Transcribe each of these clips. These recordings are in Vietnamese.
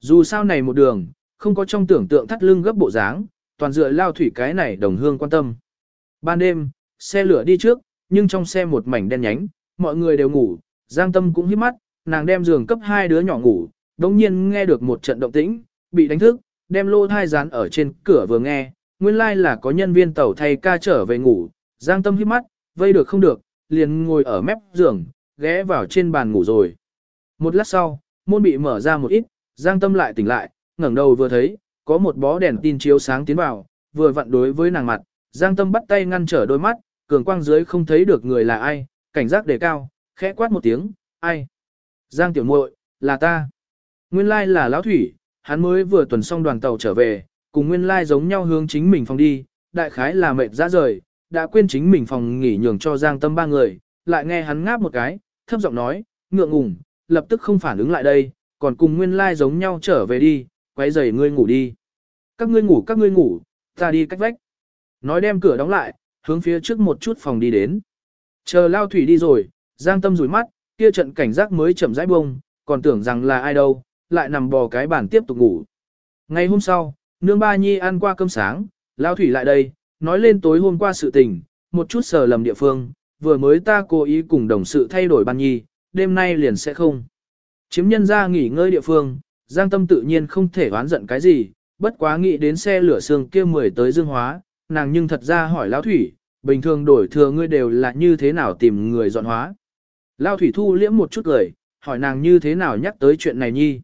Dù sao này một đường, không có trong tưởng tượng thắt lưng gấp bộ dáng, toàn dựa lao thủy cái này đồng hương quan tâm. Ban đêm, xe lửa đi trước, nhưng trong xe một mảnh đen nhánh, mọi người đều ngủ, Giang Tâm cũng hít mắt, nàng đem giường cấp hai đứa nhỏ ngủ, đồng nhiên nghe được một trận động tĩnh, bị đánh thức, đem lô thai dán ở trên cửa vừa nghe, nguyên lai like là có nhân viên tàu thay ca trở về ngủ, Giang Tâm hít mắt, vây được không được, liền ngồi ở mép giường, ghé vào trên bàn ngủ rồi. Một lát sau, môn bị mở ra một ít, Giang Tâm lại tỉnh lại, ngẩng đầu vừa thấy, có một bó đèn tin chiếu sáng tiến vào, vừa vặn đối với nàng mặt, Giang Tâm bắt tay ngăn trở đôi mắt, cường quang dưới không thấy được người là ai, cảnh giác đề cao, khẽ quát một tiếng, ai? Giang tiểu muội, là ta. Nguyên lai là lão thủy, hắn mới vừa tuần xong đoàn tàu trở về, cùng nguyên lai giống nhau hướng chính mình phòng đi, đại khái là mệt ra rời, đã quên chính mình phòng nghỉ nhường cho Giang Tâm ba người, lại nghe hắn ngáp một cái, thấp giọng nói, ngượng ngùng, lập tức không phản ứng lại đây, còn cùng nguyên lai giống nhau trở về đi, quay giày ngươi ngủ đi. Các ngươi ngủ các ngươi ngủ, ta đi cách vách. Nói đem cửa đóng lại, hướng phía trước một chút phòng đi đến. Chờ lao thủy đi rồi, giang tâm rủi mắt, kia trận cảnh giác mới chậm rãi bông, còn tưởng rằng là ai đâu, lại nằm bò cái bàn tiếp tục ngủ. Ngày hôm sau, nương ba nhi ăn qua cơm sáng, lao thủy lại đây, nói lên tối hôm qua sự tình, một chút sờ lầm địa phương, vừa mới ta cố ý cùng đồng sự thay đổi ban nhi, đêm nay liền sẽ không. Chiếm nhân ra nghỉ ngơi địa phương, Giang Tâm tự nhiên không thể oán giận cái gì, bất quá nghĩ đến xe lửa xương kia mười tới dương hóa, nàng nhưng thật ra hỏi Lão Thủy, bình thường đổi thừa ngươi đều là như thế nào tìm người dọn hóa. Lão Thủy thu liễm một chút lời, hỏi nàng như thế nào nhắc tới chuyện này nhi.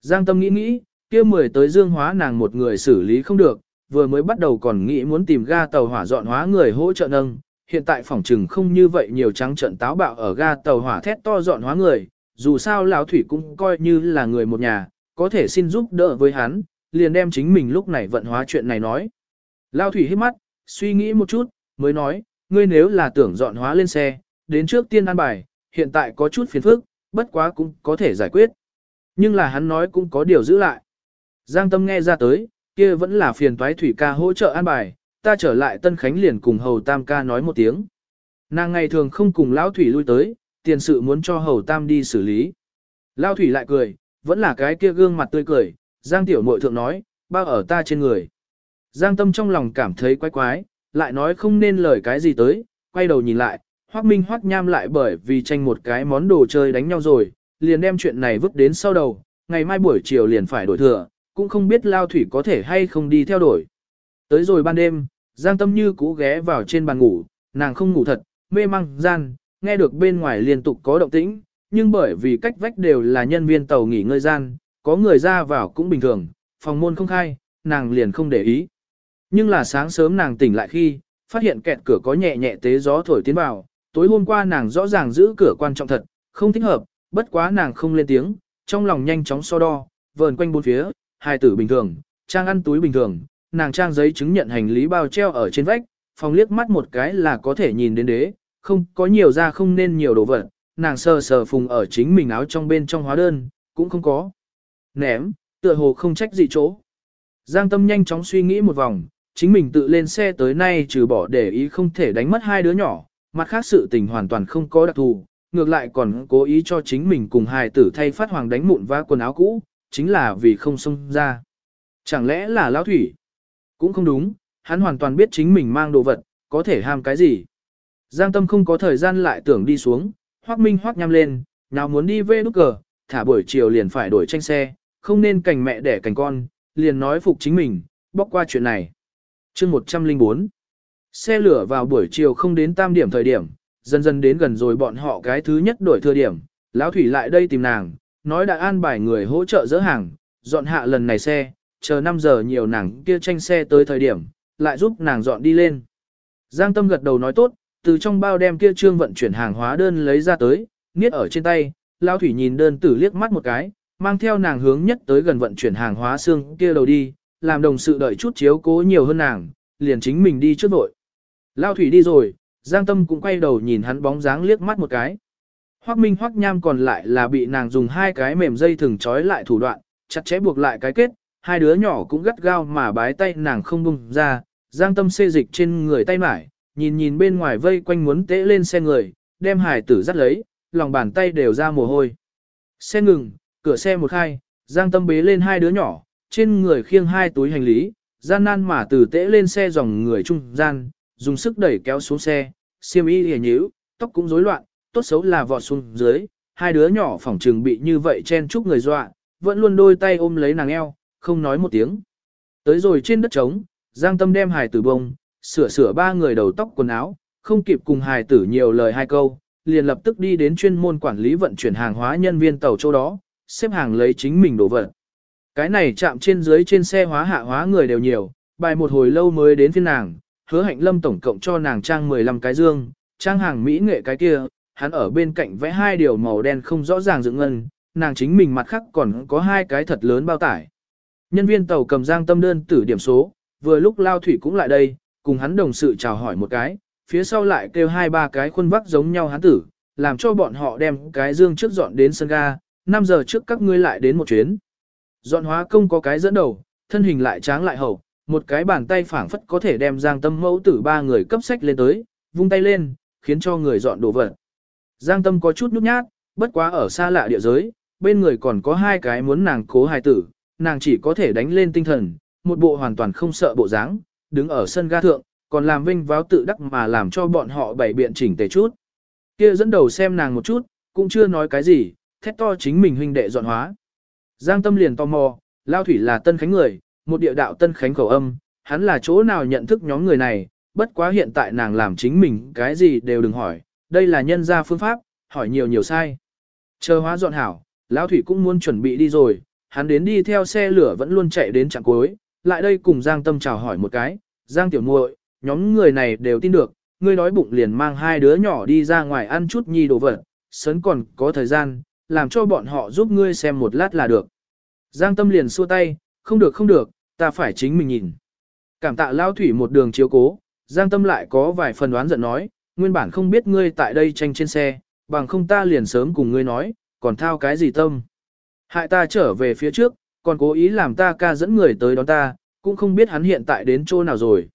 Giang Tâm nghĩ nghĩ, kia mười tới dương hóa nàng một người xử lý không được, vừa mới bắt đầu còn nghĩ muốn tìm ga tàu hỏa dọn hóa người hỗ trợ nâng, hiện tại phòng trừng không như vậy nhiều trắng trận táo bạo ở ga tàu hỏa thét to dọn hóa người, dù sao lão thủy cũng coi như là người một nhà, có thể xin giúp đỡ với hắn, liền đem chính mình lúc này vận hóa chuyện này nói. Lão thủy hít mắt, suy nghĩ một chút, mới nói, ngươi nếu là tưởng dọn hóa lên xe, đến trước tiên an bài, hiện tại có chút phiền phức, bất quá cũng có thể giải quyết. Nhưng là hắn nói cũng có điều giữ lại. Giang tâm nghe ra tới, kia vẫn là phiền toái thủy ca hỗ trợ an bài, ta trở lại Tân Khánh liền cùng Hầu Tam ca nói một tiếng. Nàng ngày thường không cùng Lão Thủy lui tới, tiền sự muốn cho Hầu Tam đi xử lý. Lão Thủy lại cười, vẫn là cái kia gương mặt tươi cười, Giang Tiểu Mội thượng nói, bao ở ta trên người. Giang Tâm trong lòng cảm thấy quái quái, lại nói không nên lời cái gì tới, quay đầu nhìn lại, Hoắc Minh Hoắc Nham lại bởi vì tranh một cái món đồ chơi đánh nhau rồi, liền đem chuyện này vứt đến sau đầu, ngày mai buổi chiều liền phải đổi thừa, cũng không biết Lao Thủy có thể hay không đi theo đổi. Tới rồi ban đêm, Giang Tâm Như cũ ghé vào trên bàn ngủ, nàng không ngủ thật, mê măng gian, nghe được bên ngoài liên tục có động tĩnh, nhưng bởi vì cách vách đều là nhân viên tàu nghỉ ngơi gian, có người ra vào cũng bình thường, phòng môn không khai, nàng liền không để ý. Nhưng là sáng sớm nàng tỉnh lại khi, phát hiện kẹt cửa có nhẹ nhẹ tế gió thổi tiến vào, tối hôm qua nàng rõ ràng giữ cửa quan trọng thật, không thích hợp, bất quá nàng không lên tiếng, trong lòng nhanh chóng so đo, vờn quanh bốn phía, hai tử bình thường, trang ăn túi bình thường, nàng trang giấy chứng nhận hành lý bao treo ở trên vách, phòng liếc mắt một cái là có thể nhìn đến đế, không có nhiều ra không nên nhiều đồ vật, nàng sờ sờ phùng ở chính mình áo trong bên trong hóa đơn, cũng không có. Ném, tựa hồ không trách gì chỗ. Giang tâm nhanh chóng suy nghĩ một vòng, chính mình tự lên xe tới nay trừ bỏ để ý không thể đánh mất hai đứa nhỏ, mặt khác sự tình hoàn toàn không có đặc thù, ngược lại còn cố ý cho chính mình cùng hài tử thay phát hoàng đánh mụn và quần áo cũ, chính là vì không xông ra. Chẳng lẽ là lão thủy? Cũng không đúng, hắn hoàn toàn biết chính mình mang đồ vật, có thể ham cái gì. Giang Tâm không có thời gian lại tưởng đi xuống, hoác Minh hoác nhăm lên, nào muốn đi về nút cờ, thả buổi chiều liền phải đổi tranh xe, không nên cành mẹ đẻ cành con, liền nói phục chính mình, bóc qua chuyện này. chương 104 Xe lửa vào buổi chiều không đến tam điểm thời điểm, dần dần đến gần rồi bọn họ cái thứ nhất đổi thừa điểm, lão thủy lại đây tìm nàng, nói đã an bài người hỗ trợ dỡ hàng, dọn hạ lần này xe, chờ 5 giờ nhiều nàng kia tranh xe tới thời điểm, lại giúp nàng dọn đi lên. Giang Tâm gật đầu nói tốt, từ trong bao đem kia trương vận chuyển hàng hóa đơn lấy ra tới, niết ở trên tay, Lao Thủy nhìn đơn tử liếc mắt một cái, mang theo nàng hướng nhất tới gần vận chuyển hàng hóa xương kia đầu đi, làm đồng sự đợi chút chiếu cố nhiều hơn nàng, liền chính mình đi trước vội. Lao Thủy đi rồi, Giang Tâm cũng quay đầu nhìn hắn bóng dáng liếc mắt một cái. Hoắc Minh Hoắc Nham còn lại là bị nàng dùng hai cái mềm dây thừng trói lại thủ đoạn, chặt chẽ buộc lại cái kết, hai đứa nhỏ cũng gắt gao mà bái tay nàng không buông ra, giang tâm xê dịch trên người tay mải, nhìn nhìn bên ngoài vây quanh muốn tễ lên xe người, đem hải tử dắt lấy, lòng bàn tay đều ra mồ hôi. Xe ngừng, cửa xe một khai, Giang Tâm bế lên hai đứa nhỏ, trên người khiêng hai túi hành lý, gian nan mà từ tễ lên xe dòng người trung gian, dùng sức đẩy kéo xuống xe, xiêm y hề nhíu, tóc cũng rối loạn, tốt xấu là vọt xuống dưới, hai đứa nhỏ phỏng trường bị như vậy chen chúc người dọa, vẫn luôn đôi tay ôm lấy nàng eo, không nói một tiếng. Tới rồi trên đất trống, Giang Tâm đem hải tử bông, sửa sửa ba người đầu tóc quần áo, không kịp cùng hài tử nhiều lời hai câu, liền lập tức đi đến chuyên môn quản lý vận chuyển hàng hóa nhân viên tàu chỗ đó, xếp hàng lấy chính mình đổ vật. Cái này chạm trên dưới trên xe hóa hạ hóa người đều nhiều, bài một hồi lâu mới đến phiên nàng, hứa hạnh lâm tổng cộng cho nàng trang 15 cái dương, trang hàng mỹ nghệ cái kia, hắn ở bên cạnh vẽ hai điều màu đen không rõ ràng dựng ngân, nàng chính mình mặt khác còn có hai cái thật lớn bao tải. Nhân viên tàu cầm giang tâm đơn tử điểm số, vừa lúc lao thủy cũng lại đây, cùng hắn đồng sự chào hỏi một cái, phía sau lại kêu hai ba cái khuôn vắc giống nhau hắn tử, làm cho bọn họ đem cái dương trước dọn đến sân ga, 5 giờ trước các ngươi lại đến một chuyến. Dọn hóa công có cái dẫn đầu, thân hình lại tráng lại hậu, một cái bàn tay phảng phất có thể đem Giang Tâm mẫu tử ba người cấp sách lên tới, vung tay lên, khiến cho người dọn đồ vật. Giang Tâm có chút nhút nhát, bất quá ở xa lạ địa giới, bên người còn có hai cái muốn nàng cố hài tử, nàng chỉ có thể đánh lên tinh thần, một bộ hoàn toàn không sợ bộ dáng, đứng ở sân ga thượng, còn làm vinh váo tự đắc mà làm cho bọn họ bảy biện chỉnh tề chút. Kia dẫn đầu xem nàng một chút, cũng chưa nói cái gì, thét to chính mình huynh đệ dọn hóa. Giang Tâm liền tò mò, Lao Thủy là Tân Khánh người, một địa đạo Tân Khánh khẩu âm, hắn là chỗ nào nhận thức nhóm người này, bất quá hiện tại nàng làm chính mình cái gì đều đừng hỏi, đây là nhân gia phương pháp, hỏi nhiều nhiều sai. Chờ hóa dọn hảo, Lão Thủy cũng muốn chuẩn bị đi rồi, hắn đến đi theo xe lửa vẫn luôn chạy đến trạm cuối, lại đây cùng Giang Tâm chào hỏi một cái, Giang Tiểu muội, nhóm người này đều tin được, ngươi đói bụng liền mang hai đứa nhỏ đi ra ngoài ăn chút nhi đồ vật, sớm còn có thời gian, làm cho bọn họ giúp ngươi xem một lát là được. Giang Tâm liền xua tay, không được không được, ta phải chính mình nhìn. Cảm tạ Lao Thủy một đường chiếu cố, Giang Tâm lại có vài phần đoán giận nói, nguyên bản không biết ngươi tại đây tranh trên xe, bằng không ta liền sớm cùng ngươi nói, còn thao cái gì tâm. Hại ta trở về phía trước, còn cố ý làm ta ca dẫn người tới đón ta, cũng không biết hắn hiện tại đến chỗ nào rồi.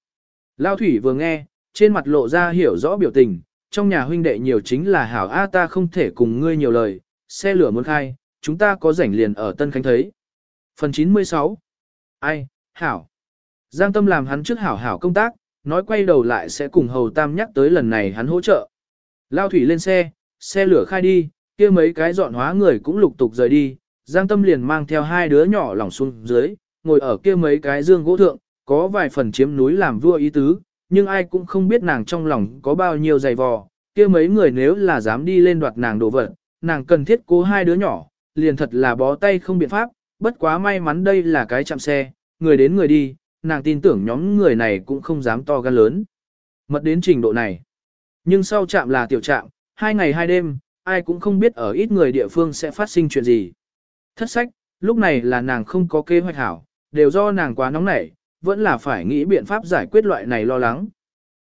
Lao Thủy vừa nghe, trên mặt lộ ra hiểu rõ biểu tình, trong nhà huynh đệ nhiều chính là hảo A ta không thể cùng ngươi nhiều lời, xe lửa muốn khai, chúng ta có rảnh liền ở Tân Khánh thấy. Phần 96 Ai, hảo. Giang Tâm làm hắn trước hảo hảo công tác, nói quay đầu lại sẽ cùng Hầu Tam nhắc tới lần này hắn hỗ trợ. Lao Thủy lên xe, xe lửa khai đi, kia mấy cái dọn hóa người cũng lục tục rời đi, Giang Tâm liền mang theo hai đứa nhỏ lỏng xuống dưới, ngồi ở kia mấy cái dương gỗ thượng, có vài phần chiếm núi làm vua ý tứ, nhưng ai cũng không biết nàng trong lòng có bao nhiêu dày vò, kia mấy người nếu là dám đi lên đoạt nàng đồ vật, nàng cần thiết cố hai đứa nhỏ, liền thật là bó tay không biện pháp, bất quá may mắn đây là cái chạm xe, người đến người đi, nàng tin tưởng nhóm người này cũng không dám to gan lớn. Mật đến trình độ này. Nhưng sau chạm là tiểu chạm, hai ngày hai đêm, ai cũng không biết ở ít người địa phương sẽ phát sinh chuyện gì. Thất sách, lúc này là nàng không có kế hoạch hảo, đều do nàng quá nóng nảy, vẫn là phải nghĩ biện pháp giải quyết loại này lo lắng.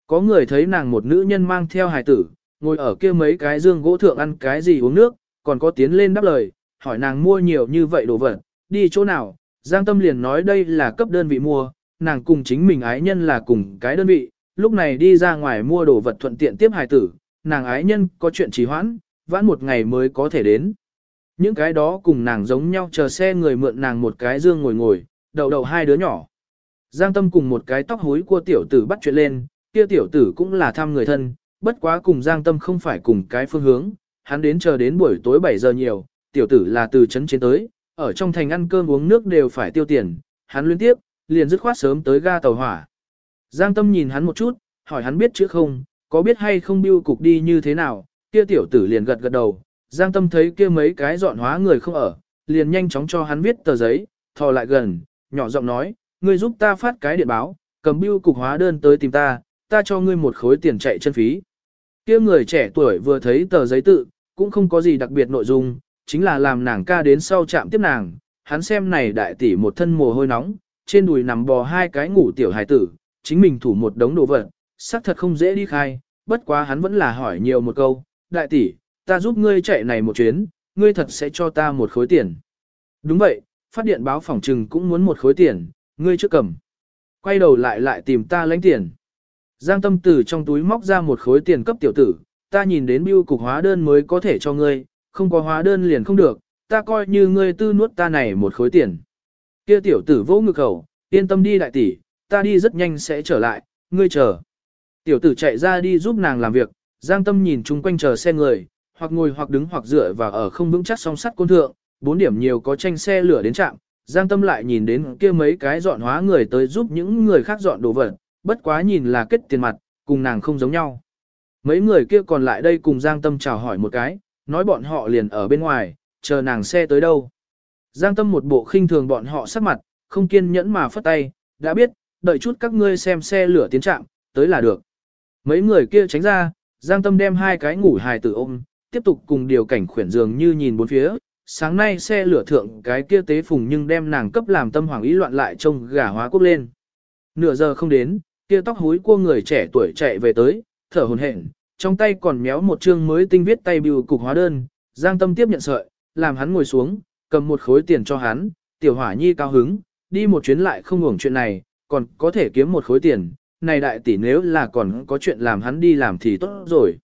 Có người thấy nàng một nữ nhân mang theo hài tử, ngồi ở kia mấy cái dương gỗ thượng ăn cái gì uống nước, còn có tiến lên đáp lời, hỏi nàng mua nhiều như vậy đồ vật, đi chỗ nào, Giang Tâm liền nói đây là cấp đơn vị mua, nàng cùng chính mình ái nhân là cùng cái đơn vị, lúc này đi ra ngoài mua đồ vật thuận tiện tiếp hài tử, nàng ái nhân có chuyện trì hoãn, vãn một ngày mới có thể đến. Những cái đó cùng nàng giống nhau chờ xe người mượn nàng một cái dương ngồi ngồi, đầu đầu hai đứa nhỏ. Giang Tâm cùng một cái tóc hối của tiểu tử bắt chuyện lên, kia tiểu tử cũng là thăm người thân, bất quá cùng Giang Tâm không phải cùng cái phương hướng, hắn đến chờ đến buổi tối 7 giờ nhiều, tiểu tử là từ trấn trên tới, ở trong thành ăn cơm uống nước đều phải tiêu tiền, hắn liên tiếp, liền dứt khoát sớm tới ga tàu hỏa. Giang Tâm nhìn hắn một chút, hỏi hắn biết chữ không, có biết hay không biêu cục đi như thế nào, kia tiểu tử liền gật gật đầu, Giang Tâm thấy kia mấy cái dọn hóa người không ở, liền nhanh chóng cho hắn viết tờ giấy, thò lại gần, nhỏ giọng nói, ngươi giúp ta phát cái điện báo, cầm bưu cục hóa đơn tới tìm ta, ta cho ngươi một khối tiền chạy chân phí. Kia người trẻ tuổi vừa thấy tờ giấy tự, cũng không có gì đặc biệt nội dung, chính là làm nàng ca đến sau chạm tiếp nàng, hắn xem này đại tỷ một thân mồ hôi nóng, trên đùi nằm bò hai cái ngủ tiểu hài tử, chính mình thủ một đống đồ vật, xác thật không dễ đi khai, bất quá hắn vẫn là hỏi nhiều một câu, đại tỷ, ta giúp ngươi chạy này một chuyến, ngươi thật sẽ cho ta một khối tiền. Đúng vậy, phát điện báo phòng trừng cũng muốn một khối tiền, ngươi trước cầm. Quay đầu lại lại tìm ta lãnh tiền. Giang tâm tử trong túi móc ra một khối tiền cấp tiểu tử, ta nhìn đến biêu cục hóa đơn mới có thể cho ngươi, không có hóa đơn liền không được, ta coi như ngươi tư nuốt ta này một khối tiền. Kia tiểu tử vô ngực khẩu, yên tâm đi đại tỷ, ta đi rất nhanh sẽ trở lại, ngươi chờ. Tiểu tử chạy ra đi giúp nàng làm việc, Giang Tâm nhìn chung quanh chờ xe người, hoặc ngồi hoặc đứng hoặc dựa và ở không vững chắc song sắt côn thượng, bốn điểm nhiều có tranh xe lửa đến trạm. Giang Tâm lại nhìn đến kia mấy cái dọn hóa người tới giúp những người khác dọn đồ vật, bất quá nhìn là kết tiền mặt, cùng nàng không giống nhau. Mấy người kia còn lại đây cùng Giang Tâm chào hỏi một cái, nói bọn họ liền ở bên ngoài, chờ nàng xe tới đâu. Giang Tâm một bộ khinh thường bọn họ sắc mặt, không kiên nhẫn mà phất tay, đã biết, đợi chút các ngươi xem xe lửa tiến trạm, tới là được. Mấy người kia tránh ra, Giang Tâm đem hai cái ngủ hài tử ôm, tiếp tục cùng điều cảnh khuyển giường như nhìn bốn phía. Sáng nay xe lửa thượng cái kia tế phùng nhưng đem nàng cấp làm tâm hoàng ý loạn lại trông gà hóa quốc lên. Nửa giờ không đến, kia tóc húi của người trẻ tuổi chạy về tới, thở hồn hển, trong tay còn méo một chương mới tinh viết tay bưu cục hóa đơn, Giang Tâm tiếp nhận sợi, làm hắn ngồi xuống, cầm một khối tiền cho hắn, tiểu hỏa nhi cao hứng, đi một chuyến lại không ngủng chuyện này, còn có thể kiếm một khối tiền, này đại tỷ nếu là còn có chuyện làm hắn đi làm thì tốt rồi.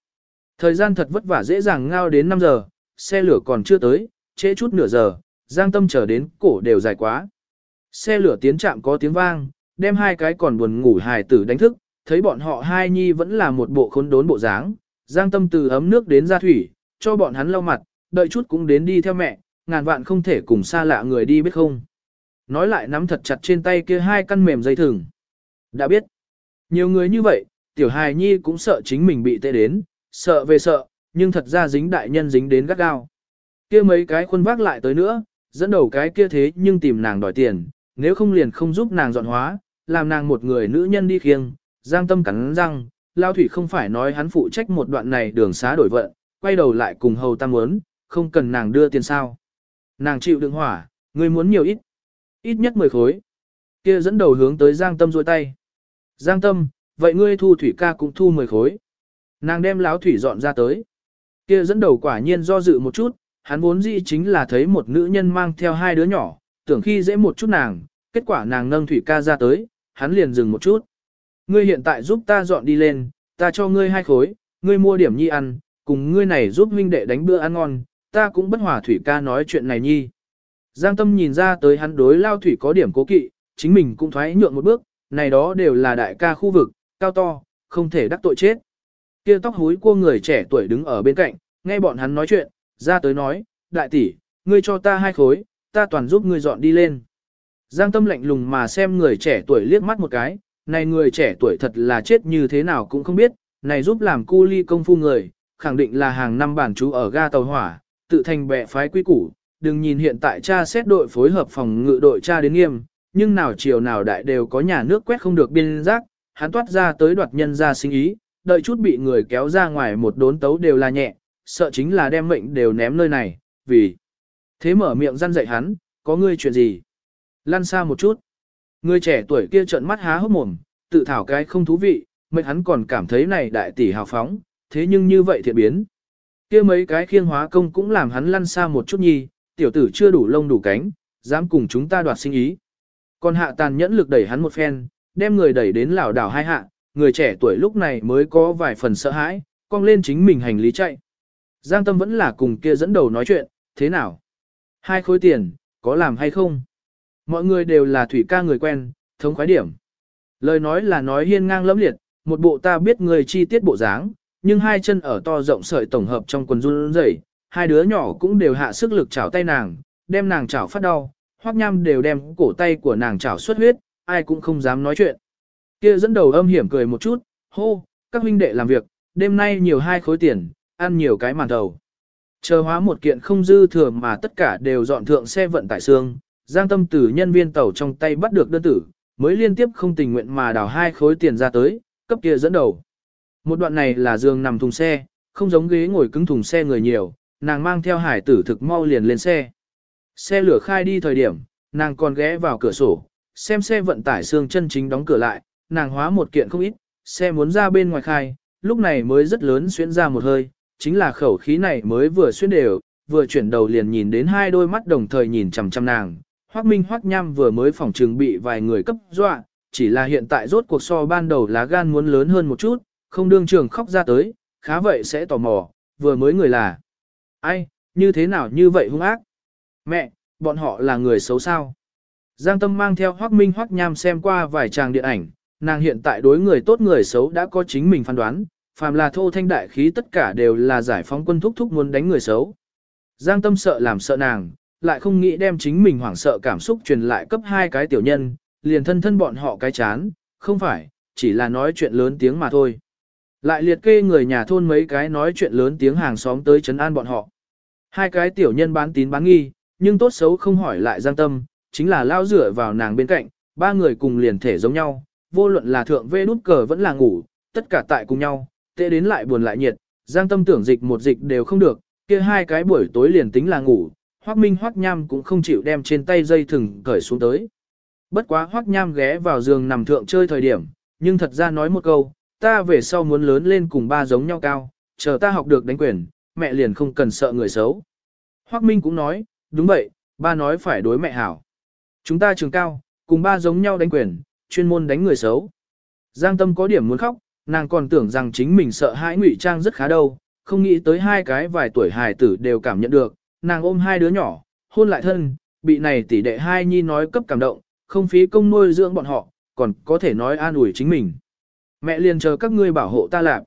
Thời gian thật vất vả dễ dàng ngao đến 5 giờ, xe lửa còn chưa tới, trễ chút nửa giờ, Giang Tâm chờ đến cổ đều dài quá. Xe lửa tiến chạm có tiếng vang, đem hai cái còn buồn ngủ hài tử đánh thức, thấy bọn họ hai nhi vẫn là một bộ khốn đốn bộ dáng, Giang Tâm từ ấm nước đến ra thủy, cho bọn hắn lau mặt, đợi chút cũng đến đi theo mẹ, ngàn vạn không thể cùng xa lạ người đi biết không. Nói lại nắm thật chặt trên tay kia hai căn mềm dây thừng. Đã biết, nhiều người như vậy, tiểu hài nhi cũng sợ chính mình bị tệ đến, sợ về sợ, nhưng thật ra dính đại nhân dính đến gắt gao. Kia mấy cái khuôn vác lại tới nữa, dẫn đầu cái kia thế nhưng tìm nàng đòi tiền, nếu không liền không giúp nàng dọn hóa, làm nàng một người nữ nhân đi khiêng, giang tâm cắn răng, lao thủy không phải nói hắn phụ trách một đoạn này đường xá đổi vận, quay đầu lại cùng hầu tam muốn, không cần nàng đưa tiền sao. Nàng chịu đựng hỏa, người muốn nhiều ít, ít nhất 10 khối. Kia dẫn đầu hướng tới giang tâm rôi tay. Giang tâm, vậy ngươi thu thủy ca cũng thu 10 khối. Nàng đem láo thủy dọn ra tới. Kia dẫn đầu quả nhiên do dự một chút, hắn vốn dĩ chính là thấy một nữ nhân mang theo hai đứa nhỏ, tưởng khi dễ một chút nàng, kết quả nàng nâng thủy ca ra tới, hắn liền dừng một chút. Ngươi hiện tại giúp ta dọn đi lên, ta cho ngươi hai khối, ngươi mua điểm nhi ăn, cùng ngươi này giúp huynh đệ đánh bữa ăn ngon, ta cũng bất hòa thủy ca nói chuyện này nhi. Giang tâm nhìn ra tới hắn đối lao thủy có điểm cố kỵ, chính mình cũng thoái nhượng một bước, này đó đều là đại ca khu vực, cao to, không thể đắc tội chết. Kia tóc húi của người trẻ tuổi đứng ở bên cạnh, nghe bọn hắn nói chuyện, ra tới nói, đại tỷ, ngươi cho ta hai khối, ta toàn giúp ngươi dọn đi lên. Giang tâm lạnh lùng mà xem người trẻ tuổi liếc mắt một cái, này người trẻ tuổi thật là chết như thế nào cũng không biết, này giúp làm cu ly công phu người, khẳng định là hàng năm bản chú ở ga tàu hỏa, tự thành bệ phái quy củ, đừng nhìn hiện tại cha xét đội phối hợp phòng ngự đội cha đến nghiêm, nhưng nào chiều nào đại đều có nhà nước quét không được biên giác, hắn toát ra tới đoạt nhân ra sinh ý, đợi chút bị người kéo ra ngoài một đốn tấu đều là nhẹ, sợ chính là đem mệnh đều ném nơi này, vì thế mở miệng răn dạy hắn, có ngươi chuyện gì? Lăn xa một chút. Người trẻ tuổi kia trợn mắt há hốc mồm, tự thảo cái không thú vị, mệnh hắn còn cảm thấy này đại tỷ hào phóng, thế nhưng như vậy thiệt biến. Kia mấy cái khiên hóa công cũng làm hắn lăn xa một chút nhi, tiểu tử chưa đủ lông đủ cánh, dám cùng chúng ta đoạt sinh ý. Còn hạ tàn nhẫn lực đẩy hắn một phen, đem người đẩy đến lảo đảo hai hạ, người trẻ tuổi lúc này mới có vài phần sợ hãi, cong lên chính mình hành lý chạy. Giang Tâm vẫn là cùng kia dẫn đầu nói chuyện, thế nào? Hai khối tiền, có làm hay không? Mọi người đều là thủy ca người quen, thống khoái điểm. Lời nói là nói hiên ngang lẫm liệt, một bộ ta biết người chi tiết bộ dáng, nhưng hai chân ở to rộng sợi tổng hợp trong quần run rẩy, hai đứa nhỏ cũng đều hạ sức lực chảo tay nàng, đem nàng chảo phát đau, hoắc nham đều đem cổ tay của nàng chảo xuất huyết, ai cũng không dám nói chuyện. Kia dẫn đầu âm hiểm cười một chút, hô, các huynh đệ làm việc, đêm nay nhiều hai khối tiền, ăn nhiều cái màn đầu. Chờ hóa một kiện không dư thừa mà tất cả đều dọn thượng xe vận tải xương, Giang Tâm từ nhân viên tàu trong tay bắt được đơn tử, mới liên tiếp không tình nguyện mà đào hai khối tiền ra tới, cấp kia dẫn đầu. Một đoạn này là giường nằm thùng xe, không giống ghế ngồi cứng thùng xe người nhiều, nàng mang theo hải tử thực mau liền lên xe. Xe lửa khai đi thời điểm, nàng còn ghé vào cửa sổ, xem xe vận tải xương chân chính đóng cửa lại, nàng hóa một kiện không ít, xe muốn ra bên ngoài khai, lúc này mới rất lớn xuyên ra một hơi, chính là khẩu khí này mới vừa xuyên đều, vừa chuyển đầu liền nhìn đến hai đôi mắt đồng thời nhìn chằm chằm nàng. Hoắc Minh Hoắc Nham vừa mới phòng trường bị vài người cấp dọa, chỉ là hiện tại rốt cuộc so ban đầu lá gan muốn lớn hơn một chút, không đương trường khóc ra tới, khá vậy sẽ tò mò, vừa mới người là. Ai, như thế nào như vậy hung ác? Mẹ, bọn họ là người xấu sao? Giang Tâm mang theo Hoắc Minh Hoắc Nham xem qua vài tràng điện ảnh, nàng hiện tại đối người tốt người xấu đã có chính mình phán đoán, phàm là thô thanh đại khí tất cả đều là giải phóng quân thúc thúc muốn đánh người xấu. Giang Tâm sợ làm sợ nàng, lại không nghĩ đem chính mình hoảng sợ cảm xúc truyền lại cấp hai cái tiểu nhân, liền thân thân bọn họ cái chán, không phải, chỉ là nói chuyện lớn tiếng mà thôi. Lại liệt kê người nhà thôn mấy cái nói chuyện lớn tiếng hàng xóm tới chấn an bọn họ. Hai cái tiểu nhân bán tín bán nghi, nhưng tốt xấu không hỏi lại Giang Tâm, chính là lao rửa vào nàng bên cạnh, ba người cùng liền thể giống nhau, vô luận là thượng vê nút cờ vẫn là ngủ, tất cả tại cùng nhau, tệ đến lại buồn lại nhiệt, Giang Tâm tưởng dịch một dịch đều không được, kia hai cái buổi tối liền tính là ngủ, Hoắc Minh Hoắc Nham cũng không chịu đem trên tay dây thừng cởi xuống tới. Bất quá Hoắc Nham ghé vào giường nằm thượng chơi thời điểm, nhưng thật ra nói một câu, ta về sau muốn lớn lên cùng ba giống nhau cao, chờ ta học được đánh quyền, mẹ liền không cần sợ người xấu. Hoắc Minh cũng nói, đúng vậy, ba nói phải đối mẹ hảo. Chúng ta trường cao, cùng ba giống nhau đánh quyền, chuyên môn đánh người xấu. Giang Tâm có điểm muốn khóc, nàng còn tưởng rằng chính mình sợ hãi ngụy trang rất khá đâu, không nghĩ tới hai cái vài tuổi hài tử đều cảm nhận được, nàng ôm hai đứa nhỏ, hôn lại thân, bị này tỷ đệ hai nhi nói cấp cảm động, không phí công nuôi dưỡng bọn họ, còn có thể nói an ủi chính mình. Mẹ liền chờ các ngươi bảo hộ ta làm.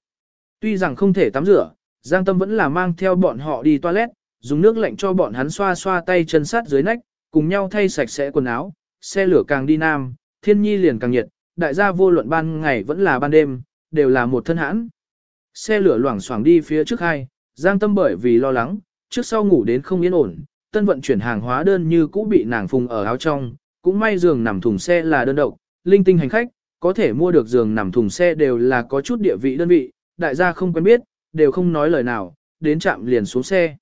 Tuy rằng không thể tắm rửa, Giang Tâm vẫn là mang theo bọn họ đi toilet, dùng nước lạnh cho bọn hắn xoa xoa tay chân sát dưới nách, cùng nhau thay sạch sẽ quần áo, xe lửa càng đi nam, thiên nhi liền càng nhiệt, đại gia vô luận ban ngày vẫn là ban đêm, đều là một thân hãn. Xe lửa loảng xoảng đi phía trước hai, Giang Tâm bởi vì lo lắng, trước sau ngủ đến không yên ổn, tân vận chuyển hàng hóa đơn như cũ bị nàng phùng ở áo trong, cũng may giường nằm thùng xe là đơn độc, linh tinh hành khách, có thể mua được giường nằm thùng xe đều là có chút địa vị đơn vị, đại gia không quen biết, đều không nói lời nào, đến trạm liền xuống xe.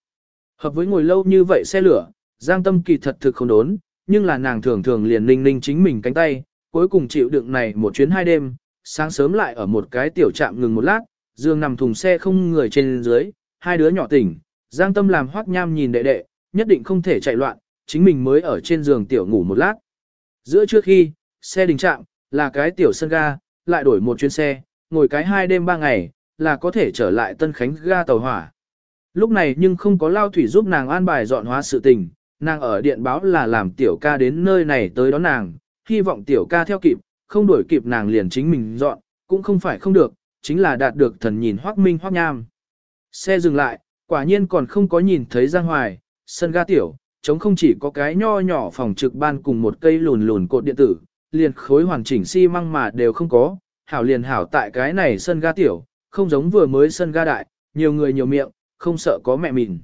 Hợp với ngồi lâu như vậy xe lửa, Giang Tâm kỳ thật thực không đốn, nhưng là nàng thường thường liền ninh ninh chính mình cánh tay, cuối cùng chịu đựng này một chuyến hai đêm, sáng sớm lại ở một cái tiểu trạm ngừng một lát, giường nằm thùng xe không người trên dưới, hai đứa nhỏ tỉnh, Giang Tâm làm hoắc nham nhìn đệ đệ, nhất định không thể chạy loạn, chính mình mới ở trên giường tiểu ngủ một lát. Giữa trước khi, xe đình trạm, là cái tiểu sân ga, lại đổi một chuyến xe, ngồi cái hai đêm ba ngày, là có thể trở lại Tân Khánh ga tàu hỏa. Lúc này nhưng không có lao thủy giúp nàng an bài dọn hóa sự tình, nàng ở điện báo là làm tiểu ca đến nơi này tới đón nàng, hy vọng tiểu ca theo kịp, không đuổi kịp nàng liền chính mình dọn, cũng không phải không được, chính là đạt được thần nhìn hoác minh hoác nham. Xe dừng lại, quả nhiên còn không có nhìn thấy Giang Hoài, sân ga tiểu, chống không chỉ có cái nho nhỏ phòng trực ban cùng một cây lùn lùn cột điện tử, liền khối hoàn chỉnh xi măng mà đều không có, hảo liền hảo tại cái này sân ga tiểu, không giống vừa mới sân ga đại, nhiều người nhiều miệng, không sợ có mẹ mìn.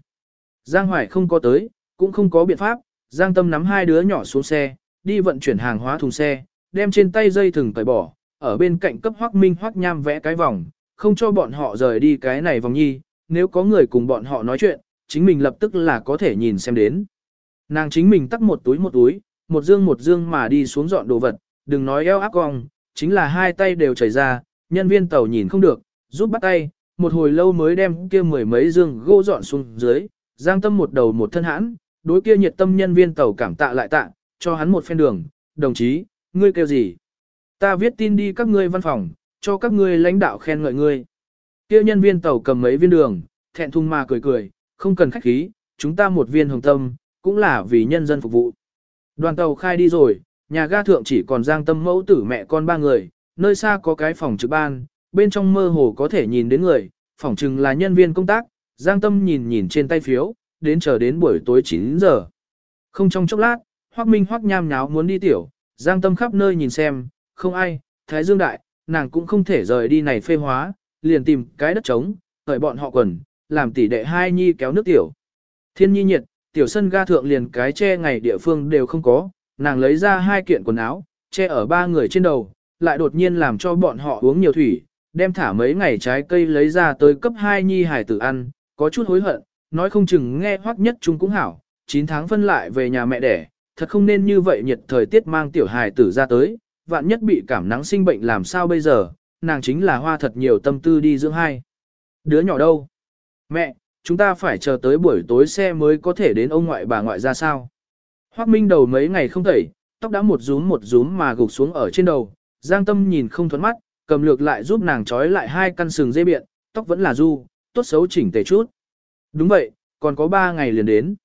Giang Hoài không có tới, cũng không có biện pháp, Giang Tâm nắm hai đứa nhỏ xuống xe, đi vận chuyển hàng hóa thùng xe, đem trên tay dây thừng cởi bỏ, ở bên cạnh cấp Hoắc Minh Hoắc Nham vẽ cái vòng, không cho bọn họ rời đi cái này vòng nhi, nếu có người cùng bọn họ nói chuyện, chính mình lập tức là có thể nhìn xem đến. Nàng chính mình tắt một túi một túi, một dương một dương mà đi xuống dọn đồ vật, đừng nói eo áp cong, chính là hai tay đều chảy ra, nhân viên tàu nhìn không được, giúp bắt tay, một hồi lâu mới đem kia mười mấy dương gỗ dọn xuống dưới, giang tâm một đầu một thân hãn, đối kia nhiệt tâm nhân viên tàu cảm tạ lại tạ, cho hắn một phen đường, đồng chí, ngươi kêu gì? Ta viết tin đi các ngươi văn phòng, cho các ngươi lãnh đạo khen ngợi ngươi. Kêu nhân viên tàu cầm mấy viên đường, thẹn thùng mà cười cười, không cần khách khí, chúng ta một viên hồng tâm, cũng là vì nhân dân phục vụ. Đoàn tàu khai đi rồi, nhà ga thượng chỉ còn giang tâm mẫu tử mẹ con ba người, nơi xa có cái phòng trực ban, bên trong mơ hồ có thể nhìn đến người, phòng chừng là nhân viên công tác, giang tâm nhìn nhìn trên tay phiếu, đến chờ đến buổi tối 9 giờ. Không trong chốc lát, Hoắc Minh Hoắc nham nháo muốn đi tiểu, giang tâm khắp nơi nhìn xem, không ai, Thái Dương Đại, nàng cũng không thể rời đi này phê hóa, liền tìm cái đất trống, đợi bọn họ quần, làm tỷ đệ hai nhi kéo nước tiểu. Thiên nhi nhiệt, tiểu sân ga thượng liền cái che ngày địa phương đều không có, nàng lấy ra hai kiện quần áo, che ở ba người trên đầu, lại đột nhiên làm cho bọn họ uống nhiều thủy, đem thả mấy ngày trái cây lấy ra tới cấp hai nhi hải tử ăn, có chút hối hận, nói không chừng nghe hoắc nhất chúng cũng hảo, 9 tháng phân lại về nhà mẹ đẻ, thật không nên như vậy nhiệt thời tiết mang tiểu hài tử ra tới, vạn nhất bị cảm nắng sinh bệnh làm sao bây giờ, nàng chính là hoa thật nhiều tâm tư đi dưỡng hai. Đứa nhỏ đâu? Mẹ, chúng ta phải chờ tới buổi tối xe mới có thể đến ông ngoại bà ngoại ra sao? Hoác Minh đầu mấy ngày không tẩy, tóc đã một rúm một rúm mà gục xuống ở trên đầu, Giang Tâm nhìn không thoát mắt, cầm lược lại giúp nàng trói lại hai căn sừng dây biện, tóc vẫn là du, tốt xấu chỉnh tề chút. Đúng vậy, còn có ba ngày liền đến.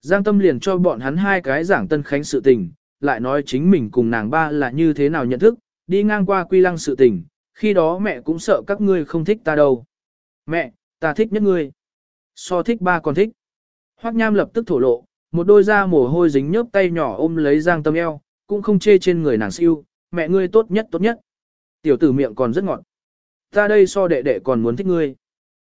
Giang Tâm liền cho bọn hắn hai cái giảng Tân Khánh sự tình, lại nói chính mình cùng nàng ba là như thế nào nhận thức, đi ngang qua quy lăng sự tình, khi đó mẹ cũng sợ các ngươi không thích ta đâu. Mẹ, ta thích nhất ngươi. So thích ba còn thích. Hoắc Nham lập tức thổ lộ, một đôi da mồ hôi dính nhớp tay nhỏ ôm lấy Giang Tâm eo, cũng không chê trên người nàng siêu, mẹ ngươi tốt nhất tốt nhất. Tiểu tử miệng còn rất ngọt. Ta đây so đệ đệ còn muốn thích ngươi.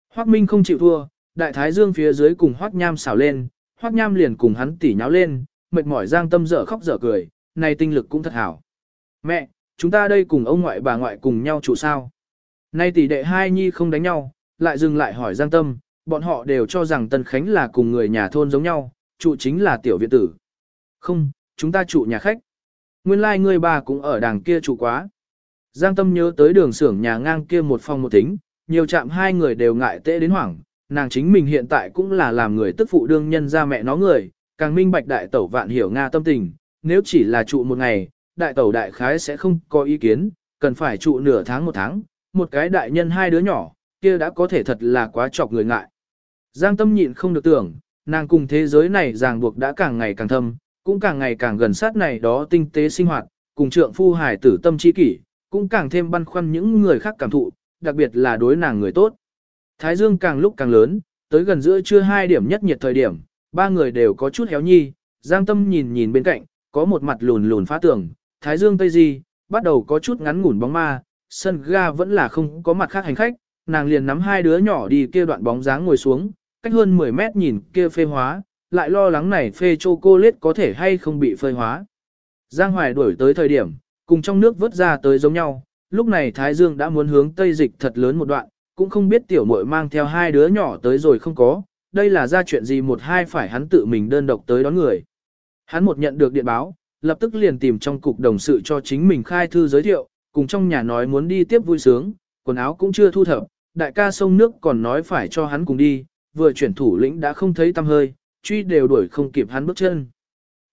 Hoắc Minh không chịu thua, đại thái dương phía dưới cùng Hoắc Nham xảo lên, Hoắc Nham liền cùng hắn tỉ nháo lên, mệt mỏi Giang Tâm dở khóc dở cười, này tinh lực cũng thật hảo. Mẹ, chúng ta đây cùng ông ngoại bà ngoại cùng nhau trụ sao? Nay tỷ đệ hai nhi không đánh nhau, lại dừng lại hỏi Giang Tâm, bọn họ đều cho rằng Tân Khánh là cùng người nhà thôn giống nhau, trụ chính là tiểu viện tử. Không, chúng ta trụ nhà khách. Nguyên lai like người bà cũng ở đàng kia trụ quá. Giang Tâm nhớ tới đường xưởng nhà ngang kia một phòng một tính, nhiều chạm hai người đều ngại tệ đến hoảng, nàng chính mình hiện tại cũng là làm người tức phụ đương nhân ra mẹ nó người, càng minh bạch đại tẩu vạn hiểu Nga tâm tình, nếu chỉ là trụ một ngày, đại tẩu đại khái sẽ không có ý kiến, cần phải trụ nửa tháng một tháng, một cái đại nhân hai đứa nhỏ, kia đã có thể thật là quá chọc người ngại. Giang tâm nhịn không được tưởng, nàng cùng thế giới này ràng buộc đã càng ngày càng thâm, cũng càng ngày càng gần sát này đó tinh tế sinh hoạt, cùng trượng phu hải tử tâm chi kỷ, cũng càng thêm băn khoăn những người khác cảm thụ, đặc biệt là đối nàng người tốt. Thái dương càng lúc càng lớn, tới gần giữa trưa hai điểm nhất nhiệt thời điểm, ba người đều có chút héo nhi, Giang Tâm nhìn nhìn bên cạnh, có một mặt lùn lùn phá tường, Thái Dương Tây Di, bắt đầu có chút ngắn ngủn bóng ma, sân ga vẫn là không có mặt khác hành khách, nàng liền nắm hai đứa nhỏ đi kia đoạn bóng dáng ngồi xuống, cách hơn 10 mét nhìn kia phê hóa, lại lo lắng này phê chocolate có thể hay không bị phơi hóa. Giang Hoài đuổi tới thời điểm, cùng trong nước vớt ra tới giống nhau, lúc này Thái Dương đã muốn hướng Tây dịch thật lớn một đoạn, cũng không biết tiểu muội mang theo hai đứa nhỏ tới rồi không có, đây là ra chuyện gì một hai phải hắn tự mình đơn độc tới đón người. Hắn một nhận được điện báo, lập tức liền tìm trong cục đồng sự cho chính mình khai thư giới thiệu, cùng trong nhà nói muốn đi tiếp vui sướng, quần áo cũng chưa thu thập, đại ca sông nước còn nói phải cho hắn cùng đi, vừa chuyển thủ lĩnh đã không thấy tăm hơi, truy đều đuổi không kịp hắn bước chân.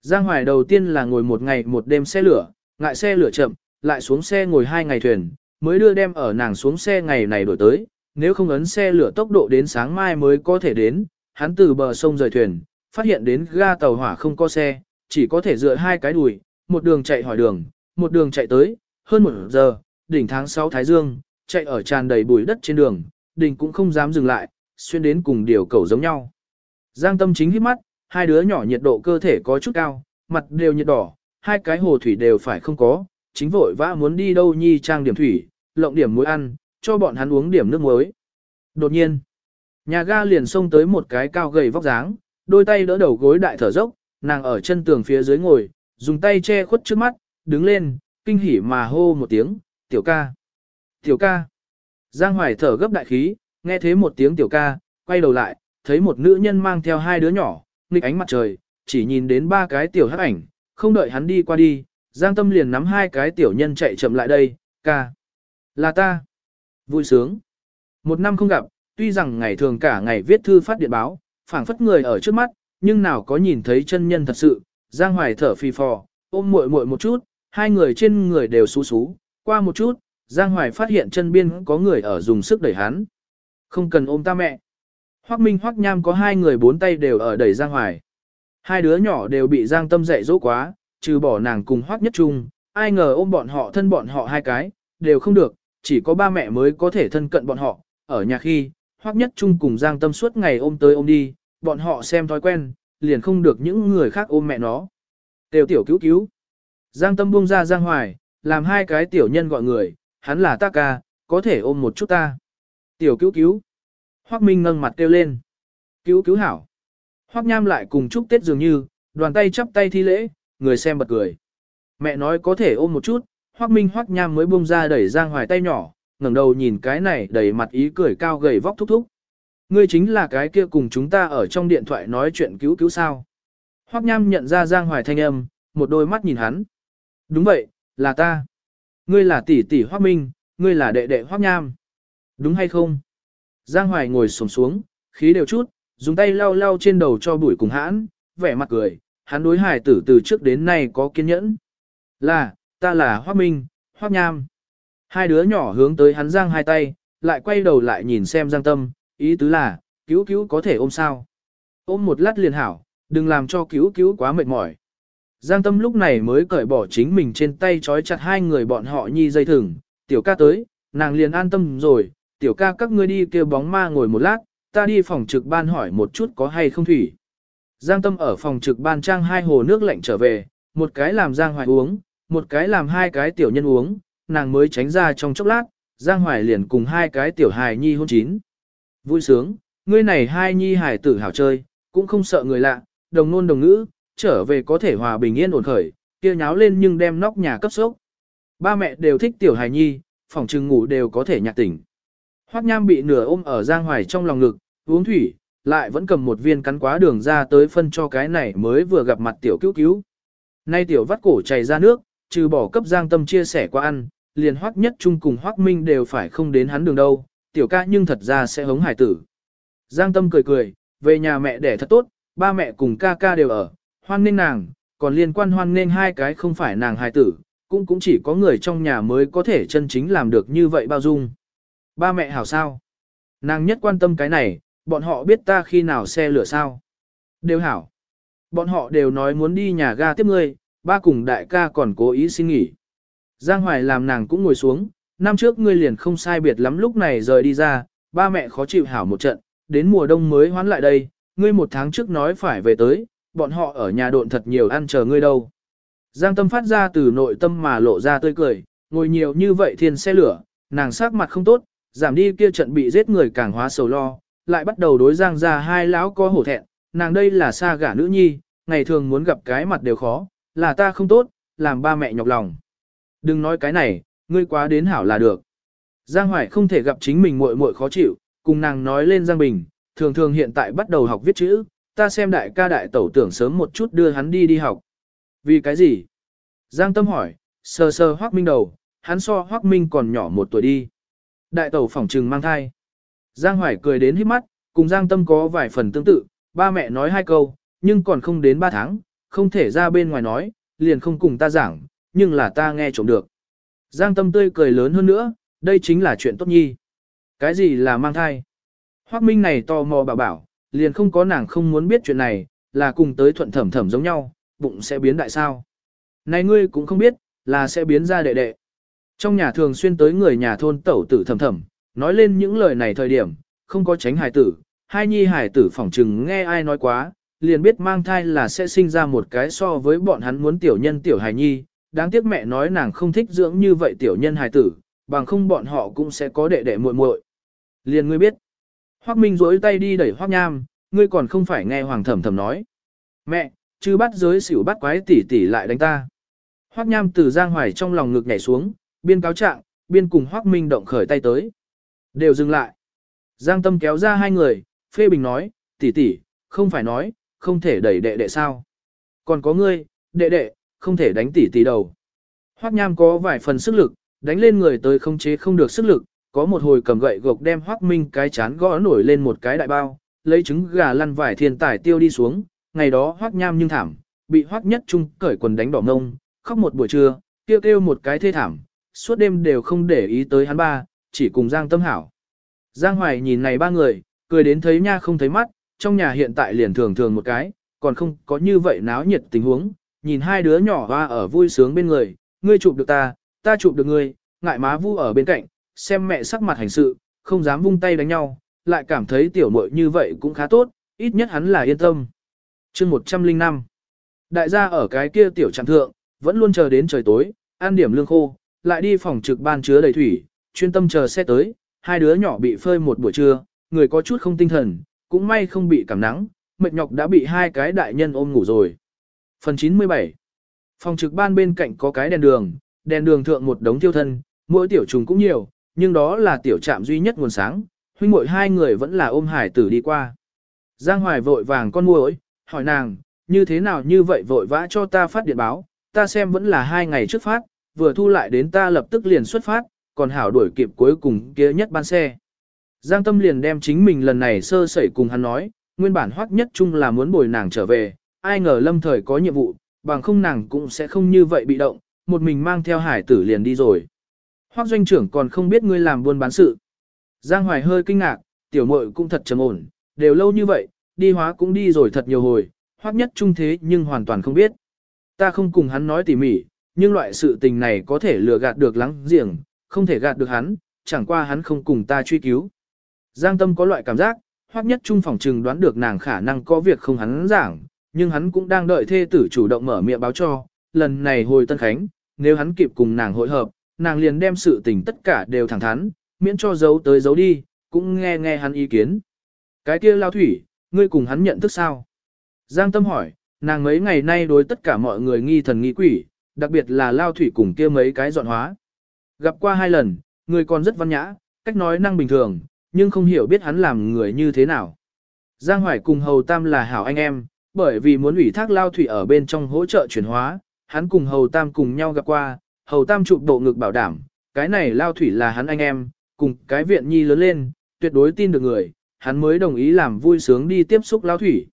Giang Hoài đầu tiên là ngồi một ngày một đêm xe lửa, ngại xe lửa chậm, lại xuống xe ngồi hai ngày thuyền, mới đưa đem ở nàng xuống xe ngày này đổi tới, nếu không ấn xe lửa tốc độ đến sáng mai mới có thể đến, hắn từ bờ sông rời thuyền, phát hiện đến ga tàu hỏa không có xe, chỉ có thể dựa hai cái đùi, một đường chạy hỏi đường, một đường chạy tới, hơn một giờ, đỉnh tháng 6 Thái Dương, chạy ở tràn đầy bụi đất trên đường, đỉnh cũng không dám dừng lại, xuyên đến cùng điều cầu giống nhau. Giang tâm chính hít mắt, hai đứa nhỏ nhiệt độ cơ thể có chút cao, mặt đều nhiệt đỏ, hai cái hồ thủy đều phải không có, chính vội vã muốn đi đâu nhi trang điểm thủy, lộng điểm muối ăn, cho bọn hắn uống điểm nước muối. Đột nhiên, nhà ga liền xông tới một cái cao gầy vóc dáng, đôi tay đỡ đầu gối đại thở dốc, nàng ở chân tường phía dưới ngồi, dùng tay che khuất trước mắt, đứng lên, kinh hỉ mà hô một tiếng, tiểu ca. Tiểu ca. Giang Hoài thở gấp đại khí, nghe thấy một tiếng tiểu ca, quay đầu lại, thấy một nữ nhân mang theo hai đứa nhỏ, nghịch ánh mặt trời, chỉ nhìn đến ba cái tiểu hắc ảnh, không đợi hắn đi qua đi, Giang Tâm liền nắm hai cái tiểu nhân chạy chậm lại đây, ca. Là ta. Vui sướng. Một năm không gặp, tuy rằng ngày thường cả ngày viết thư phát điện báo, phảng phất người ở trước mắt, nhưng nào có nhìn thấy chân nhân thật sự, Giang Hoài thở phì phò, ôm muội muội một chút, hai người trên người đều xú xú, qua một chút, Giang Hoài phát hiện chân biên có người ở dùng sức đẩy hắn. Không cần ôm ta mẹ. Hoắc Minh Hoắc Nham có hai người bốn tay đều ở đẩy Giang Hoài. Hai đứa nhỏ đều bị Giang Tâm dạy dỗ quá, trừ bỏ nàng cùng Hoắc Nhất Trung, ai ngờ ôm bọn họ thân bọn họ hai cái, đều không được, chỉ có ba mẹ mới có thể thân cận bọn họ, ở nhà khi, Hoắc Nhất chung cùng Giang Tâm suốt ngày ôm tới ôm đi, bọn họ xem thói quen, liền không được những người khác ôm mẹ nó. Tiểu tiểu cứu cứu. Giang Tâm buông ra Giang Hoài, làm hai cái tiểu nhân gọi người, hắn là ta ca, có thể ôm một chút ta. Tiểu cứu cứu. Hoắc Minh ngâng mặt kêu lên. Cứu cứu hảo. Hoắc Nham lại cùng chúc Tết dường như, đoàn tay chắp tay thi lễ, người xem bật cười. Mẹ nói có thể ôm một chút, Hoắc Minh Hoắc Nham mới buông ra đẩy Giang Hoài tay nhỏ, ngẩng đầu nhìn cái này đầy mặt ý cười cao gầy vóc thúc thúc. Ngươi chính là cái kia cùng chúng ta ở trong điện thoại nói chuyện cứu cứu sao. Hoắc Nham nhận ra Giang Hoài thanh âm, một đôi mắt nhìn hắn. Đúng vậy, là ta. Ngươi là tỷ tỷ Hoắc Minh, ngươi là đệ đệ Hoắc Nham. Đúng hay không? Giang Hoài ngồi xổm xuống, khí đều chút, dùng tay lau lau trên đầu cho bụi cùng hãn, vẻ mặt cười, hắn đối hài tử từ trước đến nay có kiên nhẫn. Là, ta là Hoác Minh, Hoác Nham. Hai đứa nhỏ hướng tới hắn giang hai tay, lại quay đầu lại nhìn xem Giang Tâm, ý tứ là, cứu cứu có thể ôm sao. Ôm một lát liền hảo, đừng làm cho cứu cứu quá mệt mỏi. Giang Tâm lúc này mới cởi bỏ chính mình trên tay trói chặt hai người bọn họ nhi dây thừng, tiểu ca tới, nàng liền an tâm rồi, tiểu ca các ngươi đi kêu bóng ma ngồi một lát, ta đi phòng trực ban hỏi một chút có hay không thủy. Giang Tâm ở phòng trực ban trang hai hồ nước lạnh trở về, một cái làm Giang Hoài uống, một cái làm hai cái tiểu nhân uống, nàng mới tránh ra trong chốc lát, Giang Hoài liền cùng hai cái tiểu hài nhi hôn chín. Vui sướng, ngươi này hai nhi hài tử hảo chơi, cũng không sợ người lạ, đồng nôn đồng ngữ, trở về có thể hòa bình yên ổn khởi, kia nháo lên nhưng đem nóc nhà cấp sốc. Ba mẹ đều thích tiểu hài nhi, phòng trừng ngủ đều có thể nhạc tỉnh. Hoắc Nham bị nửa ôm ở Giang Hoài trong lòng ngực, uống thủy, lại vẫn cầm một viên cắn quá đường ra tới phân cho cái này mới vừa gặp mặt tiểu cứu cứu. Nay tiểu vắt cổ chảy ra nước, trừ bỏ cấp Giang Tâm chia sẻ qua ăn, liền Hoắc Nhất Trung cùng Hoắc Minh đều phải không đến hắn đường đâu, tiểu ca nhưng thật ra sẽ hống hải tử. Giang Tâm cười cười, về nhà mẹ đẻ thật tốt, ba mẹ cùng ca ca đều ở, hoan nên nàng, còn liên quan hoan nên hai cái không phải nàng Hải tử, cũng cũng chỉ có người trong nhà mới có thể chân chính làm được như vậy bao dung. Ba mẹ hảo sao? Nàng nhất quan tâm cái này, bọn họ biết ta khi nào xe lửa sao? Đều hảo. Bọn họ đều nói muốn đi nhà ga tiếp ngươi, ba cùng đại ca còn cố ý xin nghỉ. Giang Hoài làm nàng cũng ngồi xuống, năm trước ngươi liền không sai biệt lắm lúc này rời đi ra, ba mẹ khó chịu hảo một trận, đến mùa đông mới hoán lại đây, ngươi một tháng trước nói phải về tới, bọn họ ở nhà độn thật nhiều ăn chờ ngươi đâu. Giang tâm phát ra từ nội tâm mà lộ ra tươi cười, ngồi nhiều như vậy thiên xe lửa, nàng sắc mặt không tốt, giảm đi kia trận bị giết người càng hóa sầu lo, lại bắt đầu đối giang ra hai lão có hổ thẹn, nàng đây là xa gả nữ nhi, ngày thường muốn gặp cái mặt đều khó, là ta không tốt, làm ba mẹ nhọc lòng. Đừng nói cái này, ngươi quá đến hảo là được. Giang Hoài không thể gặp chính mình muội muội khó chịu, cùng nàng nói lên Giang Bình, thường thường hiện tại bắt đầu học viết chữ, ta xem đại ca đại tẩu tưởng sớm một chút đưa hắn đi đi học. Vì cái gì? Giang Tâm hỏi, sờ sờ Hoác Minh đầu, hắn so Hoác Minh còn nhỏ một tuổi đi. Đại tẩu phỏng trừng mang thai. Giang Hoài cười đến hít mắt, cùng Giang Tâm có vài phần tương tự, ba mẹ nói hai câu, nhưng còn không đến ba tháng, không thể ra bên ngoài nói, liền không cùng ta giảng, nhưng là ta nghe trộm được. Giang Tâm tươi cười lớn hơn nữa, đây chính là chuyện tốt nhi. Cái gì là mang thai? Hoác Minh này to mò bảo bảo, liền không có nàng không muốn biết chuyện này, là cùng tới thuận thẩm thẩm giống nhau, bụng sẽ biến đại sao. Này ngươi cũng không biết, là sẽ biến ra đệ đệ. Trong nhà thường xuyên tới người nhà thôn tẩu tử thẩm thẩm, nói lên những lời này thời điểm, không có tránh hài tử, hai nhi hài tử phỏng trừng nghe ai nói quá, liền biết mang thai là sẽ sinh ra một cái so với bọn hắn muốn tiểu nhân tiểu hài nhi, đáng tiếc mẹ nói nàng không thích dưỡng như vậy tiểu nhân hài tử, bằng không bọn họ cũng sẽ có đệ đệ muội muội. Liền ngươi biết, Hoắc Minh rối tay đi đẩy Hoắc Nham, ngươi còn không phải nghe Hoàng Thẩm Thẩm nói. Mẹ, chứ bắt giới xỉu bắt quái tỷ tỷ lại đánh ta. Hoắc Nham từ Giang Hoài trong lòng ngực nhảy xuống, biên cáo trạng, biên cùng Hoắc Minh động khởi tay tới. Đều dừng lại. Giang Tâm kéo ra hai người, phê bình nói, tỷ tỷ, không phải nói, không thể đẩy đệ đệ sao. Còn có ngươi, đệ đệ, không thể đánh tỷ tỷ đầu. Hoắc Nham có vài phần sức lực, đánh lên người tới không chế không được sức lực, có một hồi cầm gậy gộc đem Hoắc Minh cái chán gõ nổi lên một cái đại bao, lấy trứng gà lăn vải thiên tải tiêu đi xuống, ngày đó Hoắc Nham nhưng thảm, bị Hoắc Nhất Trung cởi quần đánh đỏ ngông, khóc một buổi trưa, kêu kêu một cái thê thảm, suốt đêm đều không để ý tới hắn ba, chỉ cùng Giang Tâm Hảo. Giang Hoài nhìn này ba người, cười đến thấy nha không thấy mắt, trong nhà hiện tại liền thường thường một cái, còn không có như vậy náo nhiệt tình huống, nhìn hai đứa nhỏ hoa ở vui sướng bên người, ngươi chụp được ta, ta chụp được ngươi, ngại má vu ở bên cạnh, xem mẹ sắc mặt hành sự, không dám vung tay đánh nhau, lại cảm thấy tiểu muội như vậy cũng khá tốt, ít nhất hắn là yên tâm. chương 105 Đại gia ở cái kia tiểu trạm thượng, vẫn luôn chờ đến trời tối, ăn điểm lương khô, lại đi phòng trực ban chứa đầy thủy, chuyên tâm chờ xe tới, hai đứa nhỏ bị phơi một buổi trưa, người có chút không tinh thần, cũng may không bị cảm nắng, mệt nhọc đã bị hai cái đại nhân ôm ngủ rồi. Phần 97 Phòng trực ban bên cạnh có cái đèn đường, đèn đường thượng một đống tiêu thân, mỗi tiểu trùng cũng nhiều, nhưng đó là tiểu trạm duy nhất nguồn sáng, huynh muội hai người vẫn là ôm hải tử đi qua. Giang Hoài vội vàng con muội, hỏi nàng, như thế nào như vậy vội vã cho ta phát điện báo, ta xem vẫn là hai ngày trước phát, vừa thu lại đến ta lập tức liền xuất phát, còn hảo đuổi kịp cuối cùng kia nhất ban xe. Giang Tâm liền đem chính mình lần này sơ sẩy cùng hắn nói, nguyên bản hoắc nhất chung là muốn bồi nàng trở về, ai ngờ lâm thời có nhiệm vụ, bằng không nàng cũng sẽ không như vậy bị động, một mình mang theo hải tử liền đi rồi. Hoắc doanh trưởng còn không biết ngươi làm buôn bán sự. Giang Hoài hơi kinh ngạc, tiểu muội cũng thật trầm ổn, đều lâu như vậy, đi hóa cũng đi rồi thật nhiều hồi. hoắc nhất trung thế nhưng hoàn toàn không biết. Ta không cùng hắn nói tỉ mỉ, nhưng loại sự tình này có thể lừa gạt được lắng giềng, không thể gạt được hắn, chẳng qua hắn không cùng ta truy cứu. Giang tâm có loại cảm giác, hoắc nhất trung phòng trừng đoán được nàng khả năng có việc không hắn giảng, nhưng hắn cũng đang đợi thê tử chủ động mở miệng báo cho, lần này hồi Tân Khánh, nếu hắn kịp cùng nàng hội hợp, nàng liền đem sự tình tất cả đều thẳng thắn, miễn cho giấu tới giấu đi, cũng nghe nghe hắn ý kiến. Cái kia lao thủy, ngươi cùng hắn nhận thức sao? Giang Tâm hỏi, nàng mấy ngày nay đối tất cả mọi người nghi thần nghi quỷ, đặc biệt là lao thủy cùng kia mấy cái dọn hóa. Gặp qua hai lần, người còn rất văn nhã, cách nói năng bình thường, nhưng không hiểu biết hắn làm người như thế nào. Giang Hoài cùng Hầu Tam là hảo anh em, bởi vì muốn ủy thác lao thủy ở bên trong hỗ trợ chuyển hóa, hắn cùng Hầu Tam cùng nhau gặp qua, Hầu Tam chụp độ ngực bảo đảm, cái này lao thủy là hắn anh em, cùng cái viện nhi lớn lên, tuyệt đối tin được người, hắn mới đồng ý làm vui sướng đi tiếp xúc lao thủy.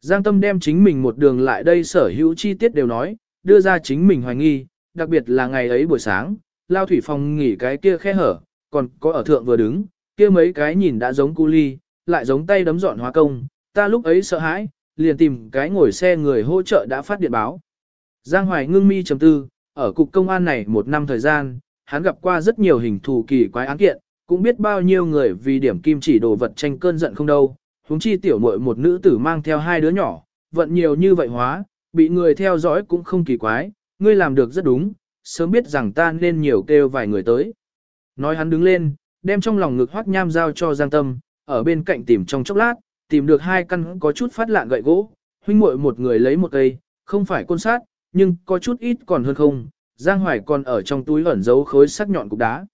Giang Tâm đem chính mình một đường lại đây sở hữu chi tiết đều nói, đưa ra chính mình hoài nghi, đặc biệt là ngày ấy buổi sáng, lao thủy phòng nghỉ cái kia khe hở, còn có ở thượng vừa đứng, kia mấy cái nhìn đã giống cu ly, lại giống tay đấm dọn hóa công, ta lúc ấy sợ hãi, liền tìm cái ngồi xe người hỗ trợ đã phát điện báo. Giang Hoài ngưng mi trầm tư, ở cục công an này một năm thời gian, hắn gặp qua rất nhiều hình thù kỳ quái án kiện, cũng biết bao nhiêu người vì điểm kim chỉ đồ vật tranh cơn giận không đâu, huống chi tiểu muội một nữ tử mang theo hai đứa nhỏ, vận nhiều như vậy hóa, bị người theo dõi cũng không kỳ quái, ngươi làm được rất đúng, sớm biết rằng ta nên nhiều kêu vài người tới. Nói hắn đứng lên, đem trong lòng ngực hoác nham giao cho Giang Tâm, ở bên cạnh tìm trong chốc lát, tìm được hai căn có chút phát lạng gậy gỗ, huynh muội một người lấy một cây, không phải côn sát, nhưng có chút ít còn hơn không, Giang Hoài còn ở trong túi ẩn giấu khối sắc nhọn cục đá.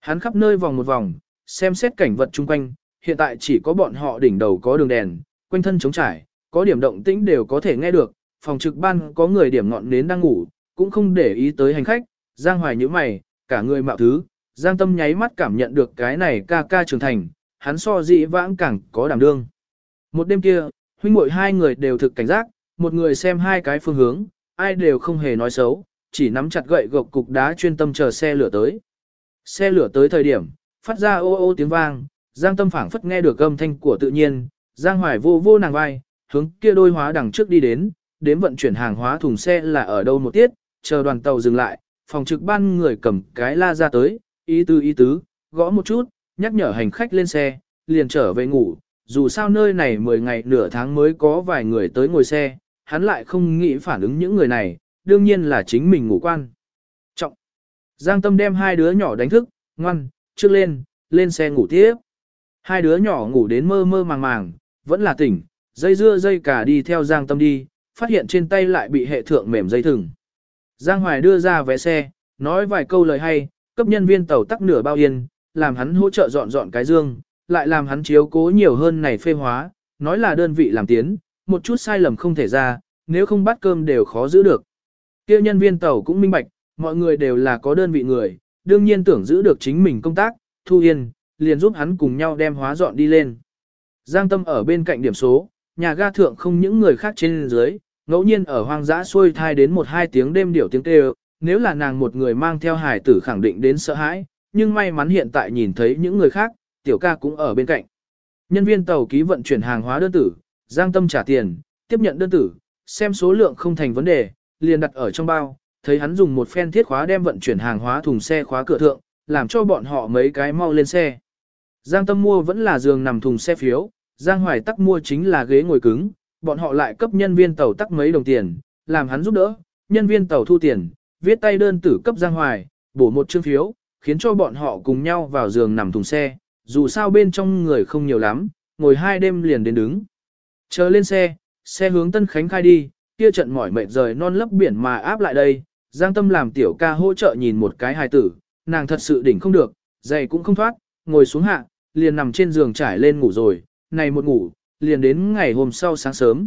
Hắn khắp nơi vòng một vòng, xem xét cảnh vật chung quanh, hiện tại chỉ có bọn họ đỉnh đầu có đường đèn, quanh thân trống trải, có điểm động tĩnh đều có thể nghe được, phòng trực ban có người điểm ngọn nến đang ngủ, cũng không để ý tới hành khách, Giang Hoài như mày, cả người mạo thứ, Giang Tâm nháy mắt cảm nhận được cái này ca ca trưởng thành, hắn so dị vãng càng có đảm đương. Một đêm kia, huynh muội hai người đều thực cảnh giác, một người xem hai cái phương hướng, ai đều không hề nói xấu, chỉ nắm chặt gậy gộc cục đá chuyên tâm chờ xe lửa tới. Xe lửa tới thời điểm, phát ra ô ô tiếng vang, Giang Tâm phảng phất nghe được âm thanh của tự nhiên, Giang Hoài vô vô nàng vai, hướng kia đôi hóa đằng trước đi đến, đến vận chuyển hàng hóa thùng xe là ở đâu một tiết, chờ đoàn tàu dừng lại, phòng trực ban người cầm cái la ra tới, ý tứ ý tứ, gõ một chút, nhắc nhở hành khách lên xe, liền trở về ngủ, dù sao nơi này 10 ngày nửa tháng mới có vài người tới ngồi xe, hắn lại không nghĩ phản ứng những người này, đương nhiên là chính mình ngủ quan. Trọng. Giang Tâm đem hai đứa nhỏ đánh thức, ngoan, trước lên, lên xe ngủ tiếp. Hai đứa nhỏ ngủ đến mơ mơ màng màng, vẫn là tỉnh, dây dưa dây cả đi theo Giang Tâm đi, phát hiện trên tay lại bị hệ thượng mềm dây thừng. Giang Hoài đưa ra vé xe, nói vài câu lời hay, cấp nhân viên tàu tắc nửa bao yên, làm hắn hỗ trợ dọn dọn cái dương, lại làm hắn chiếu cố nhiều hơn này phê hóa, nói là đơn vị làm tiến, một chút sai lầm không thể ra, nếu không bắt cơm đều khó giữ được. Kêu nhân viên tàu cũng minh bạch, mọi người đều là có đơn vị người, đương nhiên tưởng giữ được chính mình công tác, Thu Yên, liền giúp hắn cùng nhau đem hóa dọn đi lên. Giang Tâm ở bên cạnh điểm số, nhà ga thượng không những người khác trên dưới, ngẫu nhiên ở hoang dã xuôi thai đến một hai tiếng đêm điểu tiếng kêu, nếu là nàng một người mang theo hải tử khẳng định đến sợ hãi, nhưng may mắn hiện tại nhìn thấy những người khác, tiểu ca cũng ở bên cạnh. Nhân viên tàu ký vận chuyển hàng hóa đơn tử, Giang Tâm trả tiền, tiếp nhận đơn tử, xem số lượng không thành vấn đề, liền đặt ở trong bao, thấy hắn dùng một phen thiết khóa đem vận chuyển hàng hóa thùng xe khóa cửa thượng, làm cho bọn họ mấy cái mau lên xe. Giang Tâm mua vẫn là giường nằm thùng xe phiếu, Giang Hoài tắc mua chính là ghế ngồi cứng, bọn họ lại cấp nhân viên tàu tắc mấy đồng tiền, làm hắn giúp đỡ, nhân viên tàu thu tiền, viết tay đơn tử cấp Giang Hoài, bổ một chương phiếu, khiến cho bọn họ cùng nhau vào giường nằm thùng xe, dù sao bên trong người không nhiều lắm, ngồi hai đêm liền đến đứng. Chờ lên xe, xe hướng Tân Khánh khai đi, kia trận mỏi mệt rời non lấp biển mà áp lại đây, Giang Tâm làm tiểu ca hỗ trợ nhìn một cái hài tử, nàng thật sự đỉnh không được, giày cũng không thoát, ngồi xuống hạ, liền nằm trên giường trải lên ngủ rồi, này một ngủ, liền đến ngày hôm sau sáng sớm.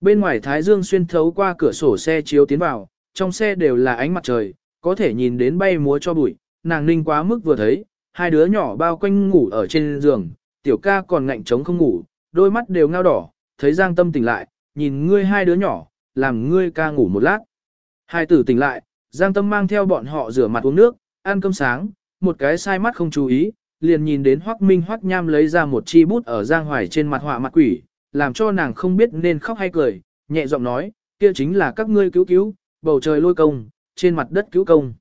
Bên ngoài Thái Dương xuyên thấu qua cửa sổ xe chiếu tiến vào, trong xe đều là ánh mặt trời, có thể nhìn đến bay múa cho bụi, nàng ninh quá mức vừa thấy, hai đứa nhỏ bao quanh ngủ ở trên giường, tiểu ca còn ngạnh trống không ngủ, đôi mắt đều ngao đỏ, thấy Giang Tâm tỉnh lại, nhìn ngươi hai đứa nhỏ, làm ngươi ca ngủ một lát. Hai tử tỉnh lại, Giang Tâm mang theo bọn họ rửa mặt uống nước, ăn cơm sáng, một cái sai mắt không chú ý, liền nhìn đến Hoắc Minh Hoắc Nham lấy ra một chi bút ở Giang Hoài trên mặt họa mặt quỷ, làm cho nàng không biết nên khóc hay cười, nhẹ giọng nói, kia chính là các ngươi cứu cứu, bầu trời lôi công, trên mặt đất cứu công.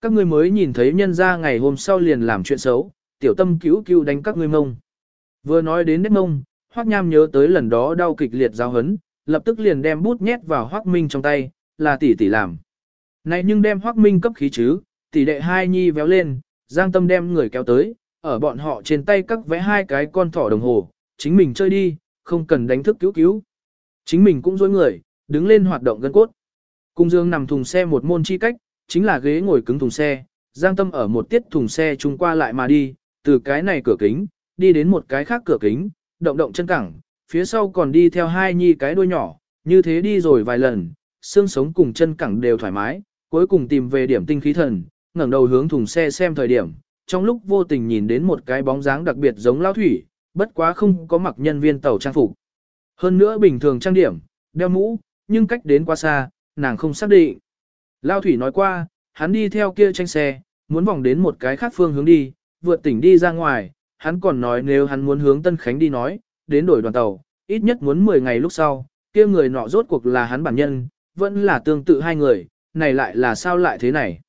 Các ngươi mới nhìn thấy nhân ra ngày hôm sau liền làm chuyện xấu, tiểu tâm cứu cứu đánh các ngươi mông. Vừa nói đến nét mông, Hoắc Nham nhớ tới lần đó đau kịch liệt giáo hấn, lập tức liền đem bút nhét vào Hoắc Minh trong tay, là tỷ tỷ làm. Này nhưng đem Hoắc Minh cấp khí chứ, tỷ đệ hai nhi véo lên, Giang Tâm đem người kéo tới, ở bọn họ trên tay cắt vẽ hai cái con thỏ đồng hồ, chính mình chơi đi, không cần đánh thức cứu cứu. Chính mình cũng dối người, đứng lên hoạt động gân cốt. Cung Dương nằm thùng xe một môn chi cách, chính là ghế ngồi cứng thùng xe, Giang Tâm ở một tiết thùng xe chung qua lại mà đi, từ cái này cửa kính, đi đến một cái khác cửa kính, động động chân cẳng, phía sau còn đi theo hai nhi cái đuôi nhỏ, như thế đi rồi vài lần, xương sống cùng chân cẳng đều thoải mái, cuối cùng tìm về điểm tinh khí thần, ngẩng đầu hướng thùng xe xem thời điểm, trong lúc vô tình nhìn đến một cái bóng dáng đặc biệt giống lao thủy, bất quá không có mặc nhân viên tàu trang phục. Hơn nữa bình thường trang điểm, đeo mũ, nhưng cách đến quá xa, nàng không xác định. Lao thủy nói qua, hắn đi theo kia tranh xe, muốn vòng đến một cái khác phương hướng đi, vượt tỉnh đi ra ngoài, hắn còn nói nếu hắn muốn hướng Tân Khánh đi nói, đến đổi đoàn tàu, ít nhất muốn 10 ngày lúc sau, kia người nọ rốt cuộc là hắn bản nhân, vẫn là tương tự hai người, này lại là sao lại thế này.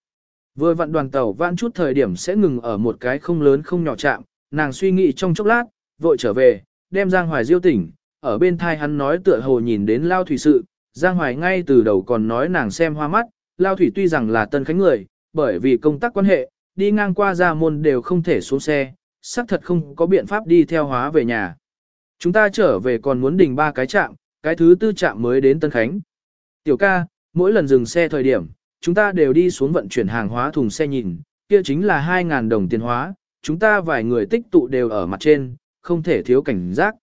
Vừa vặn đoàn tàu vãn chút thời điểm sẽ ngừng ở một cái không lớn không nhỏ chạm, nàng suy nghĩ trong chốc lát, vội trở về, đem Giang Hoài diêu tỉnh, ở bên thai hắn nói tựa hồ nhìn đến Lao Thủy sự, Giang Hoài ngay từ đầu còn nói nàng xem hoa mắt, Lao Thủy tuy rằng là tân khánh người, bởi vì công tác quan hệ, đi ngang qua gia môn đều không thể xuống xe, xác thật không có biện pháp đi theo hóa về nhà. Chúng ta trở về còn muốn đình ba cái trạm, cái thứ tư trạm mới đến Tân Khánh. Tiểu ca, mỗi lần dừng xe thời điểm, chúng ta đều đi xuống vận chuyển hàng hóa thùng xe nhìn, kia chính là 2.000 đồng tiền hóa, chúng ta vài người tích tụ đều ở mặt trên, không thể thiếu cảnh giác.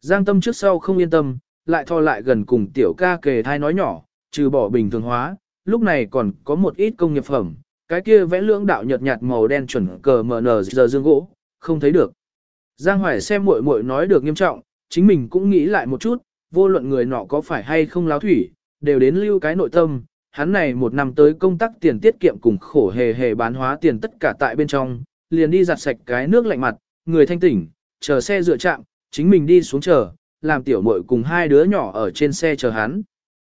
Giang tâm trước sau không yên tâm, lại thò lại gần cùng tiểu ca kề thai nói nhỏ, trừ bỏ bình thường hóa, lúc này còn có một ít công nghiệp phẩm, cái kia vẽ lưỡng đạo nhợt nhạt màu đen chuẩn cờ mờ nờ giờ dương gỗ, không thấy được. Giang Hoài xem muội muội nói được nghiêm trọng, chính mình cũng nghĩ lại một chút, vô luận người nọ có phải hay không láo thủy, đều đến lưu cái nội tâm, hắn này một năm tới công tác tiền tiết kiệm cùng khổ hề hề bán hóa tiền tất cả tại bên trong, liền đi giặt sạch cái nước lạnh mặt, người thanh tỉnh, chờ xe dựa chạm, chính mình đi xuống chờ, làm tiểu muội cùng hai đứa nhỏ ở trên xe chờ hắn.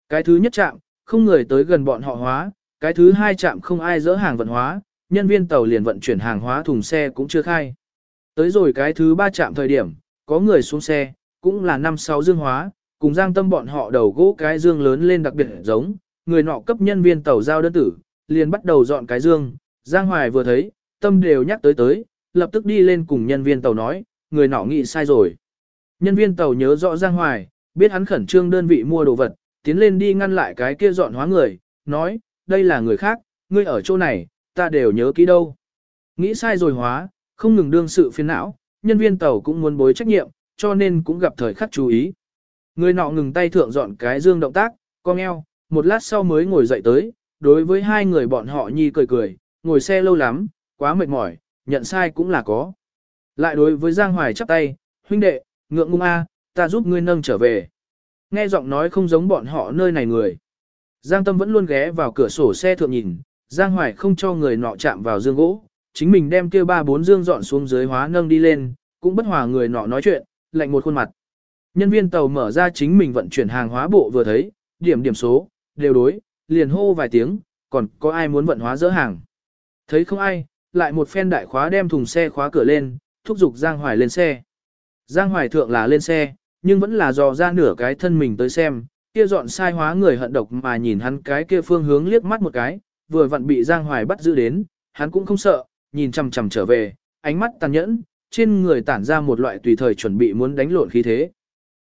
Cái thứ nhất chạm, không người tới gần bọn họ hóa, cái thứ hai chạm không ai dỡ hàng vận hóa, nhân viên tàu liền vận chuyển hàng hóa thùng xe cũng chưa khai. Tới rồi cái thứ ba chạm thời điểm, có người xuống xe, cũng là năm sáu dương hóa, cùng giang tâm bọn họ đầu gỗ cái dương lớn lên đặc biệt giống, người nọ cấp nhân viên tàu giao đơn tử, liền bắt đầu dọn cái dương, giang hoài vừa thấy, tâm đều nhắc tới tới, lập tức đi lên cùng nhân viên tàu nói, người nọ nghĩ sai rồi. Nhân viên tàu nhớ rõ giang hoài, biết hắn khẩn trương đơn vị mua đồ vật, tiến lên đi ngăn lại cái kia dọn hóa người, nói, đây là người khác, ngươi ở chỗ này, ta đều nhớ kỹ đâu. Nghĩ sai rồi hóa, không ngừng đương sự phiền não, nhân viên tàu cũng muốn bối trách nhiệm, cho nên cũng gặp thời khắc chú ý. Người nọ ngừng tay thượng dọn cái dương động tác, cong eo, một lát sau mới ngồi dậy tới, đối với hai người bọn họ nhi cười cười, ngồi xe lâu lắm, quá mệt mỏi, nhận sai cũng là có. Lại đối với Giang Hoài chắp tay, huynh đệ, ngượng ngung a, ta giúp ngươi nâng trở về. Nghe giọng nói không giống bọn họ nơi này người. Giang Tâm vẫn luôn ghé vào cửa sổ xe thượng nhìn, Giang Hoài không cho người nọ chạm vào dương gỗ, chính mình đem kia ba bốn dương dọn xuống dưới hóa nâng đi lên, cũng bất hòa người nọ nói chuyện, lạnh một khuôn mặt. Nhân viên tàu mở ra chính mình vận chuyển hàng hóa bộ vừa thấy, điểm điểm số, đều đối, liền hô vài tiếng, còn có ai muốn vận hóa dỡ hàng. Thấy không ai, lại một phen đại khóa đem thùng xe khóa cửa lên, thúc giục Giang Hoài lên xe. Giang Hoài thượng là lên xe, nhưng vẫn là dò ra nửa cái thân mình tới xem, kia dọn sai hóa người hận độc mà nhìn hắn cái kia phương hướng liếc mắt một cái, vừa vặn bị Giang Hoài bắt giữ đến, hắn cũng không sợ, nhìn chằm chằm trở về, ánh mắt tàn nhẫn, trên người tản ra một loại tùy thời chuẩn bị muốn đánh lộn khí thế.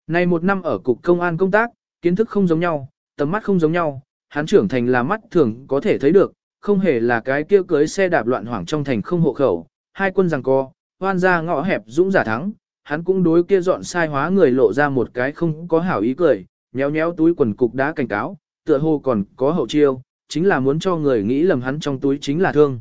Nay một năm ở cục công an công tác, kiến thức không giống nhau, tầm mắt không giống nhau, hắn trưởng thành là mắt thường có thể thấy được, không hề là cái kia cưới xe đạp loạn hoảng trong thành không hộ khẩu, hai quân giằng co, hoan ra ngõ hẹp dũng giả thắng, hắn cũng đối kia dọn sai hóa người lộ ra một cái không có hảo ý cười, nhéo nhéo túi quần cục đá cảnh cáo, tựa hồ còn có hậu chiêu, chính là muốn cho người nghĩ lầm hắn trong túi chính là thương.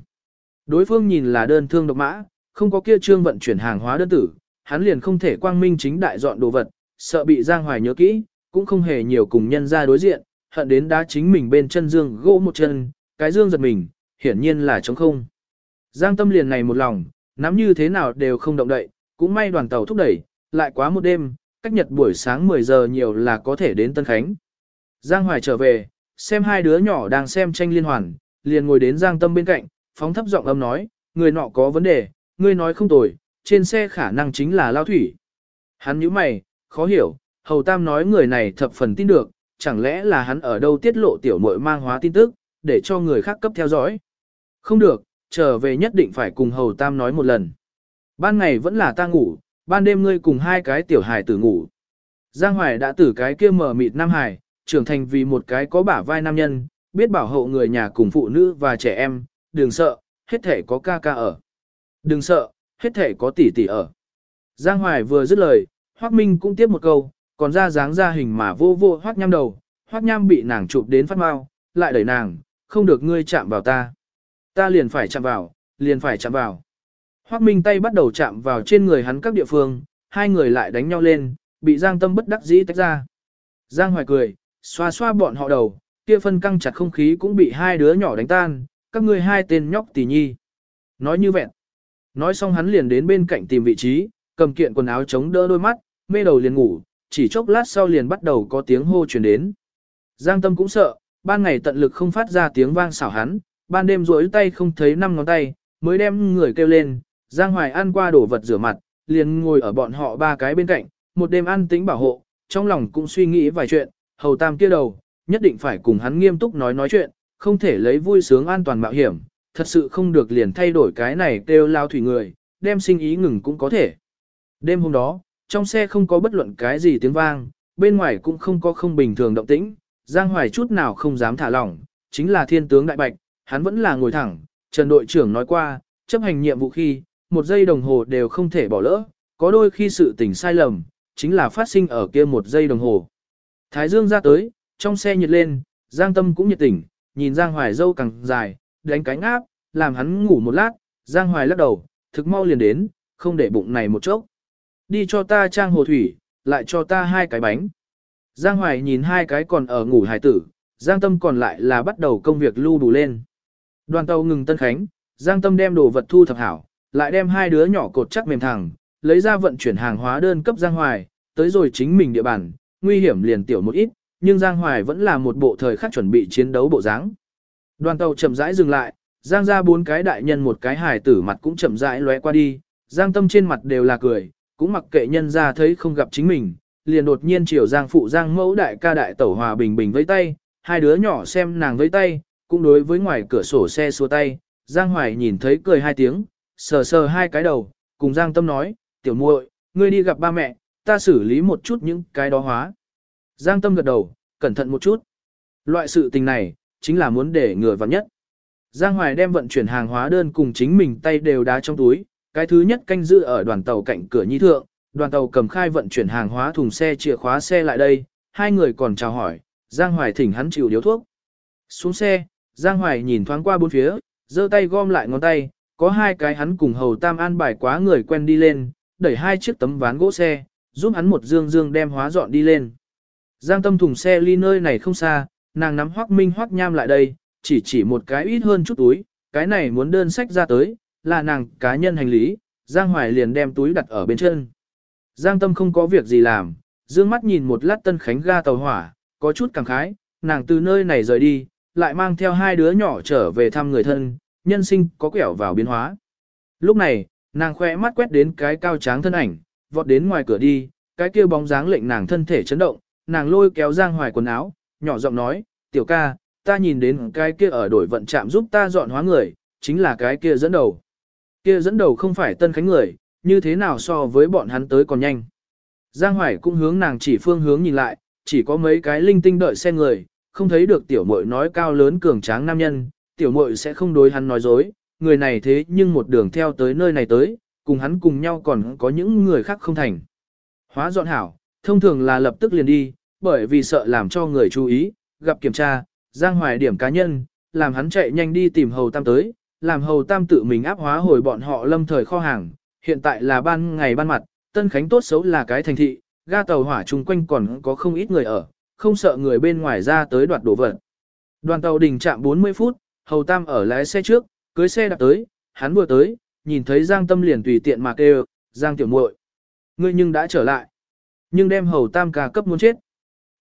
Đối phương nhìn là đơn thương độc mã, không có kia trương vận chuyển hàng hóa đơn tử, hắn liền không thể quang minh chính đại dọn đồ vật, sợ bị Giang Hoài nhớ kỹ, cũng không hề nhiều cùng nhân ra đối diện, hận đến đá chính mình bên chân dương gỗ một chân, cái dương giật mình, hiển nhiên là trống không. Giang tâm liền này một lòng, nắm như thế nào đều không động đậy, cũng may đoàn tàu thúc đẩy, lại quá một đêm, cách nhật buổi sáng 10 giờ nhiều là có thể đến Tân Khánh. Giang Hoài trở về, xem hai đứa nhỏ đang xem tranh liên hoàn, liền ngồi đến Giang Tâm bên cạnh, phóng thấp giọng âm nói, người nọ có vấn đề, ngươi nói không tồi, trên xe khả năng chính là lao thủy. Hắn nhíu mày, khó hiểu, Hầu Tam nói người này thập phần tin được, chẳng lẽ là hắn ở đâu tiết lộ tiểu muội mang hóa tin tức, để cho người khác cấp theo dõi. Không được, trở về nhất định phải cùng Hầu Tam nói một lần. Ban ngày vẫn là ta ngủ, ban đêm ngươi cùng hai cái tiểu hài tử ngủ. Giang Hoài đã tử cái kia mở mịt nam hài, trưởng thành vì một cái có bả vai nam nhân, biết bảo hộ người nhà cùng phụ nữ và trẻ em, đừng sợ, hết thể có ca ca ở. Đừng sợ, hết thể có tỷ tỷ ở. Giang Hoài vừa dứt lời, Hoắc Minh cũng tiếp một câu, còn ra dáng ra hình mà vô vô Hoắc Nham đầu, Hoắc Nham bị nàng chụp đến phát mau, lại đẩy nàng, không được ngươi chạm vào ta. Ta liền phải chạm vào, liền phải chạm vào. Hoắc Minh tay bắt đầu chạm vào trên người hắn các địa phương, hai người lại đánh nhau lên, bị Giang Tâm bất đắc dĩ tách ra. Giang Hoài cười, xoa xoa bọn họ đầu, kia phân căng chặt không khí cũng bị hai đứa nhỏ đánh tan, các ngươi hai tên nhóc tỷ nhi. Nói như vẹn. Nói xong hắn liền đến bên cạnh tìm vị trí, cầm kiện quần áo chống đỡ đôi mắt, mê đầu liền ngủ, chỉ chốc lát sau liền bắt đầu có tiếng hô truyền đến. Giang Tâm cũng sợ, ban ngày tận lực không phát ra tiếng vang xảo hắn, ban đêm rỗi tay không thấy năm ngón tay, mới đem người kêu lên, Giang Hoài ăn qua đổ vật rửa mặt, liền ngồi ở bọn họ ba cái bên cạnh, một đêm ăn tính bảo hộ, trong lòng cũng suy nghĩ vài chuyện, hầu tam kia đầu, nhất định phải cùng hắn nghiêm túc nói nói chuyện, không thể lấy vui sướng an toàn mạo hiểm, thật sự không được liền thay đổi cái này kêu lao thủy người, đem sinh ý ngừng cũng có thể. Đêm hôm đó, trong xe không có bất luận cái gì tiếng vang, bên ngoài cũng không có không bình thường động tĩnh, Giang Hoài chút nào không dám thả lỏng, chính là thiên tướng đại bạch, hắn vẫn là ngồi thẳng, Trần đội trưởng nói qua, chấp hành nhiệm vụ khi, một giây đồng hồ đều không thể bỏ lỡ, có đôi khi sự tình sai lầm, chính là phát sinh ở kia một giây đồng hồ. Thái Dương ra tới, trong xe nhiệt lên, Giang Tâm cũng nhiệt tỉnh, nhìn Giang Hoài dâu càng dài, đánh cánh áp, làm hắn ngủ một lát, Giang Hoài lắc đầu, thực mau liền đến, không để bụng này một chốc. Đi cho ta trang hồ thủy, lại cho ta hai cái bánh. Giang Hoài nhìn hai cái còn ở ngủ hải tử, Giang Tâm còn lại là bắt đầu công việc lưu đủ lên. Đoàn tàu ngừng Tân Khánh, Giang Tâm đem đồ vật thu thập hảo, lại đem hai đứa nhỏ cột chắc mềm thẳng, lấy ra vận chuyển hàng hóa đơn cấp Giang Hoài, tới rồi chính mình địa bàn, nguy hiểm liền tiểu một ít, nhưng Giang Hoài vẫn là một bộ thời khắc chuẩn bị chiến đấu bộ dáng. Đoàn tàu chậm rãi dừng lại, Giang ra bốn cái đại nhân một cái hài tử mặt cũng chậm rãi lóe qua đi, Giang Tâm trên mặt đều là cười, cũng mặc kệ nhân ra thấy không gặp chính mình, liền đột nhiên chiều Giang phụ Giang mẫu đại ca đại tẩu hòa bình bình với tay, hai đứa nhỏ xem nàng với tay, cũng đối với ngoài cửa sổ xe xua tay, Giang Hoài nhìn thấy cười hai tiếng, sờ sờ hai cái đầu, cùng Giang Tâm nói, tiểu muội, ngươi đi gặp ba mẹ, ta xử lý một chút những cái đó hóa. Giang Tâm gật đầu, cẩn thận một chút. Loại sự tình này, chính là muốn để người vào nhất. Giang Hoài đem vận chuyển hàng hóa đơn cùng chính mình tay đều đá trong túi, cái thứ nhất canh giữ ở đoàn tàu cạnh cửa nhi thượng, đoàn tàu cầm khai vận chuyển hàng hóa thùng xe chìa khóa xe lại đây, hai người còn chào hỏi, Giang Hoài thỉnh hắn chịu điếu thuốc. Xuống xe, Giang Hoài nhìn thoáng qua bốn phía, giơ tay gom lại ngón tay, có hai cái hắn cùng hầu tam an bài quá người quen đi lên, đẩy hai chiếc tấm ván gỗ xe, giúp hắn một dương dương đem hóa dọn đi lên. Giang tâm thùng xe ly nơi này không xa, nàng nắm hoác minh hoác nham lại đây, chỉ chỉ một cái ít hơn chút túi, cái này muốn đơn sách ra tới, là nàng cá nhân hành lý, Giang Hoài liền đem túi đặt ở bên chân. Giang tâm không có việc gì làm, dương mắt nhìn một lát tân khánh ga tàu hỏa, có chút cảm khái, nàng từ nơi này rời đi, lại mang theo hai đứa nhỏ trở về thăm người thân, nhân sinh có quẻo vào biến hóa. Lúc này, nàng khoe mắt quét đến cái cao tráng thân ảnh, vọt đến ngoài cửa đi, cái kia bóng dáng lệnh nàng thân thể chấn động, nàng lôi kéo Giang Hoài quần áo, nhỏ giọng nói, tiểu ca, ta nhìn đến cái kia ở đổi vận trạm giúp ta dọn hóa người, chính là cái kia dẫn đầu. Kia dẫn đầu không phải tân khánh người, như thế nào so với bọn hắn tới còn nhanh. Giang Hoài cũng hướng nàng chỉ phương hướng nhìn lại, chỉ có mấy cái linh tinh đợi xe người, không thấy được tiểu muội nói cao lớn cường tráng nam nhân, tiểu muội sẽ không đối hắn nói dối, người này thế nhưng một đường theo tới nơi này tới, cùng hắn cùng nhau còn có những người khác không thành. Hóa dọn hảo, thông thường là lập tức liền đi, bởi vì sợ làm cho người chú ý, gặp kiểm tra, giang hoài điểm cá nhân, làm hắn chạy nhanh đi tìm hầu tam tới, làm hầu tam tự mình áp hóa hồi bọn họ lâm thời kho hàng, hiện tại là ban ngày ban mặt, Tân Khánh tốt xấu là cái thành thị, ga tàu hỏa chung quanh còn có không ít người ở, không sợ người bên ngoài ra tới đoạt đồ vật. Đoàn tàu đình chạm 40 phút, hầu tam ở lái xe trước, cưới xe đạp tới, hắn vừa tới, nhìn thấy Giang Tâm liền tùy tiện mà kêu, Giang tiểu muội, ngươi nhưng đã trở lại. Nhưng đem hầu tam ca cấp muốn chết.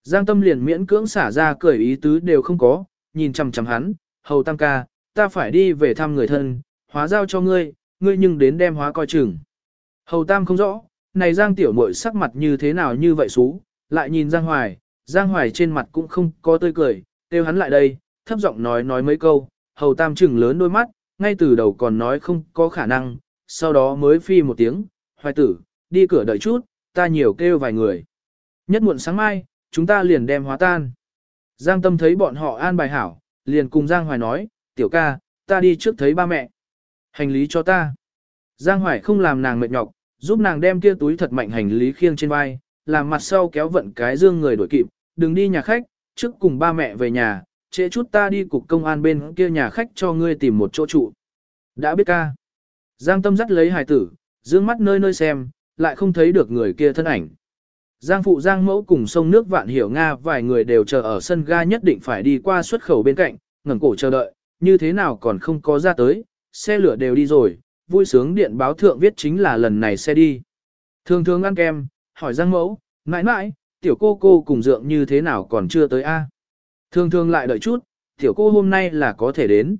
Giang tâm liền miễn cưỡng xả ra cười ý tứ đều không có, nhìn chằm chằm hắn, hầu tam ca, ta phải đi về thăm người thân, hóa giao cho ngươi, ngươi nhưng đến đem hóa coi chừng. Hầu tam không rõ, này Giang tiểu muội sắc mặt như thế nào như vậy xú, lại nhìn Giang Hoài, Giang Hoài trên mặt cũng không có tươi cười, kêu hắn lại đây, thấp giọng nói nói mấy câu, hầu tam trừng lớn đôi mắt, ngay từ đầu còn nói không có khả năng, sau đó mới phi một tiếng, hoài tử, đi cửa đợi chút, ta nhiều kêu vài người. Nhất muộn sáng mai, chúng ta liền đem hóa tan. Giang tâm thấy bọn họ an bài hảo, liền cùng Giang Hoài nói, tiểu ca, ta đi trước thấy ba mẹ. Hành lý cho ta. Giang Hoài không làm nàng mệt nhọc, giúp nàng đem kia túi thật mạnh hành lý khiêng trên vai, làm mặt sau kéo vận cái dương người đuổi kịp, đừng đi nhà khách, trước cùng ba mẹ về nhà, trễ chút ta đi cục công an bên kia nhà khách cho ngươi tìm một chỗ trụ. Đã biết ca. Giang tâm dắt lấy hài tử, dương mắt nơi nơi xem, lại không thấy được người kia thân ảnh. Giang phụ Giang mẫu cùng sông nước vạn hiểu Nga vài người đều chờ ở sân ga nhất định phải đi qua xuất khẩu bên cạnh, ngẩng cổ chờ đợi, như thế nào còn không có ra tới, xe lửa đều đi rồi, vui sướng điện báo thượng viết chính là lần này xe đi. Thường thường ăn kem, hỏi Giang mẫu, mãi mãi, tiểu cô cô cùng dượng như thế nào còn chưa tới a? Thường thường lại đợi chút, tiểu cô hôm nay là có thể đến.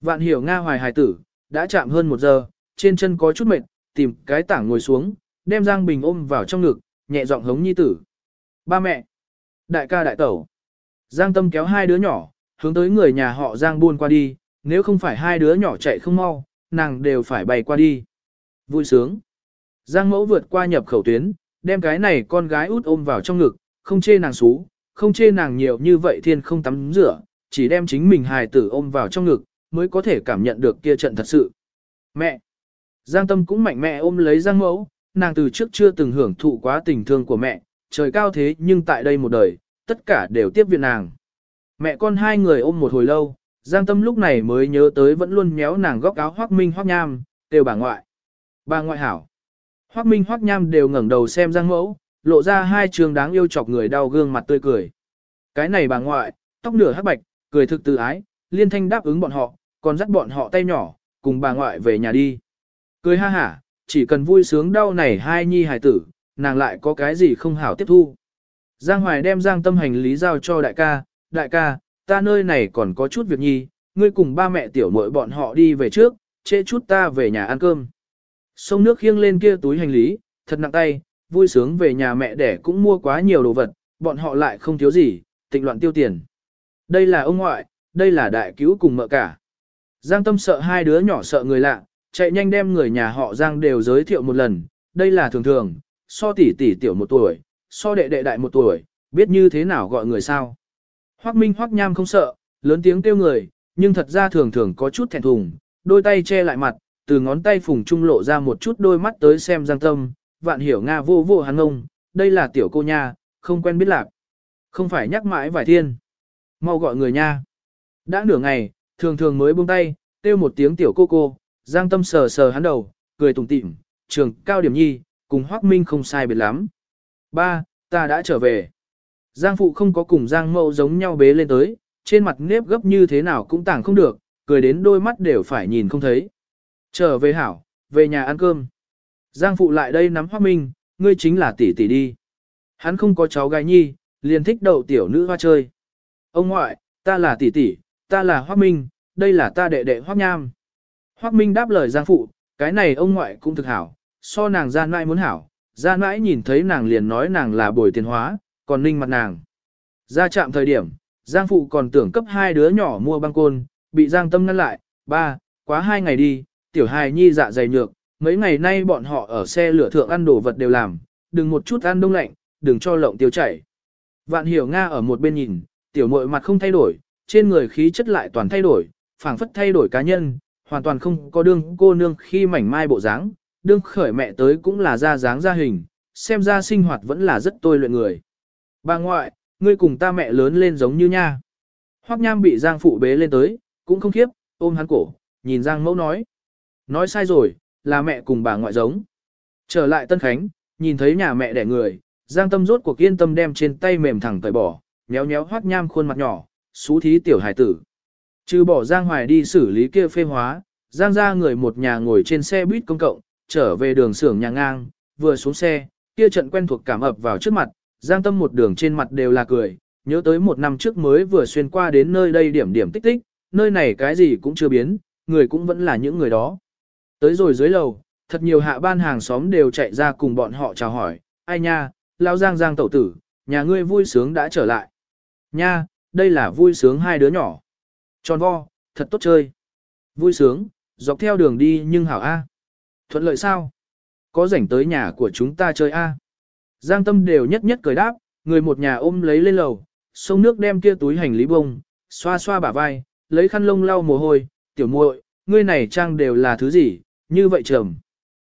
Vạn hiểu Nga hoài hài tử, đã chạm hơn một giờ, trên chân có chút mệt, tìm cái tảng ngồi xuống, đem Giang Bình ôm vào trong ngực, nhẹ giọng hống nhi tử. Ba mẹ, đại ca đại tẩu. Giang Tâm kéo hai đứa nhỏ, hướng tới người nhà họ Giang buôn qua đi, nếu không phải hai đứa nhỏ chạy không mau, nàng đều phải bay qua đi. Vui sướng. Giang mẫu vượt qua nhập khẩu tuyến, đem cái này con gái út ôm vào trong ngực, không chê nàng xú, không chê nàng nhiều như vậy thiên không tắm rửa, chỉ đem chính mình hài tử ôm vào trong ngực, mới có thể cảm nhận được kia trận thật sự. Mẹ! Giang tâm cũng mạnh mẽ ôm lấy Giang mẫu, nàng từ trước chưa từng hưởng thụ quá tình thương của mẹ, trời cao thế nhưng tại đây một đời, tất cả đều tiếp viện nàng. Mẹ con hai người ôm một hồi lâu, Giang tâm lúc này mới nhớ tới vẫn luôn méo nàng góc áo hoác minh hoác nham, đều bà ngoại. Bà ngoại hảo. Hoác minh hoác nham đều ngẩng đầu xem Giang mẫu, lộ ra hai trường đáng yêu chọc người đau gương mặt tươi cười. Cái này bà ngoại, tóc nửa hắc bạch, cười thực tự ái, liên thanh đáp ứng bọn họ, còn dắt bọn họ tay nhỏ, cùng bà ngoại về nhà đi. Cười ha hả, chỉ cần vui sướng đau này hai nhi hài tử, nàng lại có cái gì không hảo tiếp thu. Giang Hoài đem Giang Tâm hành lý giao cho đại ca, đại ca, ta nơi này còn có chút việc nhi, ngươi cùng ba mẹ tiểu muội bọn họ đi về trước, trễ chút ta về nhà ăn cơm. Sông nước khiêng lên kia túi hành lý, thật nặng tay, vui sướng về nhà mẹ đẻ cũng mua quá nhiều đồ vật, bọn họ lại không thiếu gì, tịnh loạn tiêu tiền. Đây là ông ngoại, đây là đại cứu cùng mợ cả. Giang Tâm sợ hai đứa nhỏ sợ người lạ, chạy nhanh đem người nhà họ Giang đều giới thiệu một lần, đây là thường thường, so tỷ tỷ tiểu một tuổi, so đệ đệ đại một tuổi, biết như thế nào gọi người sao. Hoắc Minh Hoắc Nham không sợ, lớn tiếng kêu người, nhưng thật ra thường thường có chút thẹn thùng, đôi tay che lại mặt, từ ngón tay phùng trung lộ ra một chút đôi mắt tới xem Giang Tâm, vạn hiểu Nga vô vô hắn ngông, đây là tiểu cô nha, không quen biết lạc. Không phải nhắc mãi vài thiên. Mau gọi người nha. Đã nửa ngày, thường thường mới buông tay, kêu một tiếng tiểu cô cô, Giang Tâm sờ sờ hắn đầu, cười tủm tỉm, trường cao điểm nhi, cùng Hoắc Minh không sai biệt lắm. Ba, ta đã trở về. Giang Phụ không có cùng Giang mẫu giống nhau bế lên tới, trên mặt nếp gấp như thế nào cũng tảng không được, cười đến đôi mắt đều phải nhìn không thấy. Trở về hảo, về nhà ăn cơm. Giang Phụ lại đây nắm Hoắc Minh, ngươi chính là tỷ tỷ đi. Hắn không có cháu gái nhi, liền thích đậu tiểu nữ hoa chơi. Ông ngoại, ta là tỷ tỷ, ta là Hoắc Minh, đây là ta đệ đệ Hoắc Nham. Hoắc Minh đáp lời Giang Phụ, cái này ông ngoại cũng thực hảo, so nàng gian mãi muốn hảo, gian mãi nhìn thấy nàng liền nói nàng là bồi tiền hóa, còn ninh mặt nàng. Ra chạm thời điểm, Giang Phụ còn tưởng cấp hai đứa nhỏ mua băng côn, bị Giang Tâm ngăn lại, ba, quá hai ngày đi, tiểu hài nhi dạ dày nhược, mấy ngày nay bọn họ ở xe lửa thượng ăn đồ vật đều làm, đừng một chút ăn đông lạnh, đừng cho lộng tiêu chảy. Vạn hiểu Nga ở một bên nhìn, tiểu muội mặt không thay đổi, trên người khí chất lại toàn thay đổi, phảng phất thay đổi cá nhân, hoàn toàn không có đương cô nương khi mảnh mai bộ dáng, đương khởi mẹ tới cũng là ra dáng ra hình, xem ra sinh hoạt vẫn là rất tôi luyện người. Bà ngoại, ngươi cùng ta mẹ lớn lên giống như nha. Hoắc Nham bị Giang phụ bế lên tới, cũng không khiếp, ôm hắn cổ, nhìn Giang mẫu nói. Nói sai rồi, là mẹ cùng bà ngoại giống. Trở lại Tân Khánh, nhìn thấy nhà mẹ đẻ người, Giang tâm rốt cuộc yên tâm đem trên tay mềm thẳng cởi bỏ, nhéo nhéo Hoắc Nham khuôn mặt nhỏ, xú thí tiểu hải tử. Trừ bỏ Giang Hoài đi xử lý kia phê hóa, Giang ra người một nhà ngồi trên xe buýt công cộng, trở về đường xưởng nhà ngang, vừa xuống xe, kia trận quen thuộc cảm ập vào trước mặt, Giang Tâm một đường trên mặt đều là cười, nhớ tới một năm trước mới vừa xuyên qua đến nơi đây điểm điểm tích tích, nơi này cái gì cũng chưa biến, người cũng vẫn là những người đó. Tới rồi dưới lầu, thật nhiều hạ ban hàng xóm đều chạy ra cùng bọn họ chào hỏi, ai nha, lao giang giang tẩu tử, nhà ngươi vui sướng đã trở lại. Nha, đây là vui sướng hai đứa nhỏ. Tròn vo, thật tốt chơi. Vui sướng, dọc theo đường đi nhưng hảo A. Thuận lợi sao? Có rảnh tới nhà của chúng ta chơi A. Giang tâm đều nhất nhất cười đáp, người một nhà ôm lấy lên lầu, sông nước đem kia túi hành lý bông, xoa xoa bả vai, lấy khăn lông lau mồ hôi, tiểu muội, ngươi này trang đều là thứ gì, như vậy trầm.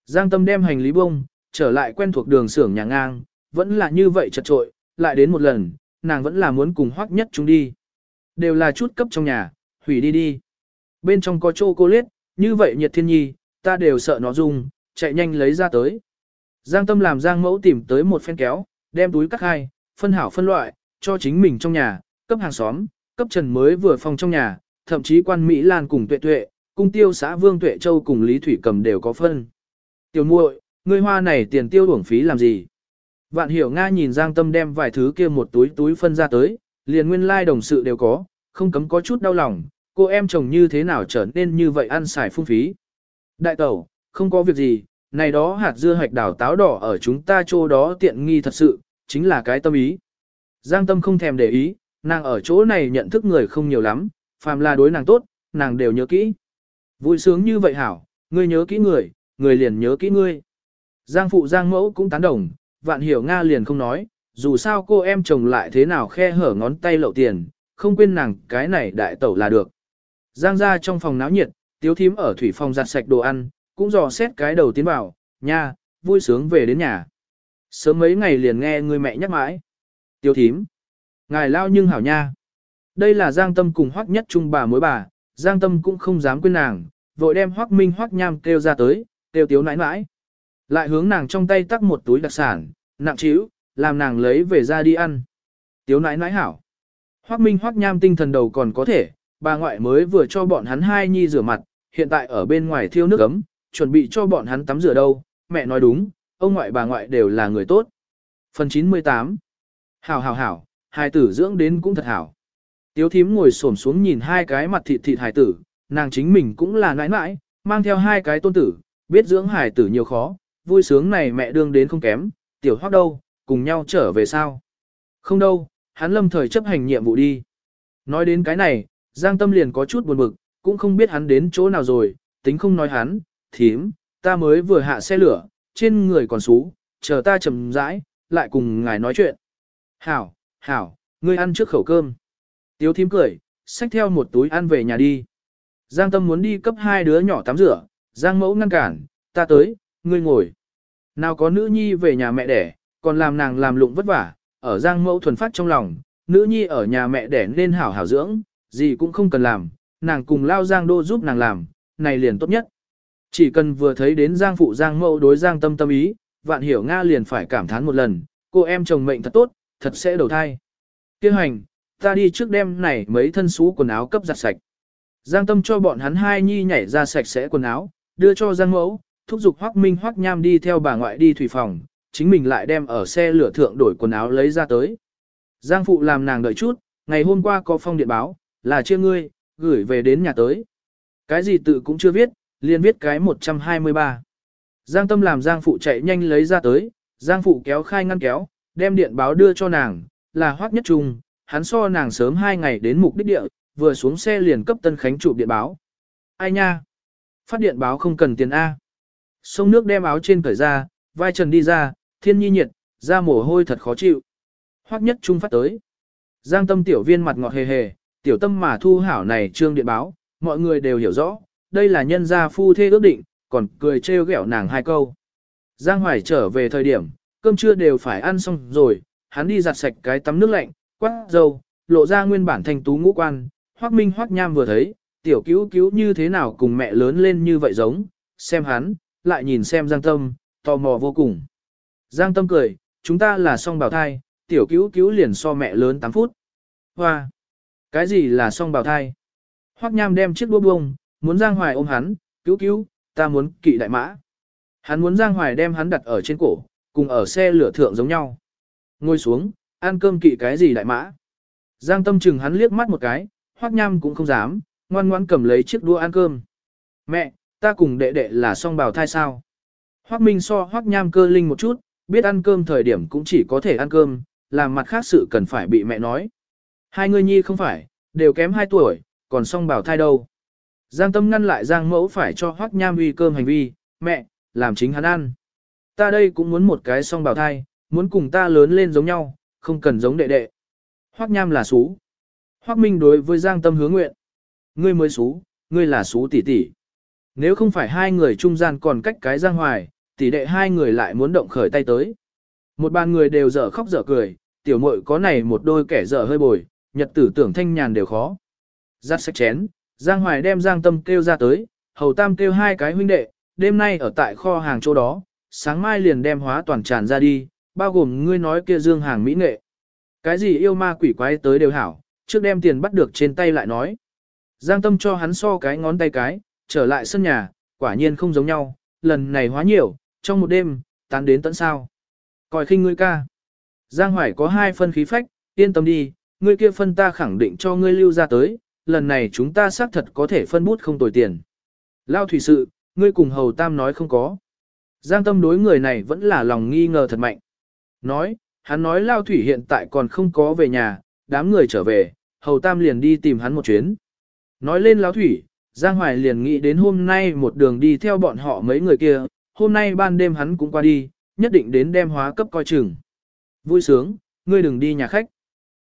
Giang tâm đem hành lý bông, trở lại quen thuộc đường xưởng nhà ngang, vẫn là như vậy chật trội, lại đến một lần, nàng vẫn là muốn cùng hoắc nhất chúng đi. Đều là chút cấp trong nhà, hủy đi đi. Bên trong có chocolate, như vậy nhiệt thiên nhi, ta đều sợ nó rung, chạy nhanh lấy ra tới. Giang tâm làm giang mẫu tìm tới một phen kéo, đem túi cắt hai, phân hảo phân loại, cho chính mình trong nhà, cấp hàng xóm, cấp trần mới vừa phòng trong nhà, thậm chí quan Mỹ Lan cùng tuệ tuệ, cung tiêu xã Vương Tuệ Châu cùng Lý Thủy Cầm đều có phân. Tiểu muội, ngươi hoa này tiền tiêu uổng phí làm gì? Vạn hiểu Nga nhìn Giang Tâm đem vài thứ kia một túi túi phân ra tới, liền nguyên lai like đồng sự đều có, không cấm có chút đau lòng, cô em chồng như thế nào trở nên như vậy ăn xài phung phí. Đại tẩu, không có việc gì, này đó hạt dưa hạch đảo táo đỏ ở chúng ta chỗ đó tiện nghi thật sự, chính là cái tâm ý. Giang Tâm không thèm để ý, nàng ở chỗ này nhận thức người không nhiều lắm, phàm là đối nàng tốt, nàng đều nhớ kỹ. Vui sướng như vậy hảo, ngươi nhớ kỹ người, người liền nhớ kỹ ngươi. Giang phụ Giang mẫu cũng tán đồng, vạn hiểu Nga liền không nói, dù sao cô em chồng lại thế nào khe hở ngón tay lậu tiền, không quên nàng cái này đại tẩu là được. Giang ra trong phòng náo nhiệt, tiếu thím ở thủy phòng giặt sạch đồ ăn, cũng dò xét cái đầu tiến vào, nha, vui sướng về đến nhà. Sớm mấy ngày liền nghe người mẹ nhắc mãi. Tiếu thím, ngài lao nhưng hảo nha. Đây là Giang Tâm cùng Hoắc Nhất Trung bà mối bà, Giang Tâm cũng không dám quên nàng, vội đem Hoắc Minh Hoắc Nham kêu ra tới, kêu tiếu nãi nãi. Lại hướng nàng trong tay tắc một túi đặc sản, nặng trĩu, làm nàng lấy về ra đi ăn. Tiếu nãi nãi hảo. Hoắc Minh Hoắc Nham tinh thần đầu còn có thể, bà ngoại mới vừa cho bọn hắn hai nhi rửa mặt, hiện tại ở bên ngoài thiêu nước ấm, chuẩn bị cho bọn hắn tắm rửa đâu, mẹ nói đúng, ông ngoại bà ngoại đều là người tốt. Phần 98 Hảo hảo hảo, hai tử dưỡng đến cũng thật hảo. Tiếu thím ngồi xổm xuống nhìn hai cái mặt thịt thịt hải tử, nàng chính mình cũng là nãi nãi, mang theo hai cái tôn tử, biết dưỡng hải tử nhiều khó, vui sướng này mẹ đương đến không kém, tiểu hoác đâu, cùng nhau trở về sao. Không đâu, hắn lâm thời chấp hành nhiệm vụ đi. Nói đến cái này, Giang Tâm liền có chút buồn bực, cũng không biết hắn đến chỗ nào rồi, tính không nói hắn, thím, ta mới vừa hạ xe lửa, trên người còn xú, chờ ta chậm rãi, lại cùng ngài nói chuyện. Hảo, hảo, ngươi ăn trước khẩu cơm. Tiếu thím cười, xách theo một túi ăn về nhà đi. Giang Tâm muốn đi cấp hai đứa nhỏ tắm rửa, Giang Mẫu ngăn cản, ta tới, ngươi ngồi. Nào có nữ nhi về nhà mẹ đẻ, còn làm nàng làm lụng vất vả, ở Giang Mẫu thuần phát trong lòng, nữ nhi ở nhà mẹ đẻ nên hảo hảo dưỡng, gì cũng không cần làm, nàng cùng lao Giang Đô giúp nàng làm, này liền tốt nhất. Chỉ cần vừa thấy đến Giang Phụ Giang Mẫu đối Giang Tâm tâm ý, vạn hiểu Nga liền phải cảm thán một lần, cô em chồng mệnh thật tốt, thật sẽ đầu thai. Kêu hành, ta đi trước đêm này mấy thân xú quần áo cấp giặt sạch. Giang Tâm cho bọn hắn hai nhi nhảy ra sạch sẽ quần áo, đưa cho Giang Mẫu, thúc giục Hoắc Minh Hoắc Nham đi theo bà ngoại đi thủy phòng, chính mình lại đem ở xe lửa thượng đổi quần áo lấy ra tới. Giang phụ làm nàng đợi chút, ngày hôm qua có phong điện báo, là chia ngươi, gửi về đến nhà tới. Cái gì tự cũng chưa viết, liền viết cái 123. Giang Tâm làm Giang phụ chạy nhanh lấy ra tới, Giang phụ kéo khai ngăn kéo, đem điện báo đưa cho nàng, là Hoắc Nhất Trung, hắn so nàng sớm hai ngày đến mục đích địa, vừa xuống xe liền cấp Tân Khánh chụp điện báo. Ai nha? Phát điện báo không cần tiền A. Sông nước đem áo trên cởi ra, vai trần đi ra, thiên nhi nhiệt, ra mồ hôi thật khó chịu. Hoắc nhất trung phát tới. Giang tâm tiểu viên mặt ngọt hề hề, tiểu tâm mà thu hảo này trương điện báo, mọi người đều hiểu rõ, đây là nhân gia phu thê ước định, còn cười trêu ghẹo nàng hai câu. Giang Hoài trở về thời điểm, cơm trưa đều phải ăn xong rồi, hắn đi giặt sạch cái tắm nước lạnh, quát dâu, lộ ra nguyên bản thành tú ngũ quan, Hoắc Minh Hoắc Nham vừa thấy, tiểu cứu cứu như thế nào cùng mẹ lớn lên như vậy giống, xem hắn, lại nhìn xem Giang Tâm, tò mò vô cùng. Giang Tâm cười, chúng ta là song bào thai, tiểu cứu cứu liền so mẹ lớn 8 phút. Hoa! Cái gì là song bào thai? Hoắc Nham đem chiếc búa bông, muốn Giang Hoài ôm hắn, cứu cứu, ta muốn kỵ đại mã. Hắn muốn Giang Hoài đem hắn đặt ở trên cổ, cùng ở xe lửa thượng giống nhau. Ngồi xuống, ăn cơm kỵ cái gì đại mã. Giang tâm chừng hắn liếc mắt một cái, hoắc nham cũng không dám, ngoan ngoãn cầm lấy chiếc đũa ăn cơm. Mẹ, ta cùng đệ đệ là song bào thai sao. Hoắc Minh so Hoắc Nham cơ linh một chút, biết ăn cơm thời điểm cũng chỉ có thể ăn cơm, làm mặt khác sự cần phải bị mẹ nói. Hai người nhi không phải, đều kém 2 tuổi, còn song bào thai đâu. Giang Tâm ngăn lại Giang Mẫu phải cho Hoắc Nham uy cơm hành vi, mẹ, làm chính hắn ăn. Ta đây cũng muốn một cái song bào thai, muốn cùng ta lớn lên giống nhau, không cần giống đệ đệ. Hoắc Nham là xú. Hoắc Minh đối với Giang Tâm hứa nguyện. Ngươi mới xú, ngươi là xú tỷ tỷ. Nếu không phải hai người trung gian còn cách cái Giang Hoài, tỷ đệ hai người lại muốn động khởi tay tới. Một bàn người đều dở khóc dở cười, tiểu muội có này một đôi kẻ dở hơi bồi, nhật tử tưởng thanh nhàn đều khó. giặt sạch chén, Giang Hoài đem Giang Tâm kêu ra tới, Hầu Tam kêu hai cái huynh đệ, đêm nay ở tại kho hàng chỗ đó, sáng mai liền đem hóa toàn tràn ra đi, bao gồm ngươi nói kia dương hàng mỹ nghệ. Cái gì yêu ma quỷ quái tới đều hảo, trước đem tiền bắt được trên tay lại nói. Giang Tâm cho hắn so cái ngón tay cái, trở lại sân nhà, quả nhiên không giống nhau, lần này hóa nhiều, trong một đêm, tán đến tận sao. Coi khinh ngươi ca. Giang Hoài có hai phân khí phách, yên tâm đi, ngươi kia phân ta khẳng định cho ngươi lưu ra tới, lần này chúng ta xác thật có thể phân bút không tồi tiền. Lao thủy sự, ngươi cùng Hầu Tam nói không có. Giang tâm đối người này vẫn là lòng nghi ngờ thật mạnh. Nói, hắn nói Lao thủy hiện tại còn không có về nhà, đám người trở về, Hầu Tam liền đi tìm hắn một chuyến. Nói lên Lao thủy, Giang Hoài liền nghĩ đến hôm nay một đường đi theo bọn họ mấy người kia, hôm nay ban đêm hắn cũng qua đi, nhất định đến đem hóa cấp coi chừng. Vui sướng, ngươi đừng đi nhà khách.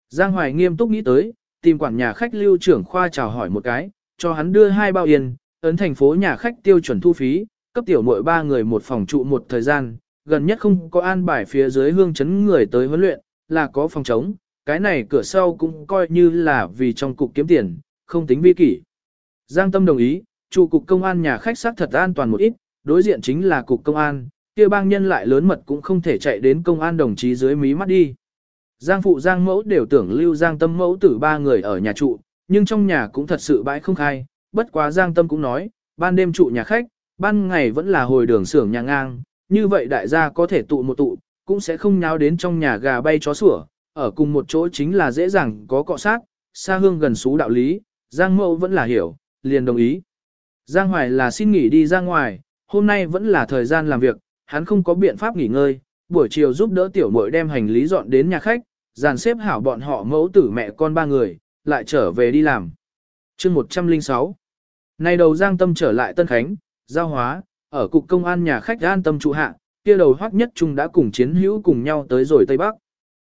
Giang Hoài nghiêm túc nghĩ tới, tìm quản nhà khách lưu trưởng khoa chào hỏi một cái, cho hắn đưa hai bao yên, ấn thành phố nhà khách tiêu chuẩn thu phí, cấp tiểu muội ba người một phòng trụ một thời gian, gần nhất không có an bài phía dưới hương chấn người tới huấn luyện, là có phòng chống cái này cửa sau cũng coi như là vì trong cục kiếm tiền, không tính vi kỷ. Giang Tâm đồng ý, trụ cục công an nhà khách xác thật an toàn một ít, đối diện chính là cục công an, kia bang nhân lại lớn mật cũng không thể chạy đến công an đồng chí dưới mí mắt đi. Giang phụ Giang mẫu đều tưởng lưu Giang tâm mẫu tử ba người ở nhà trụ, nhưng trong nhà cũng thật sự bãi không khai, bất quá Giang tâm cũng nói, ban đêm trụ nhà khách, ban ngày vẫn là hồi đường xưởng nhà ngang, như vậy đại gia có thể tụ một tụ, cũng sẽ không nháo đến trong nhà gà bay chó sủa, ở cùng một chỗ chính là dễ dàng có cọ sát, xa hương gần xú đạo lý, Giang mẫu vẫn là hiểu, liền đồng ý. Giang Hoài là xin nghỉ đi ra ngoài, hôm nay vẫn là thời gian làm việc, hắn không có biện pháp nghỉ ngơi, buổi chiều giúp đỡ tiểu muội đem hành lý dọn đến nhà khách, dàn xếp hảo bọn họ mẫu tử mẹ con ba người, lại trở về đi làm. chương 106 Nay đầu Giang Tâm trở lại Tân Khánh, giao hóa, ở cục công an nhà khách an tâm trụ hạ, kia đầu hoắc nhất trung đã cùng chiến hữu cùng nhau tới rồi Tây Bắc.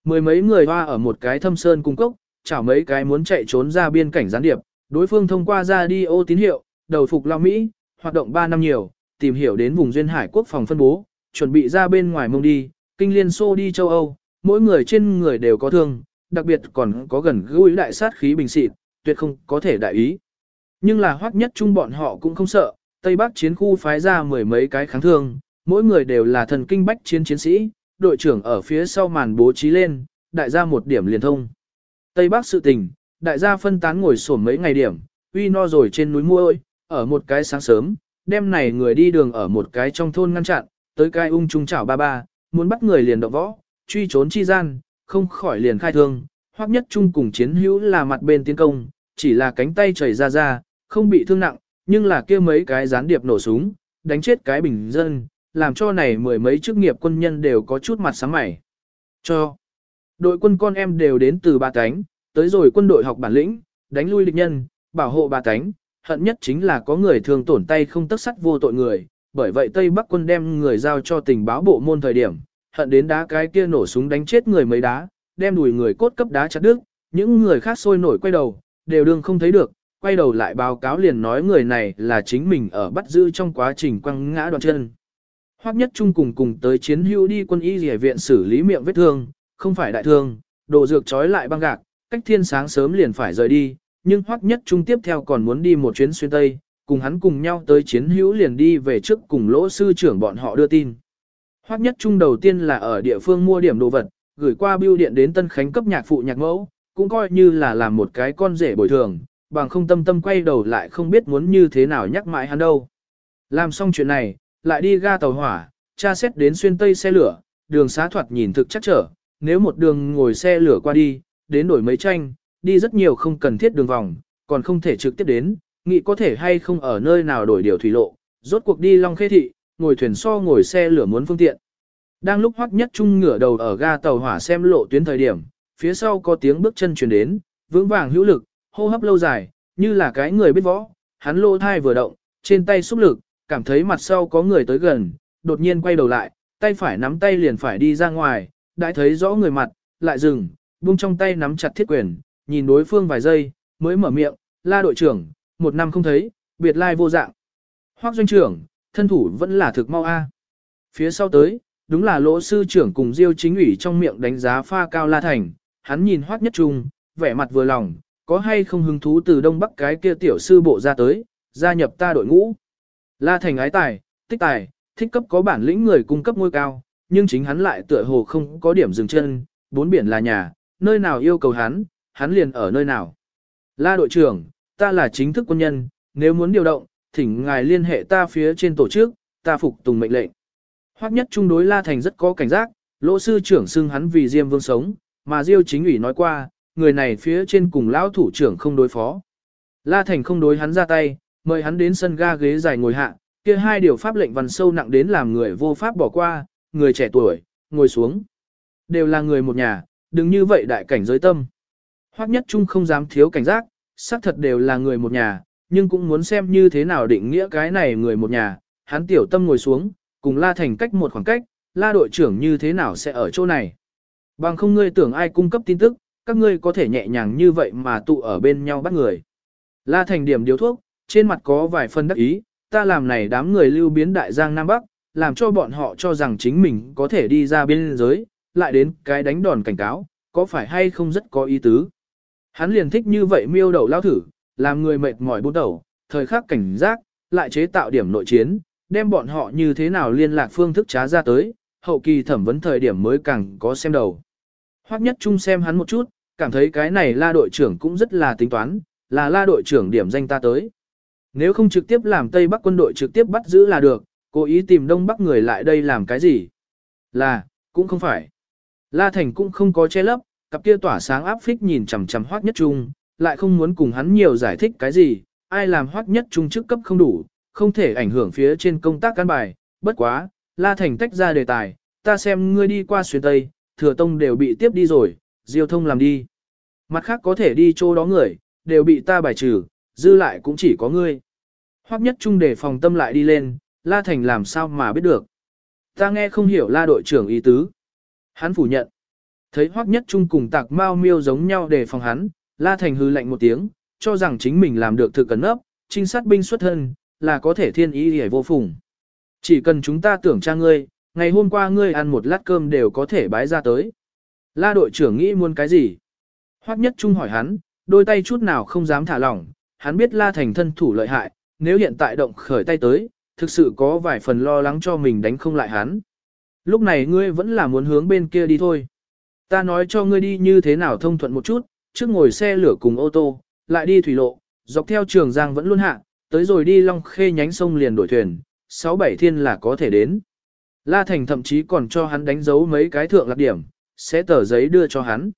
Mười mấy người hoa ở một cái thâm sơn cung cốc, chảo mấy cái muốn chạy trốn ra biên cảnh gián điệp, đối phương thông qua ra đi ô tín hiệu, đầu phục lao Mỹ, hoạt động 3 năm nhiều, tìm hiểu đến vùng duyên hải quốc phòng phân bố, chuẩn bị ra bên ngoài mông đi, kinh liên xô đi châu Âu, mỗi người trên người đều có thương, đặc biệt còn có gần gũi đại sát khí bình xịt, tuyệt không có thể đại ý. Nhưng là hoắc nhất chung bọn họ cũng không sợ, Tây Bắc chiến khu phái ra mười mấy cái kháng thương, mỗi người đều là thần kinh bách chiến chiến sĩ, đội trưởng ở phía sau màn bố trí lên, đại gia một điểm liền thông. Tây Bắc sự tình, đại gia phân tán ngồi sổm mấy ngày điểm, uy no rồi trên núi muôi, ở một cái sáng sớm, đêm này người đi đường ở một cái trong thôn ngăn chặn, tới cái ung trung chảo ba ba, muốn bắt người liền động võ, truy trốn chi gian, không khỏi liền khai thương, hoặc nhất chung cùng chiến hữu là mặt bên tiến công, chỉ là cánh tay chảy ra ra, không bị thương nặng, nhưng là kia mấy cái gián điệp nổ súng, đánh chết cái bình dân, làm cho này mười mấy chức nghiệp quân nhân đều có chút mặt sáng mày. Cho đội quân con em đều đến từ ba cánh, tới rồi quân đội học bản lĩnh, đánh lui địch nhân, bảo hộ ba cánh, hận nhất chính là có người thường tổn tay không tất sắt vô tội người, bởi vậy Tây Bắc quân đem người giao cho tình báo bộ môn thời điểm, hận đến đá cái kia nổ súng đánh chết người mấy đá, đem đùi người cốt cấp đá chặt đứt, những người khác sôi nổi quay đầu, đều đương không thấy được, quay đầu lại báo cáo liền nói người này là chính mình ở bắt giữ trong quá trình quăng ngã đoạn chân. Hoắc nhất trung cùng cùng tới chiến hữu đi quân y rỉa viện xử lý miệng vết thương, không phải đại thương, đồ dược trói lại băng gạc, cách thiên sáng sớm liền phải rời đi, nhưng Hoắc nhất trung tiếp theo còn muốn đi một chuyến xuyên Tây, cùng hắn cùng nhau tới chiến hữu liền đi về trước cùng lỗ sư trưởng bọn họ đưa tin. Hoắc nhất trung đầu tiên là ở địa phương mua điểm đồ vật, gửi qua bưu điện đến Tân Khánh cấp nhạc phụ nhạc mẫu, cũng coi như là làm một cái con rể bồi thường, bằng không tâm tâm quay đầu lại không biết muốn như thế nào nhắc mãi hắn đâu. Làm xong chuyện này, lại đi ga tàu hỏa, tra xét đến xuyên tây xe lửa, đường xá thoạt nhìn thực chắc trở, nếu một đường ngồi xe lửa qua đi, đến đổi mấy tranh, đi rất nhiều không cần thiết đường vòng, còn không thể trực tiếp đến, nghĩ có thể hay không ở nơi nào đổi điều thủy lộ, rốt cuộc đi Long Khê Thị, ngồi thuyền so ngồi xe lửa muốn phương tiện. Đang lúc hoắc nhất trung ngửa đầu ở ga tàu hỏa xem lộ tuyến thời điểm, phía sau có tiếng bước chân truyền đến, vững vàng hữu lực, hô hấp lâu dài, như là cái người biết võ, hắn lô thai vừa động, trên tay xúc lực, cảm thấy mặt sau có người tới gần, đột nhiên quay đầu lại, tay phải nắm tay liền phải đi ra ngoài, đã thấy rõ người mặt, lại dừng, buông trong tay nắm chặt thiết quyền, nhìn đối phương vài giây, mới mở miệng, la đội trưởng, một năm không thấy, biệt lai vô dạng. Hoác doanh trưởng, thân thủ vẫn là thực mau a. Phía sau tới, đúng là lỗ sư trưởng cùng diêu chính ủy trong miệng đánh giá pha cao la thành, hắn nhìn hoác nhất trung, vẻ mặt vừa lòng, có hay không hứng thú từ đông bắc cái kia tiểu sư bộ ra tới, gia nhập ta đội ngũ. La thành ái tài, tích tài, thích cấp có bản lĩnh người cung cấp ngôi cao, nhưng chính hắn lại tựa hồ không có điểm dừng chân, bốn biển là nhà, nơi nào yêu cầu hắn, hắn liền ở nơi nào. La đội trưởng, ta là chính thức quân nhân, nếu muốn điều động, thỉnh ngài liên hệ ta phía trên tổ chức, ta phục tùng mệnh lệnh. Hoắc nhất trung đối La Thành rất có cảnh giác, lỗ sư trưởng xưng hắn vì Diêm Vương sống, mà Diêu chính ủy nói qua, người này phía trên cùng lão thủ trưởng không đối phó. La Thành không đối hắn ra tay, mời hắn đến sân ga ghế dài ngồi hạ, kia hai điều pháp lệnh văn sâu nặng đến làm người vô pháp bỏ qua, người trẻ tuổi, ngồi xuống. Đều là người một nhà, đừng như vậy đại cảnh giới tâm. Hoắc nhất trung không dám thiếu cảnh giác, xác thật đều là người một nhà, nhưng cũng muốn xem như thế nào định nghĩa cái này người một nhà, hắn tiểu tâm ngồi xuống, cùng La Thành cách một khoảng cách, La đội trưởng như thế nào sẽ ở chỗ này. Bằng không ngươi tưởng ai cung cấp tin tức, các ngươi có thể nhẹ nhàng như vậy mà tụ ở bên nhau bắt người. La Thành điểm điếu thuốc, trên mặt có vài phân đắc ý, ta làm này đám người lưu biến đại giang Nam Bắc, làm cho bọn họ cho rằng chính mình có thể đi ra biên giới, lại đến cái đánh đòn cảnh cáo, có phải hay không rất có ý tứ. Hắn liền thích như vậy miêu đầu lao thử, làm người mệt mỏi bút đầu, thời khắc cảnh giác, lại chế tạo điểm nội chiến, đem bọn họ như thế nào liên lạc phương thức trá ra tới, hậu kỳ thẩm vấn thời điểm mới càng có xem đầu. Hoắc nhất trung xem hắn một chút, cảm thấy cái này la đội trưởng cũng rất là tính toán, là la đội trưởng điểm danh ta tới. Nếu không trực tiếp làm Tây Bắc quân đội trực tiếp bắt giữ là được, cố ý tìm Đông Bắc người lại đây làm cái gì? Là, cũng không phải. La Thành cũng không có che lấp, cặp kia tỏa sáng áp phích nhìn chằm chằm Hoắc Nhất Trung, lại không muốn cùng hắn nhiều giải thích cái gì, ai làm Hoắc Nhất Trung chức cấp không đủ, không thể ảnh hưởng phía trên công tác cán bài, bất quá, La Thành tách ra đề tài, ta xem ngươi đi qua xuyên Tây, thừa tông đều bị tiếp đi rồi, diêu thông làm đi. Mặt khác có thể đi chỗ đó người, đều bị ta bài trừ, dư lại cũng chỉ có ngươi. Hoắc nhất trung để phòng tâm lại đi lên, La Thành làm sao mà biết được. Ta nghe không hiểu La đội trưởng ý tứ. Hắn phủ nhận. Thấy Hoắc nhất trung cùng tạc mao miêu giống nhau để phòng hắn, La Thành hư lạnh một tiếng, cho rằng chính mình làm được thực cẩn ấp, trinh sát binh xuất thân, là có thể thiên ý hề vô phùng. Chỉ cần chúng ta tưởng tra ngươi, ngày hôm qua ngươi ăn một lát cơm đều có thể bái ra tới. La đội trưởng nghĩ muốn cái gì? Hoắc nhất trung hỏi hắn, đôi tay chút nào không dám thả lỏng, hắn biết La Thành thân thủ lợi hại, nếu hiện tại động khởi tay tới, thực sự có vài phần lo lắng cho mình đánh không lại hắn. Lúc này ngươi vẫn là muốn hướng bên kia đi thôi. Ta nói cho ngươi đi như thế nào thông thuận một chút, trước ngồi xe lửa cùng ô tô, lại đi thủy lộ, dọc theo trường giang vẫn luôn hạ, tới rồi đi long khê nhánh sông liền đổi thuyền, 6-7 thiên là có thể đến. La Thành thậm chí còn cho hắn đánh dấu mấy cái thượng lạc điểm, sẽ tờ giấy đưa cho hắn.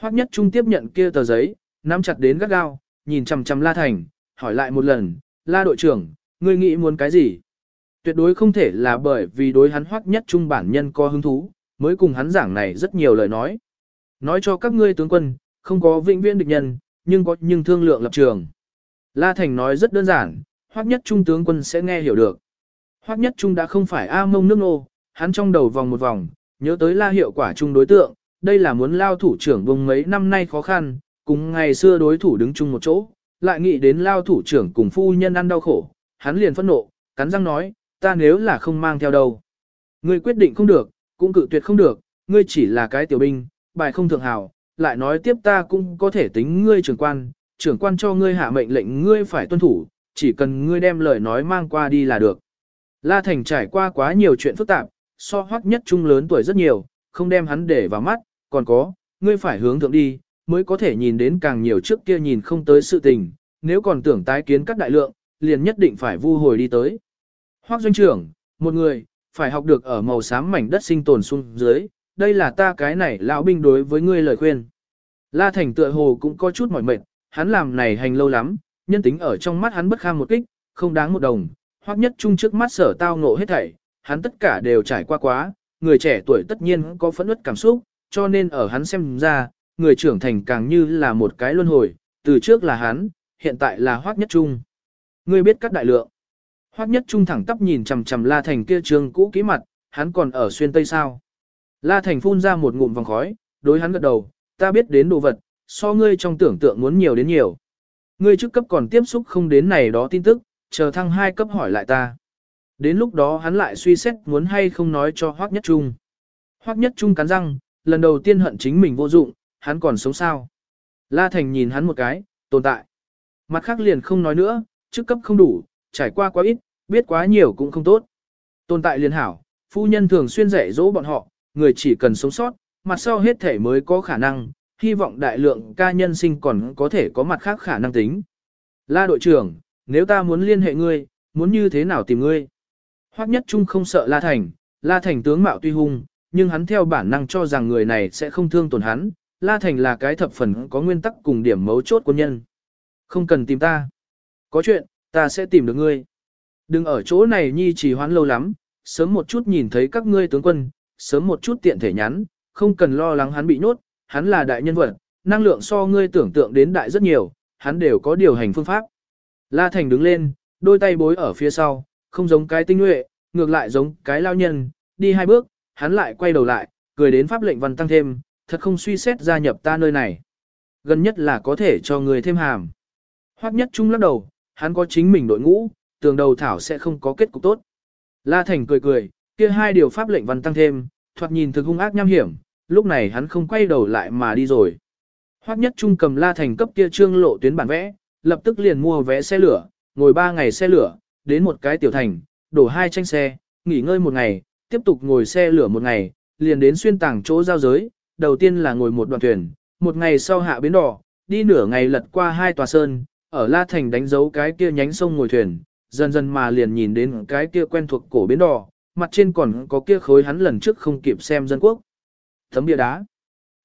Hoắc Nhất Trung tiếp nhận kia tờ giấy, nắm chặt đến gắt gao, nhìn chằm chằm La Thành, hỏi lại một lần, La đội trưởng, ngươi nghĩ muốn cái gì? Tuyệt đối không thể là bởi vì đối hắn Hoắc Nhất Trung bản nhân có hứng thú, mới cùng hắn giảng này rất nhiều lời nói. Nói cho các ngươi tướng quân, không có vĩnh viễn địch nhân, nhưng có nhưng thương lượng lập trường. La Thành nói rất đơn giản, Hoắc Nhất Trung tướng quân sẽ nghe hiểu được. Hoắc Nhất Trung đã không phải A mông nước nô, hắn trong đầu vòng một vòng, nhớ tới la hiệu quả chung đối tượng, đây là muốn lao thủ trưởng vùng mấy năm nay khó khăn, cùng ngày xưa đối thủ đứng chung một chỗ, lại nghĩ đến lao thủ trưởng cùng phu nhân ăn đau khổ, hắn liền phẫn nộ, cắn răng nói, ta nếu là không mang theo đâu. Ngươi quyết định không được, cũng cự tuyệt không được, ngươi chỉ là cái tiểu binh, bài không thượng hào, lại nói tiếp ta cũng có thể tính ngươi trưởng quan, trưởng quan cho ngươi hạ mệnh lệnh ngươi phải tuân thủ, chỉ cần ngươi đem lời nói mang qua đi là được. La Thành trải qua quá nhiều chuyện phức tạp, so hoắc nhất trung lớn tuổi rất nhiều, không đem hắn để vào mắt, còn có, ngươi phải hướng thượng đi, mới có thể nhìn đến càng nhiều trước kia nhìn không tới sự tình, nếu còn tưởng tái kiến các đại lượng, liền nhất định phải vu hồi đi tới. Hoắc doanh trưởng, một người, phải học được ở màu xám mảnh đất sinh tồn xuống dưới, đây là ta cái này lão binh đối với ngươi lời khuyên. La Thành tựa hồ cũng có chút mỏi mệt, hắn làm này hành lâu lắm, nhân tính ở trong mắt hắn bất kham một kích, không đáng một đồng, Hoắc nhất Trung trước mắt sở tao ngộ hết thảy, hắn tất cả đều trải qua quá, người trẻ tuổi tất nhiên có phẫn nứt cảm xúc, cho nên ở hắn xem ra, người trưởng thành càng như là một cái luân hồi, từ trước là hắn, hiện tại là Hoắc Nhất Trung. Ngươi biết các đại lượng. Hoắc Nhất Trung thẳng tắp nhìn chằm chằm La Thành kia trường cũ kỹ mặt, hắn còn ở xuyên tây sao? La Thành phun ra một ngụm vòng khói, đối hắn gật đầu, ta biết đến đồ vật, so ngươi trong tưởng tượng muốn nhiều đến nhiều. Ngươi trước cấp còn tiếp xúc không đến này đó tin tức, chờ thăng hai cấp hỏi lại ta. Đến lúc đó hắn lại suy xét muốn hay không nói cho Hoắc Nhất Trung. Hoắc Nhất Trung cắn răng, lần đầu tiên hận chính mình vô dụng, hắn còn sống sao. La Thành nhìn hắn một cái, tồn tại. Mặt khác liền không nói nữa, chức cấp không đủ, trải qua quá ít, biết quá nhiều cũng không tốt. Tồn tại liền hảo, phu nhân thường xuyên dạy dỗ bọn họ, người chỉ cần sống sót, mặt sau hết thể mới có khả năng, hy vọng đại lượng ca nhân sinh còn có thể có mặt khác khả năng tính. La đội trưởng, nếu ta muốn liên hệ ngươi, muốn như thế nào tìm ngươi? Hoắc Nhất Trung không sợ La Thành, La Thành tướng mạo tuy hung, nhưng hắn theo bản năng cho rằng người này sẽ không thương tổn hắn, La Thành là cái thập phần có nguyên tắc cùng điểm mấu chốt quân nhân. Không cần tìm ta. Có chuyện, ta sẽ tìm được ngươi. Đừng ở chỗ này nhi trì hoãn lâu lắm, sớm một chút nhìn thấy các ngươi tướng quân, sớm một chút tiện thể nhắn, không cần lo lắng hắn bị nhốt, hắn là đại nhân vật, năng lượng so ngươi tưởng tượng đến đại rất nhiều, hắn đều có điều hành phương pháp. La Thành đứng lên, đôi tay bối ở phía sau, không giống cái tinh nhuệ, ngược lại giống cái lao nhân, đi hai bước, hắn lại quay đầu lại, cười đến pháp lệnh văn tăng thêm, thật không suy xét gia nhập ta nơi này. Gần nhất là có thể cho người thêm hàm. Hoắc nhất trung lắc đầu, hắn có chính mình đội ngũ, tường đầu thảo sẽ không có kết cục tốt. La Thành cười cười, kia hai điều pháp lệnh văn tăng thêm, thoạt nhìn thực hung ác nham hiểm, lúc này hắn không quay đầu lại mà đi rồi. Hoắc nhất trung cầm La Thành cấp kia trương lộ tuyến bản vẽ, lập tức liền mua vé xe lửa, ngồi ba ngày xe lửa, đến một cái tiểu thành, đổ hai tranh xe, nghỉ ngơi một ngày, tiếp tục ngồi xe lửa một ngày, liền đến xuyên tảng chỗ giao giới, đầu tiên là ngồi một đoạn thuyền, một ngày sau hạ bến đỏ, đi nửa ngày lật qua hai tòa sơn, ở La Thành đánh dấu cái kia nhánh sông ngồi thuyền, dần dần mà liền nhìn đến cái kia quen thuộc cổ bến đỏ, mặt trên còn có kia khối hắn lần trước không kịp xem dân quốc. Thấm bia đá.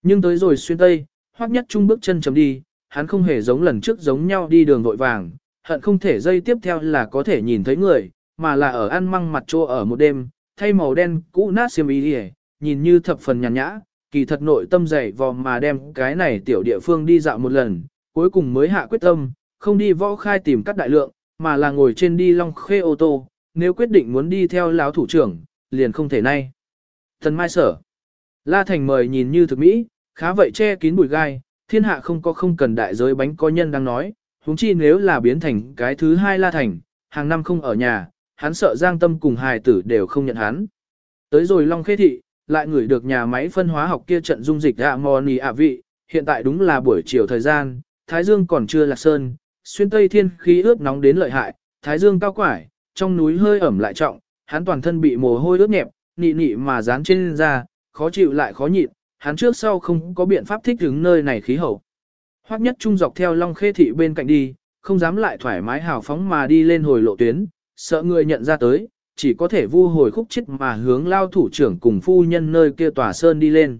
Nhưng tới rồi xuyên tây, hoắc nhất trung bước chân chấm đi, hắn không hề giống lần trước giống nhau đi đường vội vàng, hận không thể dây tiếp theo là có thể nhìn thấy người, mà là ở ăn măng mặt trô ở một đêm, thay màu đen cũ nát xiêm y đi nhìn như thập phần nhàn nhã, kỳ thật nội tâm dày vò mà đem cái này tiểu địa phương đi dạo một lần, cuối cùng mới hạ quyết tâm, không đi võ khai tìm các đại lượng, mà là ngồi trên đi long khê ô tô, nếu quyết định muốn đi theo lão thủ trưởng, liền không thể nay. Thần Mai Sở La Thành mời nhìn như thực mỹ, khá vậy che kín bụi gai, thiên hạ không có không cần đại giới bánh có nhân đang nói, huống chi nếu là biến thành cái thứ hai La Thành, hàng năm không ở nhà, hắn sợ giang tâm cùng hài tử đều không nhận hắn. Tới rồi Long Khê Thị, lại ngửi được nhà máy phân hóa học kia trận dung dịch ạ moni ạ vị, hiện tại đúng là buổi chiều thời gian, Thái Dương còn chưa lạc sơn, xuyên tây thiên khí ướt nóng đến lợi hại, Thái Dương cao quải, trong núi hơi ẩm lại trọng, hắn toàn thân bị mồ hôi ướt nhẹp, nị nị mà dán trên da, khó chịu lại khó nhịn, hắn trước sau không có biện pháp thích ứng nơi này khí hậu. Hoắc nhất trung dọc theo Long Khê thị bên cạnh đi, không dám lại thoải mái hào phóng mà đi lên hồi lộ tuyến, sợ người nhận ra tới, chỉ có thể vu hồi khúc chết mà hướng lao thủ trưởng cùng phu nhân nơi kia tòa sơn đi lên.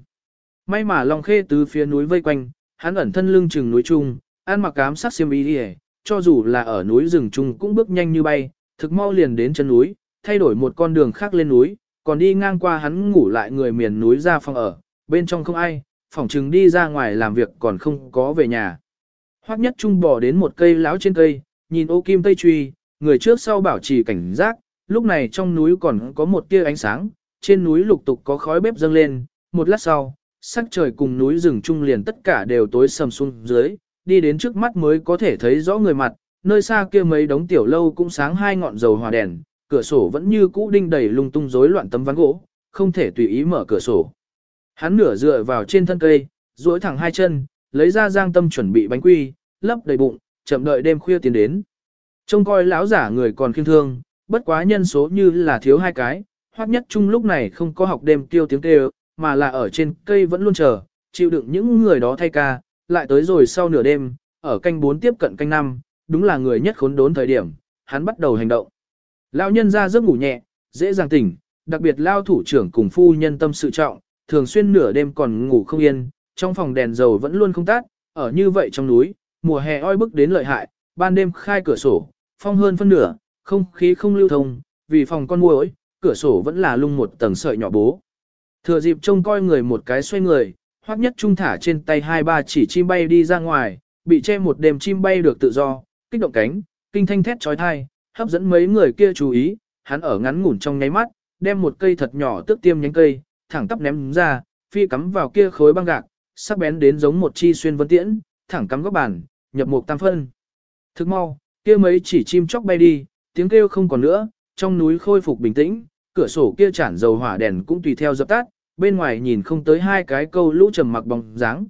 May mà Long Khê từ phía núi vây quanh, hắn ẩn thân lưng chừng núi trung, ăn mặc cám sát xiêm y đi cho dù là ở núi rừng trung cũng bước nhanh như bay, thực mau liền đến chân núi, thay đổi một con đường khác lên núi, còn đi ngang qua hắn ngủ lại người miền núi ra phòng ở, bên trong không ai, phỏng chừng đi ra ngoài làm việc còn không có về nhà. Hoắc nhất trung bỏ đến một cây láo trên cây, nhìn ô kim tây truy, người trước sau bảo trì cảnh giác, lúc này trong núi còn có một tia ánh sáng, trên núi lục tục có khói bếp dâng lên, một lát sau, sắc trời cùng núi rừng trung liền tất cả đều tối sầm xuống dưới, đi đến trước mắt mới có thể thấy rõ người mặt, nơi xa kia mấy đống tiểu lâu cũng sáng hai ngọn dầu hòa đèn, cửa sổ vẫn như cũ đinh đầy lung tung rối loạn tấm ván gỗ, không thể tùy ý mở cửa sổ. Hắn nửa dựa vào trên thân cây, duỗi thẳng hai chân, lấy ra giang tâm chuẩn bị bánh quy, lấp đầy bụng, chậm đợi đêm khuya tiến đến. Trông coi lão giả người còn khiêm thương, bất quá nhân số như là thiếu hai cái, hoặc nhất chung lúc này không có học đêm tiêu tiếng kêu, mà là ở trên cây vẫn luôn chờ, chịu đựng những người đó thay ca, lại tới rồi sau nửa đêm, ở canh 4 tiếp cận canh 5, đúng là người nhất khốn đốn thời điểm, hắn bắt đầu hành động. Lão nhân ra giấc ngủ nhẹ, dễ dàng tỉnh, đặc biệt lao thủ trưởng cùng phu nhân tâm sự trọng, thường xuyên nửa đêm còn ngủ không yên, trong phòng đèn dầu vẫn luôn không tắt, ở như vậy trong núi, mùa hè oi bức đến lợi hại, ban đêm khai cửa sổ, phong hơn phân nửa, không khí không lưu thông, vì phòng con muỗi, cửa sổ vẫn là lung một tầng sợi nhỏ bố. Thừa dịp trông coi người một cái xoay người, hoắc nhất trung thả trên tay hai ba chỉ chim bay đi ra ngoài, bị che một đêm chim bay được tự do, kích động cánh, kinh thanh thét trói thai, hấp dẫn mấy người kia chú ý, hắn ở ngắn ngủn trong nháy mắt, đem một cây thật nhỏ tước tiêm nhánh cây, thẳng tắp ném ra, phi cắm vào kia khối băng gạc, sắc bén đến giống một chi xuyên vân tiễn, thẳng cắm góc bàn, nhập một tam phân. Thức mau, kia mấy chỉ chim chóc bay đi, tiếng kêu không còn nữa, trong núi khôi phục bình tĩnh, cửa sổ kia chản dầu hỏa đèn cũng tùy theo dập tắt, bên ngoài nhìn không tới hai cái câu lũ trầm mặc bóng dáng.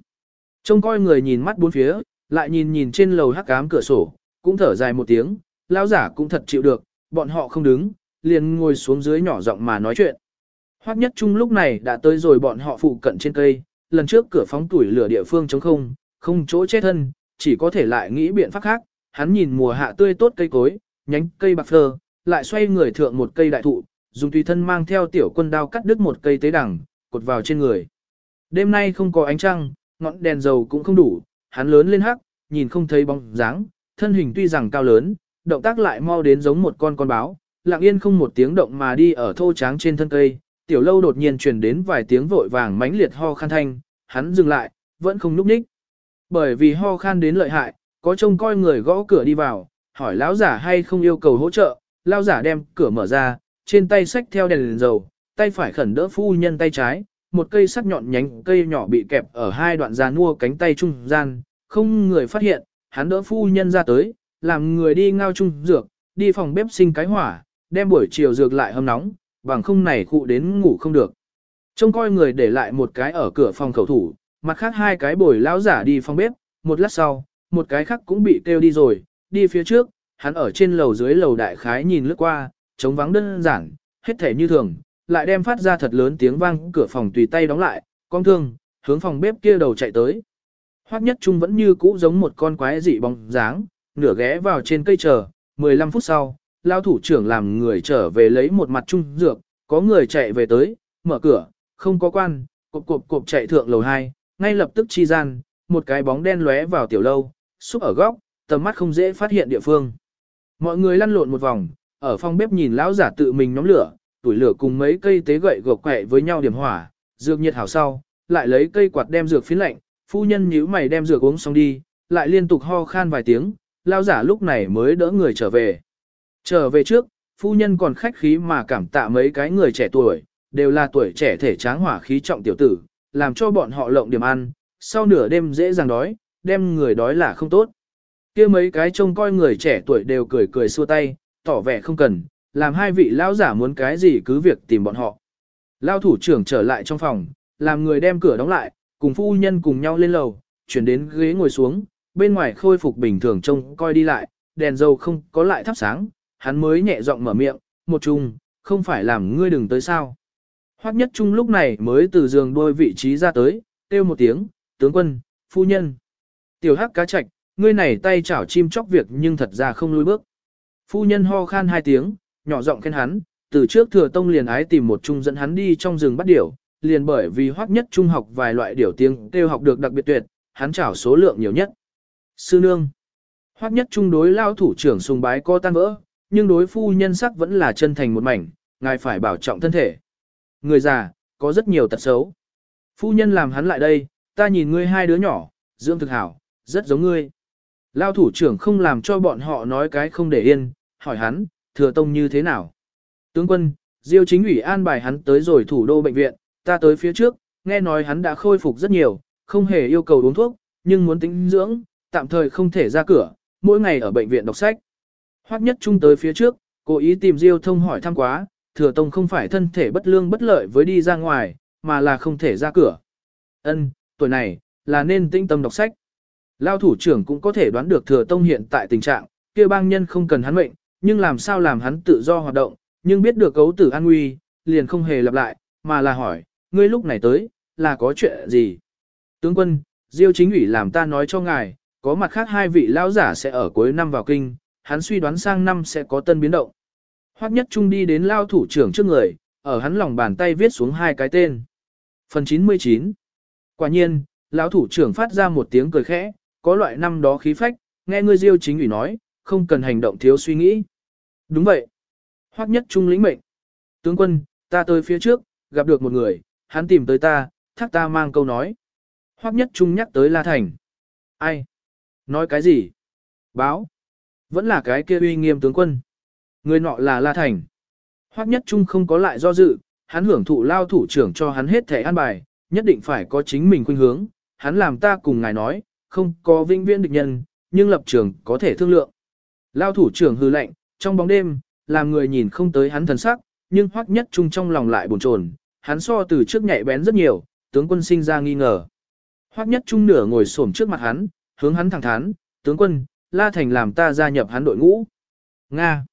Trông coi người nhìn mắt bốn phía, lại nhìn nhìn trên lầu hắc ám cửa sổ, cũng thở dài một tiếng, lão giả cũng thật chịu được, bọn họ không đứng, liền ngồi xuống dưới nhỏ giọng mà nói chuyện. Hoắc nhất trung lúc này đã tới rồi bọn họ phụ cận trên cây, lần trước cửa phóng tuổi lửa địa phương trống không, không chỗ chết thân, chỉ có thể lại nghĩ biện pháp khác, hắn nhìn mùa hạ tươi tốt cây cối, nhánh cây bạc phơ, lại xoay người thượng một cây đại thụ, dùng tùy thân mang theo tiểu quân đao cắt đứt một cây tế đằng, cột vào trên người. Đêm nay không có ánh trăng, ngọn đèn dầu cũng không đủ, hắn lớn lên hắc, nhìn không thấy bóng dáng, thân hình tuy rằng cao lớn, động tác lại mau đến giống một con con báo, lặng yên không một tiếng động mà đi ở thô tráng trên thân cây, tiểu lâu đột nhiên truyền đến vài tiếng vội vàng mãnh liệt ho khan thanh, hắn dừng lại, vẫn không núp ních. Bởi vì ho khan đến lợi hại, có trông coi người gõ cửa đi vào, hỏi lão giả hay không yêu cầu hỗ trợ, lão giả đem cửa mở ra, trên tay xách theo đèn, đèn dầu, tay phải khẩn đỡ phu nhân tay trái, một cây sắc nhọn nhánh cây nhỏ bị kẹp ở hai đoạn da nua cánh tay trung gian, không người phát hiện, hắn đỡ phu nhân ra tới, làm người đi ngao chung dược, đi phòng bếp sinh cái hỏa, đem buổi chiều dược lại hâm nóng, bằng không này cụ đến ngủ không được. Trông coi người để lại một cái ở cửa phòng khẩu thủ, mặt khác hai cái bồi lão giả đi phòng bếp, một lát sau, một cái khác cũng bị kêu đi rồi, đi phía trước, hắn ở trên lầu dưới lầu đại khái nhìn lướt qua, chống vắng đơn giản, hết thể như thường, lại đem phát ra thật lớn tiếng vang cửa phòng tùy tay đóng lại, con thương, hướng phòng bếp kia đầu chạy tới. Hoắc nhất trung vẫn như cũ giống một con quái dị bóng dáng, nửa ghé vào trên cây chờ, 15 phút sau, lao thủ trưởng làm người trở về lấy một mặt trung dược, có người chạy về tới, mở cửa, không có quan, cộp cộp cộp chạy thượng lầu 2, ngay lập tức chi gian, một cái bóng đen lóe vào tiểu lâu, xúc ở góc, tầm mắt không dễ phát hiện địa phương. Mọi người lăn lộn một vòng, ở phòng bếp nhìn lão giả tự mình nhóm lửa, tuổi lửa cùng mấy cây tế gậy gộc quẹ với nhau điểm hỏa, dược nhiệt hảo sau, lại lấy cây quạt đem dược phiến lạnh, phu nhân nhíu mày đem dược uống xong đi, lại liên tục ho khan vài tiếng, lão giả lúc này mới đỡ người trở về. Trở về trước, phu nhân còn khách khí mà cảm tạ mấy cái người trẻ tuổi, đều là tuổi trẻ thể tráng hỏa khí trọng tiểu tử, làm cho bọn họ lộng điểm ăn, sau nửa đêm dễ dàng đói, đem người đói là không tốt. kia mấy cái trông coi người trẻ tuổi đều cười cười xua tay, tỏ vẻ không cần, làm hai vị lão giả muốn cái gì cứ việc tìm bọn họ. Lao thủ trưởng trở lại trong phòng, làm người đem cửa đóng lại, cùng phu nhân cùng nhau lên lầu, chuyển đến ghế ngồi xuống, bên ngoài khôi phục bình thường trông coi đi lại, đèn dầu không có lại thắp sáng, hắn mới nhẹ giọng mở miệng, một chung, không phải làm ngươi đừng tới sao. Hoắc nhất trung lúc này mới từ giường đôi vị trí ra tới, kêu một tiếng, tướng quân, phu nhân. Tiểu hắc cá chạch, ngươi này tay chảo chim chóc việc nhưng thật ra không lùi bước. Phu nhân ho khan hai tiếng, nhỏ giọng khen hắn, từ trước thừa tông liền ái tìm một trung dẫn hắn đi trong rừng bắt điểu, liền bởi vì hoắc nhất trung học vài loại điểu tiếng kêu học được đặc biệt tuyệt, hắn chảo số lượng nhiều nhất. Sư nương. Hoắc nhất trung đối lao thủ trưởng sùng bái co tan vỡ, nhưng đối phu nhân sắc vẫn là chân thành một mảnh, ngài phải bảo trọng thân thể. Người già, có rất nhiều tật xấu. Phu nhân làm hắn lại đây, ta nhìn ngươi hai đứa nhỏ, dưỡng thực hảo, rất giống ngươi. Lao thủ trưởng không làm cho bọn họ nói cái không để yên, hỏi hắn, thừa tông như thế nào. Tướng quân, Diêu chính ủy an bài hắn tới rồi thủ đô bệnh viện, ta tới phía trước, nghe nói hắn đã khôi phục rất nhiều, không hề yêu cầu uống thuốc, nhưng muốn tính dưỡng, tạm thời không thể ra cửa, mỗi ngày ở bệnh viện đọc sách. Hoắc nhất trung tới phía trước, cố ý tìm Diêu thông hỏi thăm quá, thừa tông không phải thân thể bất lương bất lợi với đi ra ngoài, mà là không thể ra cửa. Ân, tuổi này, là nên tinh tâm đọc sách. Lao thủ trưởng cũng có thể đoán được thừa tông hiện tại tình trạng, kia bang nhân không cần hắn mệnh, nhưng làm sao làm hắn tự do hoạt động, nhưng biết được cấu tử an nguy, liền không hề lặp lại, mà là hỏi, ngươi lúc này tới, là có chuyện gì? Tướng quân, Diêu chính ủy làm ta nói cho ngài, có mặt khác hai vị lão giả sẽ ở cuối năm vào kinh, hắn suy đoán sang năm sẽ có tân biến động. Hoắc nhất trung đi đến lao thủ trưởng trước người, ở hắn lòng bàn tay viết xuống hai cái tên. Phần 99 Quả nhiên, lão thủ trưởng phát ra một tiếng cười khẽ, có loại năm đó khí phách, nghe ngươi diêu chính ủy nói, không cần hành động thiếu suy nghĩ. Đúng vậy. Hoắc nhất trung lĩnh mệnh. Tướng quân, ta tới phía trước, gặp được một người, hắn tìm tới ta, thác ta mang câu nói. Hoắc nhất trung nhắc tới La Thành. Ai? Nói cái gì? Báo. Vẫn là cái kia uy nghiêm tướng quân. Người nọ là La Thành. Hoắc nhất trung không có lại do dự, hắn hưởng thụ lao thủ trưởng cho hắn hết thẻ an bài, nhất định phải có chính mình khuynh hướng. Hắn làm ta cùng ngài nói, không có vinh viễn địch nhân, nhưng lập trường có thể thương lượng. Lao thủ trưởng hư lạnh trong bóng đêm, làm người nhìn không tới hắn thần sắc, nhưng hoắc nhất trung trong lòng lại buồn chồn, hắn so từ trước nhạy bén rất nhiều, tướng quân sinh ra nghi ngờ. Hoắc nhất trung nửa ngồi xổm trước mặt hắn, hướng hắn thẳng thắn, tướng quân, La Thành làm ta gia nhập hắn đội ngũ. Nga.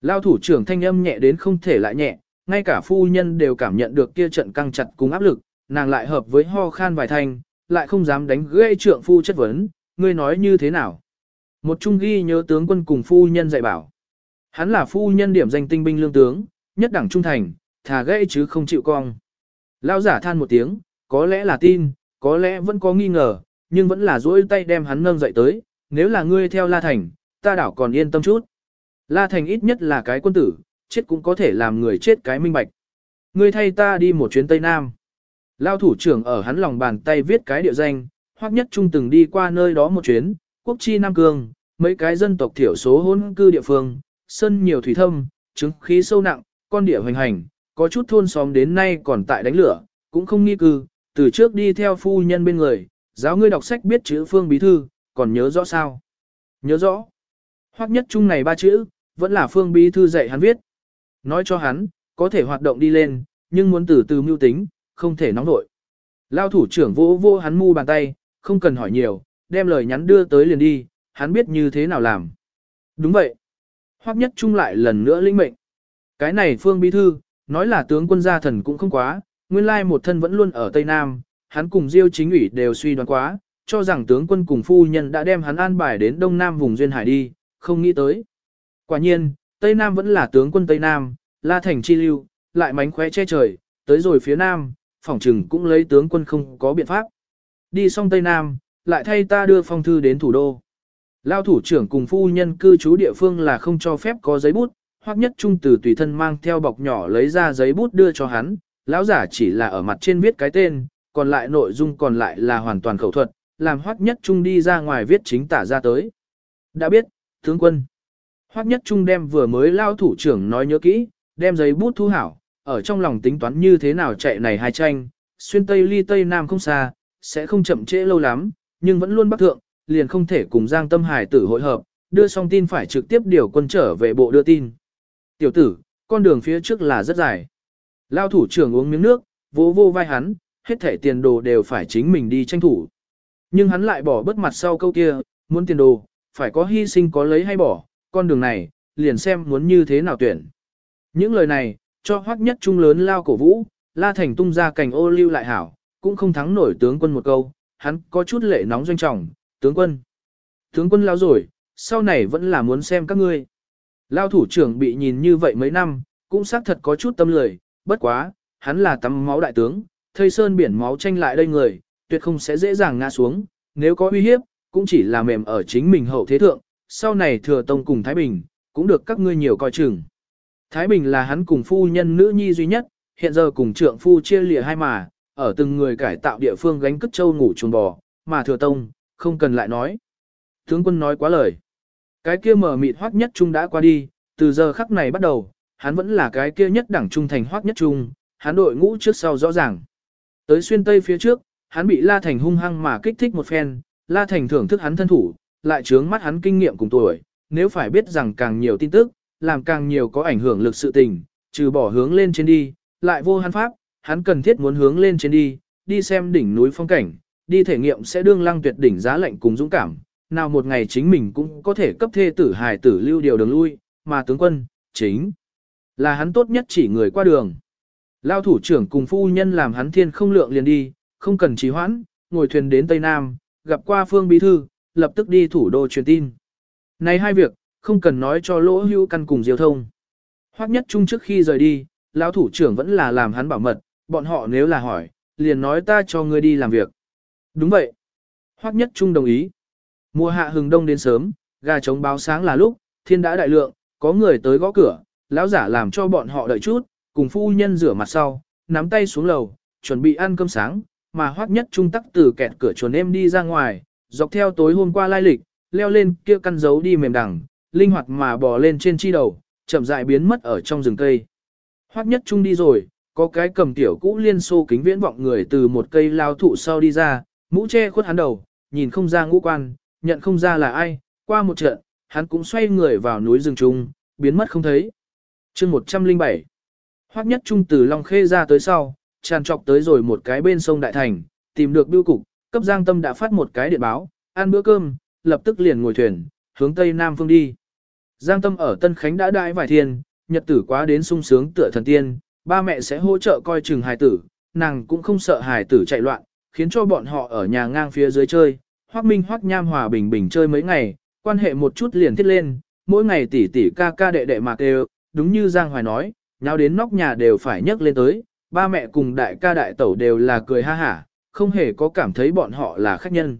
Lao thủ trưởng thanh âm nhẹ đến không thể lại nhẹ, ngay cả phu nhân đều cảm nhận được kia trận căng chặt cùng áp lực, nàng lại hợp với ho khan vài thanh, lại không dám đánh gây trượng phu chất vấn, ngươi nói như thế nào. Một trung ghi nhớ tướng quân cùng phu nhân dạy bảo. Hắn là phu nhân điểm danh tinh binh lương tướng, nhất đẳng trung thành, thà gây chứ không chịu cong. Lao giả than một tiếng, có lẽ là tin, có lẽ vẫn có nghi ngờ, nhưng vẫn là duỗi tay đem hắn nâng dậy tới, nếu là ngươi theo La Thành, ta đảo còn yên tâm chút. La Thành ít nhất là cái quân tử, chết cũng có thể làm người chết cái minh bạch. Ngươi thay ta đi một chuyến Tây Nam. Lao thủ trưởng ở hắn lòng bàn tay viết cái địa danh, hoặc nhất trung từng đi qua nơi đó một chuyến, quốc chi Nam Cương, mấy cái dân tộc thiểu số hôn cư địa phương, sân nhiều thủy thâm, trứng khí sâu nặng, con địa hoành hành, có chút thôn xóm đến nay còn tại đánh lửa, cũng không nghi cư, từ trước đi theo phu nhân bên người, giáo ngươi đọc sách biết chữ phương bí thư, còn nhớ rõ sao? Nhớ rõ. hoắc nhất chung này ba chữ, vẫn là phương bí thư dạy hắn viết. Nói cho hắn, có thể hoạt động đi lên, nhưng muốn từ từ mưu tính, không thể nóng nổi. Lao thủ trưởng vỗ vô hắn mu bàn tay, không cần hỏi nhiều, đem lời nhắn đưa tới liền đi, hắn biết như thế nào làm. Đúng vậy. Hoắc nhất trung lại lần nữa linh mệnh. Cái này phương bí thư, nói là tướng quân gia thần cũng không quá, nguyên lai một thân vẫn luôn ở Tây Nam, hắn cùng Diêu chính ủy đều suy đoán quá, cho rằng tướng quân cùng phu nhân đã đem hắn an bài đến Đông Nam vùng Duyên Hải đi, không nghĩ tới. Quả nhiên, Tây Nam vẫn là tướng quân Tây Nam, La Thành chi lưu, lại mánh khóe che trời, tới rồi phía Nam, phỏng trừng cũng lấy tướng quân không có biện pháp. Đi xong Tây Nam, lại thay ta đưa phong thư đến thủ đô. Lao thủ trưởng cùng phu nhân cư trú địa phương là không cho phép có giấy bút, hoặc nhất trung từ tùy thân mang theo bọc nhỏ lấy ra giấy bút đưa cho hắn, lão giả chỉ là ở mặt trên viết cái tên, còn lại nội dung còn lại là hoàn toàn khẩu thuật, làm hoắc nhất trung đi ra ngoài viết chính tả ra tới. Đã biết, tướng quân. Hoắc nhất trung đem vừa mới lao thủ trưởng nói nhớ kỹ, đem giấy bút thu hảo, ở trong lòng tính toán như thế nào chạy này hai tranh, xuyên tây ly tây nam không xa, sẽ không chậm trễ lâu lắm, nhưng vẫn luôn bắc thượng, liền không thể cùng Giang Tâm Hải tử hội hợp, đưa xong tin phải trực tiếp điều quân trở về bộ đưa tin. Tiểu tử, con đường phía trước là rất dài. Lao thủ trưởng uống miếng nước, vỗ vô vai hắn, hết thể tiền đồ đều phải chính mình đi tranh thủ. Nhưng hắn lại bỏ bất mặt sau câu kia, muốn tiền đồ, phải có hy sinh có lấy hay bỏ, con đường này, liền xem muốn như thế nào tuyển. Những lời này, cho hoắc nhất trung lớn lao cổ vũ, la thành tung ra cành ô lưu lại hảo, cũng không thắng nổi tướng quân một câu, hắn có chút lệ nóng doanh trọng, tướng quân. Tướng quân lao rồi, sau này vẫn là muốn xem các ngươi. Lao thủ trưởng bị nhìn như vậy mấy năm, cũng xác thật có chút tâm lười, bất quá, hắn là tắm máu đại tướng, thây sơn biển máu tranh lại đây người, tuyệt không sẽ dễ dàng ngã xuống, nếu có uy hiếp, cũng chỉ là mềm ở chính mình hậu thế thượng, sau này thừa tông cùng Thái Bình, cũng được các ngươi nhiều coi chừng. Thái Bình là hắn cùng phu nhân nữ nhi duy nhất, hiện giờ cùng trượng phu chia lìa hai mà, ở từng người cải tạo địa phương gánh cất châu ngủ chuồng bò, mà thừa tông, không cần lại nói. Tướng quân nói quá lời. Cái kia mở mịt hoắc nhất trung đã qua đi, từ giờ khắc này bắt đầu, hắn vẫn là cái kia nhất đẳng trung thành hoắc nhất trung, hắn đội ngũ trước sau rõ ràng. Tới xuyên tây phía trước, hắn bị La Thành hung hăng mà kích thích một phen, La Thành thưởng thức hắn thân thủ, lại trướng mắt hắn kinh nghiệm cùng tuổi, nếu phải biết rằng càng nhiều tin tức, làm càng nhiều có ảnh hưởng lực sự tình, trừ bỏ hướng lên trên đi, lại vô hắn pháp, hắn cần thiết muốn hướng lên trên đi, đi xem đỉnh núi phong cảnh, đi thể nghiệm sẽ đương lăng tuyệt đỉnh giá lạnh cùng dũng cảm, nào một ngày chính mình cũng có thể cấp thê tử hài tử lưu điều đường lui, mà tướng quân, chính là hắn tốt nhất chỉ người qua đường. Lao thủ trưởng cùng phu nhân làm hắn thiên không lượng liền đi, không cần trì hoãn, ngồi thuyền đến Tây Nam, gặp qua phương bí thư, lập tức đi thủ đô truyền tin. Này hai việc, không cần nói cho lỗ hưu căn cùng diêu thông. Hoắc nhất trung trước khi rời đi, lão thủ trưởng vẫn là làm hắn bảo mật, bọn họ nếu là hỏi, liền nói ta cho ngươi đi làm việc. Đúng vậy. Hoắc Nhất Trung đồng ý. Mùa hạ hừng đông đến sớm, gà trống báo sáng là lúc, thiên đã đại lượng, có người tới gõ cửa, lão giả làm cho bọn họ đợi chút, cùng phu nhân rửa mặt sau, nắm tay xuống lầu, chuẩn bị ăn cơm sáng, mà Hoắc Nhất Trung tắc từ kẹt cửa chuồn em đi ra ngoài, dọc theo tối hôm qua lai lịch, leo lên kia căn dấu đi mềm đằng, linh hoạt mà bò lên trên chi đầu, chậm rãi biến mất ở trong rừng cây. Hoắc Nhất Trung đi rồi, có cái cầm tiểu cũ liên xô kính viễn vọng người từ một cây lao thụ sau đi ra, mũ che khuất hắn đầu, nhìn không ra ngũ quan, nhận không ra là ai, qua một trận, hắn cũng xoay người vào núi rừng trung, biến mất không thấy. chương 107 Hoắc Nhất Trung từ Long Khê ra tới sau, tràn trọc tới rồi một cái bên sông Đại Thành, tìm được biêu cục, cấp Giang Tâm đã phát một cái điện báo, ăn bữa cơm, lập tức liền ngồi thuyền, hướng Tây Nam phương đi. Giang Tâm ở Tân Khánh đã đại vài thiên, nhật tử quá đến sung sướng tựa thần tiên, ba mẹ sẽ hỗ trợ coi chừng hài tử, nàng cũng không sợ hài tử chạy loạn, khiến cho bọn họ ở nhà ngang phía dưới chơi. Hoắc Minh Hoắc Nham hòa bình bình chơi mấy ngày, quan hệ một chút liền thiết lên, mỗi ngày tỷ tỷ ca ca đệ đệ mà kêu, đúng như Giang Hoài nói, nháo đến nóc nhà đều phải nhấc lên tới, ba mẹ cùng đại ca đại tẩu đều là cười ha hả, không hề có cảm thấy bọn họ là khách nhân.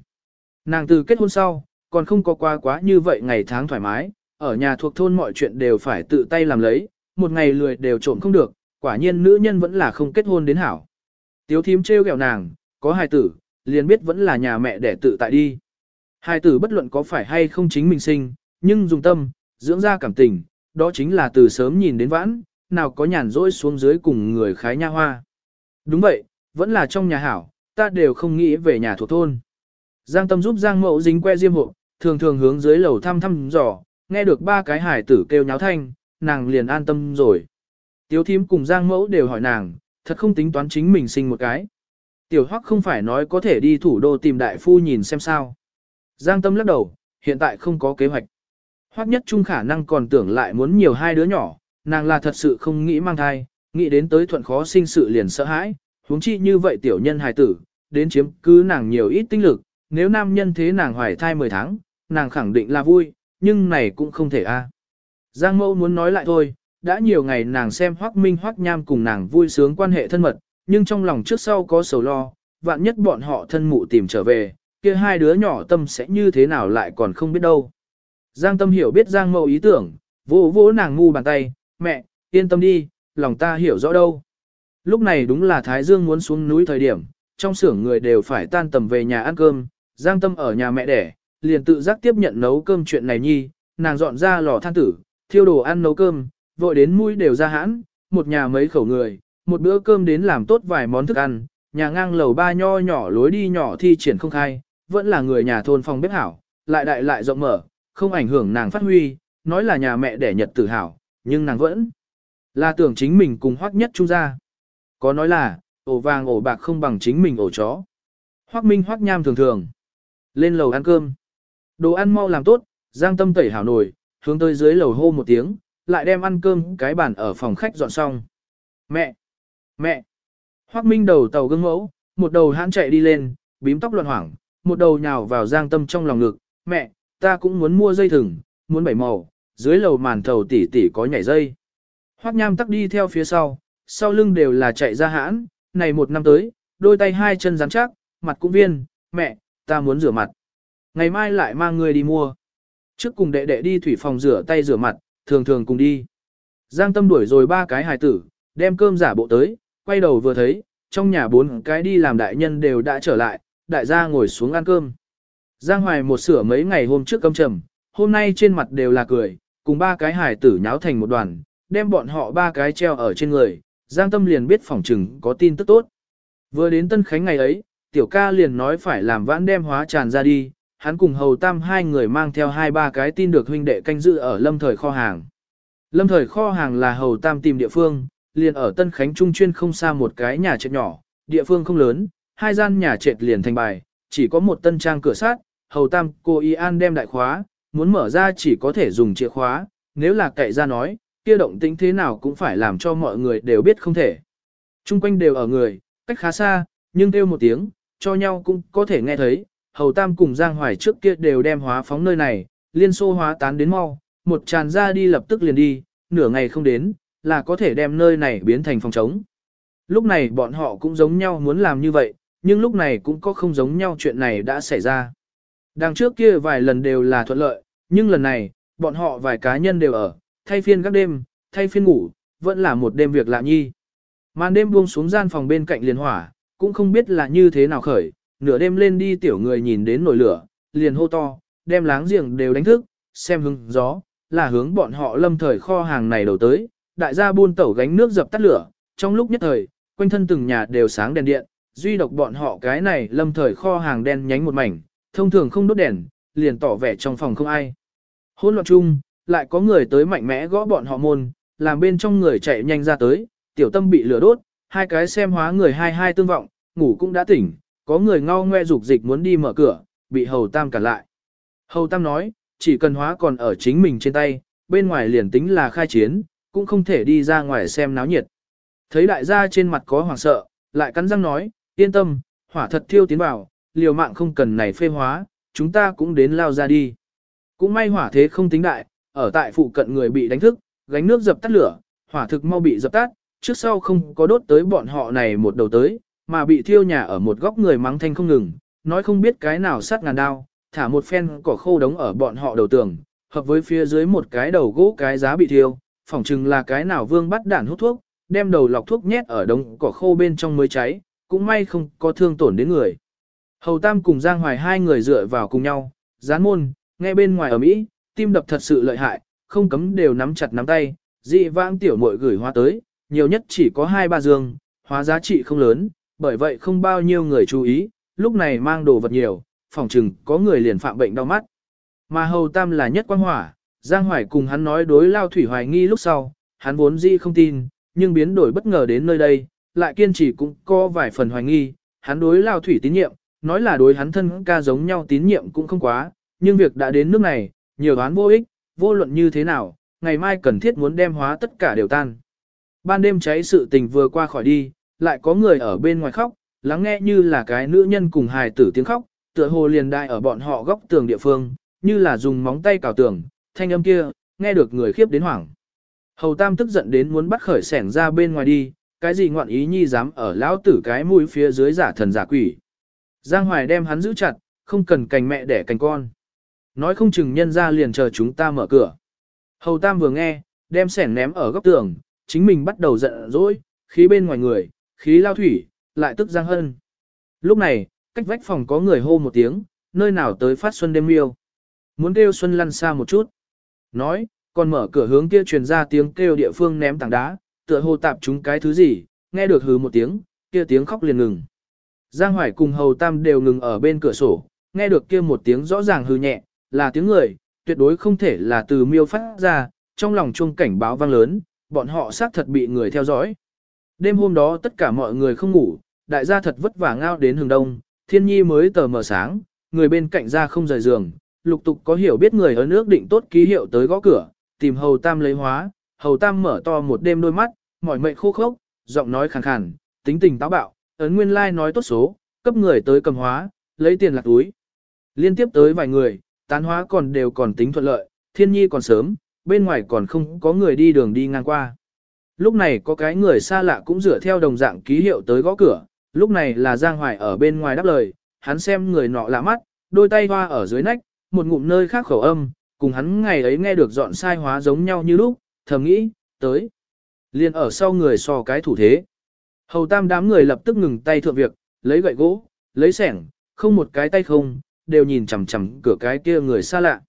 Nàng từ kết hôn sau, còn không có qua quá như vậy ngày tháng thoải mái, ở nhà thuộc thôn mọi chuyện đều phải tự tay làm lấy, một ngày lười đều trộm không được, quả nhiên nữ nhân vẫn là không kết hôn đến hảo. Tiếu thím trêu ghẹo nàng, có hài tử, liền biết vẫn là nhà mẹ để tự tại đi. Hài tử bất luận có phải hay không chính mình sinh, nhưng dùng tâm, dưỡng ra cảm tình, đó chính là từ sớm nhìn đến vãn, nào có nhàn rỗi xuống dưới cùng người khái nha hoa. Đúng vậy, vẫn là trong nhà hảo, ta đều không nghĩ về nhà thuộc thôn. Giang tâm giúp Giang mẫu dính que diêm hộ, thường thường hướng dưới lầu thăm thăm dò, nghe được ba cái hải tử kêu nháo thanh, nàng liền an tâm rồi. Tiếu thím cùng Giang mẫu đều hỏi nàng, thật không tính toán chính mình sinh một cái. Tiểu Hoắc không phải nói có thể đi thủ đô tìm đại phu nhìn xem sao. Giang tâm lắc đầu, hiện tại không có kế hoạch. Hoắc nhất trung khả năng còn tưởng lại muốn nhiều hai đứa nhỏ, nàng là thật sự không nghĩ mang thai, nghĩ đến tới thuận khó sinh sự liền sợ hãi, huống chi như vậy tiểu nhân hài tử, đến chiếm cứ nàng nhiều ít tinh lực, nếu nam nhân thế nàng hoài thai 10 tháng, nàng khẳng định là vui, nhưng này cũng không thể a. À. Giang mẫu muốn nói lại thôi, đã nhiều ngày nàng xem Hoắc Minh Hoắc Nham cùng nàng vui sướng quan hệ thân mật, nhưng trong lòng trước sau có sầu lo, vạn nhất bọn họ thân mụ tìm trở về, kia hai đứa nhỏ tâm sẽ như thế nào lại còn không biết đâu. Giang tâm hiểu biết Giang mẫu ý tưởng, vỗ vỗ nàng ngu bàn tay, mẹ, yên tâm đi, lòng ta hiểu rõ đâu. Lúc này đúng là Thái Dương muốn xuống núi thời điểm, trong xưởng người đều phải tan tầm về nhà ăn cơm, Giang Tâm ở nhà mẹ đẻ, liền tự giác tiếp nhận nấu cơm chuyện này nhi, nàng dọn ra lò than tử, thiêu đồ ăn nấu cơm, vội đến mũi đều ra hãn, một nhà mấy khẩu người, một bữa cơm đến làm tốt vài món thức ăn, nhà ngang lầu ba nho nhỏ lối đi nhỏ thi triển không khai, vẫn là người nhà thôn phòng bếp hảo, lại đại lại rộng mở, không ảnh hưởng nàng phát huy, nói là nhà mẹ đẻ nhật tử hảo, nhưng nàng vẫn là tưởng chính mình cùng hoắc nhất trung ra Có nói là, ổ vàng ổ bạc không bằng chính mình ổ chó. Hoắc minh hoắc nham thường thường. Lên lầu ăn cơm. Đồ ăn mau làm tốt, giang tâm tẩy hảo nổi hướng tới dưới lầu hô một tiếng, lại đem ăn cơm cái bàn ở phòng khách dọn xong. Mẹ! Mẹ! Hoắc minh đầu tàu gương mẫu, một đầu hãn chạy đi lên, bím tóc loạn hoảng, một đầu nhào vào giang tâm trong lòng ngực. Mẹ, ta cũng muốn mua dây thừng, muốn bảy màu, dưới lầu màn thầu tỷ tỷ có nhảy dây. Hoắc Nham tắc đi theo phía sau, sau lưng đều là chạy ra hãn, này một năm tới, đôi tay hai chân rắn chắc, mặt cũng viên, mẹ, ta muốn rửa mặt. Ngày mai lại mang người đi mua. Trước cùng đệ đệ đi thủy phòng rửa tay rửa mặt, thường thường cùng đi. Giang tâm đuổi rồi ba cái hài tử, đem cơm giả bộ tới, quay đầu vừa thấy, trong nhà bốn cái đi làm đại nhân đều đã trở lại, đại gia ngồi xuống ăn cơm. Giang Hoài một sửa mấy ngày hôm trước cơm trầm, hôm nay trên mặt đều là cười, cùng ba cái hài tử nháo thành một đoàn, đem bọn họ ba cái treo ở trên người, Giang Tâm liền biết phòng trừng có tin tức tốt. Vừa đến Tân Khánh ngày ấy, tiểu ca liền nói phải làm vãn đem hóa tràn ra đi, hắn cùng hầu tam hai người mang theo hai ba cái tin được huynh đệ canh giữ ở lâm thời kho hàng. Lâm thời kho hàng là hầu tam tìm địa phương, liền ở Tân Khánh Trung chuyên không xa một cái nhà trệt nhỏ, địa phương không lớn, hai gian nhà trệt liền thành bài, chỉ có một tân trang cửa sát, hầu tam cô y an đem đại khóa, muốn mở ra chỉ có thể dùng chìa khóa, nếu là cậy ra nói, kia động tĩnh thế nào cũng phải làm cho mọi người đều biết không thể. Trung quanh đều ở người, cách khá xa, nhưng kêu một tiếng, cho nhau cũng có thể nghe thấy, hầu tam cùng Giang Hoài trước kia đều đem hóa phóng nơi này, liên xô hóa tán đến mau, một tràn ra đi lập tức liền đi, nửa ngày không đến, là có thể đem nơi này biến thành phòng trống. Lúc này bọn họ cũng giống nhau muốn làm như vậy, nhưng lúc này cũng có không giống nhau chuyện này đã xảy ra. Đằng trước kia vài lần đều là thuận lợi, nhưng lần này, bọn họ vài cá nhân đều ở, thay phiên các đêm, thay phiên ngủ, vẫn là một đêm việc lạ nhi. Màn đêm buông xuống gian phòng bên cạnh liền hỏa, cũng không biết là như thế nào khởi, nửa đêm lên đi tiểu người nhìn đến nổi lửa, liền hô to, đem láng giềng đều đánh thức, xem hướng gió, là hướng bọn họ lâm thời kho hàng này đầu tới, đại gia buôn tẩu gánh nước dập tắt lửa, trong lúc nhất thời, quanh thân từng nhà đều sáng đèn điện, duy độc bọn họ cái này lâm thời kho hàng đen nhánh một mảnh, thông thường không đốt đèn, liền tỏ vẻ trong phòng không ai. Hôn loạn chung, lại có người tới mạnh mẽ gõ bọn họ môn, làm bên trong người chạy nhanh ra tới, tiểu tâm bị lửa đốt, hai cái xem hóa người hai hai tương vọng, ngủ cũng đã tỉnh, có người ngao ngoe dục dịch muốn đi mở cửa, bị hầu tam cản lại. Hầu tam nói, chỉ cần hóa còn ở chính mình trên tay, bên ngoài liền tính là khai chiến, cũng không thể đi ra ngoài xem náo nhiệt. Thấy đại gia trên mặt có hoảng sợ, lại cắn răng nói, yên tâm, hỏa thật thiêu tiến vào, liều mạng không cần này phê hóa, chúng ta cũng đến lao ra đi. Cũng may hỏa thế không tính đại, ở tại phụ cận người bị đánh thức, gánh nước dập tắt lửa, hỏa thực mau bị dập tắt, trước sau không có đốt tới bọn họ này một đầu tới, mà bị thiêu nhà ở một góc người mắng thanh không ngừng, nói không biết cái nào sát ngàn đao, thả một phen cỏ khô đống ở bọn họ đầu tường, hợp với phía dưới một cái đầu gỗ cái giá bị thiêu, phỏng chừng là cái nào vương bắt đản hút thuốc, đem đầu lọc thuốc nhét ở đống cỏ khô bên trong mới cháy, cũng may không có thương tổn đến người. Hầu Tam cùng Giang Hoài hai người dựa vào cùng nhau, gián môn, nghe bên ngoài ở Mỹ, tim đập thật sự lợi hại, không cấm đều nắm chặt nắm tay, dị vãng tiểu muội gửi hoa tới, nhiều nhất chỉ có hai ba dương, hóa giá trị không lớn, bởi vậy không bao nhiêu người chú ý, lúc này mang đồ vật nhiều, phòng trừng có người liền phạm bệnh đau mắt. Mà Hầu Tam là nhất quan hỏa, Giang Hoài cùng hắn nói đối lao thủy hoài nghi lúc sau, hắn vốn dĩ không tin, nhưng biến đổi bất ngờ đến nơi đây, lại kiên trì cũng có vài phần hoài nghi, hắn đối lao thủy tín nhiệm, nói là đối hắn thân ca giống nhau tín nhiệm cũng không quá, nhưng việc đã đến nước này, nhiều đoán vô ích, vô luận như thế nào, ngày mai cần thiết muốn đem hóa tất cả đều tan. Ban đêm cháy sự tình vừa qua khỏi đi, lại có người ở bên ngoài khóc, lắng nghe như là cái nữ nhân cùng hài tử tiếng khóc, tựa hồ liền đại ở bọn họ góc tường địa phương, như là dùng móng tay cào tường, thanh âm kia, nghe được người khiếp đến hoảng. Hầu Tam tức giận đến muốn bắt khởi sẻng ra bên ngoài đi, cái gì ngoạn ý nhi dám ở lão tử cái mũi phía dưới giả thần giả quỷ. Giang Hoài đem hắn giữ chặt, không cần cành mẹ đẻ cành con. Nói không chừng nhân ra liền chờ chúng ta mở cửa. Hầu Tam vừa nghe, đem sẻn ném ở góc tường, chính mình bắt đầu giận dỗi, khí bên ngoài người, khí lao thủy, lại tức Giang Hân. Lúc này, cách vách phòng có người hô một tiếng, nơi nào tới phát xuân đêm miêu. Muốn kêu xuân lăn xa một chút. Nói, còn mở cửa hướng kia truyền ra tiếng kêu địa phương ném tảng đá, tựa hồ tạp chúng cái thứ gì, nghe được hừ một tiếng, kia tiếng khóc liền ngừng. Giang Hoài cùng Hầu Tam đều ngừng ở bên cửa sổ, nghe được kia một tiếng rõ ràng hư nhẹ, là tiếng người, tuyệt đối không thể là từ miêu phát ra, trong lòng chuông cảnh báo vang lớn, bọn họ xác thật bị người theo dõi. Đêm hôm đó tất cả mọi người không ngủ, đại gia thật vất vả ngao đến hừng đông, thiên nhi mới tờ mờ sáng, người bên cạnh ra không rời giường, lục tục có hiểu biết người ở nước định tốt ký hiệu tới gõ cửa, tìm hầu tam lấy hóa, hầu tam mở to một đêm đôi mắt, mỏi mệt khô khốc, giọng nói khàn khàn, tính tình táo bạo, ấn nguyên lai like nói tốt số, cấp người tới cầm hóa, lấy tiền lạc túi. Liên tiếp tới vài người, tán hóa còn đều còn tính thuận lợi, thiên nhi còn sớm, bên ngoài còn không có người đi đường đi ngang qua. Lúc này có cái người xa lạ cũng dựa theo đồng dạng ký hiệu tới gõ cửa, lúc này là Giang Hoài ở bên ngoài đáp lời, hắn xem người nọ lạ mắt, đôi tay hoa ở dưới nách, một ngụm nơi khác khẩu âm, cùng hắn ngày ấy nghe được dọn sai hóa giống nhau như lúc, thầm nghĩ, tới. Liên ở sau người so cái thủ thế. Hầu tam đám người lập tức ngừng tay thượng việc, lấy gậy gỗ, lấy sẻng, không một cái tay không, đều nhìn chằm chằm cửa cái kia người xa lạ.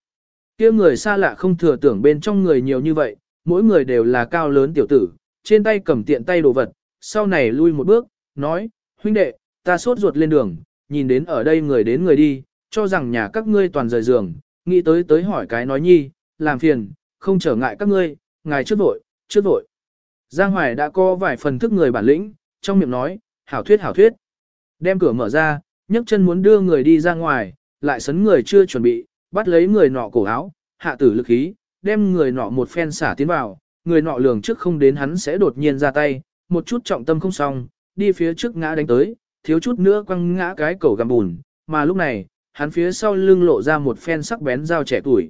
Kia người xa lạ không thừa tưởng bên trong người nhiều như vậy, mỗi người đều là cao lớn tiểu tử, trên tay cầm tiện tay đồ vật, sau này lui một bước, nói, huynh đệ, ta sốt ruột lên đường, nhìn đến ở đây người đến người đi, cho rằng nhà các ngươi toàn rời giường, nghĩ tới tới hỏi cái nói nhi, làm phiền, không trở ngại các ngươi, ngài trước vội, trước vội. Giang Hoài đã có vài phần thức người bản lĩnh, trong miệng nói, hảo thuyết hảo thuyết. Đem cửa mở ra, nhấc chân muốn đưa người đi ra ngoài, lại sấn người chưa chuẩn bị, bắt lấy người nọ cổ áo, hạ tử lực khí, đem người nọ một phen xả tiến vào, người nọ lường trước không đến hắn sẽ đột nhiên ra tay, một chút trọng tâm không xong, đi phía trước ngã đánh tới, thiếu chút nữa quăng ngã cái cầu găm bùn, mà lúc này, hắn phía sau lưng lộ ra một phen sắc bén dao trẻ tuổi.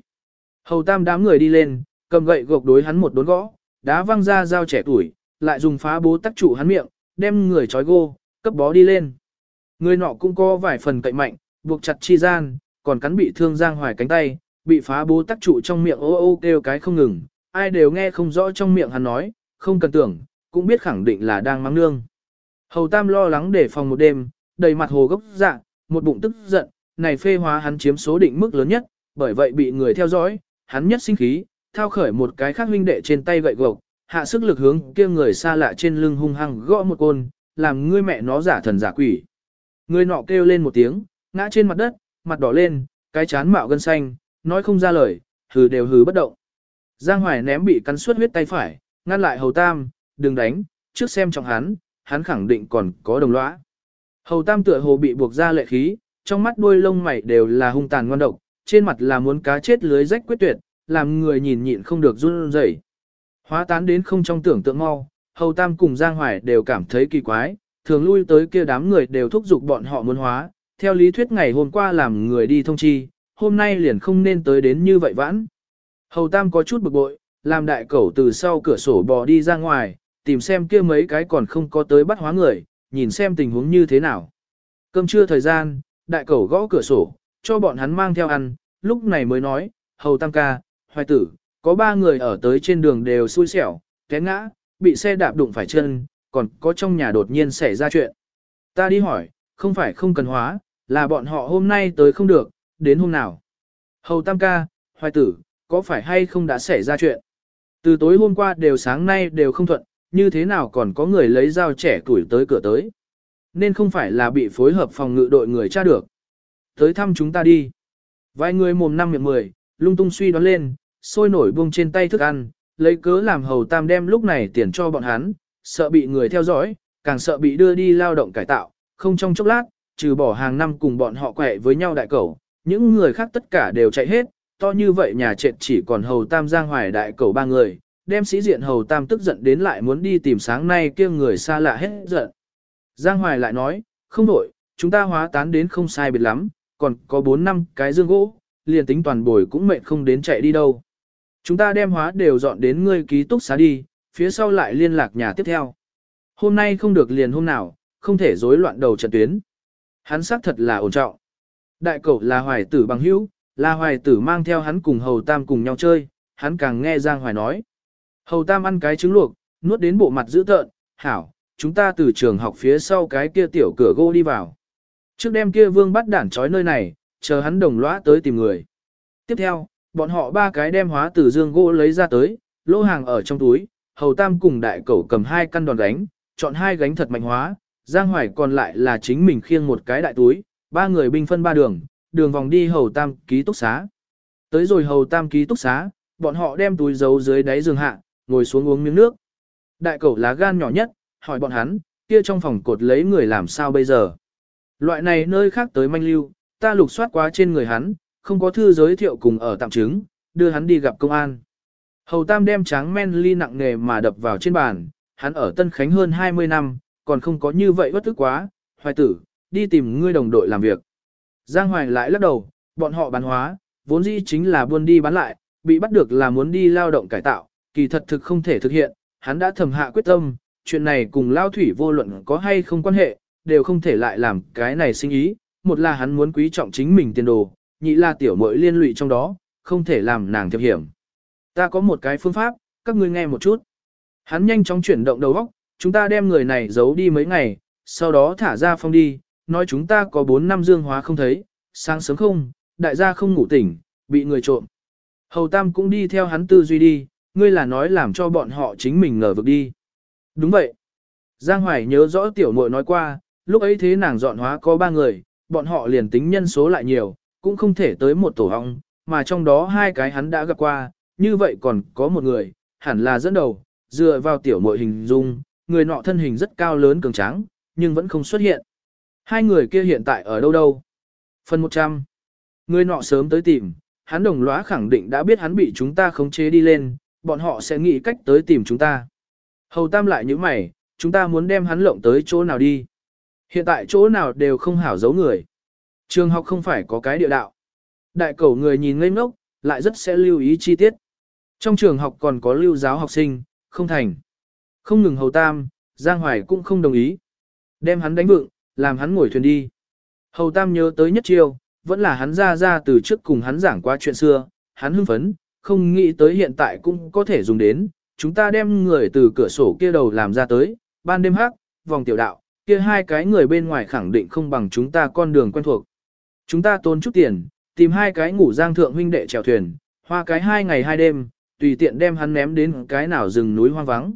Hầu tam đám người đi lên, cầm gậy gộc đối hắn một đốn gõ, đá văng ra dao trẻ tuổi, lại dùng phá bố tắc trụ hắn miệng, đem người trói gô, cấp bó đi lên. Người nọ cũng có vài phần cậy mạnh, buộc chặt chi gian, còn cắn bị thương Giang Hoài cánh tay, bị phá bố tắc trụ trong miệng ô ô kêu cái không ngừng, ai đều nghe không rõ trong miệng hắn nói, không cần tưởng, cũng biết khẳng định là đang mắng nương. Hầu Tam lo lắng để phòng một đêm, đầy mặt hồ gốc dạ, một bụng tức giận, này phê hóa hắn chiếm số định mức lớn nhất, bởi vậy bị người theo dõi, hắn nhất sinh khí, thao khởi một cái khác huynh đệ trên tay gậy gộc, hạ sức lực hướng kia người xa lạ trên lưng hung hăng gõ một côn, làm ngươi mẹ nó giả thần giả quỷ. Người nọ kêu lên một tiếng, ngã trên mặt đất, mặt đỏ lên, cái chán mạo gân xanh, nói không ra lời, hừ đều hừ bất động. Giang Hoài ném bị cắn suốt huyết tay phải, ngăn lại Hầu Tam, đừng đánh, trước xem trọng hắn, hắn khẳng định còn có đồng lõa. Hầu Tam tựa hồ bị buộc ra lệ khí, trong mắt đuôi lông mày đều là hung tàn ngoan độc, trên mặt là muốn cá chết lưới rách quyết tuyệt, làm người nhìn nhịn không được run rẩy. Hóa tán đến không trong tưởng tượng mau, Hầu Tam cùng Giang Hoài đều cảm thấy kỳ quái, thường lui tới kia đám người đều thúc giục bọn họ muốn hóa, theo lý thuyết ngày hôm qua làm người đi thông chi, hôm nay liền không nên tới đến như vậy vãn. Hầu Tam có chút bực bội, làm đại cẩu từ sau cửa sổ bò đi ra ngoài, tìm xem kia mấy cái còn không có tới bắt hóa người, nhìn xem tình huống như thế nào. Cơm trưa thời gian, đại cẩu gõ cửa sổ, cho bọn hắn mang theo ăn, lúc này mới nói, Hầu Tam ca, hoài tử, có ba người ở tới trên đường đều xui xẻo, té ngã, bị xe đạp đụng phải chân, còn có trong nhà đột nhiên xảy ra chuyện. Ta đi hỏi, không phải không cần hóa, là bọn họ hôm nay tới không được, đến hôm nào. Hầu Tam ca, hoài tử, có phải hay không đã xảy ra chuyện? Từ tối hôm qua đều sáng nay đều không thuận, như thế nào còn có người lấy dao trẻ tuổi tới cửa tới? Nên không phải là bị phối hợp phòng ngự đội người tra được. Tới thăm chúng ta đi. Vài người mồm năm miệng mười, lung tung suy đoán lên, sôi nổi buông trên tay thức ăn, lấy cớ làm hầu tam đem lúc này tiền cho bọn hắn, sợ bị người theo dõi, càng sợ bị đưa đi lao động cải tạo, không trong chốc lát, trừ bỏ hàng năm cùng bọn họ quẹ với nhau đại cẩu, những người khác tất cả đều chạy hết, to như vậy nhà trệt chỉ còn hầu tam giang hoài đại cẩu ba người, đem sĩ diện hầu tam tức giận đến lại muốn đi tìm sáng nay kia người xa lạ hết giận. Giang hoài lại nói, không đổi, chúng ta hóa tán đến không sai biệt lắm, còn có 4 năm cái dương gỗ, liền tính toàn bồi cũng mệt không đến chạy đi đâu. Chúng ta đem hóa đều dọn đến ngươi ký túc xá đi, phía sau lại liên lạc nhà tiếp theo. Hôm nay không được liền hôm nào, không thể rối loạn đầu trận tuyến. Hắn xác thật là ổn trọng. Đại cậu là hoài tử bằng hữu, là hoài tử mang theo hắn cùng hầu tam cùng nhau chơi, hắn càng nghe Giang Hoài nói. Hầu tam ăn cái trứng luộc, nuốt đến bộ mặt dữ tợn, hảo, chúng ta từ trường học phía sau cái kia tiểu cửa gỗ đi vào. Trước đêm kia vương bắt đản trói nơi này, chờ hắn đồng lõa tới tìm người. Tiếp theo, bọn họ ba cái đem hóa từ dương gỗ lấy ra tới, lô hàng ở trong túi, hầu tam cùng đại cẩu cầm hai căn đòn gánh, chọn hai gánh thật mạnh hóa, Giang Hoài còn lại là chính mình khiêng một cái đại túi, ba người binh phân ba đường, đường vòng đi hầu tam ký túc xá. Tới rồi hầu tam ký túc xá, bọn họ đem túi giấu dưới đáy giường hạ, ngồi xuống uống miếng nước. Đại cẩu lá gan nhỏ nhất, hỏi bọn hắn, kia trong phòng cột lấy người làm sao bây giờ. Loại này nơi khác tới manh lưu, ta lục soát quá trên người hắn, không có thư giới thiệu cùng ở tạm chứng, đưa hắn đi gặp công an. Hầu Tam đem tráng men ly nặng nghề mà đập vào trên bàn, hắn ở Tân Khánh hơn 20 năm, còn không có như vậy bất tức quá, hoài tử, đi tìm ngươi đồng đội làm việc. Giang Hoài lại lắc đầu, bọn họ bán hóa, vốn dĩ chính là buôn đi bán lại, bị bắt được là muốn đi lao động cải tạo, kỳ thật thực không thể thực hiện, hắn đã thầm hạ quyết tâm, chuyện này cùng lao thủy vô luận có hay không quan hệ, đều không thể lại làm cái này sinh ý, một là hắn muốn quý trọng chính mình tiền đồ, nhị là tiểu muội liên lụy trong đó, không thể làm nàng thiệp hiểm. Ta có một cái phương pháp, các ngươi nghe một chút. Hắn nhanh chóng chuyển động đầu óc, chúng ta đem người này giấu đi mấy ngày, sau đó thả ra phong đi, nói chúng ta có 4 năm dương hóa không thấy, sáng sớm không, đại gia không ngủ tỉnh, bị người trộm. Hầu Tam cũng đi theo hắn tư duy đi, ngươi là nói làm cho bọn họ chính mình ngờ vực đi. Đúng vậy. Giang Hoài nhớ rõ tiểu muội nói qua, lúc ấy thế nàng dọn hóa có ba người, bọn họ liền tính nhân số lại nhiều, cũng không thể tới một tổ hong, mà trong đó hai cái hắn đã gặp qua, như vậy còn có một người, hẳn là dẫn đầu, dựa vào tiểu muội hình dung, người nọ thân hình rất cao lớn cường tráng, nhưng vẫn không xuất hiện. Hai người kia hiện tại ở đâu đâu? Phần 100. Người nọ sớm tới tìm, hắn đồng lõa khẳng định đã biết hắn bị chúng ta khống chế đi lên, bọn họ sẽ nghĩ cách tới tìm chúng ta. Hầu Tam lại như mày, chúng ta muốn đem hắn lộng tới chỗ nào đi. Hiện tại chỗ nào đều không hảo giấu người. Trường học không phải có cái địa đạo. Đại cầu người nhìn ngây ngốc, lại rất sẽ lưu ý chi tiết. Trong trường học còn có lưu giáo học sinh, không thành. Không ngừng hầu tam, Giang Hoài cũng không đồng ý. Đem hắn đánh vựng, làm hắn ngồi thuyền đi. Hầu tam nhớ tới nhất chiêu, vẫn là hắn ra ra từ trước cùng hắn giảng qua chuyện xưa, hắn hưng phấn, không nghĩ tới hiện tại cũng có thể dùng đến, chúng ta đem người từ cửa sổ kia đầu làm ra tới, ban đêm hắc, vòng tiểu đạo, kia hai cái người bên ngoài khẳng định không bằng chúng ta con đường quen thuộc. Chúng ta tốn chút tiền, tìm hai cái ngủ giang thượng huynh đệ chèo thuyền, hoa cái hai ngày hai đêm, tùy tiện đem hắn ném đến cái nào rừng núi hoang vắng.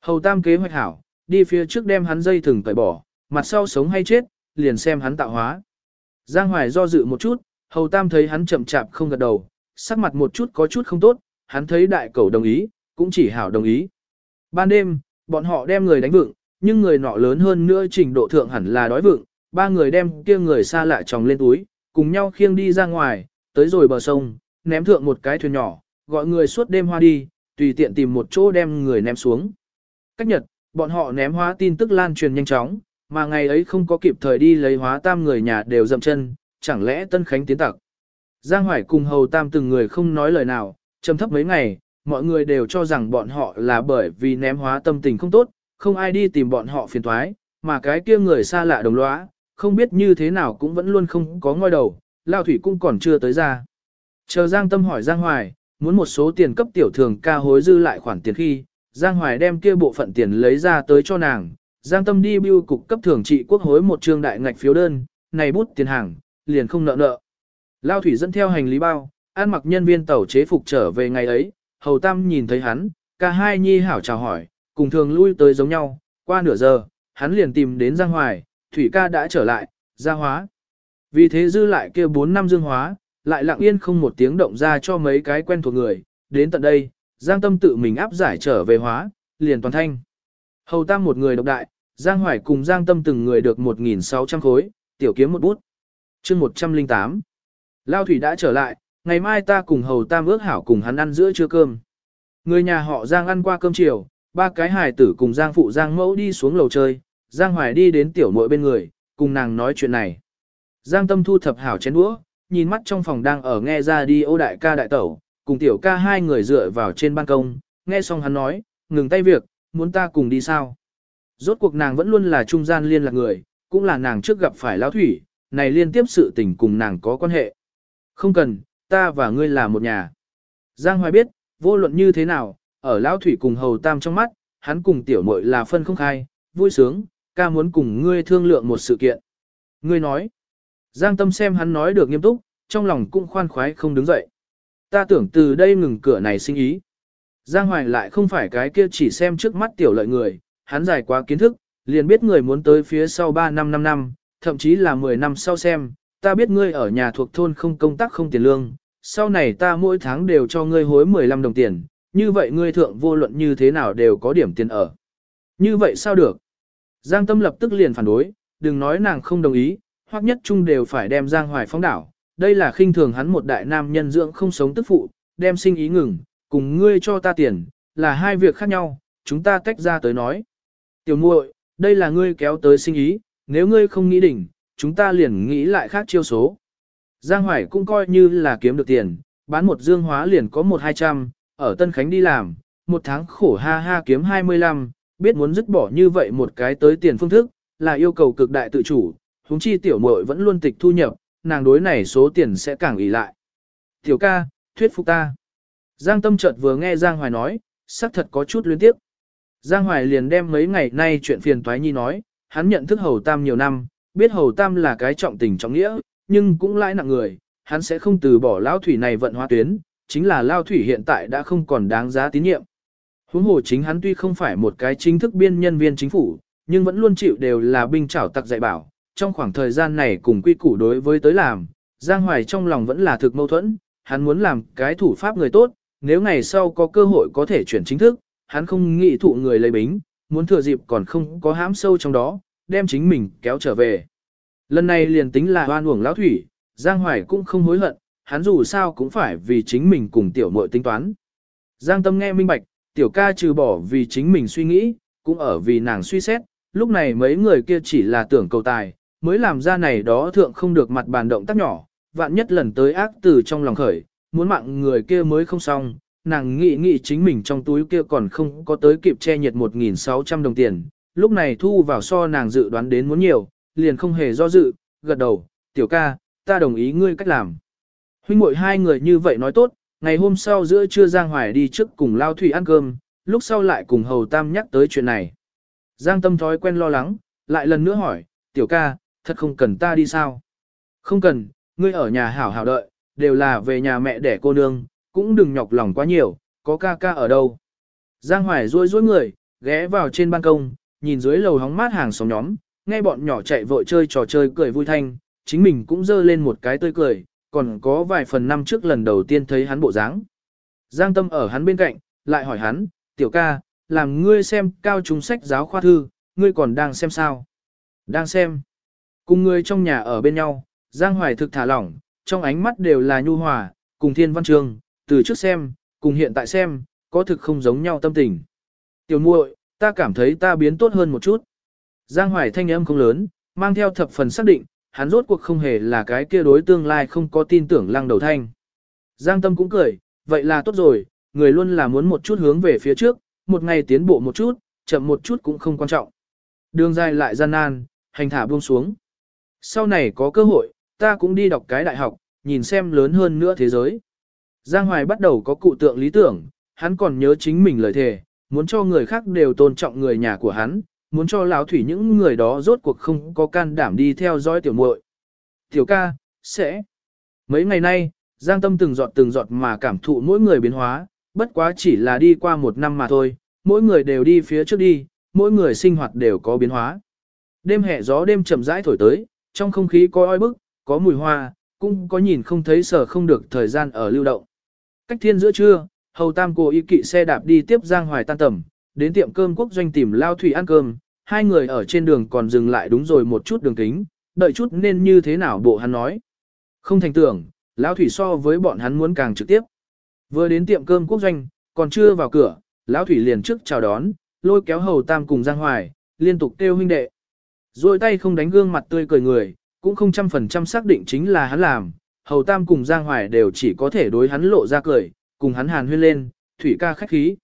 Hầu tam kế hoạch hảo, đi phía trước đem hắn dây thừng cởi bỏ, mặt sau sống hay chết, liền xem hắn tạo hóa. Giang Hoài do dự một chút, hầu tam thấy hắn chậm chạp không gật đầu, sắc mặt một chút có chút không tốt, hắn thấy đại cầu đồng ý, cũng chỉ hảo đồng ý. Ban đêm, bọn họ đem người đánh vựng, nhưng người nọ lớn hơn nữa trình độ thượng hẳn là đói vựng, ba người đem kia người xa lạ tròng lên túi, cùng nhau khiêng đi ra ngoài, tới rồi bờ sông, ném thượng một cái thuyền nhỏ, gọi người suốt đêm hoa đi, tùy tiện tìm một chỗ đem người ném xuống. Cách nhật, bọn họ ném hóa tin tức lan truyền nhanh chóng, mà ngày ấy không có kịp thời đi lấy hóa tam người nhà đều dậm chân, chẳng lẽ Tân Khánh tiến tặc. Giang Hoài cùng hầu tam từng người không nói lời nào, trầm thấp mấy ngày, mọi người đều cho rằng bọn họ là bởi vì ném hóa tâm tình không tốt, không ai đi tìm bọn họ phiền thoái, mà cái kia người xa lạ đồng lõa, không biết như thế nào cũng vẫn luôn không có ngôi đầu, Lao Thủy cũng còn chưa tới ra. Chờ Giang Tâm hỏi Giang Hoài, muốn một số tiền cấp tiểu thường ca hối dư lại khoản tiền khi, Giang Hoài đem kia bộ phận tiền lấy ra tới cho nàng, Giang Tâm đi bưu cục cấp thường trị quốc hối một trương đại ngạch phiếu đơn, này bút tiền hàng, liền không nợ nợ. Lao Thủy dẫn theo hành lý bao, an mặc nhân viên tàu chế phục trở về ngày ấy, Hầu Tam nhìn thấy hắn, cả hai nhi hảo chào hỏi, cùng thường lui tới giống nhau, qua nửa giờ, hắn liền tìm đến Giang Hoài, Thủy ca đã trở lại, ra hóa. Vì thế dư lại kia 4 năm dương hóa, lại lặng yên không một tiếng động ra cho mấy cái quen thuộc người, đến tận đây, Giang Tâm tự mình áp giải trở về hóa, liền toàn thanh. Hầu Tam một người độc đại, Giang Hoài cùng Giang Tâm từng người được 1.600 khối, tiểu kiếm một bút. chương 108. Lao Thủy đã trở lại, ngày mai ta cùng Hầu Tam ước hảo cùng hắn ăn giữa trưa cơm. Người nhà họ Giang ăn qua cơm chiều, ba cái hài tử cùng Giang phụ Giang mẫu đi xuống lầu chơi, Giang Hoài đi đến tiểu muội bên người, cùng nàng nói chuyện này. Giang Tâm thu thập hảo chén đũa, nhìn mắt trong phòng đang ở nghe ra đi ô đại ca đại tẩu, cùng tiểu ca hai người dựa vào trên ban công, nghe xong hắn nói, ngừng tay việc, muốn ta cùng đi sao. Rốt cuộc nàng vẫn luôn là trung gian liên lạc người, cũng là nàng trước gặp phải lão thủy, này liên tiếp sự tình cùng nàng có quan hệ. Không cần, ta và ngươi là một nhà. Giang Hoài biết, vô luận như thế nào, ở lão thủy cùng hầu tam trong mắt, hắn cùng tiểu muội là phân không khai, vui sướng, ca muốn cùng ngươi thương lượng một sự kiện. Ngươi nói, Giang tâm xem hắn nói được nghiêm túc, trong lòng cũng khoan khoái không đứng dậy. Ta tưởng từ đây ngừng cửa này sinh ý. Giang Hoài lại không phải cái kia chỉ xem trước mắt tiểu lợi người, hắn dài quá kiến thức, liền biết người muốn tới phía sau 3 năm 5 năm, thậm chí là 10 năm sau xem, ta biết ngươi ở nhà thuộc thôn không công tác không tiền lương, sau này ta mỗi tháng đều cho ngươi hối 15 đồng tiền, như vậy ngươi thượng vô luận như thế nào đều có điểm tiền ở. Như vậy sao được? Giang Tâm lập tức liền phản đối, đừng nói nàng không đồng ý, hoặc nhất chung đều phải đem Giang Hoài phóng đảo. Đây là khinh thường hắn một đại nam nhân dưỡng không sống tức phụ, đem sinh ý ngừng, cùng ngươi cho ta tiền, là hai việc khác nhau, chúng ta tách ra tới nói. Tiểu muội, đây là ngươi kéo tới sinh ý, nếu ngươi không nghĩ đỉnh, chúng ta liền nghĩ lại khác chiêu số. Giang Hoài cũng coi như là kiếm được tiền, bán một dương hóa liền có một hai trăm, ở Tân Khánh đi làm, một tháng khổ ha ha kiếm 25, biết muốn dứt bỏ như vậy một cái tới tiền phương thức, là yêu cầu cực đại tự chủ, huống chi tiểu muội vẫn luôn tịch thu nhập, nàng đối này số tiền sẽ càng ỷ lại. Tiểu ca, thuyết phục ta. Giang tâm chợt vừa nghe Giang Hoài nói, xác thật có chút luyến tiếp. Giang Hoài liền đem mấy ngày nay chuyện phiền toái nhi nói, hắn nhận thức Hầu Tam nhiều năm, biết Hầu Tam là cái trọng tình trọng nghĩa, nhưng cũng lãi nặng người, hắn sẽ không từ bỏ lão thủy này vận hóa tuyến, chính là lao thủy hiện tại đã không còn đáng giá tín nhiệm. Huống hồ chính hắn tuy không phải một cái chính thức biên nhân viên chính phủ, nhưng vẫn luôn chịu đều là binh chảo tặc dạy bảo, trong khoảng thời gian này cùng quy củ đối với tới làm, Giang Hoài trong lòng vẫn là thực mâu thuẫn, hắn muốn làm cái thủ pháp người tốt, nếu ngày sau có cơ hội có thể chuyển chính thức, hắn không nghĩ thụ người lấy bính, muốn thừa dịp còn không có hãm sâu trong đó, đem chính mình kéo trở về. Lần này liền tính là hoan uổng lão thủy, Giang Hoài cũng không hối hận, hắn dù sao cũng phải vì chính mình cùng tiểu muội tính toán. Giang Tâm nghe minh bạch, tiểu ca trừ bỏ vì chính mình suy nghĩ, cũng ở vì nàng suy xét, lúc này mấy người kia chỉ là tưởng cầu tài, mới làm ra này đó thượng không được mặt bàn động tác nhỏ, vạn nhất lần tới ác từ trong lòng khởi, muốn mạng người kia mới không xong, nàng nghĩ nghĩ chính mình trong túi kia còn không có tới kịp che nhiệt 1.600 đồng tiền, lúc này thu vào so nàng dự đoán đến muốn nhiều, liền không hề do dự, gật đầu, tiểu ca, ta đồng ý ngươi cách làm. Huynh muội hai người như vậy nói tốt, ngày hôm sau giữa trưa Giang Hoài đi trước cùng Lao Thủy ăn cơm, lúc sau lại cùng Hầu Tam nhắc tới chuyện này. Giang Tâm thói quen lo lắng, lại lần nữa hỏi, tiểu ca, thật không cần ta đi sao? Không cần, ngươi ở nhà hảo hảo đợi, đều là về nhà mẹ đẻ cô nương, cũng đừng nhọc lòng quá nhiều, có ca ca ở đâu. Giang Hoài rôi rối người, ghé vào trên ban công, nhìn dưới lầu hóng mát hàng xóm nhóm, nghe bọn nhỏ chạy vội chơi trò chơi cười vui thanh, chính mình cũng dơ lên một cái tươi cười, còn có vài phần năm trước lần đầu tiên thấy hắn bộ dáng. Giang Tâm ở hắn bên cạnh, lại hỏi hắn, tiểu ca, làm ngươi xem cao trung sách giáo khoa thư, ngươi còn đang xem sao? Đang xem. Cùng ngươi trong nhà ở bên nhau, Giang Hoài thực thả lỏng, trong ánh mắt đều là nhu hòa, cùng thiên văn trường, từ trước xem, cùng hiện tại xem, có thực không giống nhau tâm tình. Tiểu muội, ta cảm thấy ta biến tốt hơn một chút. Giang Hoài thanh âm không lớn, mang theo thập phần xác định, hắn rốt cuộc không hề là cái kia đối tương lai không có tin tưởng lăng đầu thanh. Giang Tâm cũng cười, vậy là tốt rồi, người luôn là muốn một chút hướng về phía trước, một ngày tiến bộ một chút, chậm một chút cũng không quan trọng. Đường dài lại gian nan, hành thả buông xuống. Sau này có cơ hội, ta cũng đi đọc cái đại học, nhìn xem lớn hơn nữa thế giới. Giang Hoài bắt đầu có cụ tượng lý tưởng, hắn còn nhớ chính mình lời thề, muốn cho người khác đều tôn trọng người nhà của hắn, muốn cho lão thủy những người đó rốt cuộc không có can đảm đi theo dõi tiểu muội. Tiểu ca, sẽ. Mấy ngày nay, Giang Tâm từng giọt từng giọt mà cảm thụ mỗi người biến hóa, bất quá chỉ là đi qua một năm mà thôi, mỗi người đều đi phía trước đi, mỗi người sinh hoạt đều có biến hóa. Đêm hè gió đêm chậm rãi thổi tới, trong không khí có oi bức, có mùi hoa, cũng có nhìn không thấy sở không được thời gian ở lưu động. Cách thiên giữa trưa, Hầu Tam cố ý kỵ xe đạp đi tiếp Giang Hoài tan tầm, đến tiệm cơm quốc doanh tìm Lao Thủy ăn cơm, hai người ở trên đường còn dừng lại đúng rồi một chút đường kính, đợi chút nên như thế nào bộ hắn nói. Không thành tưởng, Lão Thủy so với bọn hắn muốn càng trực tiếp. Vừa đến tiệm cơm quốc doanh, còn chưa vào cửa, Lão Thủy liền trước chào đón, lôi kéo Hầu Tam cùng Giang Hoài, liên tục kêu huynh đệ. Rồi tay không đánh gương mặt tươi cười người, cũng không trăm phần trăm xác định chính là hắn làm, Hầu Tam cùng Giang Hoài đều chỉ có thể đối hắn lộ ra cười, cùng hắn hàn huyên lên, Thủy ca khách khí.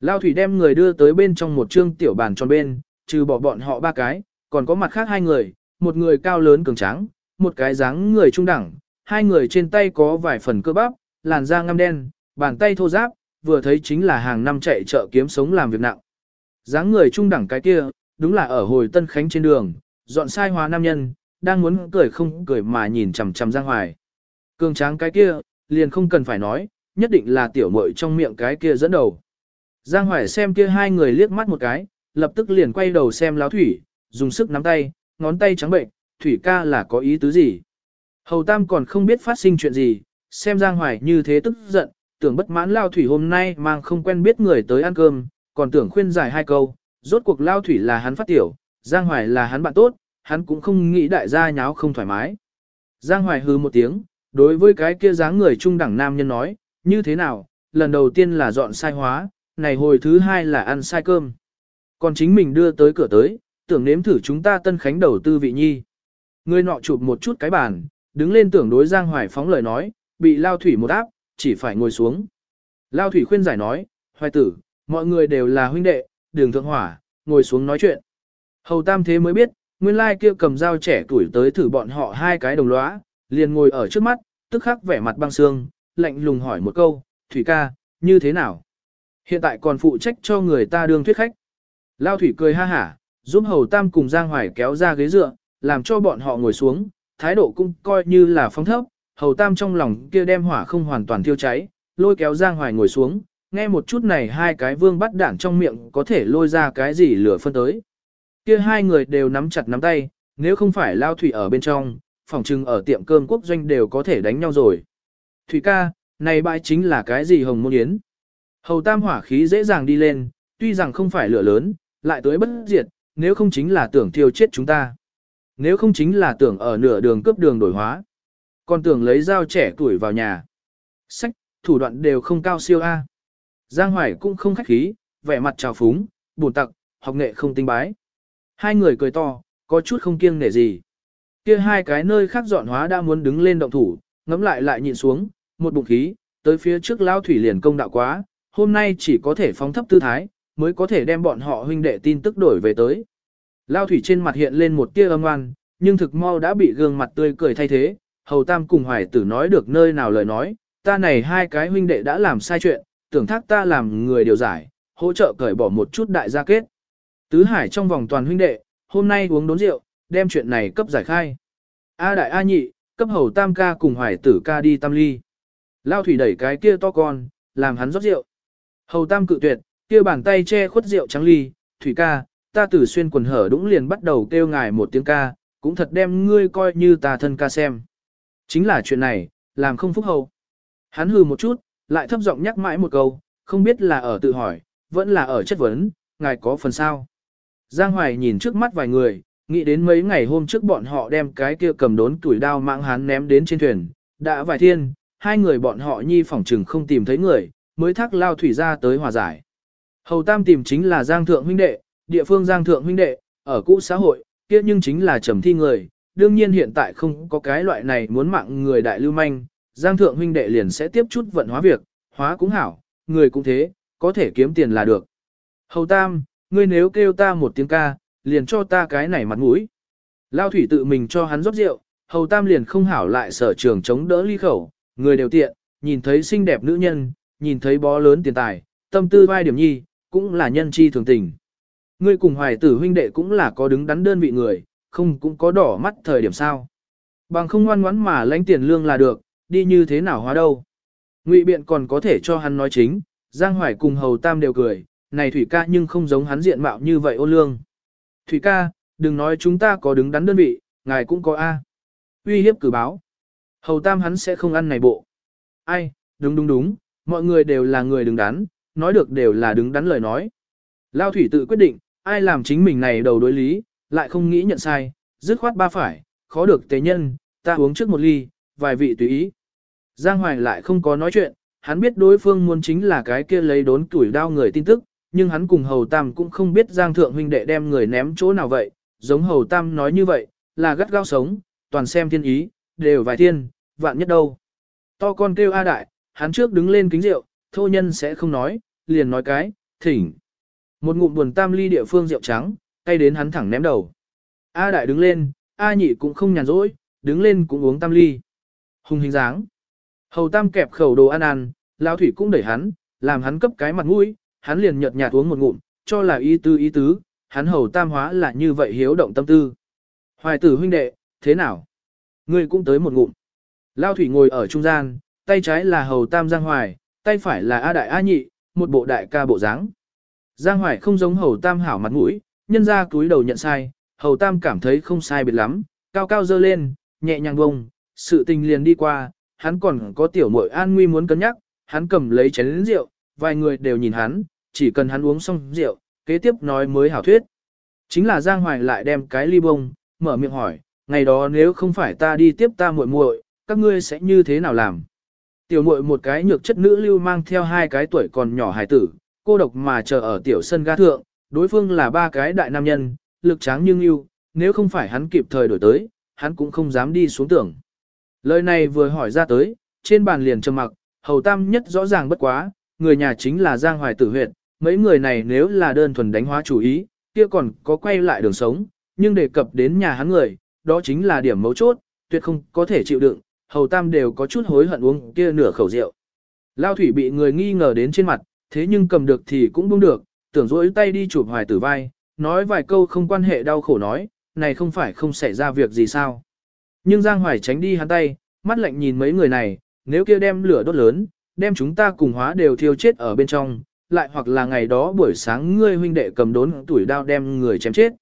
Lao Thủy đem người đưa tới bên trong một trương tiểu bàn tròn bên, trừ bỏ bọn họ ba cái, còn có mặt khác hai người, một người cao lớn cường tráng, một cái dáng người trung đẳng, hai người trên tay có vài phần cơ bắp, làn da ngăm đen, bàn tay thô ráp, vừa thấy chính là hàng năm chạy chợ kiếm sống làm việc nặng. dáng người trung đẳng cái kia, đúng là ở hồi Tân Khánh trên đường, dọn sai hóa nam nhân, đang muốn cười không cười mà nhìn chằm chằm Giang Hoài. Cường tráng cái kia, liền không cần phải nói, nhất định là tiểu muội trong miệng cái kia dẫn đầu. Giang Hoài xem kia hai người liếc mắt một cái, lập tức liền quay đầu xem láo thủy, dùng sức nắm tay, ngón tay trắng bệnh, thủy ca là có ý tứ gì. Hầu Tam còn không biết phát sinh chuyện gì, xem Giang Hoài như thế tức giận, tưởng bất mãn lao thủy hôm nay mang không quen biết người tới ăn cơm, còn tưởng khuyên giải hai câu, rốt cuộc lao thủy là hắn phát tiểu, Giang Hoài là hắn bạn tốt, hắn cũng không nghĩ đại gia nháo không thoải mái. Giang Hoài hừ một tiếng, đối với cái kia dáng người trung đẳng nam nhân nói, như thế nào, lần đầu tiên là dọn sai hóa, này hồi thứ hai là ăn sai cơm. Còn chính mình đưa tới cửa tới, tưởng nếm thử chúng ta tân khánh đầu tư vị nhi. Người nọ chụp một chút cái bàn, đứng lên tưởng đối Giang Hoài phóng lời nói, bị Lao Thủy một áp, chỉ phải ngồi xuống. Lao Thủy khuyên giải nói, Hoài tử, mọi người đều là huynh đệ, đường thượng hỏa, ngồi xuống nói chuyện. Hầu Tam thế mới biết, nguyên lai kia cầm dao trẻ tuổi tới thử bọn họ hai cái đồng lõa, liền ngồi ở trước mắt, tức khắc vẻ mặt băng xương, lạnh lùng hỏi một câu, Thủy ca, như thế nào? Hiện tại còn phụ trách cho người ta đương thuyết khách. Lao Thủy cười ha hả, giúp Hầu Tam cùng Giang Hoài kéo ra ghế dựa, làm cho bọn họ ngồi xuống, thái độ cũng coi như là phóng thấp. Hầu Tam trong lòng kia đem hỏa không hoàn toàn thiêu cháy, lôi kéo Giang Hoài ngồi xuống, nghe một chút này hai cái vương bắt đảng trong miệng có thể lôi ra cái gì lửa phân tới. Kia hai người đều nắm chặt nắm tay, nếu không phải Lao Thủy ở bên trong, phòng trưng ở tiệm cơm quốc doanh đều có thể đánh nhau rồi. Thủy ca, này bãi chính là cái gì hồng môn yến? Hầu tam hỏa khí dễ dàng đi lên, tuy rằng không phải lửa lớn, lại tới bất diệt, nếu không chính là tưởng thiêu chết chúng ta. Nếu không chính là tưởng ở nửa đường cướp đường đổi hóa. Còn tưởng lấy dao trẻ tuổi vào nhà. Sách, thủ đoạn đều không cao siêu A. Giang Hoài cũng không khách khí, vẻ mặt trào phúng, buồn tặc, học nghệ không tinh bái. Hai người cười to, có chút không kiêng nể gì. Kia hai cái nơi khác dọn hóa đã muốn đứng lên động thủ, ngắm lại lại nhìn xuống, một bụng khí, tới phía trước Lao Thủy liền công đạo quá, hôm nay chỉ có thể phóng thấp tư thái, mới có thể đem bọn họ huynh đệ tin tức đổi về tới. Lao Thủy trên mặt hiện lên một tia âm oan, nhưng thực mau đã bị gương mặt tươi cười thay thế, Hầu Tam cùng Hoài Tử nói được nơi nào lời nói, ta này hai cái huynh đệ đã làm sai chuyện, tưởng thác ta làm người điều giải, hỗ trợ cởi bỏ một chút đại gia kết. Tứ Hải trong vòng toàn huynh đệ, hôm nay uống đốn rượu, đem chuyện này cấp giải khai. A đại A nhị, cấp hầu tam ca cùng hoài tử ca đi tam ly. Lao thủy đẩy cái kia to con, làm hắn rót rượu. Hầu tam cự tuyệt, kia bàn tay che khuất rượu trắng ly, thủy ca, ta tử xuyên quần hở đũng liền bắt đầu kêu ngài một tiếng ca, cũng thật đem ngươi coi như ta thân ca xem. Chính là chuyện này, làm không phúc hậu. Hắn hừ một chút, lại thấp giọng nhắc mãi một câu, không biết là ở tự hỏi, vẫn là ở chất vấn, ngài có phần sao. Giang Hoài nhìn trước mắt vài người, nghĩ đến mấy ngày hôm trước bọn họ đem cái kia cầm đốn tuổi đao mạng hắn ném đến trên thuyền, đã vài thiên, hai người bọn họ nhi phỏng trừng không tìm thấy người, mới thác lao thủy ra tới hòa giải. Hầu Tam tìm chính là Giang Thượng huynh đệ, địa phương Giang Thượng huynh đệ, ở cũ xã hội, kia nhưng chính là trầm thi người, đương nhiên hiện tại không có cái loại này muốn mạng người đại lưu manh, Giang Thượng huynh đệ liền sẽ tiếp chút vận hóa việc, hóa cũng hảo, người cũng thế, có thể kiếm tiền là được. Hầu Tam, ngươi nếu kêu ta một tiếng ca, liền cho ta cái này mặt mũi. Lao thủy tự mình cho hắn rót rượu, hầu tam liền không hảo lại sở trường chống đỡ ly khẩu, người đều tiện, nhìn thấy xinh đẹp nữ nhân, nhìn thấy bó lớn tiền tài, tâm tư vai điểm nhi, cũng là nhân chi thường tình. Ngươi cùng hoài tử huynh đệ cũng là có đứng đắn đơn vị người, không cũng có đỏ mắt thời điểm sao. Bằng không ngoan ngoãn mà lãnh tiền lương là được, đi như thế nào hóa đâu. Ngụy biện còn có thể cho hắn nói chính, Giang Hoài cùng hầu tam đều cười, này thủy ca nhưng không giống hắn diện mạo như vậy ô lương. Thủy ca, đừng nói chúng ta có đứng đắn đơn vị, ngài cũng có A. Uy hiếp cử báo. Hầu tam hắn sẽ không ăn này bộ. Ai, đúng đúng đúng, mọi người đều là người đứng đắn, nói được đều là đứng đắn lời nói. Lao thủy tự quyết định, ai làm chính mình này đầu đối lý, lại không nghĩ nhận sai, dứt khoát ba phải, khó được tế nhân, ta uống trước một ly, vài vị tùy ý. Giang Hoài lại không có nói chuyện, hắn biết đối phương muốn chính là cái kia lấy đốn tuổi đao người tin tức, nhưng hắn cùng Hầu Tam cũng không biết Giang Thượng huynh đệ đem người ném chỗ nào vậy, giống Hầu Tam nói như vậy, là gắt gao sống, toàn xem thiên ý, đều vài thiên, vạn nhất đâu. To con kêu A Đại, hắn trước đứng lên kính rượu, thô nhân sẽ không nói, liền nói cái, thỉnh. Một ngụm buồn tam ly địa phương rượu trắng, tay đến hắn thẳng ném đầu. A Đại đứng lên, A Nhị cũng không nhàn rỗi, đứng lên cũng uống tam ly. Hùng hình dáng. Hầu Tam kẹp khẩu đồ ăn ăn, Lão Thủy cũng đẩy hắn, làm hắn cấp cái mặt mũi, hắn liền nhợt nhạt uống một ngụm, cho là ý tứ ý tứ, hắn hầu tam hóa là như vậy hiếu động tâm tư. Hoài tử huynh đệ, thế nào? Ngươi cũng tới một ngụm. Lao thủy ngồi ở trung gian, tay trái là hầu tam Giang Hoài, tay phải là A Đại A Nhị, một bộ đại ca bộ dáng. Giang Hoài không giống hầu tam hảo mặt mũi, nhân ra túi đầu nhận sai, hầu tam cảm thấy không sai biệt lắm, cao cao dơ lên, nhẹ nhàng bông, sự tình liền đi qua, hắn còn có tiểu muội an nguy muốn cân nhắc, hắn cầm lấy chén rượu, vài người đều nhìn hắn, chỉ cần hắn uống xong rượu, kế tiếp nói mới hảo thuyết. Chính là Giang Hoài lại đem cái ly bông, mở miệng hỏi, ngày đó nếu không phải ta đi tiếp ta muội muội, các ngươi sẽ như thế nào làm? Tiểu muội một cái nhược chất nữ lưu mang theo hai cái tuổi còn nhỏ hài tử, cô độc mà chờ ở tiểu sân ga thượng, đối phương là ba cái đại nam nhân, lực tráng nhưng yêu, nếu không phải hắn kịp thời đổi tới, hắn cũng không dám đi xuống tưởng. Lời này vừa hỏi ra tới, trên bàn liền trầm mặc, hầu tam nhất rõ ràng bất quá, người nhà chính là Giang Hoài Tử huyệt, mấy người này nếu là đơn thuần đánh hóa chủ ý, kia còn có quay lại đường sống, nhưng đề cập đến nhà hắn người, đó chính là điểm mấu chốt, tuyệt không có thể chịu đựng, hầu tam đều có chút hối hận uống kia nửa khẩu rượu. Lao thủy bị người nghi ngờ đến trên mặt, thế nhưng cầm được thì cũng buông được, tưởng rỗi tay đi chụp hoài tử vai, nói vài câu không quan hệ đau khổ nói, này không phải không xảy ra việc gì sao. Nhưng Giang Hoài tránh đi hắn tay, mắt lạnh nhìn mấy người này, nếu kia đem lửa đốt lớn, đem chúng ta cùng hóa đều thiêu chết ở bên trong, lại hoặc là ngày đó buổi sáng ngươi huynh đệ cầm đốn tuổi đao đem người chém chết.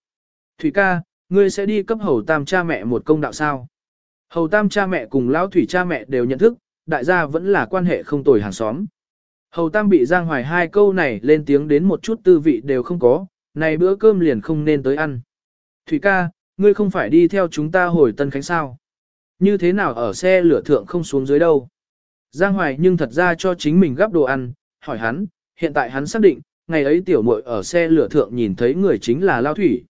Thủy ca, ngươi sẽ đi cấp hầu tam cha mẹ một công đạo sao? Hầu tam cha mẹ cùng lão thủy cha mẹ đều nhận thức, đại gia vẫn là quan hệ không tồi hàng xóm. Hầu tam bị giang hoài hai câu này lên tiếng đến một chút tư vị đều không có, này bữa cơm liền không nên tới ăn. Thủy ca, ngươi không phải đi theo chúng ta hồi Tân Khánh sao? Như thế nào ở xe lửa thượng không xuống dưới đâu? Giang Hoài nhưng thật ra cho chính mình gắp đồ ăn, hỏi hắn, hiện tại hắn xác định, ngày ấy tiểu muội ở xe lửa thượng nhìn thấy người chính là Lao Thủy.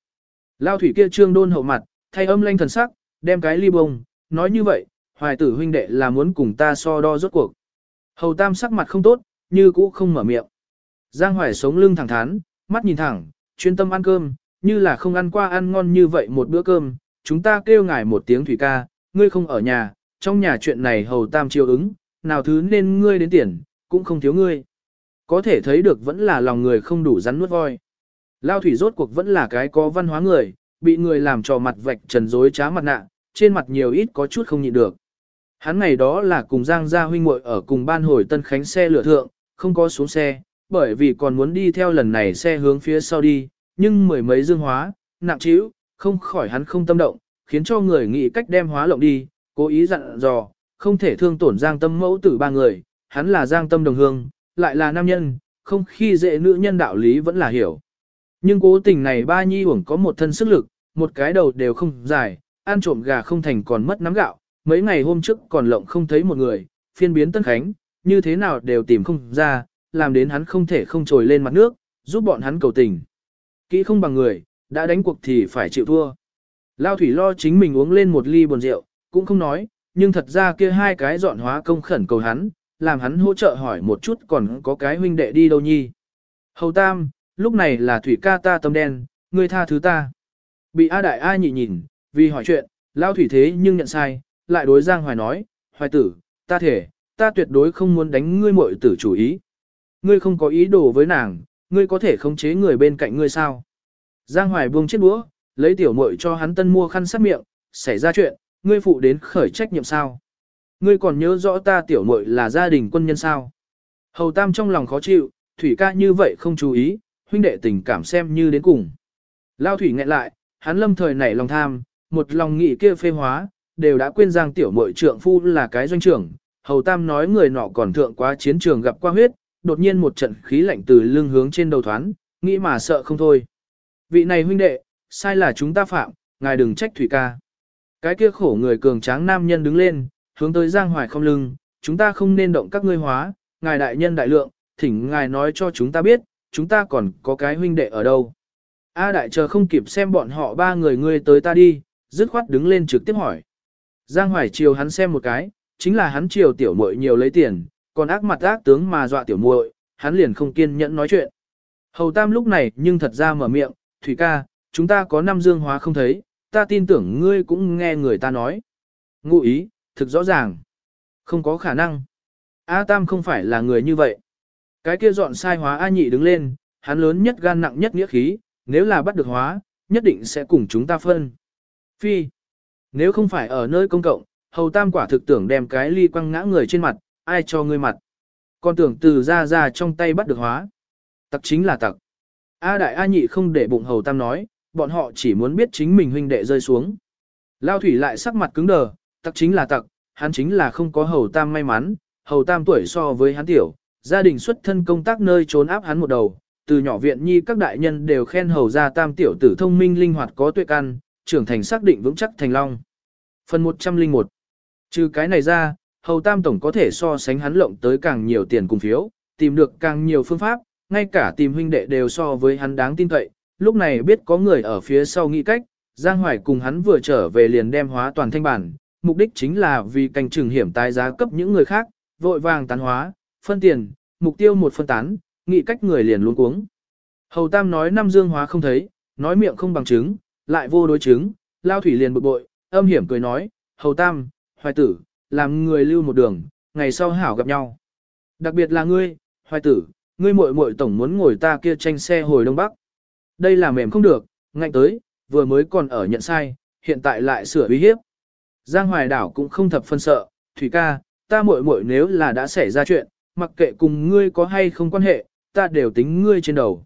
Lao Thủy kia trương đôn hậu mặt, thay âm lanh thần sắc, đem cái ly bông, nói như vậy, hoài tử huynh đệ là muốn cùng ta so đo rốt cuộc. Hầu Tam sắc mặt không tốt, như cũ không mở miệng. Giang Hoài sống lưng thẳng thắn, mắt nhìn thẳng, chuyên tâm ăn cơm, như là không ăn qua ăn ngon như vậy một bữa cơm. Chúng ta kêu ngài một tiếng thủy ca, ngươi không ở nhà, trong nhà chuyện này Hầu Tam chiêu ứng, nào thứ nên ngươi đến tiền, cũng không thiếu ngươi. Có thể thấy được vẫn là lòng người không đủ rắn nuốt voi. Lao thủy rốt cuộc vẫn là cái có văn hóa người, bị người làm trò mặt vạch trần dối trá mặt nạ, trên mặt nhiều ít có chút không nhịn được. Hắn ngày đó là cùng Giang Gia huynh muội ở cùng ban hồi Tân Khánh xe lửa thượng, không có xuống xe, bởi vì còn muốn đi theo lần này xe hướng phía sau đi, nhưng mười mấy dương hóa, nặng trĩu, không khỏi hắn không tâm động, khiến cho người nghĩ cách đem hóa lộng đi, cố ý dặn dò, không thể thương tổn Giang Tâm mẫu tử ba người, hắn là Giang Tâm đồng hương, lại là nam nhân, không khi dễ nữ nhân đạo lý vẫn là hiểu. Nhưng cố tình này ba nhi uổng có một thân sức lực, một cái đầu đều không dài, ăn trộm gà không thành còn mất nắm gạo, mấy ngày hôm trước còn lộng không thấy một người, phiên biến Tân Khánh, như thế nào đều tìm không ra, làm đến hắn không thể không trồi lên mặt nước, giúp bọn hắn cầu tình. Kỹ không bằng người, đã đánh cuộc thì phải chịu thua. Lao thủy lo chính mình uống lên một ly buồn rượu, cũng không nói, nhưng thật ra kia hai cái dọn hóa công khẩn cầu hắn, làm hắn hỗ trợ hỏi một chút còn có cái huynh đệ đi đâu nhi. Hầu Tam, lúc này là thủy ca ta tâm đen, ngươi tha thứ ta. Bị A Đại A nhị nhìn, vì hỏi chuyện, Lao thủy thế nhưng nhận sai, lại đối Giang Hoài nói, Hoài tử, ta thể, ta tuyệt đối không muốn đánh ngươi muội tử chủ ý. Ngươi không có ý đồ với nàng, ngươi có thể khống chế người bên cạnh ngươi sao? Giang Hoài buông chiếc đũa, lấy tiểu muội cho hắn tân mua khăn sát miệng, xảy ra chuyện, ngươi phụ đến khởi trách nhiệm sao? Ngươi còn nhớ rõ ta tiểu muội là gia đình quân nhân sao? Hầu Tam trong lòng khó chịu, Thủy ca như vậy không chú ý, huynh đệ tình cảm xem như đến cùng. Lao Thủy nghẹn lại, hắn lâm thời nảy lòng tham, một lòng nghị kia phê hóa, đều đã quên Giang tiểu muội trượng phu là cái doanh trưởng. Hầu Tam nói người nọ còn thượng quá chiến trường gặp qua huyết, đột nhiên một trận khí lạnh từ lưng hướng trên đầu thoáng, nghĩ mà sợ không thôi. Vị này huynh đệ, sai là chúng ta phạm, ngài đừng trách Thủy ca. Cái kia khổ người cường tráng nam nhân đứng lên, hướng tới Giang Hoài không lưng, chúng ta không nên động các ngươi hóa, ngài đại nhân đại lượng, thỉnh ngài nói cho chúng ta biết, chúng ta còn có cái huynh đệ ở đâu. A đại chờ không kịp xem bọn họ ba người ngươi tới ta đi, dứt khoát đứng lên trực tiếp hỏi. Giang Hoài chiều hắn xem một cái, chính là hắn chiều tiểu muội nhiều lấy tiền, còn ác mặt ác tướng mà dọa tiểu muội, hắn liền không kiên nhẫn nói chuyện. Hầu Tam lúc này nhưng thật ra mở miệng, Thủy ca, chúng ta có năm dương hóa không thấy, ta tin tưởng ngươi cũng nghe người ta nói. Ngụ ý, thực rõ ràng. Không có khả năng. A Tam không phải là người như vậy. Cái kia dọn sai hóa A nhị đứng lên, hắn lớn nhất gan nặng nhất nghĩa khí, nếu là bắt được hóa, nhất định sẽ cùng chúng ta phân. Phi. Nếu không phải ở nơi công cộng, hầu tam quả thực tưởng đem cái ly quăng ngã người trên mặt, ai cho ngươi mặt. Con tưởng từ ra ra trong tay bắt được hóa. Tặc chính là tặc. A đại A nhị không để bụng hầu tam nói, bọn họ chỉ muốn biết chính mình huynh đệ rơi xuống. Lao thủy lại sắc mặt cứng đờ, tặc chính là tặc, hắn chính là không có hầu tam may mắn, hầu tam tuổi so với hắn tiểu, gia đình xuất thân công tác nơi trốn áp hắn một đầu, từ nhỏ viện nhi các đại nhân đều khen hầu gia tam tiểu tử thông minh linh hoạt có tuệ căn, trưởng thành xác định vững chắc thành long. Phần 101 Trừ cái này ra, hầu tam tổng có thể so sánh hắn lộng tới càng nhiều tiền cùng phiếu, tìm được càng nhiều phương pháp, ngay cả tìm huynh đệ đều so với hắn đáng tin cậy, lúc này biết có người ở phía sau nghĩ cách, Giang Hoài cùng hắn vừa trở về liền đem hóa toàn thanh bản, mục đích chính là vì canh trừng hiểm tái giá cấp những người khác, vội vàng tán hóa, phân tiền, mục tiêu một phân tán, nghĩ cách người liền luôn cuống. Hầu Tam nói năm dương hóa không thấy, nói miệng không bằng chứng, lại vô đối chứng, Lao Thủy liền bực bội, âm hiểm cười nói, Hầu Tam, hoài tử, làm người lưu một đường, ngày sau hảo gặp nhau. Đặc biệt là ngươi, hoài tử, ngươi muội muội tổng muốn ngồi ta kia tranh xe hồi Đông Bắc. Đây là mềm không được, ngạnh tới, vừa mới còn ở nhận sai, hiện tại lại sửa uy hiếp. Giang Hoài Đảo cũng không thập phân sợ, Thủy ca, ta muội muội nếu là đã xảy ra chuyện, mặc kệ cùng ngươi có hay không quan hệ, ta đều tính ngươi trên đầu.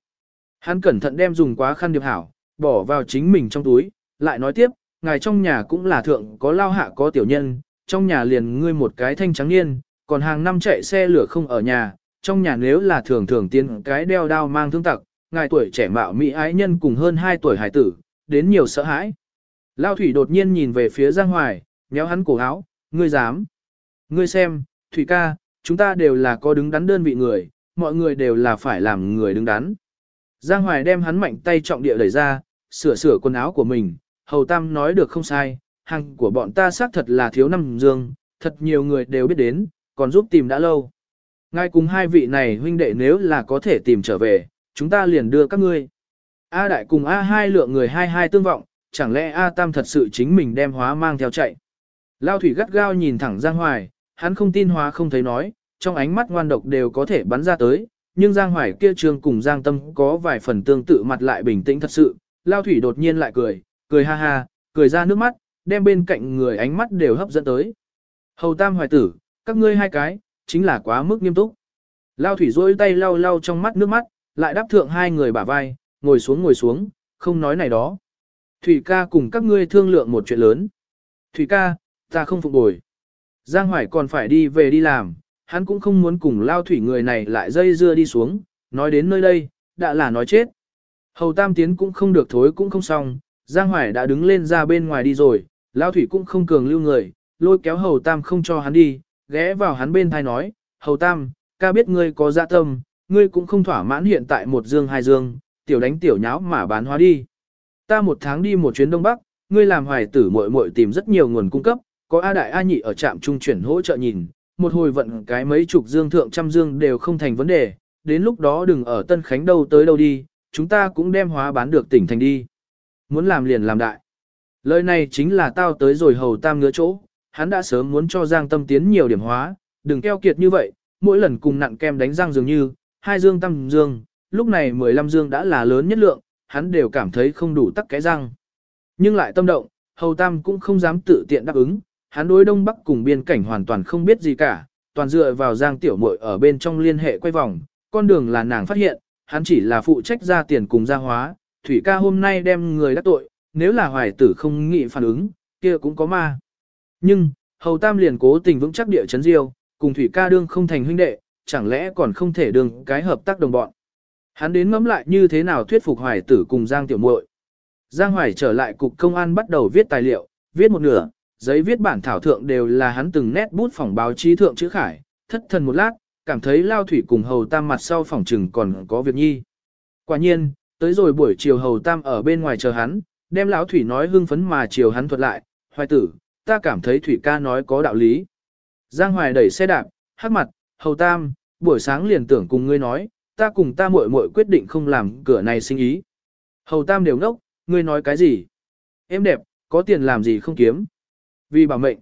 Hắn cẩn thận đem dùng quá khăn điệp hảo, bỏ vào chính mình trong túi, lại nói tiếp, ngài trong nhà cũng là thượng có lao hạ có tiểu nhân, trong nhà liền ngươi một cái thanh trắng niên, còn hàng năm chạy xe lửa không ở nhà, trong nhà nếu là thường thường tiến cái đeo đao mang thương tặc, ngài tuổi trẻ mạo mỹ ái nhân cùng hơn 2 tuổi hải tử, đến nhiều sợ hãi. Lao thủy đột nhiên nhìn về phía Giang Hoài, nhéo hắn cổ áo, ngươi dám. Ngươi xem, Thủy ca, chúng ta đều là có đứng đắn đơn vị người, mọi người đều là phải làm người đứng đắn. Giang Hoài đem hắn mạnh tay trọng địa đẩy ra, sửa sửa quần áo của mình, Hầu Tam nói được không sai, hàng của bọn ta xác thật là thiếu năm dương, thật nhiều người đều biết đến, còn giúp tìm đã lâu. Ngay cùng hai vị này huynh đệ nếu là có thể tìm trở về, chúng ta liền đưa các ngươi. A đại cùng A hai lượng người hai hai tương vọng, chẳng lẽ A tam thật sự chính mình đem hóa mang theo chạy. Lao thủy gắt gao nhìn thẳng Giang Hoài, hắn không tin hóa không thấy nói, trong ánh mắt ngoan độc đều có thể bắn ra tới, nhưng Giang Hoài kia trường cùng Giang Tâm có vài phần tương tự mặt lại bình tĩnh thật sự, Lao Thủy đột nhiên lại cười, cười ha ha, cười ra nước mắt, đem bên cạnh người ánh mắt đều hấp dẫn tới. Hầu Tam Hoài tử, các ngươi hai cái, chính là quá mức nghiêm túc. Lao Thủy rôi tay lau lau trong mắt nước mắt, lại đáp thượng hai người bả vai, ngồi xuống ngồi xuống, không nói này đó. Thủy ca cùng các ngươi thương lượng một chuyện lớn. Thủy ca, ta không phục bồi. Giang Hoài còn phải đi về đi làm, hắn cũng không muốn cùng lao thủy người này lại dây dưa đi xuống, nói đến nơi đây, đã là nói chết. Hầu Tam Tiến cũng không được thối cũng không xong, Giang Hoài đã đứng lên ra bên ngoài đi rồi, Lão thủy cũng không cường lưu người, lôi kéo Hầu Tam không cho hắn đi, ghé vào hắn bên thai nói, Hầu Tam, ca biết ngươi có dạ tâm, ngươi cũng không thỏa mãn hiện tại một dương hai dương, tiểu đánh tiểu nháo mà bán hóa đi. Ta một tháng đi một chuyến Đông Bắc, ngươi làm hoài tử muội muội tìm rất nhiều nguồn cung cấp, có A Đại A Nhị ở trạm trung chuyển hỗ trợ nhìn, một hồi vận cái mấy chục dương thượng trăm dương đều không thành vấn đề, đến lúc đó đừng ở Tân Khánh đâu tới đâu đi, chúng ta cũng đem hóa bán được tỉnh thành đi. Muốn làm liền làm đại. Lời này chính là tao tới rồi hầu tam ngứa chỗ, hắn đã sớm muốn cho Giang Tâm tiến nhiều điểm hóa, đừng keo kiệt như vậy, mỗi lần cùng nặng kem đánh răng dường như, hai dương tam dương, lúc này 15 dương đã là lớn nhất lượng, hắn đều cảm thấy không đủ tắc cái răng. Nhưng lại tâm động, hầu tam cũng không dám tự tiện đáp ứng, hắn đối đông bắc cùng biên cảnh hoàn toàn không biết gì cả, toàn dựa vào giang tiểu muội ở bên trong liên hệ quay vòng, con đường là nàng phát hiện, hắn chỉ là phụ trách ra tiền cùng gia hóa, thủy ca hôm nay đem người đắc tội, nếu là hoài tử không nghị phản ứng, kia cũng có ma. Nhưng, hầu tam liền cố tình vững chắc địa chấn diêu, cùng thủy ca đương không thành huynh đệ, chẳng lẽ còn không thể đương cái hợp tác đồng bọn. Hắn đến ngẫm lại như thế nào thuyết phục hoài tử cùng Giang tiểu muội. Giang Hoài trở lại cục công an bắt đầu viết tài liệu, viết một nửa, giấy viết bản thảo thượng đều là hắn từng nét bút phỏng báo chí thượng chữ khải, thất thần một lát, cảm thấy lao thủy cùng hầu tam mặt sau phòng trừng còn có việc nhi. Quả nhiên, tới rồi buổi chiều hầu tam ở bên ngoài chờ hắn, đem lão thủy nói hưng phấn mà chiều hắn thuật lại, hoài tử, ta cảm thấy thủy ca nói có đạo lý. Giang hoài đẩy xe đạp, hắc mặt, hầu tam, buổi sáng liền tưởng cùng ngươi nói, ta cùng ta muội muội quyết định không làm cửa này sinh ý. Hầu tam đều ngốc, ngươi nói cái gì? Em đẹp, có tiền làm gì không kiếm? Vì bảo mệnh,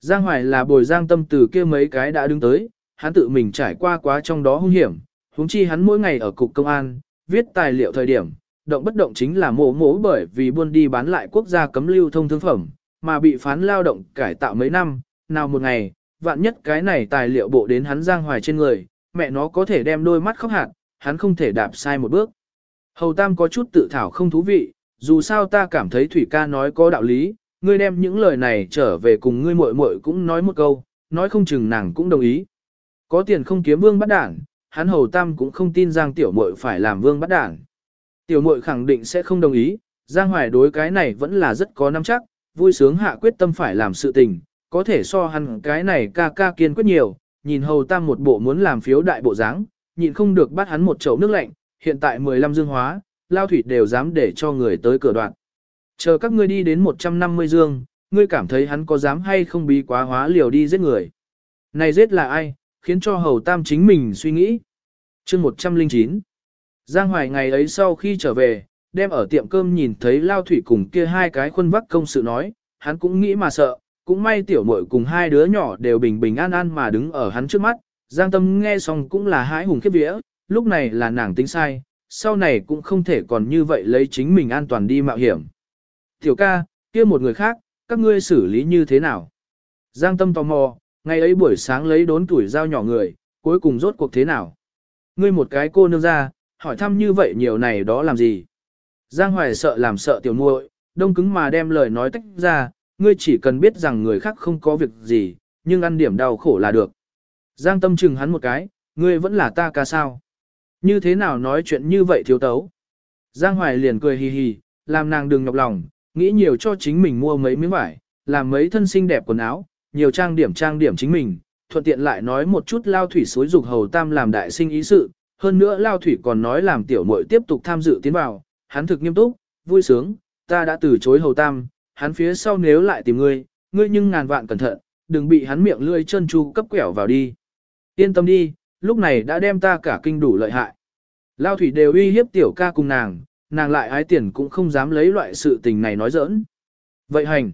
Giang Hoài là bồi giang tâm từ kia mấy cái đã đứng tới, hắn tự mình trải qua quá trong đó hung hiểm, huống chi hắn mỗi ngày ở cục công an, viết tài liệu thời điểm, động bất động chính là mổ mổ bởi vì buôn đi bán lại quốc gia cấm lưu thông thương phẩm, mà bị phán lao động cải tạo mấy năm, nào một ngày, vạn nhất cái này tài liệu bộ đến hắn Giang Hoài trên người, mẹ nó có thể đem đôi mắt khóc hạt, hắn không thể đạp sai một bước. Hầu Tam có chút tự thảo không thú vị, dù sao ta cảm thấy Thủy ca nói có đạo lý, ngươi đem những lời này trở về cùng ngươi muội muội cũng nói một câu, nói không chừng nàng cũng đồng ý. Có tiền không kiếm vương bắt đảng, hắn hầu tam cũng không tin Giang tiểu muội phải làm vương bắt đảng. Tiểu muội khẳng định sẽ không đồng ý, Giang Hoài đối cái này vẫn là rất có nắm chắc, vui sướng hạ quyết tâm phải làm sự tình, có thể so hắn cái này ca ca kiên quyết nhiều, nhìn hầu tam một bộ muốn làm phiếu đại bộ dáng, nhịn không được bắt hắn một chậu nước lạnh, hiện tại 15 dương hóa, lao thủy đều dám để cho người tới cửa đoạn. Chờ các ngươi đi đến 150 dương, ngươi cảm thấy hắn có dám hay không bí quá hóa liều đi giết người. Này giết là ai, khiến cho hầu tam chính mình suy nghĩ. chương 109 Giang Hoài ngày ấy sau khi trở về, đem ở tiệm cơm nhìn thấy Lao Thủy cùng kia hai cái khuôn vắc công sự nói, hắn cũng nghĩ mà sợ, cũng may tiểu muội cùng hai đứa nhỏ đều bình bình an an mà đứng ở hắn trước mắt. Giang Tâm nghe xong cũng là hãi hùng khiếp vía, lúc này là nàng tính sai, sau này cũng không thể còn như vậy lấy chính mình an toàn đi mạo hiểm. Tiểu ca, kia một người khác, các ngươi xử lý như thế nào? Giang tâm tò mò, ngày ấy buổi sáng lấy đốn tuổi dao nhỏ người, cuối cùng rốt cuộc thế nào? Ngươi một cái cô nương ra, hỏi thăm như vậy nhiều này đó làm gì? Giang Hoài sợ làm sợ tiểu muội, đông cứng mà đem lời nói tách ra, ngươi chỉ cần biết rằng người khác không có việc gì, nhưng ăn điểm đau khổ là được. Giang tâm chừng hắn một cái, ngươi vẫn là ta ca sao? Như thế nào nói chuyện như vậy thiếu tấu? Giang Hoài liền cười hì hì, làm nàng đừng nhọc lòng, nghĩ nhiều cho chính mình mua mấy miếng vải, làm mấy thân xinh đẹp quần áo, nhiều trang điểm trang điểm chính mình, thuận tiện lại nói một chút lao thủy suối dục hầu tam làm đại sinh ý sự, hơn nữa lao thủy còn nói làm tiểu muội tiếp tục tham dự tiến vào, hắn thực nghiêm túc, vui sướng, ta đã từ chối hầu tam, hắn phía sau nếu lại tìm ngươi, ngươi nhưng ngàn vạn cẩn thận, đừng bị hắn miệng lưỡi chân chu cấp quẻo vào đi. Yên tâm đi, lúc này đã đem ta cả kinh đủ lợi hại. Lao thủy đều uy hiếp tiểu ca cùng nàng, nàng lại ái tiền cũng không dám lấy loại sự tình này nói giỡn. Vậy hành.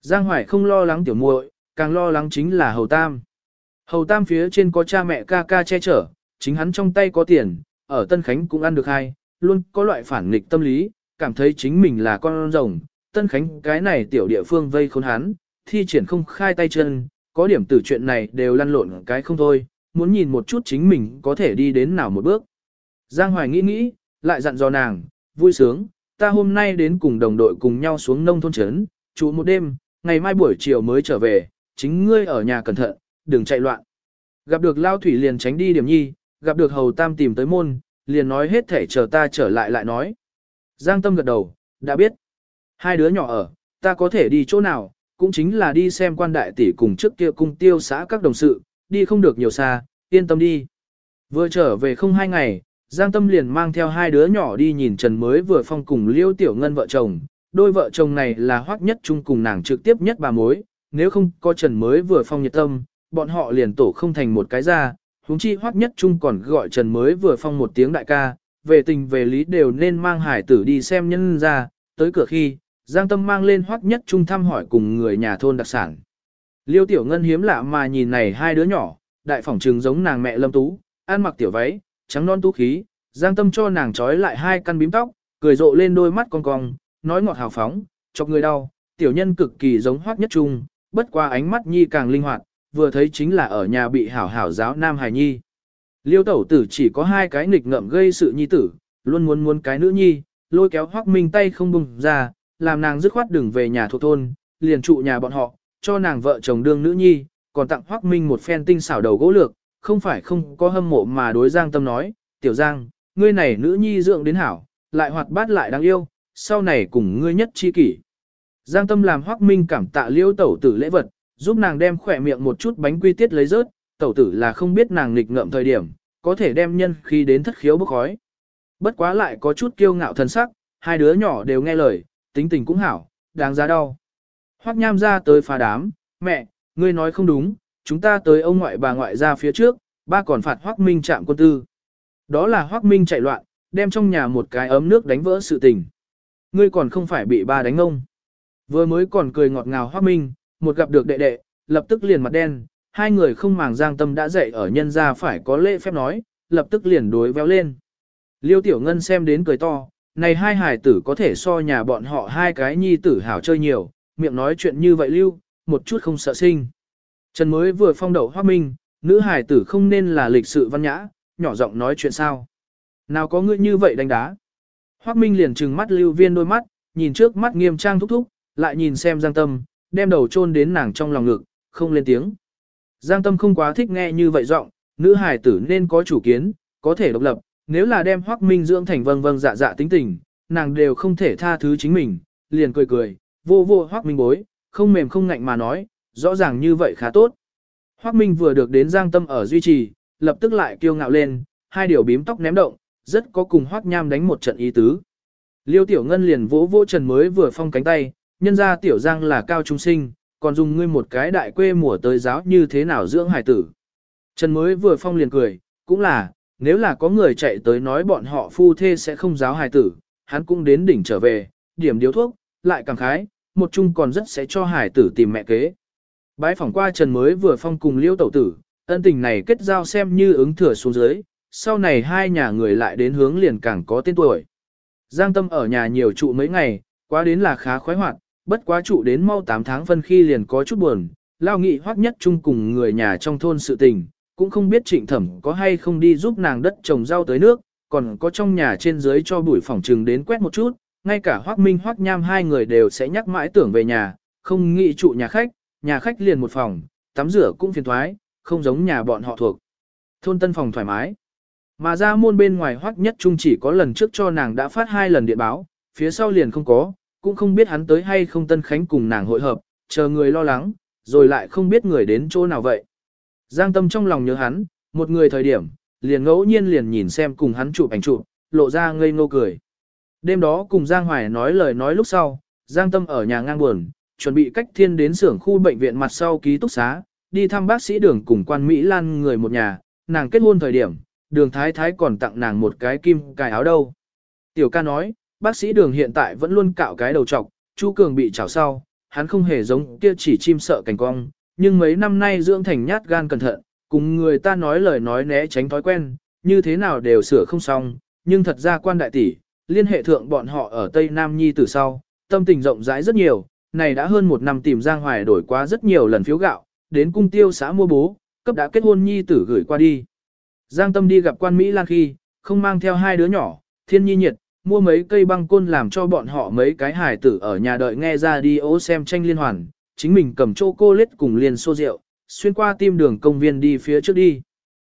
Giang Hoài không lo lắng tiểu muội, càng lo lắng chính là Hầu Tam. Hầu Tam phía trên có cha mẹ ca ca che chở, chính hắn trong tay có tiền, ở Tân Khánh cũng ăn được hai, luôn có loại phản nghịch tâm lý, cảm thấy chính mình là con rồng. Tân Khánh cái này tiểu địa phương vây khốn hắn, thi triển không khai tay chân, có điểm từ chuyện này đều lăn lộn cái không thôi, muốn nhìn một chút chính mình có thể đi đến nào một bước. Giang Hoài nghĩ nghĩ, lại dặn dò nàng, vui sướng, ta hôm nay đến cùng đồng đội cùng nhau xuống nông thôn trấn, trụ một đêm, ngày mai buổi chiều mới trở về, chính ngươi ở nhà cẩn thận, đừng chạy loạn. Gặp được Lao Thủy liền tránh đi điểm nhi, gặp được Hầu Tam tìm tới môn, liền nói hết thể chờ ta trở lại lại nói. Giang Tâm gật đầu, đã biết. Hai đứa nhỏ ở, ta có thể đi chỗ nào, cũng chính là đi xem quan đại tỷ cùng trước kia cung tiêu xã các đồng sự, đi không được nhiều xa, yên tâm đi. Vừa trở về không hai ngày, Giang Tâm liền mang theo hai đứa nhỏ đi nhìn Trần mới vừa phong cùng Liêu Tiểu Ngân vợ chồng. Đôi vợ chồng này là hoắc nhất chung cùng nàng trực tiếp nhất bà mối, nếu không có Trần mới vừa phong nhiệt tâm, bọn họ liền tổ không thành một cái ra, huống chi hoắc nhất chung còn gọi Trần mới vừa phong một tiếng đại ca, về tình về lý đều nên mang hải tử đi xem nhân ra, tới cửa khi, Giang Tâm mang lên hoắc nhất chung thăm hỏi cùng người nhà thôn đặc sản. Liêu Tiểu Ngân hiếm lạ mà nhìn này hai đứa nhỏ, đại phỏng trường giống nàng mẹ Lâm Tú, ăn mặc tiểu váy, trắng non tú khí, Giang Tâm cho nàng trói lại hai căn bím tóc, cười rộ lên đôi mắt cong cong, nói ngọt hào phóng, chọc người đau, tiểu nhân cực kỳ giống hoắc nhất trung, bất qua ánh mắt nhi càng linh hoạt, vừa thấy chính là ở nhà bị hảo hảo giáo nam hài nhi. Liêu tẩu tử chỉ có hai cái nghịch ngợm gây sự nhi tử, luôn muốn muốn cái nữ nhi, lôi kéo hoắc minh tay không bùng ra, làm nàng dứt khoát đừng về nhà thuộc thôn, liền trụ nhà bọn họ, cho nàng vợ chồng đương nữ nhi, còn tặng hoắc minh một phen tinh xảo đầu gỗ lược, không phải không có hâm mộ mà đối Giang Tâm nói, tiểu Giang, ngươi này nữ nhi dưỡng đến hảo, lại hoạt bát lại đáng yêu, sau này cùng ngươi nhất chi kỷ. Giang Tâm làm Hoắc Minh cảm tạ liêu tẩu tử lễ vật, giúp nàng đem khỏe miệng một chút bánh quy tiết lấy rớt, tẩu tử là không biết nàng nghịch ngợm thời điểm, có thể đem nhân khi đến thất khiếu bốc khói. Bất quá lại có chút kiêu ngạo thân sắc, hai đứa nhỏ đều nghe lời, tính tình cũng hảo, đáng giá đau. Hoắc Nham ra tới phá đám, mẹ, ngươi nói không đúng, chúng ta tới ông ngoại bà ngoại ra phía trước, ba còn phạt Hoắc Minh chạm quân tư. Đó là Hoắc Minh chạy loạn, đem trong nhà một cái ấm nước đánh vỡ sự tình. Ngươi còn không phải bị ba đánh ông. Vừa mới còn cười ngọt ngào Hoắc Minh, một gặp được đệ đệ, lập tức liền mặt đen, hai người không màng giang tâm đã dậy ở nhân gia phải có lễ phép nói, lập tức liền đối véo lên. Liêu Tiểu Ngân xem đến cười to, này hai hải tử có thể so nhà bọn họ hai cái nhi tử hảo chơi nhiều, miệng nói chuyện như vậy lưu, một chút không sợ sinh. Trần mới vừa phong đậu Hoắc Minh, nữ hải tử không nên là lịch sự văn nhã, nhỏ giọng nói chuyện sao. Nào có ngươi như vậy đánh đá. Hoắc Minh liền trừng mắt lưu viên đôi mắt, nhìn trước mắt nghiêm trang thúc thúc, lại nhìn xem Giang Tâm, đem đầu chôn đến nàng trong lòng ngực, không lên tiếng. Giang Tâm không quá thích nghe như vậy giọng, nữ hài tử nên có chủ kiến, có thể độc lập, nếu là đem Hoắc Minh dưỡng thành vâng vâng dạ dạ tính tình, nàng đều không thể tha thứ chính mình, liền cười cười, vô vô Hoắc Minh bối, không mềm không ngạnh mà nói, rõ ràng như vậy khá tốt. Hoắc Minh vừa được đến Giang Tâm ở duy trì, lập tức lại kiêu ngạo lên, hai điều bím tóc ném động, rất có cùng Hoắc Nham đánh một trận ý tứ. Liêu Tiểu Ngân liền vỗ vỗ Trần mới vừa phong cánh tay, nhân gia Tiểu Giang là cao trung sinh, còn dùng ngươi một cái đại quê mùa tới giáo như thế nào dưỡng hải tử. Trần mới vừa phong liền cười, cũng là, nếu là có người chạy tới nói bọn họ phu thê sẽ không giáo hải tử, hắn cũng đến đỉnh trở về, điểm điếu thuốc, lại càng khái, một chung còn rất sẽ cho hải tử tìm mẹ kế. Bái phỏng qua Trần mới vừa phong cùng liêu tẩu tử, ân tình này kết giao xem như ứng thừa xuống dưới, sau này hai nhà người lại đến hướng liền càng có tên tuổi. Giang Tâm ở nhà nhiều trụ mấy ngày, quá đến là khá khoái hoạt, bất quá trụ đến mau 8 tháng phân khi liền có chút buồn, lao nghị hoắc nhất chung cùng người nhà trong thôn sự tình, cũng không biết trịnh thẩm có hay không đi giúp nàng đất trồng rau tới nước, còn có trong nhà trên dưới cho bụi phòng trừng đến quét một chút, ngay cả hoắc minh hoắc nham hai người đều sẽ nhắc mãi tưởng về nhà, không nghĩ trụ nhà khách, nhà khách liền một phòng, tắm rửa cũng phiền thoái, không giống nhà bọn họ thuộc. Thôn tân phòng thoải mái. Mà ra môn bên ngoài hoắc nhất trung chỉ có lần trước cho nàng đã phát hai lần điện báo, phía sau liền không có, cũng không biết hắn tới hay không tân khánh cùng nàng hội hợp, chờ người lo lắng, rồi lại không biết người đến chỗ nào vậy. Giang tâm trong lòng nhớ hắn, một người thời điểm, liền ngẫu nhiên liền nhìn xem cùng hắn chụp ảnh chụp, lộ ra ngây ngô cười. Đêm đó cùng Giang Hoài nói lời nói lúc sau, Giang tâm ở nhà ngang buồn, chuẩn bị cách thiên đến xưởng khu bệnh viện mặt sau ký túc xá, đi thăm bác sĩ đường cùng quan Mỹ Lan người một nhà, nàng kết hôn thời điểm, đường thái thái còn tặng nàng một cái kim cài áo đâu. Tiểu ca nói, bác sĩ đường hiện tại vẫn luôn cạo cái đầu trọc, Chu Cường bị chảo sau, hắn không hề giống kia chỉ chim sợ cảnh cong, nhưng mấy năm nay dưỡng thành nhát gan cẩn thận, cùng người ta nói lời nói né tránh thói quen, như thế nào đều sửa không xong, nhưng thật ra quan đại tỷ, liên hệ thượng bọn họ ở Tây Nam Nhi từ sau, tâm tình rộng rãi rất nhiều, này đã hơn một năm tìm Giang Hoài đổi qua rất nhiều lần phiếu gạo, đến cung tiêu xã mua bố, cấp đã kết hôn Nhi tử gửi qua đi. Giang Tâm đi gặp quan Mỹ Lan khi, không mang theo hai đứa nhỏ, thiên nhi nhiệt, mua mấy cây băng côn làm cho bọn họ mấy cái hài tử ở nhà đợi nghe ra đi ố xem tranh liên hoàn, chính mình cầm chô cô lết cùng liền xô rượu, xuyên qua tim đường công viên đi phía trước đi.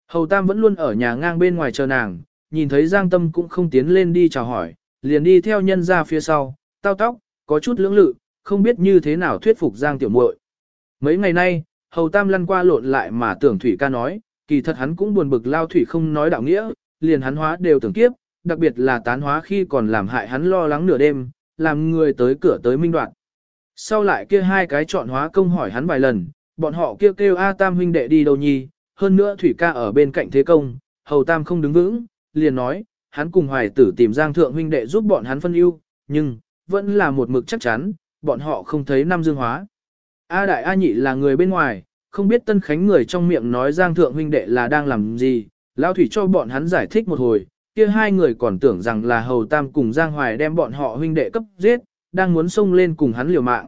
Hầu Tam vẫn luôn ở nhà ngang bên ngoài chờ nàng, nhìn thấy Giang Tâm cũng không tiến lên đi chào hỏi, liền đi theo nhân ra phía sau, tao tóc, có chút lưỡng lự, không biết như thế nào thuyết phục Giang Tiểu muội. Mấy ngày nay, Hầu Tam lăn qua lộn lại mà tưởng Thủy ca nói, kỳ thật hắn cũng buồn bực lao Thủy không nói đạo nghĩa, liền hắn hóa đều tưởng kiếp, đặc biệt là tán hóa khi còn làm hại hắn lo lắng nửa đêm, làm người tới cửa tới minh đoạn. Sau lại kia hai cái chọn hóa công hỏi hắn vài lần, bọn họ kêu kêu A Tam huynh đệ đi đâu nhi, hơn nữa Thủy ca ở bên cạnh thế công, Hầu Tam không đứng vững, liền nói, hắn cùng hoài tử tìm Giang Thượng huynh đệ giúp bọn hắn phân ưu, nhưng, vẫn là một mực chắc chắn, bọn họ không thấy Nam dương hóa. A Đại A Nhị là người bên ngoài, không biết Tân Khánh người trong miệng nói Giang Thượng huynh đệ là đang làm gì, Lao Thủy cho bọn hắn giải thích một hồi, kia hai người còn tưởng rằng là Hầu Tam cùng Giang Hoài đem bọn họ huynh đệ cấp giết, đang muốn xông lên cùng hắn liều mạng.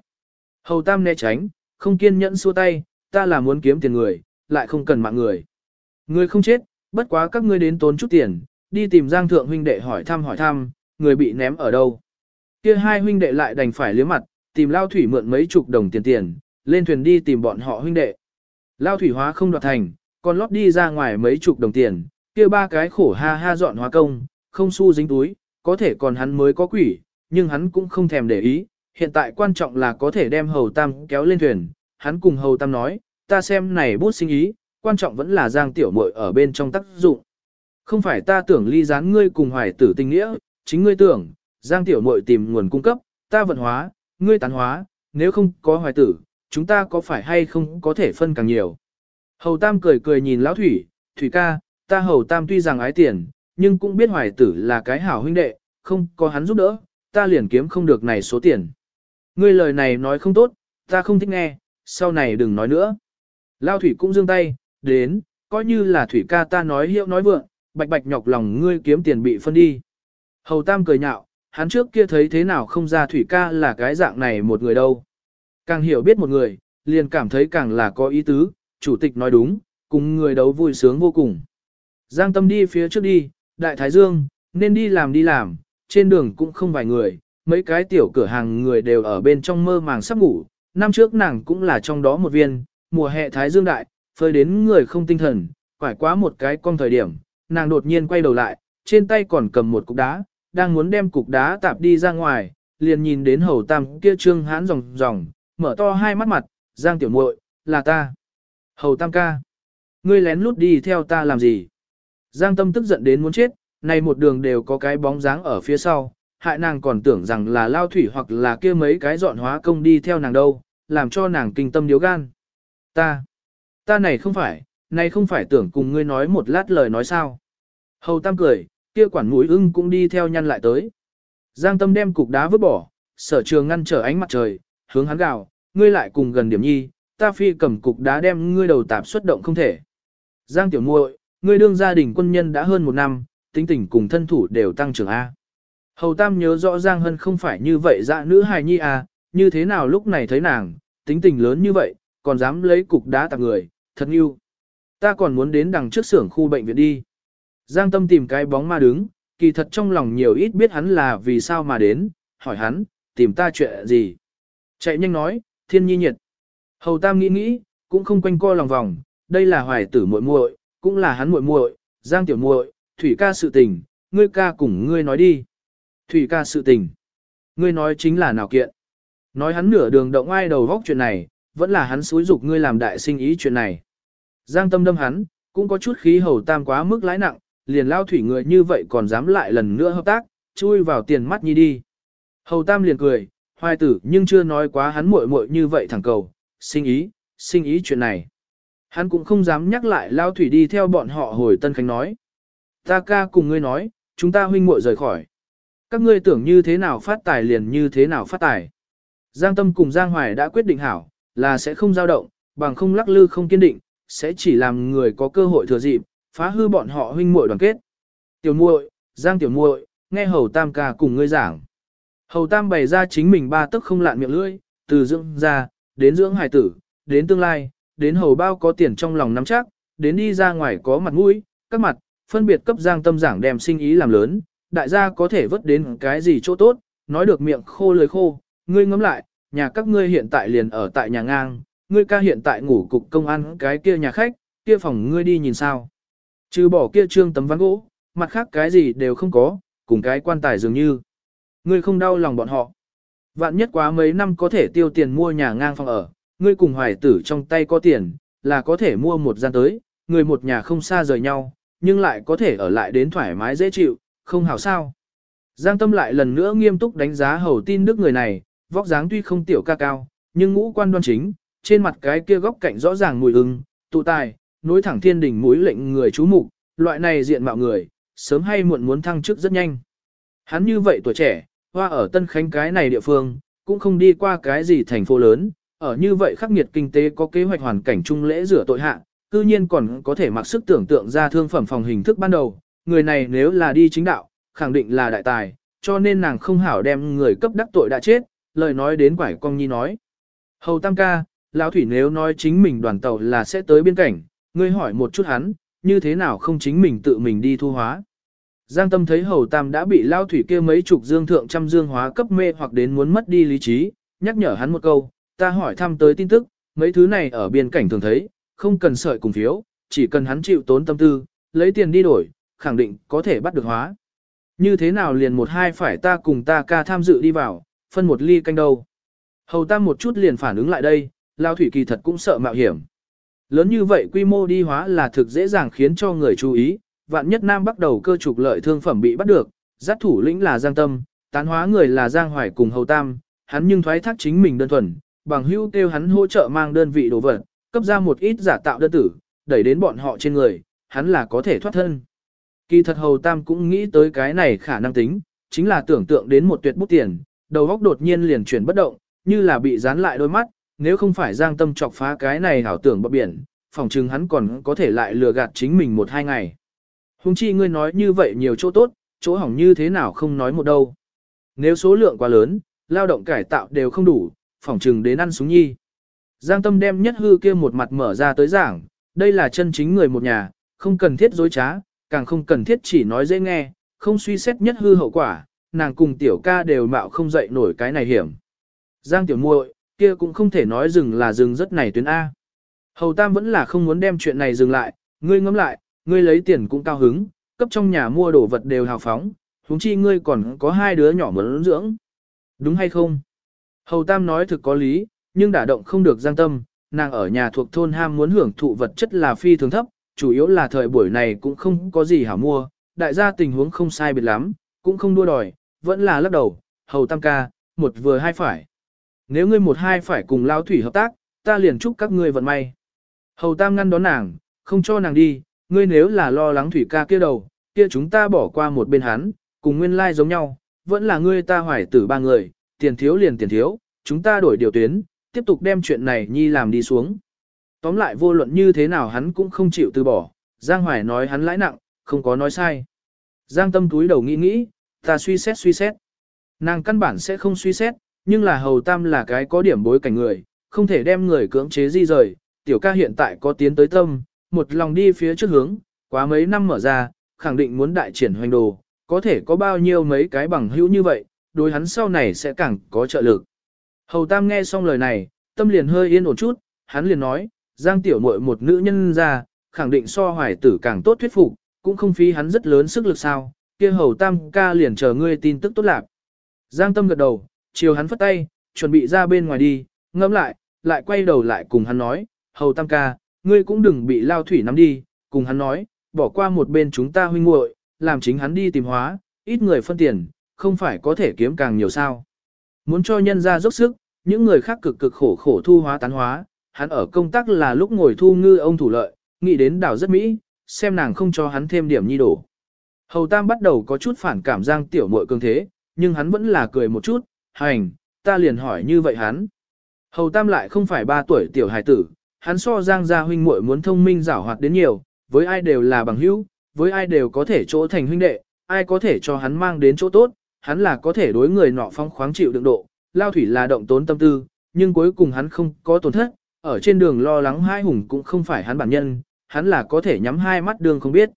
Hầu Tam né tránh, không kiên nhẫn xua tay, ta là muốn kiếm tiền người, lại không cần mạng người. Người không chết, bất quá các ngươi đến tốn chút tiền, đi tìm Giang Thượng huynh đệ hỏi thăm hỏi thăm, người bị ném ở đâu. Kia hai huynh đệ lại đành phải liếm mặt, tìm Lao Thủy mượn mấy chục đồng tiền tiền, lên thuyền đi tìm bọn họ huynh đệ. Lao Thủy hóa không đoạt thành, còn lót đi ra ngoài mấy chục đồng tiền, kia ba cái khổ ha ha dọn hóa công, không xu dính túi, có thể còn hắn mới có quỷ, nhưng hắn cũng không thèm để ý, hiện tại quan trọng là có thể đem Hầu Tam kéo lên thuyền, hắn cùng Hầu Tam nói, ta xem này bút sinh ý, quan trọng vẫn là Giang Tiểu Muội ở bên trong tác dụng. Không phải ta tưởng ly gián ngươi cùng hoài tử tình nghĩa, chính ngươi tưởng, Giang Tiểu Muội tìm nguồn cung cấp, ta vận hóa, ngươi tán hóa, nếu không có hoài tử, chúng ta có phải hay không có thể phân càng nhiều. Hầu Tam cười cười nhìn Lão Thủy, Thủy ca, ta Hầu Tam tuy rằng ái tiền, nhưng cũng biết hoài tử là cái hảo huynh đệ, không có hắn giúp đỡ, ta liền kiếm không được này số tiền. Ngươi lời này nói không tốt, ta không thích nghe, sau này đừng nói nữa. Lao Thủy cũng giương tay, đến, coi như là Thủy ca ta nói hiệu nói vượng, bạch bạch nhọc lòng ngươi kiếm tiền bị phân đi. Hầu Tam cười nhạo, hắn trước kia thấy thế nào không ra Thủy ca là cái dạng này một người đâu. Càng hiểu biết một người, liền cảm thấy càng là có ý tứ, chủ tịch nói đúng, cùng người đấu vui sướng vô cùng. Giang Tâm đi phía trước đi, Đại Thái Dương, nên đi làm đi làm, trên đường cũng không vài người, mấy cái tiểu cửa hàng người đều ở bên trong mơ màng sắp ngủ, năm trước nàng cũng là trong đó một viên, mùa hè Thái Dương đại, phơi đến người không tinh thần, quải quá một cái con thời điểm, nàng đột nhiên quay đầu lại, trên tay còn cầm một cục đá, đang muốn đem cục đá tạp đi ra ngoài, liền nhìn đến hầu tam kia trương hãn ròng ròng, mở to hai mắt mặt, giang tiểu muội, là ta. Hầu tam ca, ngươi lén lút đi theo ta làm gì? Giang tâm tức giận đến muốn chết, này một đường đều có cái bóng dáng ở phía sau, hại nàng còn tưởng rằng là lao thủy hoặc là kia mấy cái dọn hóa công đi theo nàng đâu, làm cho nàng kinh tâm điếu gan. Ta, ta này không phải, này không phải tưởng cùng ngươi nói một lát lời nói sao. Hầu tam cười, kia quản mũi ưng cũng đi theo nhăn lại tới. Giang tâm đem cục đá vứt bỏ, sở trường ngăn trở ánh mặt trời, hướng hắn gào, ngươi lại cùng gần điểm nhi, ta phi cầm cục đá đem ngươi đầu tạp xuất động không thể. Giang tiểu muội, ngươi đương gia đình quân nhân đã hơn một năm, tính tình cùng thân thủ đều tăng trưởng A. Hầu Tam nhớ rõ Giang Hân không phải như vậy dạ nữ hài nhi à, như thế nào lúc này thấy nàng, tính tình lớn như vậy, còn dám lấy cục đá tặng người, thật yêu. Ta còn muốn đến đằng trước xưởng khu bệnh viện đi. Giang Tâm tìm cái bóng ma đứng, kỳ thật trong lòng nhiều ít biết hắn là vì sao mà đến, hỏi hắn, tìm ta chuyện gì. Chạy nhanh nói, thiên nhi nhiệt. Hầu Tam nghĩ nghĩ, cũng không quanh co lòng vòng, đây là hoài tử muội muội, cũng là hắn muội muội, Giang tiểu muội, thủy ca sự tình, ngươi ca cùng ngươi nói đi. Thủy ca sự tình. Ngươi nói chính là nào kiện. Nói hắn nửa đường động ai đầu góc chuyện này, vẫn là hắn xúi dục ngươi làm đại sinh ý chuyện này. Giang tâm đâm hắn, cũng có chút khí hầu tam quá mức lãi nặng, liền lao thủy người như vậy còn dám lại lần nữa hợp tác, chui vào tiền mắt nhi đi. Hầu tam liền cười, hoài tử nhưng chưa nói quá hắn muội muội như vậy thẳng cầu, sinh ý, sinh ý chuyện này. Hắn cũng không dám nhắc lại lao thủy đi theo bọn họ hồi Tân Khánh nói. Ta ca cùng ngươi nói, chúng ta huynh muội rời khỏi. Các ngươi tưởng như thế nào phát tài liền như thế nào phát tài. Giang Tâm cùng Giang Hoài đã quyết định hảo, là sẽ không dao động, bằng không lắc lư không kiên định, sẽ chỉ làm người có cơ hội thừa dịp, phá hư bọn họ huynh muội đoàn kết. Tiểu muội, Giang tiểu muội, nghe Hầu Tam ca cùng ngươi giảng. Hầu Tam bày ra chính mình ba tức không lạn miệng lưỡi, từ dưỡng ra, đến dưỡng hài tử, đến tương lai, đến hầu bao có tiền trong lòng nắm chắc, đến đi ra ngoài có mặt mũi, các mặt, phân biệt cấp Giang Tâm giảng đem sinh ý làm lớn, đại gia có thể vớt đến cái gì chỗ tốt, nói được miệng khô lời khô, ngươi ngẫm lại, nhà các ngươi hiện tại liền ở tại nhà ngang, ngươi ca hiện tại ngủ cục công an cái kia nhà khách, kia phòng ngươi đi nhìn sao. Trừ bỏ kia trương tấm ván gỗ, mặt khác cái gì đều không có, cùng cái quan tài dường như. Ngươi không đau lòng bọn họ. Vạn nhất quá mấy năm có thể tiêu tiền mua nhà ngang phòng ở, ngươi cùng hoài tử trong tay có tiền, là có thể mua một gian tới, người một nhà không xa rời nhau, nhưng lại có thể ở lại đến thoải mái dễ chịu, không hảo sao. Giang Tâm lại lần nữa nghiêm túc đánh giá hầu tin đức người này, vóc dáng tuy không tiểu ca cao, nhưng ngũ quan đoan chính, trên mặt cái kia góc cạnh rõ ràng mùi ưng, tụ tài, nối thẳng thiên đỉnh mũi lệnh người chú mục, loại này diện mạo người, sớm hay muộn muốn thăng chức rất nhanh. Hắn như vậy tuổi trẻ, hoa ở Tân Khánh cái này địa phương, cũng không đi qua cái gì thành phố lớn, ở như vậy khắc nghiệt kinh tế có kế hoạch hoàn cảnh chung lễ rửa tội hạ, cư nhiên còn có thể mặc sức tưởng tượng ra thương phẩm phòng hình thức ban đầu, người này nếu là đi chính đạo, khẳng định là đại tài, cho nên nàng không hảo đem người cấp đắc tội đã chết, lời nói đến quải cong nhi nói. Hầu Tam ca, lão thủy nếu nói chính mình đoàn tàu là sẽ tới biên cảnh, ngươi hỏi một chút hắn, như thế nào không chính mình tự mình đi thu hóa. Giang Tâm thấy Hầu Tam đã bị Lao Thủy kia mấy chục dương thượng trăm dương hóa cấp mê hoặc đến muốn mất đi lý trí, nhắc nhở hắn một câu, ta hỏi thăm tới tin tức, mấy thứ này ở biên cảnh thường thấy, không cần sợi cùng phiếu, chỉ cần hắn chịu tốn tâm tư, lấy tiền đi đổi, khẳng định có thể bắt được hóa. Như thế nào liền một hai phải ta cùng ta ca tham dự đi vào, phân một ly canh đâu. Hầu Tam một chút liền phản ứng lại đây, Lao Thủy kỳ thật cũng sợ mạo hiểm. Lớn như vậy quy mô đi hóa là thực dễ dàng khiến cho người chú ý, vạn nhất Nam bắt đầu cơ trục lợi thương phẩm bị bắt được, giác thủ lĩnh là Giang Tâm, tán hóa người là Giang Hoài cùng Hầu Tam, hắn nhưng thoái thác chính mình đơn thuần, bằng hữu kêu hắn hỗ trợ mang đơn vị đồ vật, cấp ra một ít giả tạo đơn tử, đẩy đến bọn họ trên người, hắn là có thể thoát thân. Kỳ thật Hầu Tam cũng nghĩ tới cái này khả năng tính, chính là tưởng tượng đến một tuyệt bút tiền, đầu óc đột nhiên liền chuyển bất động, như là bị dán lại đôi mắt, nếu không phải Giang Tâm chọc phá cái này hảo tưởng bập biển, phòng chừng hắn còn có thể lại lừa gạt chính mình một hai ngày. Hùng chi ngươi nói như vậy nhiều chỗ tốt, chỗ hỏng như thế nào không nói một đâu. Nếu số lượng quá lớn, lao động cải tạo đều không đủ, phỏng chừng đến ăn súng nhi. Giang tâm đem nhất hư kia một mặt mở ra tới giảng, đây là chân chính người một nhà, không cần thiết dối trá, càng không cần thiết chỉ nói dễ nghe, không suy xét nhất hư hậu quả, nàng cùng tiểu ca đều mạo không dậy nổi cái này hiểm. Giang tiểu muội, kia cũng không thể nói dừng là dừng rất này tuyến A. Hầu Tam vẫn là không muốn đem chuyện này dừng lại, ngươi ngẫm lại, ngươi lấy tiền cũng cao hứng, cấp trong nhà mua đồ vật đều hào phóng, huống chi ngươi còn có hai đứa nhỏ muốn dưỡng. Đúng hay không? Hầu Tam nói thực có lý, nhưng đả động không được giang tâm, nàng ở nhà thuộc thôn ham muốn hưởng thụ vật chất là phi thường thấp, chủ yếu là thời buổi này cũng không có gì hảo mua, đại gia tình huống không sai biệt lắm, cũng không đua đòi, vẫn là lắc đầu, Hầu Tam ca, một vừa hai phải. Nếu ngươi một hai phải cùng lao thủy hợp tác, ta liền chúc các ngươi vận may. Hầu Tam ngăn đón nàng, không cho nàng đi, ngươi nếu là lo lắng thủy ca kia đầu, kia chúng ta bỏ qua một bên hắn, cùng nguyên lai giống nhau, vẫn là ngươi ta hoài tử ba người, tiền thiếu liền tiền thiếu, chúng ta đổi điều tuyến, tiếp tục đem chuyện này nhi làm đi xuống. Tóm lại vô luận như thế nào hắn cũng không chịu từ bỏ, Giang Hoài nói hắn lãi nặng, không có nói sai. Giang tâm túi đầu nghĩ nghĩ, ta suy xét suy xét. Nàng căn bản sẽ không suy xét, nhưng là hầu tam là cái có điểm bối cảnh người, không thể đem người cưỡng chế di rời, tiểu ca hiện tại có tiến tới tâm, một lòng đi phía trước hướng, quá mấy năm mở ra, khẳng định muốn đại triển hoành đồ, có thể có bao nhiêu mấy cái bằng hữu như vậy, đối hắn sau này sẽ càng có trợ lực. Hầu Tam nghe xong lời này, tâm liền hơi yên ổn chút, hắn liền nói, Giang tiểu muội một nữ nhân ra, khẳng định so hoài tử càng tốt thuyết phục, cũng không phí hắn rất lớn sức lực sao, kia Hầu Tam ca liền chờ ngươi tin tức tốt lạc. Giang tâm gật đầu, chiều hắn phất tay, chuẩn bị ra bên ngoài đi, ngẫm lại, lại quay đầu lại cùng hắn nói, Hầu Tam ca, ngươi cũng đừng bị lao thủy nắm đi, cùng hắn nói, bỏ qua một bên chúng ta huynh muội, làm chính hắn đi tìm hóa, ít người phân tiền, không phải có thể kiếm càng nhiều sao. Muốn cho nhân ra dốc sức, những người khác cực cực khổ khổ thu hóa tán hóa, hắn ở công tác là lúc ngồi thu ngư ông thủ lợi, nghĩ đến đảo rất mỹ, xem nàng không cho hắn thêm điểm nhi đổ. Hầu Tam bắt đầu có chút phản cảm Giang Tiểu Muội cường thế, nhưng hắn vẫn là cười một chút, hành, ta liền hỏi như vậy hắn. Hầu Tam lại không phải ba tuổi tiểu hài tử, hắn so Giang gia huynh muội muốn thông minh giảo hoạt đến nhiều, với ai đều là bằng hữu, với ai đều có thể chỗ thành huynh đệ, ai có thể cho hắn mang đến chỗ tốt, hắn là có thể đối người nọ phong khoáng chịu đựng độ, lao thủy là động tốn tâm tư, nhưng cuối cùng hắn không có tổn thất, ở trên đường lo lắng hai hùng cũng không phải hắn bản nhân, hắn là có thể nhắm hai mắt đường không biết.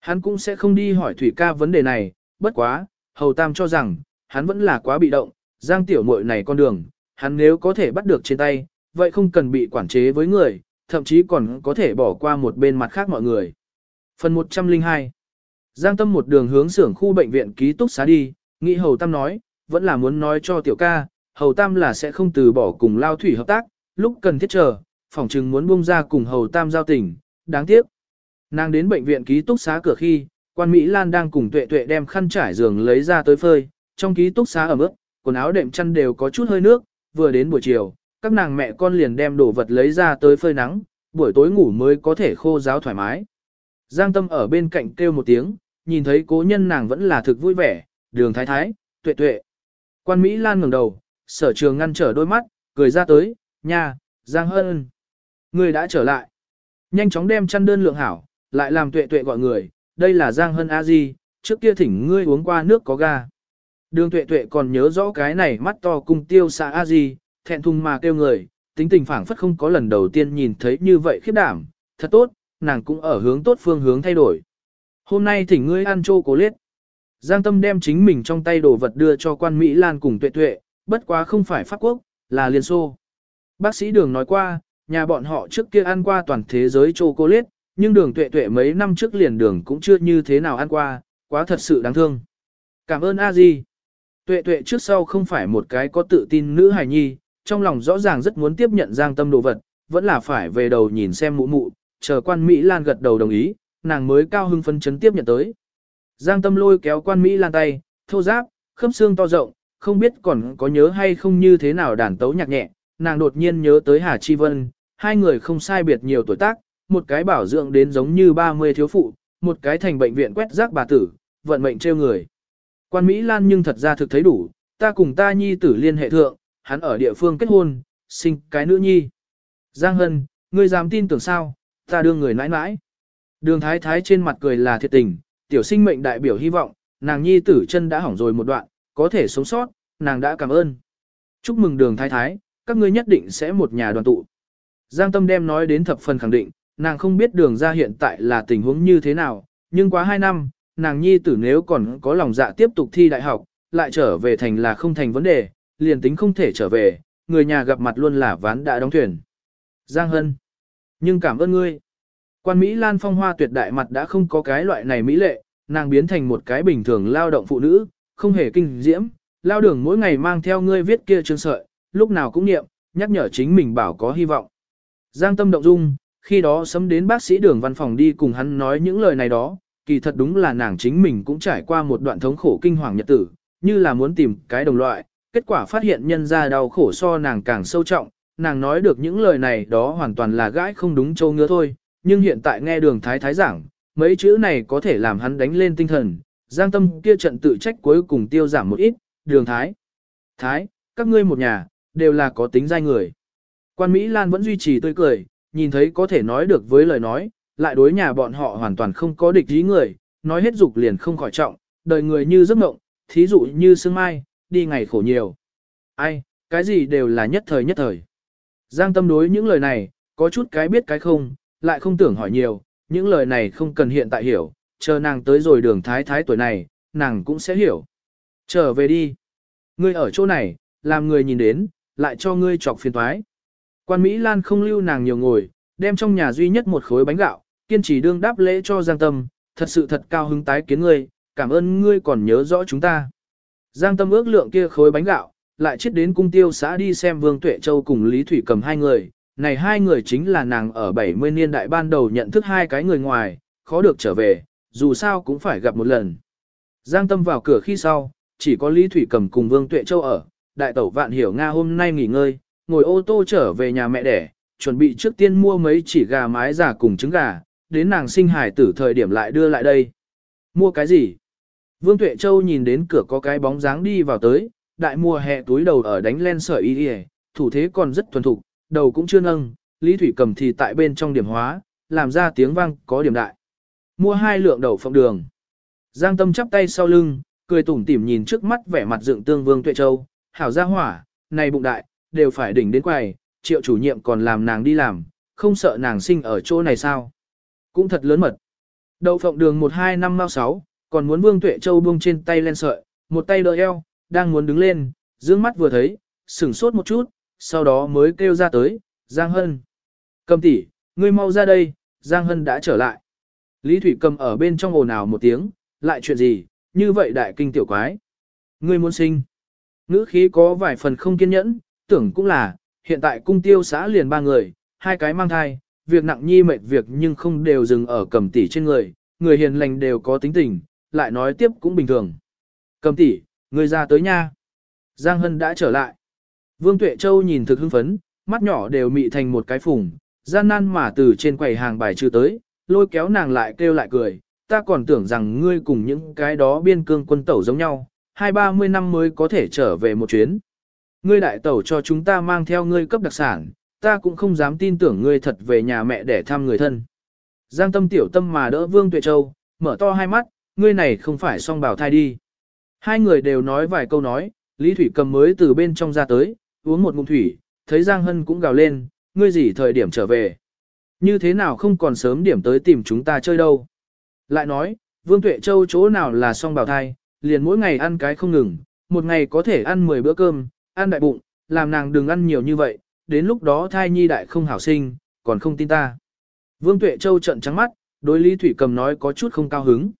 Hắn cũng sẽ không đi hỏi Thủy ca vấn đề này, bất quá, Hầu Tam cho rằng, hắn vẫn là quá bị động, giang tiểu muội này con đường, hắn nếu có thể bắt được trên tay, vậy không cần bị quản chế với người, thậm chí còn có thể bỏ qua một bên mặt khác mọi người. Phần 102 Giang Tâm một đường hướng xưởng khu bệnh viện ký túc xá đi, nghĩ Hầu Tam nói, vẫn là muốn nói cho tiểu ca, Hầu Tam là sẽ không từ bỏ cùng Lao Thủy hợp tác, lúc cần thiết chờ, phỏng chừng muốn buông ra cùng Hầu Tam giao tình, đáng tiếc. Nàng đến bệnh viện ký túc xá cửa khi, quan Mỹ Lan đang cùng tuệ tuệ đem khăn trải giường lấy ra tới phơi, trong ký túc xá ở mức, quần áo đệm chăn đều có chút hơi nước, vừa đến buổi chiều, các nàng mẹ con liền đem đồ vật lấy ra tới phơi nắng, buổi tối ngủ mới có thể khô ráo thoải mái. Giang Tâm ở bên cạnh kêu một tiếng, nhìn thấy cố nhân nàng vẫn là thực vui vẻ, đường thái thái, tuệ tuệ. Quan Mỹ Lan ngẩng đầu, sở trường ngăn trở đôi mắt, cười ra tới, nha, Giang Hân. Người đã trở lại. Nhanh chóng đem chăn đơn lượng hảo, lại làm tuệ tuệ gọi người, đây là Giang Hân A Di, trước kia thỉnh ngươi uống qua nước có ga. Đường tuệ tuệ còn nhớ rõ cái này mắt to cùng tiêu xa A Di, thẹn thùng mà kêu người, tính tình phảng phất không có lần đầu tiên nhìn thấy như vậy khiếp đảm, thật tốt, nàng cũng ở hướng tốt phương hướng thay đổi. Hôm nay thỉnh ngươi ăn chô cố liết. Giang Tâm đem chính mình trong tay đồ vật đưa cho quan Mỹ Lan cùng tuệ tuệ, bất quá không phải Pháp Quốc, là Liên Xô. Bác sĩ Đường nói qua, nhà bọn họ trước kia ăn qua toàn thế giới chocolate, nhưng đường tuệ tuệ mấy năm trước liền đường cũng chưa như thế nào ăn qua, quá thật sự đáng thương. Cảm ơn a di. Tuệ tuệ trước sau không phải một cái có tự tin nữ hài nhi, trong lòng rõ ràng rất muốn tiếp nhận giang tâm đồ vật, vẫn là phải về đầu nhìn xem mụ mụ, chờ quan Mỹ Lan gật đầu đồng ý, nàng mới cao hưng phấn chấn tiếp nhận tới. Giang tâm lôi kéo quan Mỹ Lan tay, thô giáp, khớp xương to rộng, không biết còn có nhớ hay không như thế nào đàn tấu nhạc nhẹ, nàng đột nhiên nhớ tới Hà Chi Vân, hai người không sai biệt nhiều tuổi tác, một cái bảo dưỡng đến giống như 30 thiếu phụ, một cái thành bệnh viện quét rác bà tử, vận mệnh trêu người. Quan Mỹ Lan nhưng thật ra thực thấy đủ, ta cùng ta nhi tử liên hệ thượng, hắn ở địa phương kết hôn, sinh cái nữ nhi. Giang Hân, ngươi dám tin tưởng sao, ta đưa người nãi nãi. Đường thái thái trên mặt cười là thiệt tình, tiểu sinh mệnh đại biểu hy vọng, nàng nhi tử chân đã hỏng rồi một đoạn, có thể sống sót, nàng đã cảm ơn. Chúc mừng đường thái thái, các ngươi nhất định sẽ một nhà đoàn tụ. Giang Tâm đem nói đến thập phần khẳng định, nàng không biết đường ra hiện tại là tình huống như thế nào, nhưng quá 2 năm, nàng nhi tử nếu còn có lòng dạ tiếp tục thi đại học, lại trở về thành là không thành vấn đề, liền tính không thể trở về, người nhà gặp mặt luôn là ván đã đóng thuyền. Giang Hân. Nhưng cảm ơn ngươi. Quan Mỹ Lan phong hoa tuyệt đại mặt đã không có cái loại này mỹ lệ, nàng biến thành một cái bình thường lao động phụ nữ, không hề kinh diễm, lao đường mỗi ngày mang theo ngươi viết kia chương sợi, lúc nào cũng niệm, nhắc nhở chính mình bảo có hy vọng. Giang tâm động dung, khi đó sấm đến bác sĩ đường văn phòng đi cùng hắn nói những lời này đó, kỳ thật đúng là nàng chính mình cũng trải qua một đoạn thống khổ kinh hoàng nhật tử, như là muốn tìm cái đồng loại, kết quả phát hiện nhân ra đau khổ so nàng càng sâu trọng, nàng nói được những lời này đó hoàn toàn là gãi không đúng châu ngứa thôi, nhưng hiện tại nghe đường thái thái giảng, mấy chữ này có thể làm hắn đánh lên tinh thần, giang tâm kia trận tự trách cuối cùng tiêu giảm một ít, đường thái. Thái, các ngươi một nhà, đều là có tính giai người. Quan Mỹ Lan vẫn duy trì tươi cười, nhìn thấy có thể nói được với lời nói, lại đối nhà bọn họ hoàn toàn không có địch ý người, nói hết dục liền không khỏi trọng, đời người như giấc mộng, thí dụ như sương mai, đi ngày khổ nhiều. Ai, cái gì đều là nhất thời nhất thời. Giang tâm đối những lời này, có chút cái biết cái không, lại không tưởng hỏi nhiều, những lời này không cần hiện tại hiểu, chờ nàng tới rồi đường thái thái tuổi này, nàng cũng sẽ hiểu. Trở về đi. Ngươi ở chỗ này, làm người nhìn đến, lại cho ngươi chọc phiền toái. Quan Mỹ Lan không lưu nàng nhiều ngồi, đem trong nhà duy nhất một khối bánh gạo, kiên trì đương đáp lễ cho Giang Tâm, thật sự thật cao hứng tái kiến ngươi, cảm ơn ngươi còn nhớ rõ chúng ta. Giang Tâm ước lượng kia khối bánh gạo, lại chết đến cung tiêu xã đi xem Vương Tuệ Châu cùng Lý Thủy cầm hai người, này hai người chính là nàng ở 70 niên đại ban đầu nhận thức hai cái người ngoài, khó được trở về, dù sao cũng phải gặp một lần. Giang Tâm vào cửa khi sau, chỉ có Lý Thủy cầm cùng Vương Tuệ Châu ở, đại tẩu vạn hiểu Nga hôm nay nghỉ ngơi, ngồi ô tô trở về nhà mẹ đẻ, chuẩn bị trước tiên mua mấy chỉ gà mái giả cùng trứng gà, đến nàng sinh hài tử thời điểm lại đưa lại đây. Mua cái gì? Vương Tuệ Châu nhìn đến cửa có cái bóng dáng đi vào tới, đại mùa hè túi đầu ở đánh len sợi y y, thủ thế còn rất thuần thục, đầu cũng chưa nâng, Lý Thủy cầm thì tại bên trong điểm hóa, làm ra tiếng vang có điểm đại. Mua hai lượng đậu phộng đường. Giang Tâm chắp tay sau lưng, cười tủm tỉm nhìn trước mắt vẻ mặt dựng tương Vương Tuệ Châu, hảo gia hỏa, này bụng đại, đều phải đỉnh đến quầy, triệu chủ nhiệm còn làm nàng đi làm, không sợ nàng sinh ở chỗ này sao. Cũng thật lớn mật. Đậu phộng đường 12 năm mau 6, còn muốn Vương Tuệ Châu buông trên tay lên sợi, một tay đỡ eo, đang muốn đứng lên, dương mắt vừa thấy, sửng sốt một chút, sau đó mới kêu ra tới, Giang Hân. Cầm tỷ, ngươi mau ra đây, Giang Hân đã trở lại. Lý Thủy cầm ở bên trong ồn ào một tiếng, lại chuyện gì, như vậy đại kinh tiểu quái. Ngươi muốn sinh. Ngữ khí có vài phần không kiên nhẫn, tưởng cũng là, hiện tại cung tiêu xã liền ba người, hai cái mang thai, việc nặng nhi mệt việc nhưng không đều dừng ở cầm tỷ trên người, người hiền lành đều có tính tình, lại nói tiếp cũng bình thường. Cầm tỷ, người ra tới nha. Giang Hân đã trở lại. Vương Tuệ Châu nhìn thực hưng phấn, mắt nhỏ đều mị thành một cái phùng, gian nan mà từ trên quầy hàng bài trừ tới, lôi kéo nàng lại kêu lại cười, ta còn tưởng rằng ngươi cùng những cái đó biên cương quân tẩu giống nhau, hai ba mươi năm mới có thể trở về một chuyến. Ngươi đại tẩu cho chúng ta mang theo ngươi cấp đặc sản, ta cũng không dám tin tưởng ngươi thật về nhà mẹ để thăm người thân. Giang tâm tiểu tâm mà đỡ Vương Tuệ Châu, mở to hai mắt, ngươi này không phải song bảo thai đi. Hai người đều nói vài câu nói, Lý Thủy cầm mới từ bên trong ra tới, uống một ngụm thủy, thấy Giang Hân cũng gào lên, ngươi gì thời điểm trở về. Như thế nào không còn sớm điểm tới tìm chúng ta chơi đâu. Lại nói, Vương Tuệ Châu chỗ nào là song bào thai, liền mỗi ngày ăn cái không ngừng, một ngày có thể ăn 10 bữa cơm, ăn đại bụng, làm nàng đừng ăn nhiều như vậy, đến lúc đó thai nhi đại không hảo sinh, còn không tin ta. Vương Tuệ Châu trận trắng mắt, đối Lý Thủy Cầm nói có chút không cao hứng.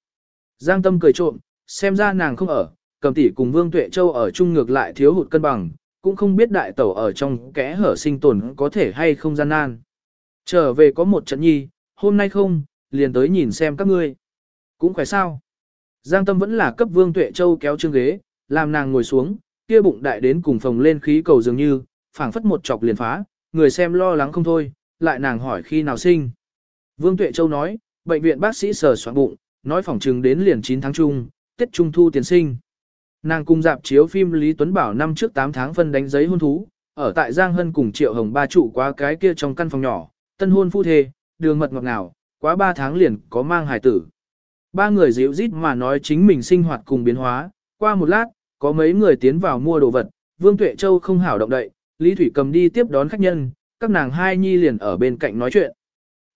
Giang Tâm cười trộm, xem ra nàng không ở, cầm tỷ cùng Vương Tuệ Châu ở chung ngược lại thiếu hụt cân bằng, cũng không biết đại tẩu ở trong kẽ hở sinh tồn có thể hay không gian nan. Trở về có một trận nhi, hôm nay không, liền tới nhìn xem các ngươi. Cũng khỏe sao. Giang Tâm vẫn là cấp Vương Tuệ Châu kéo chương ghế, làm nàng ngồi xuống, kia bụng đại đến cùng phòng lên khí cầu dường như, phảng phất một chọc liền phá, người xem lo lắng không thôi, lại nàng hỏi khi nào sinh. Vương Tuệ Châu nói, bệnh viện bác sĩ sờ soạn bụng, nói phòng chừng đến liền 9 tháng chung, Tết Trung Thu tiền sinh. Nàng cùng dạp chiếu phim Lý Tuấn Bảo năm trước 8 tháng phân đánh giấy hôn thú, ở tại Giang Hân cùng Triệu Hồng ba trụ qua cái kia trong căn phòng nhỏ, tân hôn phu thê, đường mật ngọt ngào, quá 3 tháng liền có mang hài tử. Ba người dịu rít mà nói chính mình sinh hoạt cùng biến hóa, qua một lát, có mấy người tiến vào mua đồ vật, Vương Tuệ Châu không hảo động đậy, Lý Thủy cầm đi tiếp đón khách nhân, các nàng hai nhi liền ở bên cạnh nói chuyện.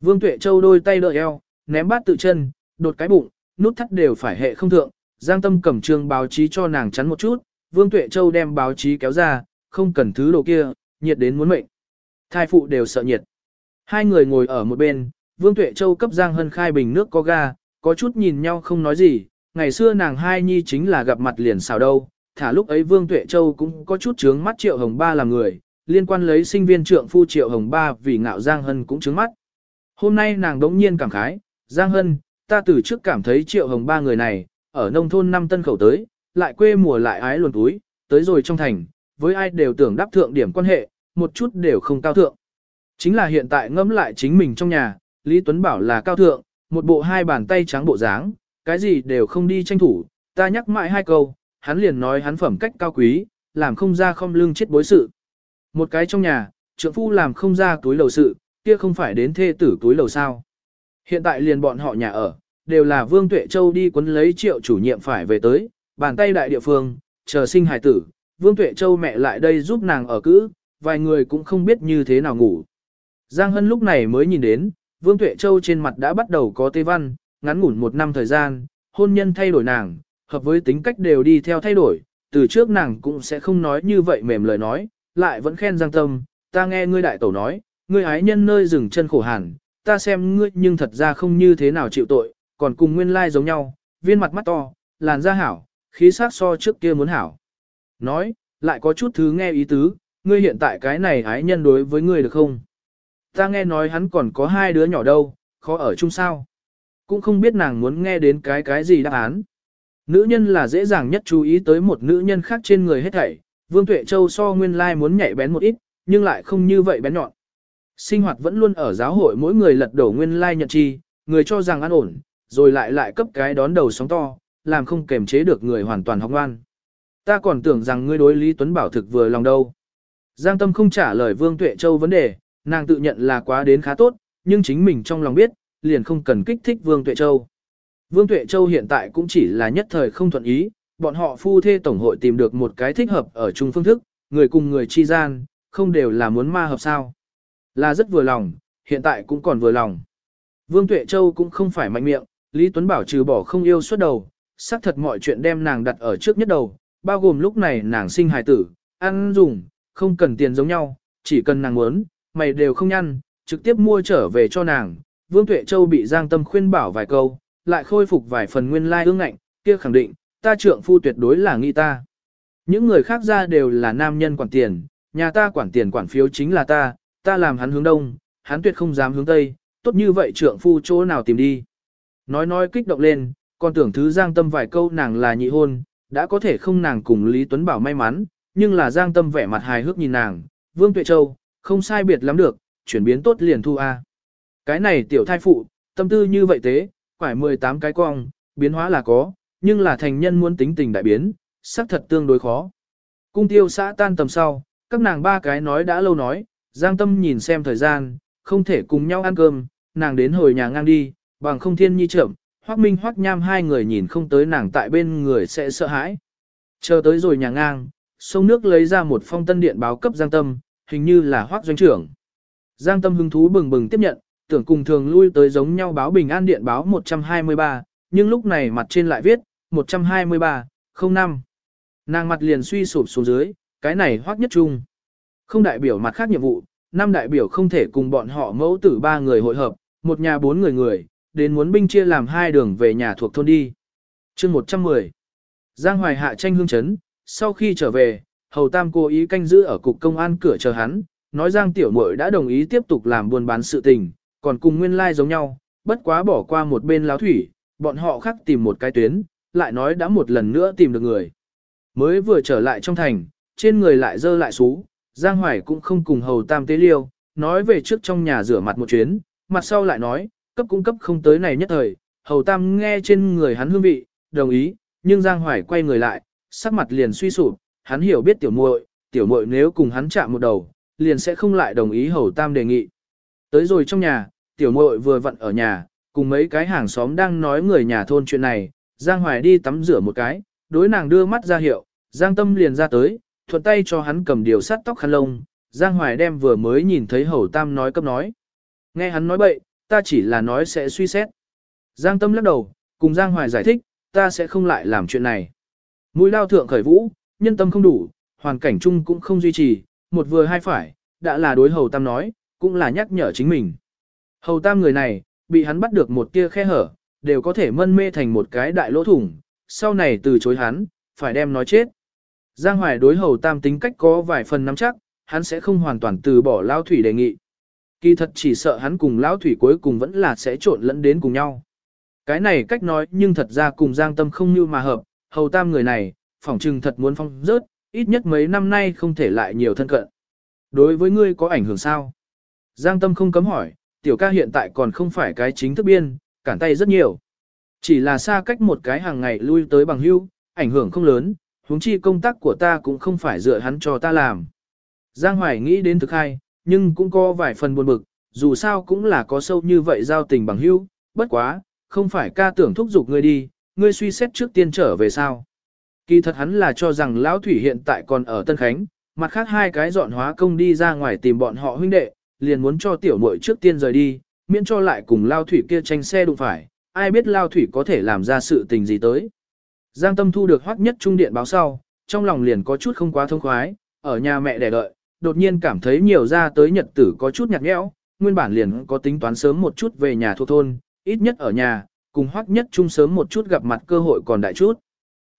Vương Tuệ Châu đôi tay đỡ eo, ném bát tự chân, đột cái bụng, nút thắt đều phải hệ không thượng, Giang Tâm cầm trương báo chí cho nàng chắn một chút, Vương Tuệ Châu đem báo chí kéo ra, không cần thứ đồ kia, nhiệt đến muốn mệnh. Thai phụ đều sợ nhiệt. Hai người ngồi ở một bên, Vương Tuệ Châu cấp Giang Hân khai bình nước có ga, có chút nhìn nhau không nói gì, ngày xưa nàng hai nhi chính là gặp mặt liền xào đâu, thả lúc ấy Vương Tuệ Châu cũng có chút trướng mắt Triệu Hồng Ba làm người, liên quan lấy sinh viên trượng phu Triệu Hồng Ba vì ngạo Giang Hân cũng trướng mắt. Hôm nay nàng đống nhiên cảm khái, Giang Hân, ta từ trước cảm thấy Triệu Hồng Ba người này, ở nông thôn năm tân khẩu tới, lại quê mùa lại ái luồn túi, tới rồi trong thành, với ai đều tưởng đáp thượng điểm quan hệ, một chút đều không cao thượng. Chính là hiện tại ngẫm lại chính mình trong nhà, Lý Tuấn bảo là cao thượng, một bộ hai bàn tay trắng bộ dáng, cái gì đều không đi tranh thủ, ta nhắc mãi hai câu, hắn liền nói hắn phẩm cách cao quý, làm không ra không lương chết bối sự. Một cái trong nhà, trượng phu làm không ra túi lầu sự, kia không phải đến thê tử túi lầu sao. Hiện tại liền bọn họ nhà ở, đều là Vương Tuệ Châu đi quấn lấy triệu chủ nhiệm phải về tới, bàn tay đại địa phương, chờ sinh hài tử, Vương Tuệ Châu mẹ lại đây giúp nàng ở cữ, vài người cũng không biết như thế nào ngủ. Giang Hân lúc này mới nhìn đến, Vương Tuệ Châu trên mặt đã bắt đầu có tê văn, ngắn ngủn một năm thời gian, hôn nhân thay đổi nàng, hợp với tính cách đều đi theo thay đổi, từ trước nàng cũng sẽ không nói như vậy mềm lời nói, lại vẫn khen Giang Tâm, ta nghe ngươi đại tổ nói, ngươi ái nhân nơi dừng chân khổ hẳn, ta xem ngươi nhưng thật ra không như thế nào chịu tội, còn cùng nguyên lai giống nhau, viên mặt mắt to, làn da hảo, khí sắc so trước kia muốn hảo. Nói, lại có chút thứ nghe ý tứ, ngươi hiện tại cái này ái nhân đối với ngươi được không? Ta nghe nói hắn còn có hai đứa nhỏ đâu, khó ở chung sao. Cũng không biết nàng muốn nghe đến cái cái gì đáp án. Nữ nhân là dễ dàng nhất chú ý tới một nữ nhân khác trên người hết thảy. Vương Tuệ Châu so nguyên lai muốn nhạy bén một ít, nhưng lại không như vậy bén nhọn. Sinh hoạt vẫn luôn ở giáo hội mỗi người lật đổ nguyên lai nhận chi, người cho rằng an ổn, rồi lại lại cấp cái đón đầu sóng to, làm không kềm chế được người hoàn toàn học ngoan. Ta còn tưởng rằng ngươi đối Lý Tuấn Bảo thực vừa lòng đâu. Giang Tâm không trả lời Vương Tuệ Châu vấn đề, nàng tự nhận là quá đến khá tốt, nhưng chính mình trong lòng biết, liền không cần kích thích Vương Tuệ Châu. Vương Tuệ Châu hiện tại cũng chỉ là nhất thời không thuận ý, bọn họ phu thê tổng hội tìm được một cái thích hợp ở chung phương thức, người cùng người chi gian, không đều là muốn ma hợp sao. Là rất vừa lòng, hiện tại cũng còn vừa lòng. Vương Tuệ Châu cũng không phải mạnh miệng, Lý Tuấn Bảo trừ bỏ không yêu suốt đầu, xác thật mọi chuyện đem nàng đặt ở trước nhất đầu, bao gồm lúc này nàng sinh hài tử, ăn dùng, không cần tiền giống nhau, chỉ cần nàng muốn, mày đều không nhăn, trực tiếp mua trở về cho nàng. Vương Tuệ Châu bị Giang Tâm khuyên bảo vài câu, lại khôi phục vài phần nguyên lai like ương ngạnh, kia khẳng định, ta trượng phu tuyệt đối là nghi ta. Những người khác ra đều là nam nhân quản tiền, nhà ta quản tiền quản phiếu chính là ta, ta làm hắn hướng đông, hắn tuyệt không dám hướng tây, tốt như vậy trượng phu chỗ nào tìm đi. Nói nói kích động lên, còn tưởng thứ Giang Tâm vài câu nàng là nhị hôn, đã có thể không nàng cùng Lý Tuấn Bảo may mắn, nhưng là Giang Tâm vẻ mặt hài hước nhìn nàng, Vương Tuệ Châu, không sai biệt lắm được, chuyển biến tốt liền thu A. Cái này tiểu thai phụ, tâm tư như vậy thế, phải 18 cái cong, biến hóa là có, nhưng là thành nhân muốn tính tình đại biến, xác thật tương đối khó. Cung tiêu xã tan tầm sau, các nàng ba cái nói đã lâu nói, Giang Tâm nhìn xem thời gian, không thể cùng nhau ăn cơm, nàng đến hồi nhà ngang đi, bằng không thiên nhi trưởng, Hoắc Minh Hoắc Nham hai người nhìn không tới nàng tại bên người sẽ sợ hãi. Chờ tới rồi nhà ngang, sông nước lấy ra một phong tân điện báo cấp Giang Tâm, hình như là Hoắc doanh trưởng. Giang Tâm hứng thú bừng bừng tiếp nhận, tưởng cùng thường lui tới giống nhau báo bình an điện báo 123, nhưng lúc này mặt trên lại viết, 123, 05. Nàng mặt liền suy sụp xuống dưới, cái này Hoắc nhất trung. Không đại biểu mặt khác nhiệm vụ, năm đại biểu không thể cùng bọn họ mẫu tử ba người hội hợp, một nhà bốn người người, đến muốn binh chia làm hai đường về nhà thuộc thôn đi. chương 110 Giang Hoài hạ tranh hương chấn, sau khi trở về, Hầu Tam cố ý canh giữ ở cục công an cửa chờ hắn, nói Giang Tiểu Mội đã đồng ý tiếp tục làm buôn bán sự tình, còn cùng nguyên lai like giống nhau, bất quá bỏ qua một bên láo thủy, bọn họ khác tìm một cái tuyến, lại nói đã một lần nữa tìm được người. Mới vừa trở lại trong thành, trên người lại dơ lại xú, Giang Hoài cũng không cùng Hầu Tam tế liêu, nói về trước trong nhà rửa mặt một chuyến, mặt sau lại nói, cấp cung cấp không tới này nhất thời, hầu tam nghe trên người hắn hương vị, đồng ý, nhưng Giang Hoài quay người lại, sắc mặt liền suy sụp, hắn hiểu biết tiểu muội, tiểu muội nếu cùng hắn chạm một đầu, liền sẽ không lại đồng ý hầu tam đề nghị. Tới rồi trong nhà, tiểu muội vừa vặn ở nhà, cùng mấy cái hàng xóm đang nói người nhà thôn chuyện này, Giang Hoài đi tắm rửa một cái, đối nàng đưa mắt ra hiệu, Giang Tâm liền ra tới, thuận tay cho hắn cầm điều sắt tóc khăn lông, Giang Hoài đem vừa mới nhìn thấy hầu tam nói cấp nói. Nghe hắn nói bậy, ta chỉ là nói sẽ suy xét. Giang Tâm lắc đầu, cùng Giang Hoài giải thích, ta sẽ không lại làm chuyện này. Mũi lao thượng khởi vũ, nhân tâm không đủ, hoàn cảnh chung cũng không duy trì, một vừa hai phải, đã là đối Hầu Tam nói, cũng là nhắc nhở chính mình. Hầu Tam người này, bị hắn bắt được một tia khe hở, đều có thể mân mê thành một cái đại lỗ thủng, sau này từ chối hắn, phải đem nói chết. Giang Hoài đối Hầu Tam tính cách có vài phần nắm chắc, hắn sẽ không hoàn toàn từ bỏ lao thủy đề nghị. Kỳ thật chỉ sợ hắn cùng lão thủy cuối cùng vẫn là sẽ trộn lẫn đến cùng nhau. Cái này cách nói nhưng thật ra cùng Giang Tâm không như mà hợp, hầu tam người này, phỏng trừng thật muốn phong rớt, ít nhất mấy năm nay không thể lại nhiều thân cận. Đối với ngươi có ảnh hưởng sao? Giang Tâm không cấm hỏi, tiểu ca hiện tại còn không phải cái chính thức biên, cản tay rất nhiều. Chỉ là xa cách một cái hàng ngày lui tới bằng hưu, ảnh hưởng không lớn, huống chi công tác của ta cũng không phải dựa hắn cho ta làm. Giang Hoài nghĩ đến thực hai, nhưng cũng có vài phần buồn bực, dù sao cũng là có sâu như vậy giao tình bằng hữu, bất quá, không phải ca tưởng thúc giục ngươi đi, ngươi suy xét trước tiên trở về sao. Kỳ thật hắn là cho rằng Lão Thủy hiện tại còn ở Tân Khánh, mặt khác hai cái dọn hóa công đi ra ngoài tìm bọn họ huynh đệ, liền muốn cho tiểu muội trước tiên rời đi, miễn cho lại cùng Lao Thủy kia tranh xe đụng phải, ai biết Lao Thủy có thể làm ra sự tình gì tới. Giang Tâm thu được hoắc nhất trung điện báo sau, trong lòng liền có chút không quá thông khoái, ở nhà mẹ đẻ đợi, đột nhiên cảm thấy nhiều ra tới nhật tử có chút nhạt nhẽo, nguyên bản liền có tính toán sớm một chút về nhà thuộc thôn, ít nhất ở nhà, cùng hoắc nhất chung sớm một chút gặp mặt cơ hội còn đại chút.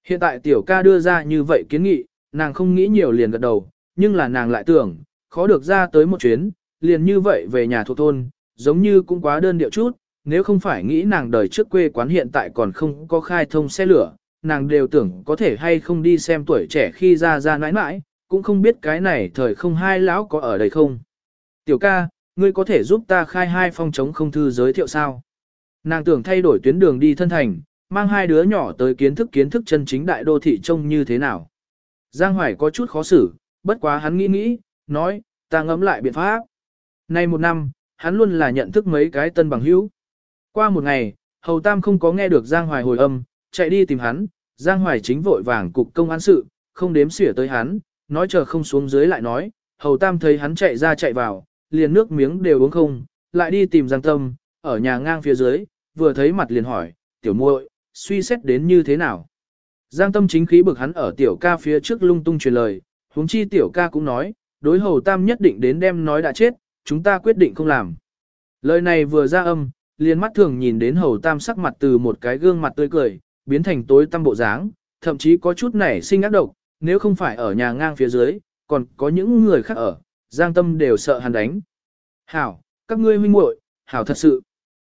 Hiện tại tiểu ca đưa ra như vậy kiến nghị, nàng không nghĩ nhiều liền gật đầu, nhưng là nàng lại tưởng, khó được ra tới một chuyến, liền như vậy về nhà thuộc thôn, giống như cũng quá đơn điệu chút, nếu không phải nghĩ nàng đời trước quê quán hiện tại còn không có khai thông xe lửa, nàng đều tưởng có thể hay không đi xem tuổi trẻ khi ra ra nãi nãi, cũng không biết cái này thời không hai lão có ở đây không. Tiểu ca, ngươi có thể giúp ta khai hai phong chống không thư giới thiệu sao? Nàng tưởng thay đổi tuyến đường đi thân thành, mang hai đứa nhỏ tới kiến thức kiến thức chân chính đại đô thị trông như thế nào. Giang Hoài có chút khó xử, bất quá hắn nghĩ nghĩ, nói, ta ngẫm lại biện pháp. Nay một năm, hắn luôn là nhận thức mấy cái tân bằng hữu. Qua một ngày, Hầu Tam không có nghe được Giang Hoài hồi âm, chạy đi tìm hắn, Giang Hoài chính vội vàng cục công an sự, không đếm xỉa tới hắn, nói chờ không xuống dưới lại nói, Hầu Tam thấy hắn chạy ra chạy vào, liền nước miếng đều uống không, lại đi tìm Giang Tâm, ở nhà ngang phía dưới, vừa thấy mặt liền hỏi, tiểu muội, suy xét đến như thế nào. Giang Tâm chính khí bực hắn ở tiểu ca phía trước lung tung truyền lời, huống chi tiểu ca cũng nói, đối Hầu Tam nhất định đến đem nói đã chết, chúng ta quyết định không làm. Lời này vừa ra âm, liền mắt thường nhìn đến hầu tam sắc mặt từ một cái gương mặt tươi cười, biến thành tối tăm bộ dáng, thậm chí có chút nảy sinh ác độc, nếu không phải ở nhà ngang phía dưới, còn có những người khác ở, giang tâm đều sợ hắn đánh. Hảo, các ngươi huynh muội, hảo thật sự.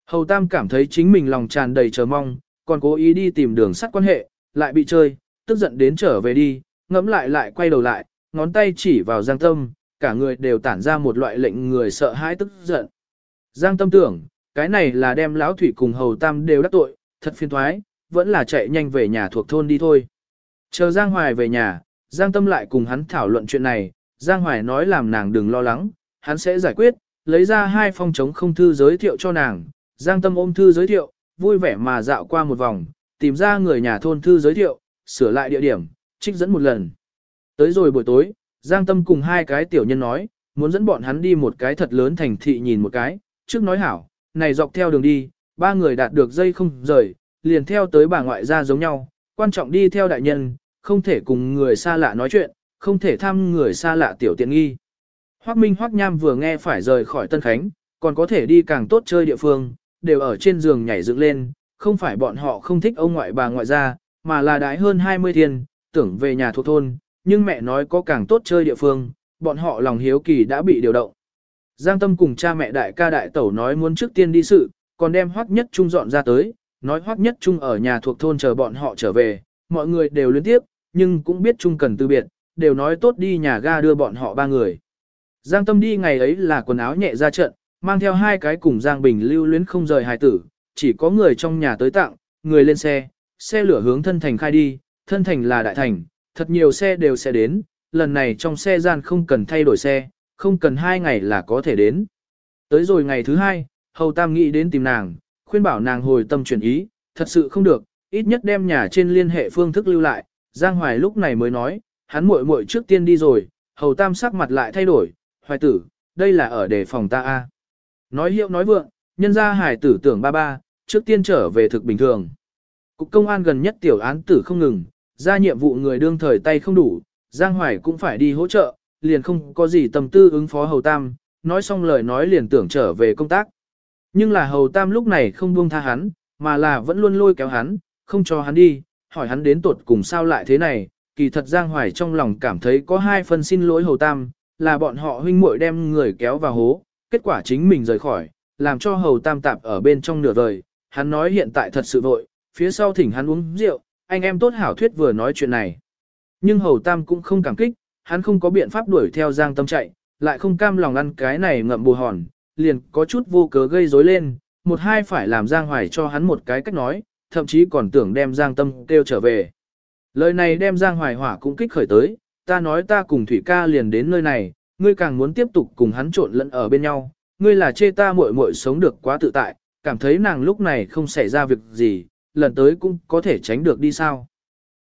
Hầu tam cảm thấy chính mình lòng tràn đầy chờ mong, còn cố ý đi tìm đường sắt quan hệ, lại bị chơi, tức giận đến trở về đi, ngẫm lại lại quay đầu lại, ngón tay chỉ vào giang tâm, cả người đều tản ra một loại lệnh người sợ hãi tức giận. Giang tâm tưởng, cái này là đem lão thủy cùng hầu tam đều đắc tội, thật phiền thoái, vẫn là chạy nhanh về nhà thuộc thôn đi thôi. Chờ Giang Hoài về nhà, Giang Tâm lại cùng hắn thảo luận chuyện này, Giang Hoài nói làm nàng đừng lo lắng, hắn sẽ giải quyết, lấy ra hai phong chống không thư giới thiệu cho nàng, Giang Tâm ôm thư giới thiệu, vui vẻ mà dạo qua một vòng, tìm ra người nhà thôn thư giới thiệu, sửa lại địa điểm, trích dẫn một lần. Tới rồi buổi tối, Giang Tâm cùng hai cái tiểu nhân nói, muốn dẫn bọn hắn đi một cái thật lớn thành thị nhìn một cái, trước nói hảo, này dọc theo đường đi, ba người đạt được dây không rời, liền theo tới bà ngoại ra giống nhau, quan trọng đi theo đại nhân, không thể cùng người xa lạ nói chuyện, không thể thăm người xa lạ tiểu tiện nghi. Hoắc Minh Hoắc Nham vừa nghe phải rời khỏi Tân Khánh, còn có thể đi càng tốt chơi địa phương, đều ở trên giường nhảy dựng lên, không phải bọn họ không thích ông ngoại bà ngoại ra, mà là đái hơn 20 thiên, tưởng về nhà thuộc thôn, nhưng mẹ nói có càng tốt chơi địa phương, bọn họ lòng hiếu kỳ đã bị điều động. Giang Tâm cùng cha mẹ đại ca đại tẩu nói muốn trước tiên đi sự, còn đem Hoắc Nhất Trung dọn ra tới, nói Hoắc Nhất Trung ở nhà thuộc thôn chờ bọn họ trở về, mọi người đều liên tiếp, nhưng cũng biết Chung cần từ biệt, đều nói tốt đi nhà ga đưa bọn họ ba người. Giang Tâm đi ngày ấy là quần áo nhẹ ra trận, mang theo hai cái cùng Giang Bình lưu luyến không rời hài tử, chỉ có người trong nhà tới tặng, người lên xe, xe lửa hướng thân thành khai đi, thân thành là đại thành, thật nhiều xe đều sẽ đến, lần này trong xe gian không cần thay đổi xe, không cần hai ngày là có thể đến. Tới rồi ngày thứ hai, Hầu Tam nghĩ đến tìm nàng, khuyên bảo nàng hồi tâm chuyển ý, thật sự không được, ít nhất đem nhà trên liên hệ phương thức lưu lại. Giang Hoài lúc này mới nói, hắn muội muội trước tiên đi rồi, Hầu Tam sắc mặt lại thay đổi, Hoài tử, đây là ở đề phòng ta a. Nói hiệu nói vượng, nhân ra hải tử tưởng ba ba, trước tiên trở về thực bình thường. Cục công an gần nhất tiểu án tử không ngừng, ra nhiệm vụ người đương thời tay không đủ, Giang Hoài cũng phải đi hỗ trợ, liền không có gì tâm tư ứng phó Hầu Tam, nói xong lời nói liền tưởng trở về công tác. Nhưng là Hầu Tam lúc này không buông tha hắn, mà là vẫn luôn lôi kéo hắn, không cho hắn đi, hỏi hắn đến tuột cùng sao lại thế này, kỳ thật Giang Hoài trong lòng cảm thấy có hai phần xin lỗi Hầu Tam, là bọn họ huynh muội đem người kéo vào hố, kết quả chính mình rời khỏi, làm cho Hầu Tam tạp ở bên trong nửa đời, hắn nói hiện tại thật sự vội, phía sau thỉnh hắn uống rượu, anh em tốt hảo thuyết vừa nói chuyện này. Nhưng Hầu Tam cũng không cảm kích, hắn không có biện pháp đuổi theo Giang Tâm chạy, lại không cam lòng ăn cái này ngậm bù hòn, liền có chút vô cớ gây rối lên, một hai phải làm Giang Hoài cho hắn một cái cách nói, thậm chí còn tưởng đem Giang Tâm kêu trở về. Lời này đem Giang Hoài hỏa cũng kích khởi tới, ta nói ta cùng Thủy ca liền đến nơi này, ngươi càng muốn tiếp tục cùng hắn trộn lẫn ở bên nhau, ngươi là chê ta muội muội sống được quá tự tại, cảm thấy nàng lúc này không xảy ra việc gì, lần tới cũng có thể tránh được đi sao.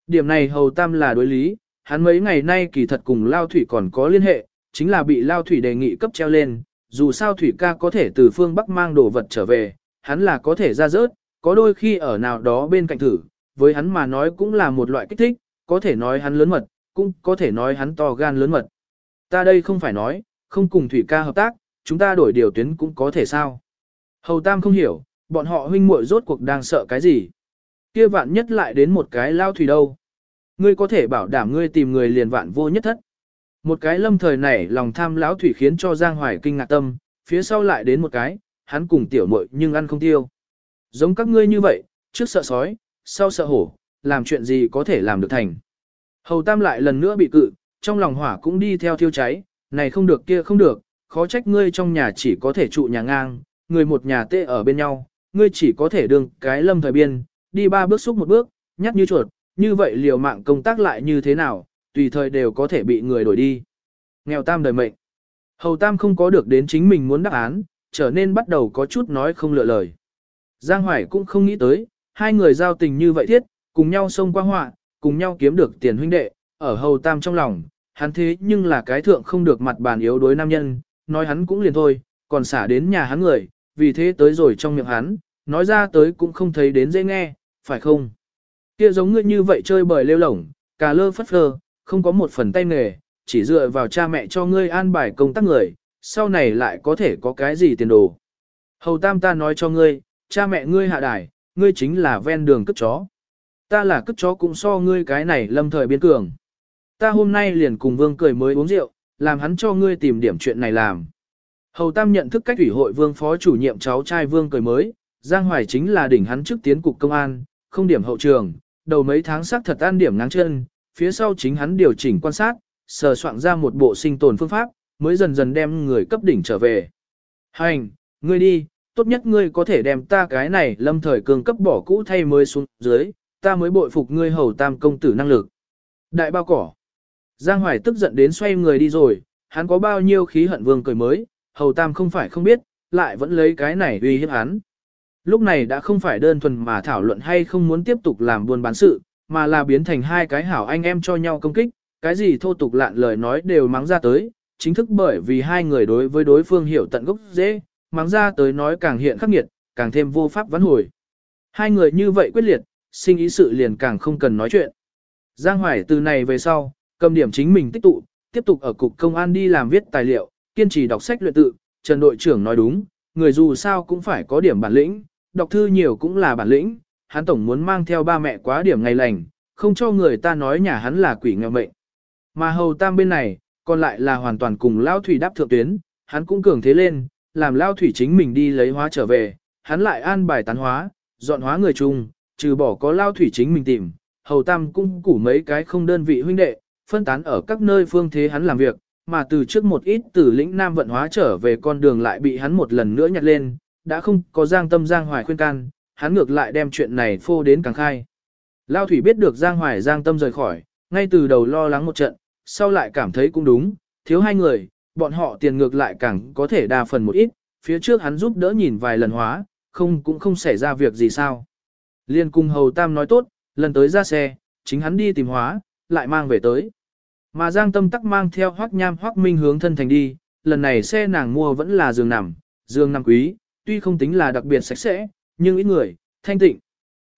Điểm này hầu tam là đối lý, hắn mấy ngày nay kỳ thật cùng Lao Thủy còn có liên hệ, chính là bị Lao Thủy đề nghị cấp treo lên, dù sao Thủy ca có thể từ phương Bắc mang đồ vật trở về, hắn là có thể ra rớt, có đôi khi ở nào đó bên cạnh thử, với hắn mà nói cũng là một loại kích thích, có thể nói hắn lớn mật, cũng có thể nói hắn to gan lớn mật. Ta đây không phải nói, không cùng Thủy ca hợp tác, chúng ta đổi điều tuyến cũng có thể sao. Hầu Tam không hiểu, bọn họ huynh muội rốt cuộc đang sợ cái gì. Kia vạn nhất lại đến một cái lao thủy đâu. Ngươi có thể bảo đảm ngươi tìm người liền vạn vô nhất thất. Một cái lâm thời này lòng tham lão thủy khiến cho Giang Hoài kinh ngạc tâm, phía sau lại đến một cái, hắn cùng tiểu muội nhưng ăn không tiêu. Giống các ngươi như vậy, trước sợ sói, sau sợ hổ, làm chuyện gì có thể làm được thành. Hầu Tam lại lần nữa bị cự, trong lòng hỏa cũng đi theo thiêu cháy, này không được kia không được, khó trách ngươi trong nhà chỉ có thể trụ nhà ngang, người một nhà tê ở bên nhau, ngươi chỉ có thể đương cái lâm thời biên, đi ba bước xúc một bước, nhắc như chuột, như vậy liều mạng công tác lại như thế nào, tùy thời đều có thể bị người đổi đi. Nghèo tam đời mệnh. Hầu tam không có được đến chính mình muốn đáp án, trở nên bắt đầu có chút nói không lựa lời. Giang Hoài cũng không nghĩ tới, hai người giao tình như vậy thiết, cùng nhau xông qua họa, cùng nhau kiếm được tiền huynh đệ, ở hầu tam trong lòng, hắn thế nhưng là cái thượng không được mặt bàn yếu đối nam nhân, nói hắn cũng liền thôi, còn xả đến nhà hắn người, vì thế tới rồi trong miệng hắn, nói ra tới cũng không thấy đến dễ nghe, phải không? Kia giống ngươi như vậy chơi bời lêu lổng, cà lơ phất phơ, không có một phần tay nghề, chỉ dựa vào cha mẹ cho ngươi an bài công tác người, sau này lại có thể có cái gì tiền đồ. Hầu tam ta nói cho ngươi, cha mẹ ngươi hạ đài, ngươi chính là ven đường cất chó. Ta là cất chó cũng so ngươi cái này lâm thời biến cường. Ta hôm nay liền cùng vương cười mới uống rượu, làm hắn cho ngươi tìm điểm chuyện này làm. Hầu Tam nhận thức cách ủy hội vương phó chủ nhiệm cháu trai vương cười mới, Giang Hoài chính là đỉnh hắn trước tiến cục công an, không điểm hậu trường, đầu mấy tháng xác thật an điểm ngáng chân, phía sau chính hắn điều chỉnh quan sát, sờ soạn ra một bộ sinh tồn phương pháp, mới dần dần đem người cấp đỉnh trở về. Hành, ngươi đi, tốt nhất ngươi có thể đem ta cái này lâm thời cường cấp bỏ cũ thay mới xuống dưới, ta mới bội phục ngươi hầu tam công tử năng lực. Đại bao cỏ. Giang Hoài tức giận đến xoay người đi rồi, hắn có bao nhiêu khí hận vương cười mới, hầu tam không phải không biết, lại vẫn lấy cái này uy hiếp hắn. Lúc này đã không phải đơn thuần mà thảo luận hay không muốn tiếp tục làm buôn bán sự, mà là biến thành hai cái hảo anh em cho nhau công kích, cái gì thô tục lạn lời nói đều mắng ra tới, chính thức bởi vì hai người đối với đối phương hiểu tận gốc dễ, mắng ra tới nói càng hiện khắc nghiệt, càng thêm vô pháp vãn hồi. Hai người như vậy quyết liệt, sinh ý sự liền càng không cần nói chuyện. Giang Hoài từ này về sau, cầm điểm chính mình tích tụ, tiếp tục ở cục công an đi làm viết tài liệu, kiên trì đọc sách luyện tự, Trần đội trưởng nói đúng, người dù sao cũng phải có điểm bản lĩnh, đọc thư nhiều cũng là bản lĩnh, hắn tổng muốn mang theo ba mẹ quá điểm ngày lành, không cho người ta nói nhà hắn là quỷ nghèo mệnh. Mà hầu tam bên này, còn lại là hoàn toàn cùng lao thủy đáp thượng tuyến, hắn cũng cường thế lên, làm lao thủy chính mình đi lấy hóa trở về, hắn lại an bài tán hóa, dọn hóa người chung, trừ bỏ có lao thủy chính mình tìm, hầu tam cũng củ mấy cái không đơn vị huynh đệ, phân tán ở các nơi phương thế hắn làm việc, mà từ trước một ít từ lĩnh Nam vận hóa trở về con đường lại bị hắn một lần nữa nhặt lên, đã không có giang tâm giang hoài khuyên can, hắn ngược lại đem chuyện này phô đến càng khai. Lao thủy biết được giang hoài giang tâm rời khỏi, ngay từ đầu lo lắng một trận, sau lại cảm thấy cũng đúng, thiếu hai người, bọn họ tiền ngược lại càng có thể đa phần một ít, phía trước hắn giúp đỡ nhìn vài lần hóa, không cũng không xảy ra việc gì sao. Liên cung hầu tam nói tốt, lần tới ra xe, chính hắn đi tìm hóa, lại mang về tới. Mà Giang Tâm tắc mang theo Hoắc Nham Hoắc Minh hướng thân thành đi, lần này xe nàng mua vẫn là giường nằm, giường nằm quý, tuy không tính là đặc biệt sạch sẽ, nhưng ít người, thanh tịnh.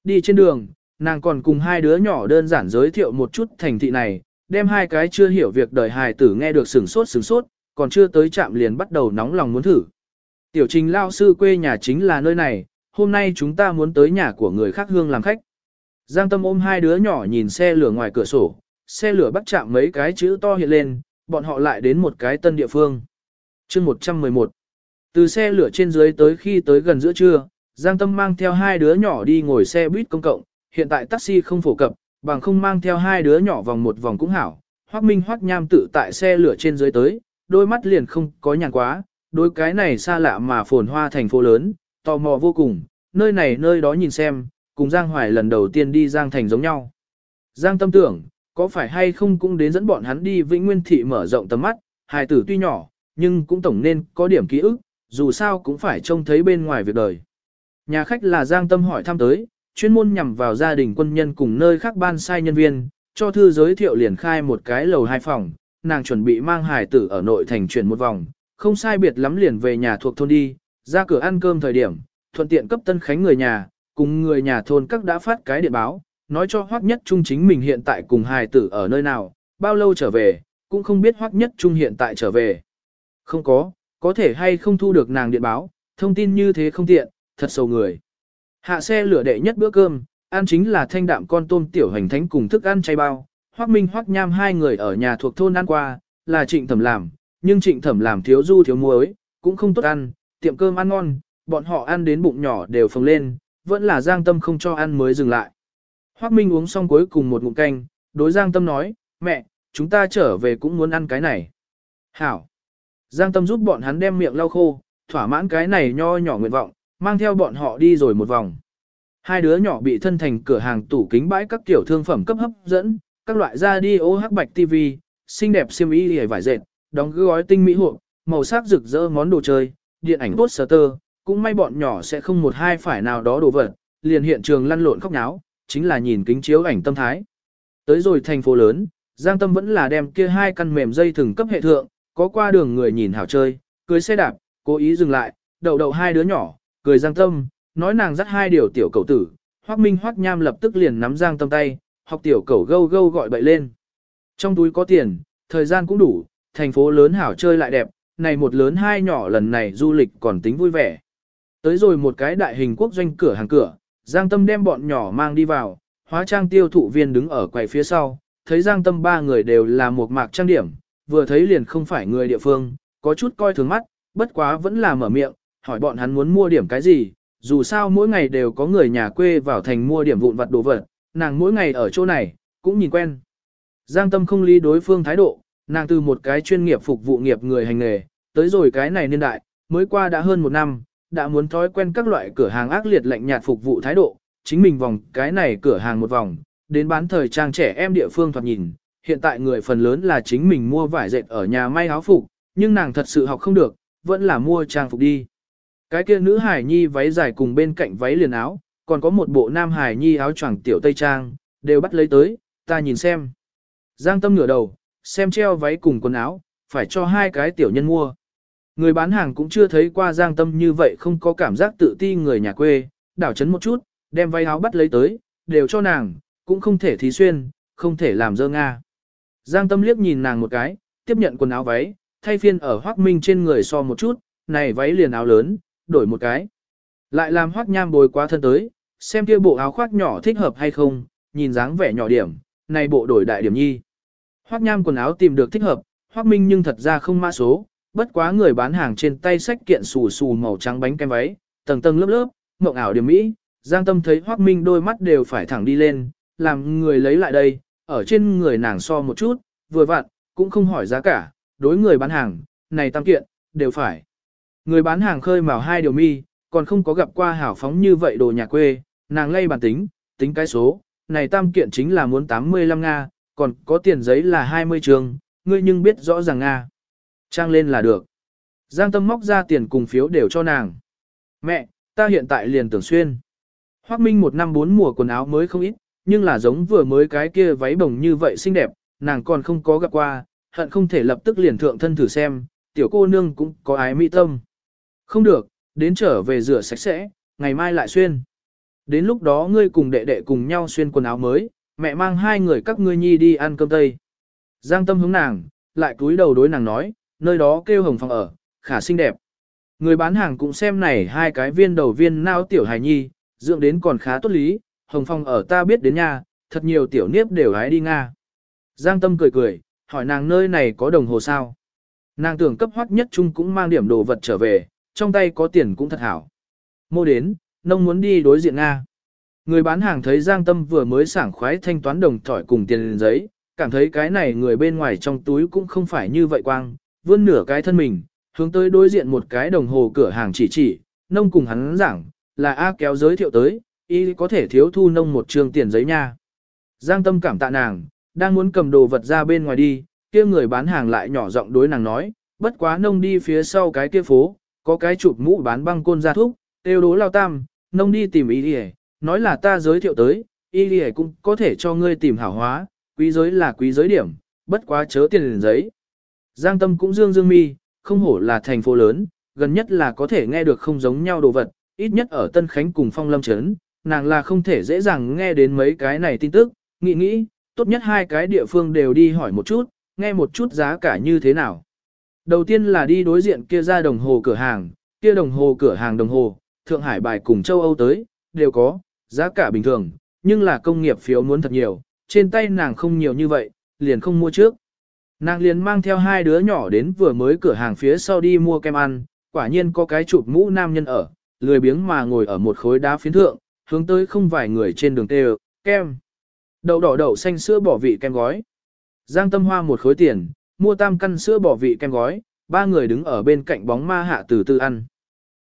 Đi trên đường, nàng còn cùng hai đứa nhỏ đơn giản giới thiệu một chút thành thị này, đem hai cái chưa hiểu việc đời hài tử nghe được sửng sốt sửng sốt, còn chưa tới trạm liền bắt đầu nóng lòng muốn thử. Tiểu trình lao sư quê nhà chính là nơi này, hôm nay chúng ta muốn tới nhà của người khác hương làm khách. Giang Tâm ôm hai đứa nhỏ nhìn xe lửa ngoài cửa sổ, xe lửa bắt chạm mấy cái chữ to hiện lên, bọn họ lại đến một cái tân địa phương. chương 111 Từ xe lửa trên dưới tới khi tới gần giữa trưa, Giang Tâm mang theo hai đứa nhỏ đi ngồi xe buýt công cộng, hiện tại taxi không phổ cập, bằng không mang theo hai đứa nhỏ vòng một vòng cũng hảo. Hoắc Minh Hoắc Nham tự tại xe lửa trên dưới tới, đôi mắt liền không có nhàn quá, đôi cái này xa lạ mà phồn hoa thành phố lớn, tò mò vô cùng, nơi này nơi đó nhìn xem, cùng Giang Hoài lần đầu tiên đi Giang Thành giống nhau. Giang tâm tưởng, có phải hay không cũng đến dẫn bọn hắn đi Vĩnh Nguyên Thị mở rộng tầm mắt, hài tử tuy nhỏ, nhưng cũng tổng nên có điểm ký ức, dù sao cũng phải trông thấy bên ngoài việc đời. Nhà khách là Giang Tâm hỏi thăm tới, chuyên môn nhằm vào gia đình quân nhân cùng nơi khác ban sai nhân viên, cho thư giới thiệu liền khai một cái lầu hai phòng, nàng chuẩn bị mang hài tử ở nội thành chuyển một vòng, không sai biệt lắm liền về nhà thuộc thôn đi, ra cửa ăn cơm thời điểm, thuận tiện cấp tân khánh người nhà, cùng người nhà thôn các đã phát cái điện báo, nói cho Hoắc Nhất Trung chính mình hiện tại cùng hài tử ở nơi nào, bao lâu trở về, cũng không biết Hoắc Nhất Trung hiện tại trở về. Không có, có thể hay không thu được nàng điện báo, thông tin như thế không tiện, thật sầu người. Hạ xe lửa đệ nhất bữa cơm, ăn chính là thanh đạm con tôm tiểu hành thánh cùng thức ăn chay bao. Hoắc Minh Hoắc Nham hai người ở nhà thuộc thôn ăn qua, là trịnh thẩm làm, nhưng trịnh thẩm làm thiếu du thiếu muối, cũng không tốt ăn, tiệm cơm ăn ngon, bọn họ ăn đến bụng nhỏ đều phồng lên, vẫn là Giang Tâm không cho ăn mới dừng lại. Hoắc Minh uống xong cuối cùng một ngụm canh, đối Giang Tâm nói, mẹ, chúng ta trở về cũng muốn ăn cái này. Hảo. Giang Tâm giúp bọn hắn đem miệng lau khô, thỏa mãn cái này nho nhỏ nguyện vọng, mang theo bọn họ đi rồi một vòng. Hai đứa nhỏ bị thân thành cửa hàng tủ kính bãi các kiểu thương phẩm cấp hấp dẫn, các loại ra đi ô hắc bạch TV, xinh đẹp xiêm y hề vải dệt, đóng gói tinh mỹ hộp, màu sắc rực rỡ món đồ chơi, điện ảnh poster, cũng may bọn nhỏ sẽ không một hai phải nào đó đồ vật, liền hiện trường lăn lộn khóc náo, chính là nhìn kính chiếu ảnh tâm thái. Tới rồi thành phố lớn, Giang Tâm vẫn là đem kia hai căn mềm dây thừng cấp hệ thượng, có qua đường người nhìn hảo chơi, cưới xe đạp, cố ý dừng lại, đậu đậu hai đứa nhỏ, cười Giang Tâm, nói nàng dắt hai điều tiểu cầu tử, Hoắc Minh Hoắc Nham lập tức liền nắm Giang Tâm tay, học tiểu cẩu gâu gâu gọi bậy lên. Trong túi có tiền, thời gian cũng đủ, thành phố lớn hảo chơi lại đẹp, này một lớn hai nhỏ lần này du lịch còn tính vui vẻ. Tới rồi một cái đại hình quốc doanh cửa hàng cửa, Giang Tâm đem bọn nhỏ mang đi vào, hóa trang tiêu thụ viên đứng ở quầy phía sau, thấy Giang Tâm ba người đều là một mạc trang điểm, vừa thấy liền không phải người địa phương, có chút coi thường mắt, bất quá vẫn là mở miệng, hỏi bọn hắn muốn mua điểm cái gì, dù sao mỗi ngày đều có người nhà quê vào thành mua điểm vụn vặt đồ vật, nàng mỗi ngày ở chỗ này, cũng nhìn quen. Giang Tâm không lý đối phương thái độ, nàng từ một cái chuyên nghiệp phục vụ nghiệp người hành nghề, tới rồi cái này niên đại, mới qua đã hơn một năm, đã muốn thói quen các loại cửa hàng ác liệt lạnh nhạt phục vụ thái độ, chính mình vòng cái này cửa hàng một vòng, đến bán thời trang trẻ em địa phương thoạt nhìn, hiện tại người phần lớn là chính mình mua vải dệt ở nhà may áo phục, nhưng nàng thật sự học không được, vẫn là mua trang phục đi. Cái kia nữ hải nhi váy dài cùng bên cạnh váy liền áo, còn có một bộ nam hài nhi áo choàng tiểu tây trang, đều bắt lấy tới, ta nhìn xem. Giang tâm ngửa đầu, xem treo váy cùng quần áo, phải cho hai cái tiểu nhân mua. Người bán hàng cũng chưa thấy qua giang tâm như vậy không có cảm giác tự ti người nhà quê, đảo chấn một chút, đem váy áo bắt lấy tới, đều cho nàng, cũng không thể thí xuyên, không thể làm dơ nga. Giang tâm liếc nhìn nàng một cái, tiếp nhận quần áo váy, thay phiên ở hoác minh trên người so một chút, này váy liền áo lớn, đổi một cái. Lại làm hoác nham bồi quá thân tới, xem kia bộ áo khoác nhỏ thích hợp hay không, nhìn dáng vẻ nhỏ điểm, này bộ đổi đại điểm nhi. Hoác nham quần áo tìm được thích hợp, hoác minh nhưng thật ra không mã số, bất quá người bán hàng trên tay sách kiện xù xù màu trắng bánh kem váy, tầng tầng lớp lớp, mộng ảo điểm mỹ, Giang Tâm thấy Hoắc Minh đôi mắt đều phải thẳng đi lên, làm người lấy lại đây, ở trên người nàng so một chút, vừa vặn, cũng không hỏi giá cả, đối người bán hàng, này tam kiện, đều phải. Người bán hàng khơi mào hai điều mi, còn không có gặp qua hảo phóng như vậy đồ nhà quê, nàng lay bản tính, tính cái số, này tam kiện chính là muốn 85 Nga, còn có tiền giấy là 20 trường, ngươi nhưng biết rõ ràng Nga. Trang lên là được. Giang Tâm móc ra tiền cùng phiếu đều cho nàng. Mẹ, ta hiện tại liền tưởng xuyên. Hoác Minh một năm bốn mùa quần áo mới không ít, nhưng là giống vừa mới cái kia váy bồng như vậy xinh đẹp, nàng còn không có gặp qua, hận không thể lập tức liền thượng thân thử xem, tiểu cô nương cũng có ái mỹ tâm. Không được, đến trở về rửa sạch sẽ, ngày mai lại xuyên. Đến lúc đó ngươi cùng đệ đệ cùng nhau xuyên quần áo mới, mẹ mang hai người các ngươi nhi đi ăn cơm tây. Giang tâm hướng nàng, lại cúi đầu đối nàng nói, nơi đó kêu hồng phòng ở, khả xinh đẹp. Người bán hàng cũng xem này hai cái viên đầu viên nao tiểu hài nhi, dưỡng đến còn khá tốt lý, hồng phong ở ta biết đến nha, thật nhiều tiểu niếp đều hái đi Nga. Giang tâm cười cười, hỏi nàng nơi này có đồng hồ sao. Nàng tưởng cấp hoắc nhất chung cũng mang điểm đồ vật trở về, trong tay có tiền cũng thật hảo. Mô đến, nông muốn đi đối diện Nga. Người bán hàng thấy Giang Tâm vừa mới sảng khoái thanh toán đồng thỏi cùng tiền giấy, cảm thấy cái này người bên ngoài trong túi cũng không phải như vậy quang, vươn nửa cái thân mình, hướng tới đối diện một cái đồng hồ cửa hàng chỉ chỉ, nông cùng hắn giảng, là A kéo giới thiệu tới, y có thể thiếu thu nông một trường tiền giấy nha. Giang tâm cảm tạ nàng, đang muốn cầm đồ vật ra bên ngoài đi, kia người bán hàng lại nhỏ giọng đối nàng nói, bất quá nông đi phía sau cái kia phố, có cái chụp mũ bán băng côn ra thúc, tiêu đố lao tam, nông đi tìm y đi nói là ta giới thiệu tới, y đi cũng có thể cho ngươi tìm hảo hóa, quý giới là quý giới điểm, bất quá chớ tiền liền giấy. Giang tâm cũng dương dương mi, không hổ là thành phố lớn, gần nhất là có thể nghe được không giống nhau đồ vật, ít nhất ở Tân Khánh cùng Phong Lâm Trấn, nàng là không thể dễ dàng nghe đến mấy cái này tin tức, nghĩ nghĩ, tốt nhất hai cái địa phương đều đi hỏi một chút, nghe một chút giá cả như thế nào. Đầu tiên là đi đối diện kia ra đồng hồ cửa hàng, kia đồng hồ cửa hàng đồng hồ, Thượng Hải bài cùng châu Âu tới, đều có, giá cả bình thường, nhưng là công nghiệp phiếu muốn thật nhiều, trên tay nàng không nhiều như vậy, liền không mua trước. Nàng liền mang theo hai đứa nhỏ đến vừa mới cửa hàng phía sau đi mua kem ăn, quả nhiên có cái chụp mũ nam nhân ở, lười biếng mà ngồi ở một khối đá phiến thượng, hướng tới không vài người trên đường tê kem. Đậu đỏ đậu xanh sữa bỏ vị kem gói. Giang tâm hoa một khối tiền, mua tam căn sữa bỏ vị kem gói, ba người đứng ở bên cạnh bóng ma hạ từ từ ăn.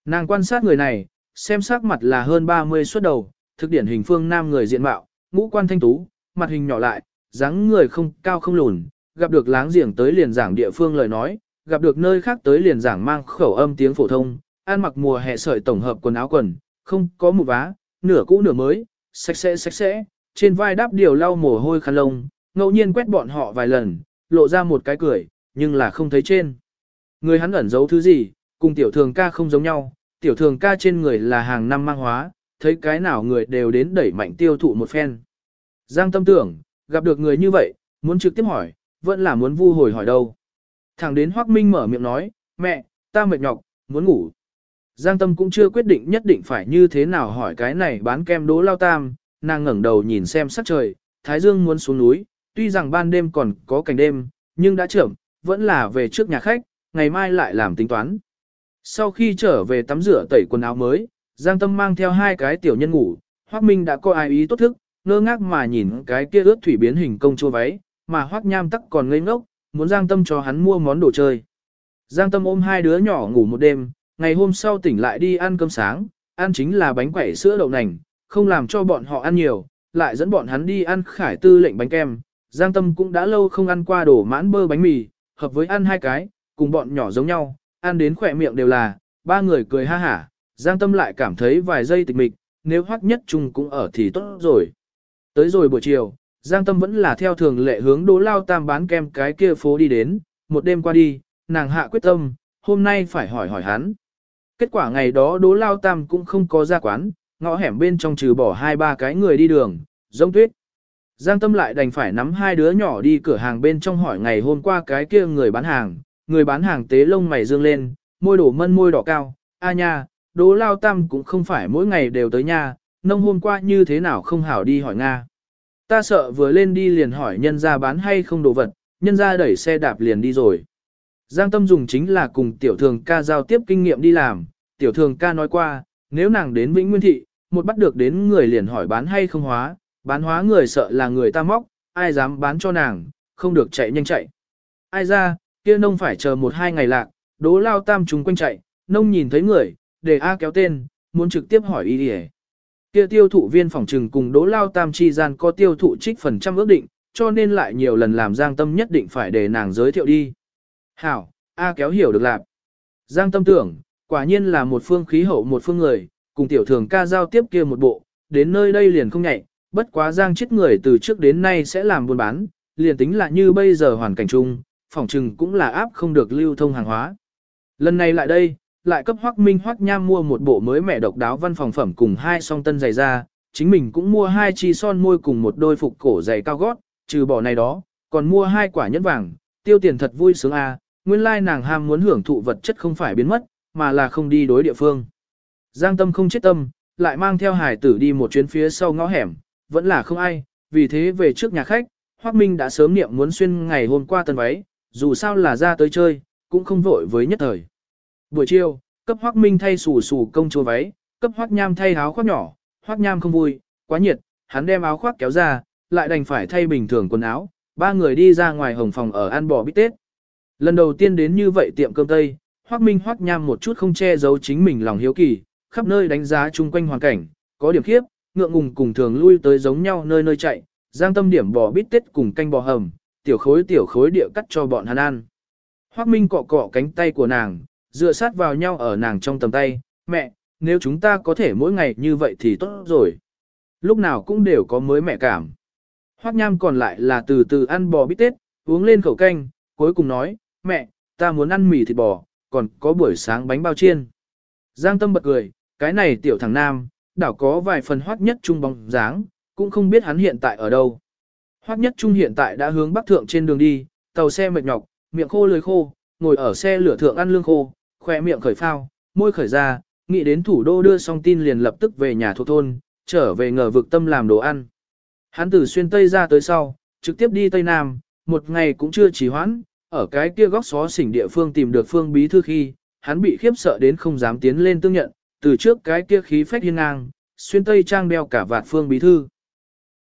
Nàng quan sát người này, xem sắc mặt là hơn 30 xuất đầu, thực điển hình phương nam người diện mạo, ngũ quan thanh tú, mặt hình nhỏ lại, dáng người không cao không lùn, gặp được láng giềng tới liền giảng địa phương lời nói, gặp được nơi khác tới liền giảng mang khẩu âm tiếng phổ thông, ăn mặc mùa hè sợi tổng hợp quần áo quần, không có một vá, nửa cũ nửa mới, sạch sẽ sạch sẽ, trên vai đáp điều lau mồ hôi khăn lông, ngẫu nhiên quét bọn họ vài lần, lộ ra một cái cười, nhưng là không thấy trên. Người hắn ẩn giấu thứ gì, cùng tiểu thường ca không giống nhau, tiểu thường ca trên người là hàng năm mang hóa, thấy cái nào người đều đến đẩy mạnh tiêu thụ một phen. Giang tâm tưởng, gặp được người như vậy, muốn trực tiếp hỏi, vẫn là muốn vu hồi hỏi đâu. Thẳng đến Hoác Minh mở miệng nói, mẹ, ta mệt nhọc, muốn ngủ. Giang tâm cũng chưa quyết định nhất định phải như thế nào hỏi cái này bán kem đố lao tam, nàng ngẩng đầu nhìn xem sắc trời, Thái Dương muốn xuống núi, tuy rằng ban đêm còn có cảnh đêm, nhưng đã trưởng, vẫn là về trước nhà khách, ngày mai lại làm tính toán. Sau khi trở về tắm rửa tẩy quần áo mới, Giang Tâm mang theo hai cái tiểu nhân ngủ, Hoắc Minh đã có ai ý tốt thức, ngơ ngác mà nhìn cái kia ướt thủy biến hình công chua váy, mà Hoắc Nham tắc còn ngây ngốc, muốn Giang Tâm cho hắn mua món đồ chơi. Giang Tâm ôm hai đứa nhỏ ngủ một đêm, ngày hôm sau tỉnh lại đi ăn cơm sáng, ăn chính là bánh quẩy sữa đậu nành, không làm cho bọn họ ăn nhiều, lại dẫn bọn hắn đi ăn khải tư lệnh bánh kem. Giang Tâm cũng đã lâu không ăn qua đồ mãn bơ bánh mì, hợp với ăn hai cái, cùng bọn nhỏ giống nhau, ăn đến khỏe miệng đều là, ba người cười ha hả, Giang Tâm lại cảm thấy vài giây tịch mịch, nếu hoắc nhất trung cũng ở thì tốt rồi. Tới rồi buổi chiều, Giang Tâm vẫn là theo thường lệ hướng Đỗ Lao Tam bán kem cái kia phố đi đến, một đêm qua đi, nàng hạ quyết tâm, hôm nay phải hỏi hỏi hắn. Kết quả ngày đó Đỗ Lao Tam cũng không có ra quán, ngõ hẻm bên trong trừ bỏ hai ba cái người đi đường, giống tuyết. Giang Tâm lại đành phải nắm hai đứa nhỏ đi cửa hàng bên trong hỏi ngày hôm qua cái kia người bán hàng, người bán hàng tế lông mày dương lên, môi đổ mân môi đỏ cao, a nha, đố Lao Tam cũng không phải mỗi ngày đều tới nha, nông hôm qua như thế nào không hảo đi hỏi Nga. Ta sợ vừa lên đi liền hỏi nhân ra bán hay không đồ vật, nhân ra đẩy xe đạp liền đi rồi. Giang Tâm dùng chính là cùng tiểu thường ca giao tiếp kinh nghiệm đi làm, tiểu thường ca nói qua, nếu nàng đến Vĩnh Nguyên Thị, một bắt được đến người liền hỏi bán hay không hóa, bán hóa người sợ là người ta móc, ai dám bán cho nàng, không được chạy nhanh chạy. Ai ra, kia nông phải chờ một hai ngày lạc, đố lao tam chúng quanh chạy, nông nhìn thấy người, để A kéo tên, muốn trực tiếp hỏi ý đi Kia tiêu thụ viên phòng trừng cùng đố lao tam chi gian có tiêu thụ trích phần trăm ước định, cho nên lại nhiều lần làm Giang Tâm nhất định phải để nàng giới thiệu đi. Hảo, A kéo hiểu được lạc. Giang Tâm tưởng, quả nhiên là một phương khí hậu một phương người, cùng tiểu thường ca giao tiếp kia một bộ, đến nơi đây liền không nhạy, bất quá Giang chết người từ trước đến nay sẽ làm buôn bán, liền tính là như bây giờ hoàn cảnh chung, phòng trừng cũng là áp không được lưu thông hàng hóa. Lần này lại đây, lại cấp Hoắc Minh Hoắc Nham mua một bộ mới mẻ độc đáo văn phòng phẩm cùng hai song tân giày da, chính mình cũng mua hai chi son môi cùng một đôi phục cổ giày cao gót, trừ bỏ này đó, còn mua hai quả nhẫn vàng, tiêu tiền thật vui sướng a. À, nguyên lai nàng ham muốn hưởng thụ vật chất không phải biến mất, mà là không đi đối địa phương. Giang Tâm không chết tâm, lại mang theo hải tử đi một chuyến phía sau ngõ hẻm, vẫn là không ai, vì thế về trước nhà khách, Hoắc Minh đã sớm niệm muốn xuyên ngày hôm qua tân váy, dù sao là ra tới chơi, cũng không vội với nhất thời. Buổi chiều, cấp Hoắc Minh thay sù sù công chúa váy, cấp Hoắc Nham thay áo khoác nhỏ, Hoắc Nham không vui, quá nhiệt, hắn đem áo khoác kéo ra, lại đành phải thay bình thường quần áo, ba người đi ra ngoài hồng phòng ở ăn bò bít tết. Lần đầu tiên đến như vậy tiệm cơm Tây, Hoắc Minh Hoắc Nham một chút không che giấu chính mình lòng hiếu kỳ, khắp nơi đánh giá chung quanh hoàn cảnh, có điểm khiếp, ngượng ngùng cùng thường lui tới giống nhau nơi nơi chạy, giang tâm điểm bò bít tết cùng canh bò hầm, tiểu khối tiểu khối địa cắt cho bọn hắn ăn. Hoắc Minh cọ cọ cánh tay của nàng, dựa sát vào nhau ở nàng trong tầm tay, mẹ, nếu chúng ta có thể mỗi ngày như vậy thì tốt rồi. Lúc nào cũng đều có mới mẹ cảm. Hoắc Nham còn lại là từ từ ăn bò bít tết, uống lên khẩu canh, cuối cùng nói, mẹ, ta muốn ăn mì thịt bò, còn có buổi sáng bánh bao chiên. Giang Tâm bật cười, cái này tiểu thằng nam, đảo có vài phần hoắc nhất trung bóng dáng, cũng không biết hắn hiện tại ở đâu. Hoắc nhất trung hiện tại đã hướng bắc thượng trên đường đi, tàu xe mệt nhọc, miệng khô lưỡi khô, ngồi ở xe lửa thượng ăn lương khô, khỏe miệng khởi phao, môi khởi ra, nghĩ đến thủ đô đưa xong tin liền lập tức về nhà thuộc thôn, trở về ngờ vực tâm làm đồ ăn. Hắn từ xuyên Tây ra tới sau, trực tiếp đi Tây Nam, một ngày cũng chưa trì hoãn, ở cái kia góc xó xỉnh địa phương tìm được phương bí thư khi, hắn bị khiếp sợ đến không dám tiến lên tương nhận, từ trước cái kia khí phách hiên ngang, xuyên tây trang đeo cả vạt phương bí thư.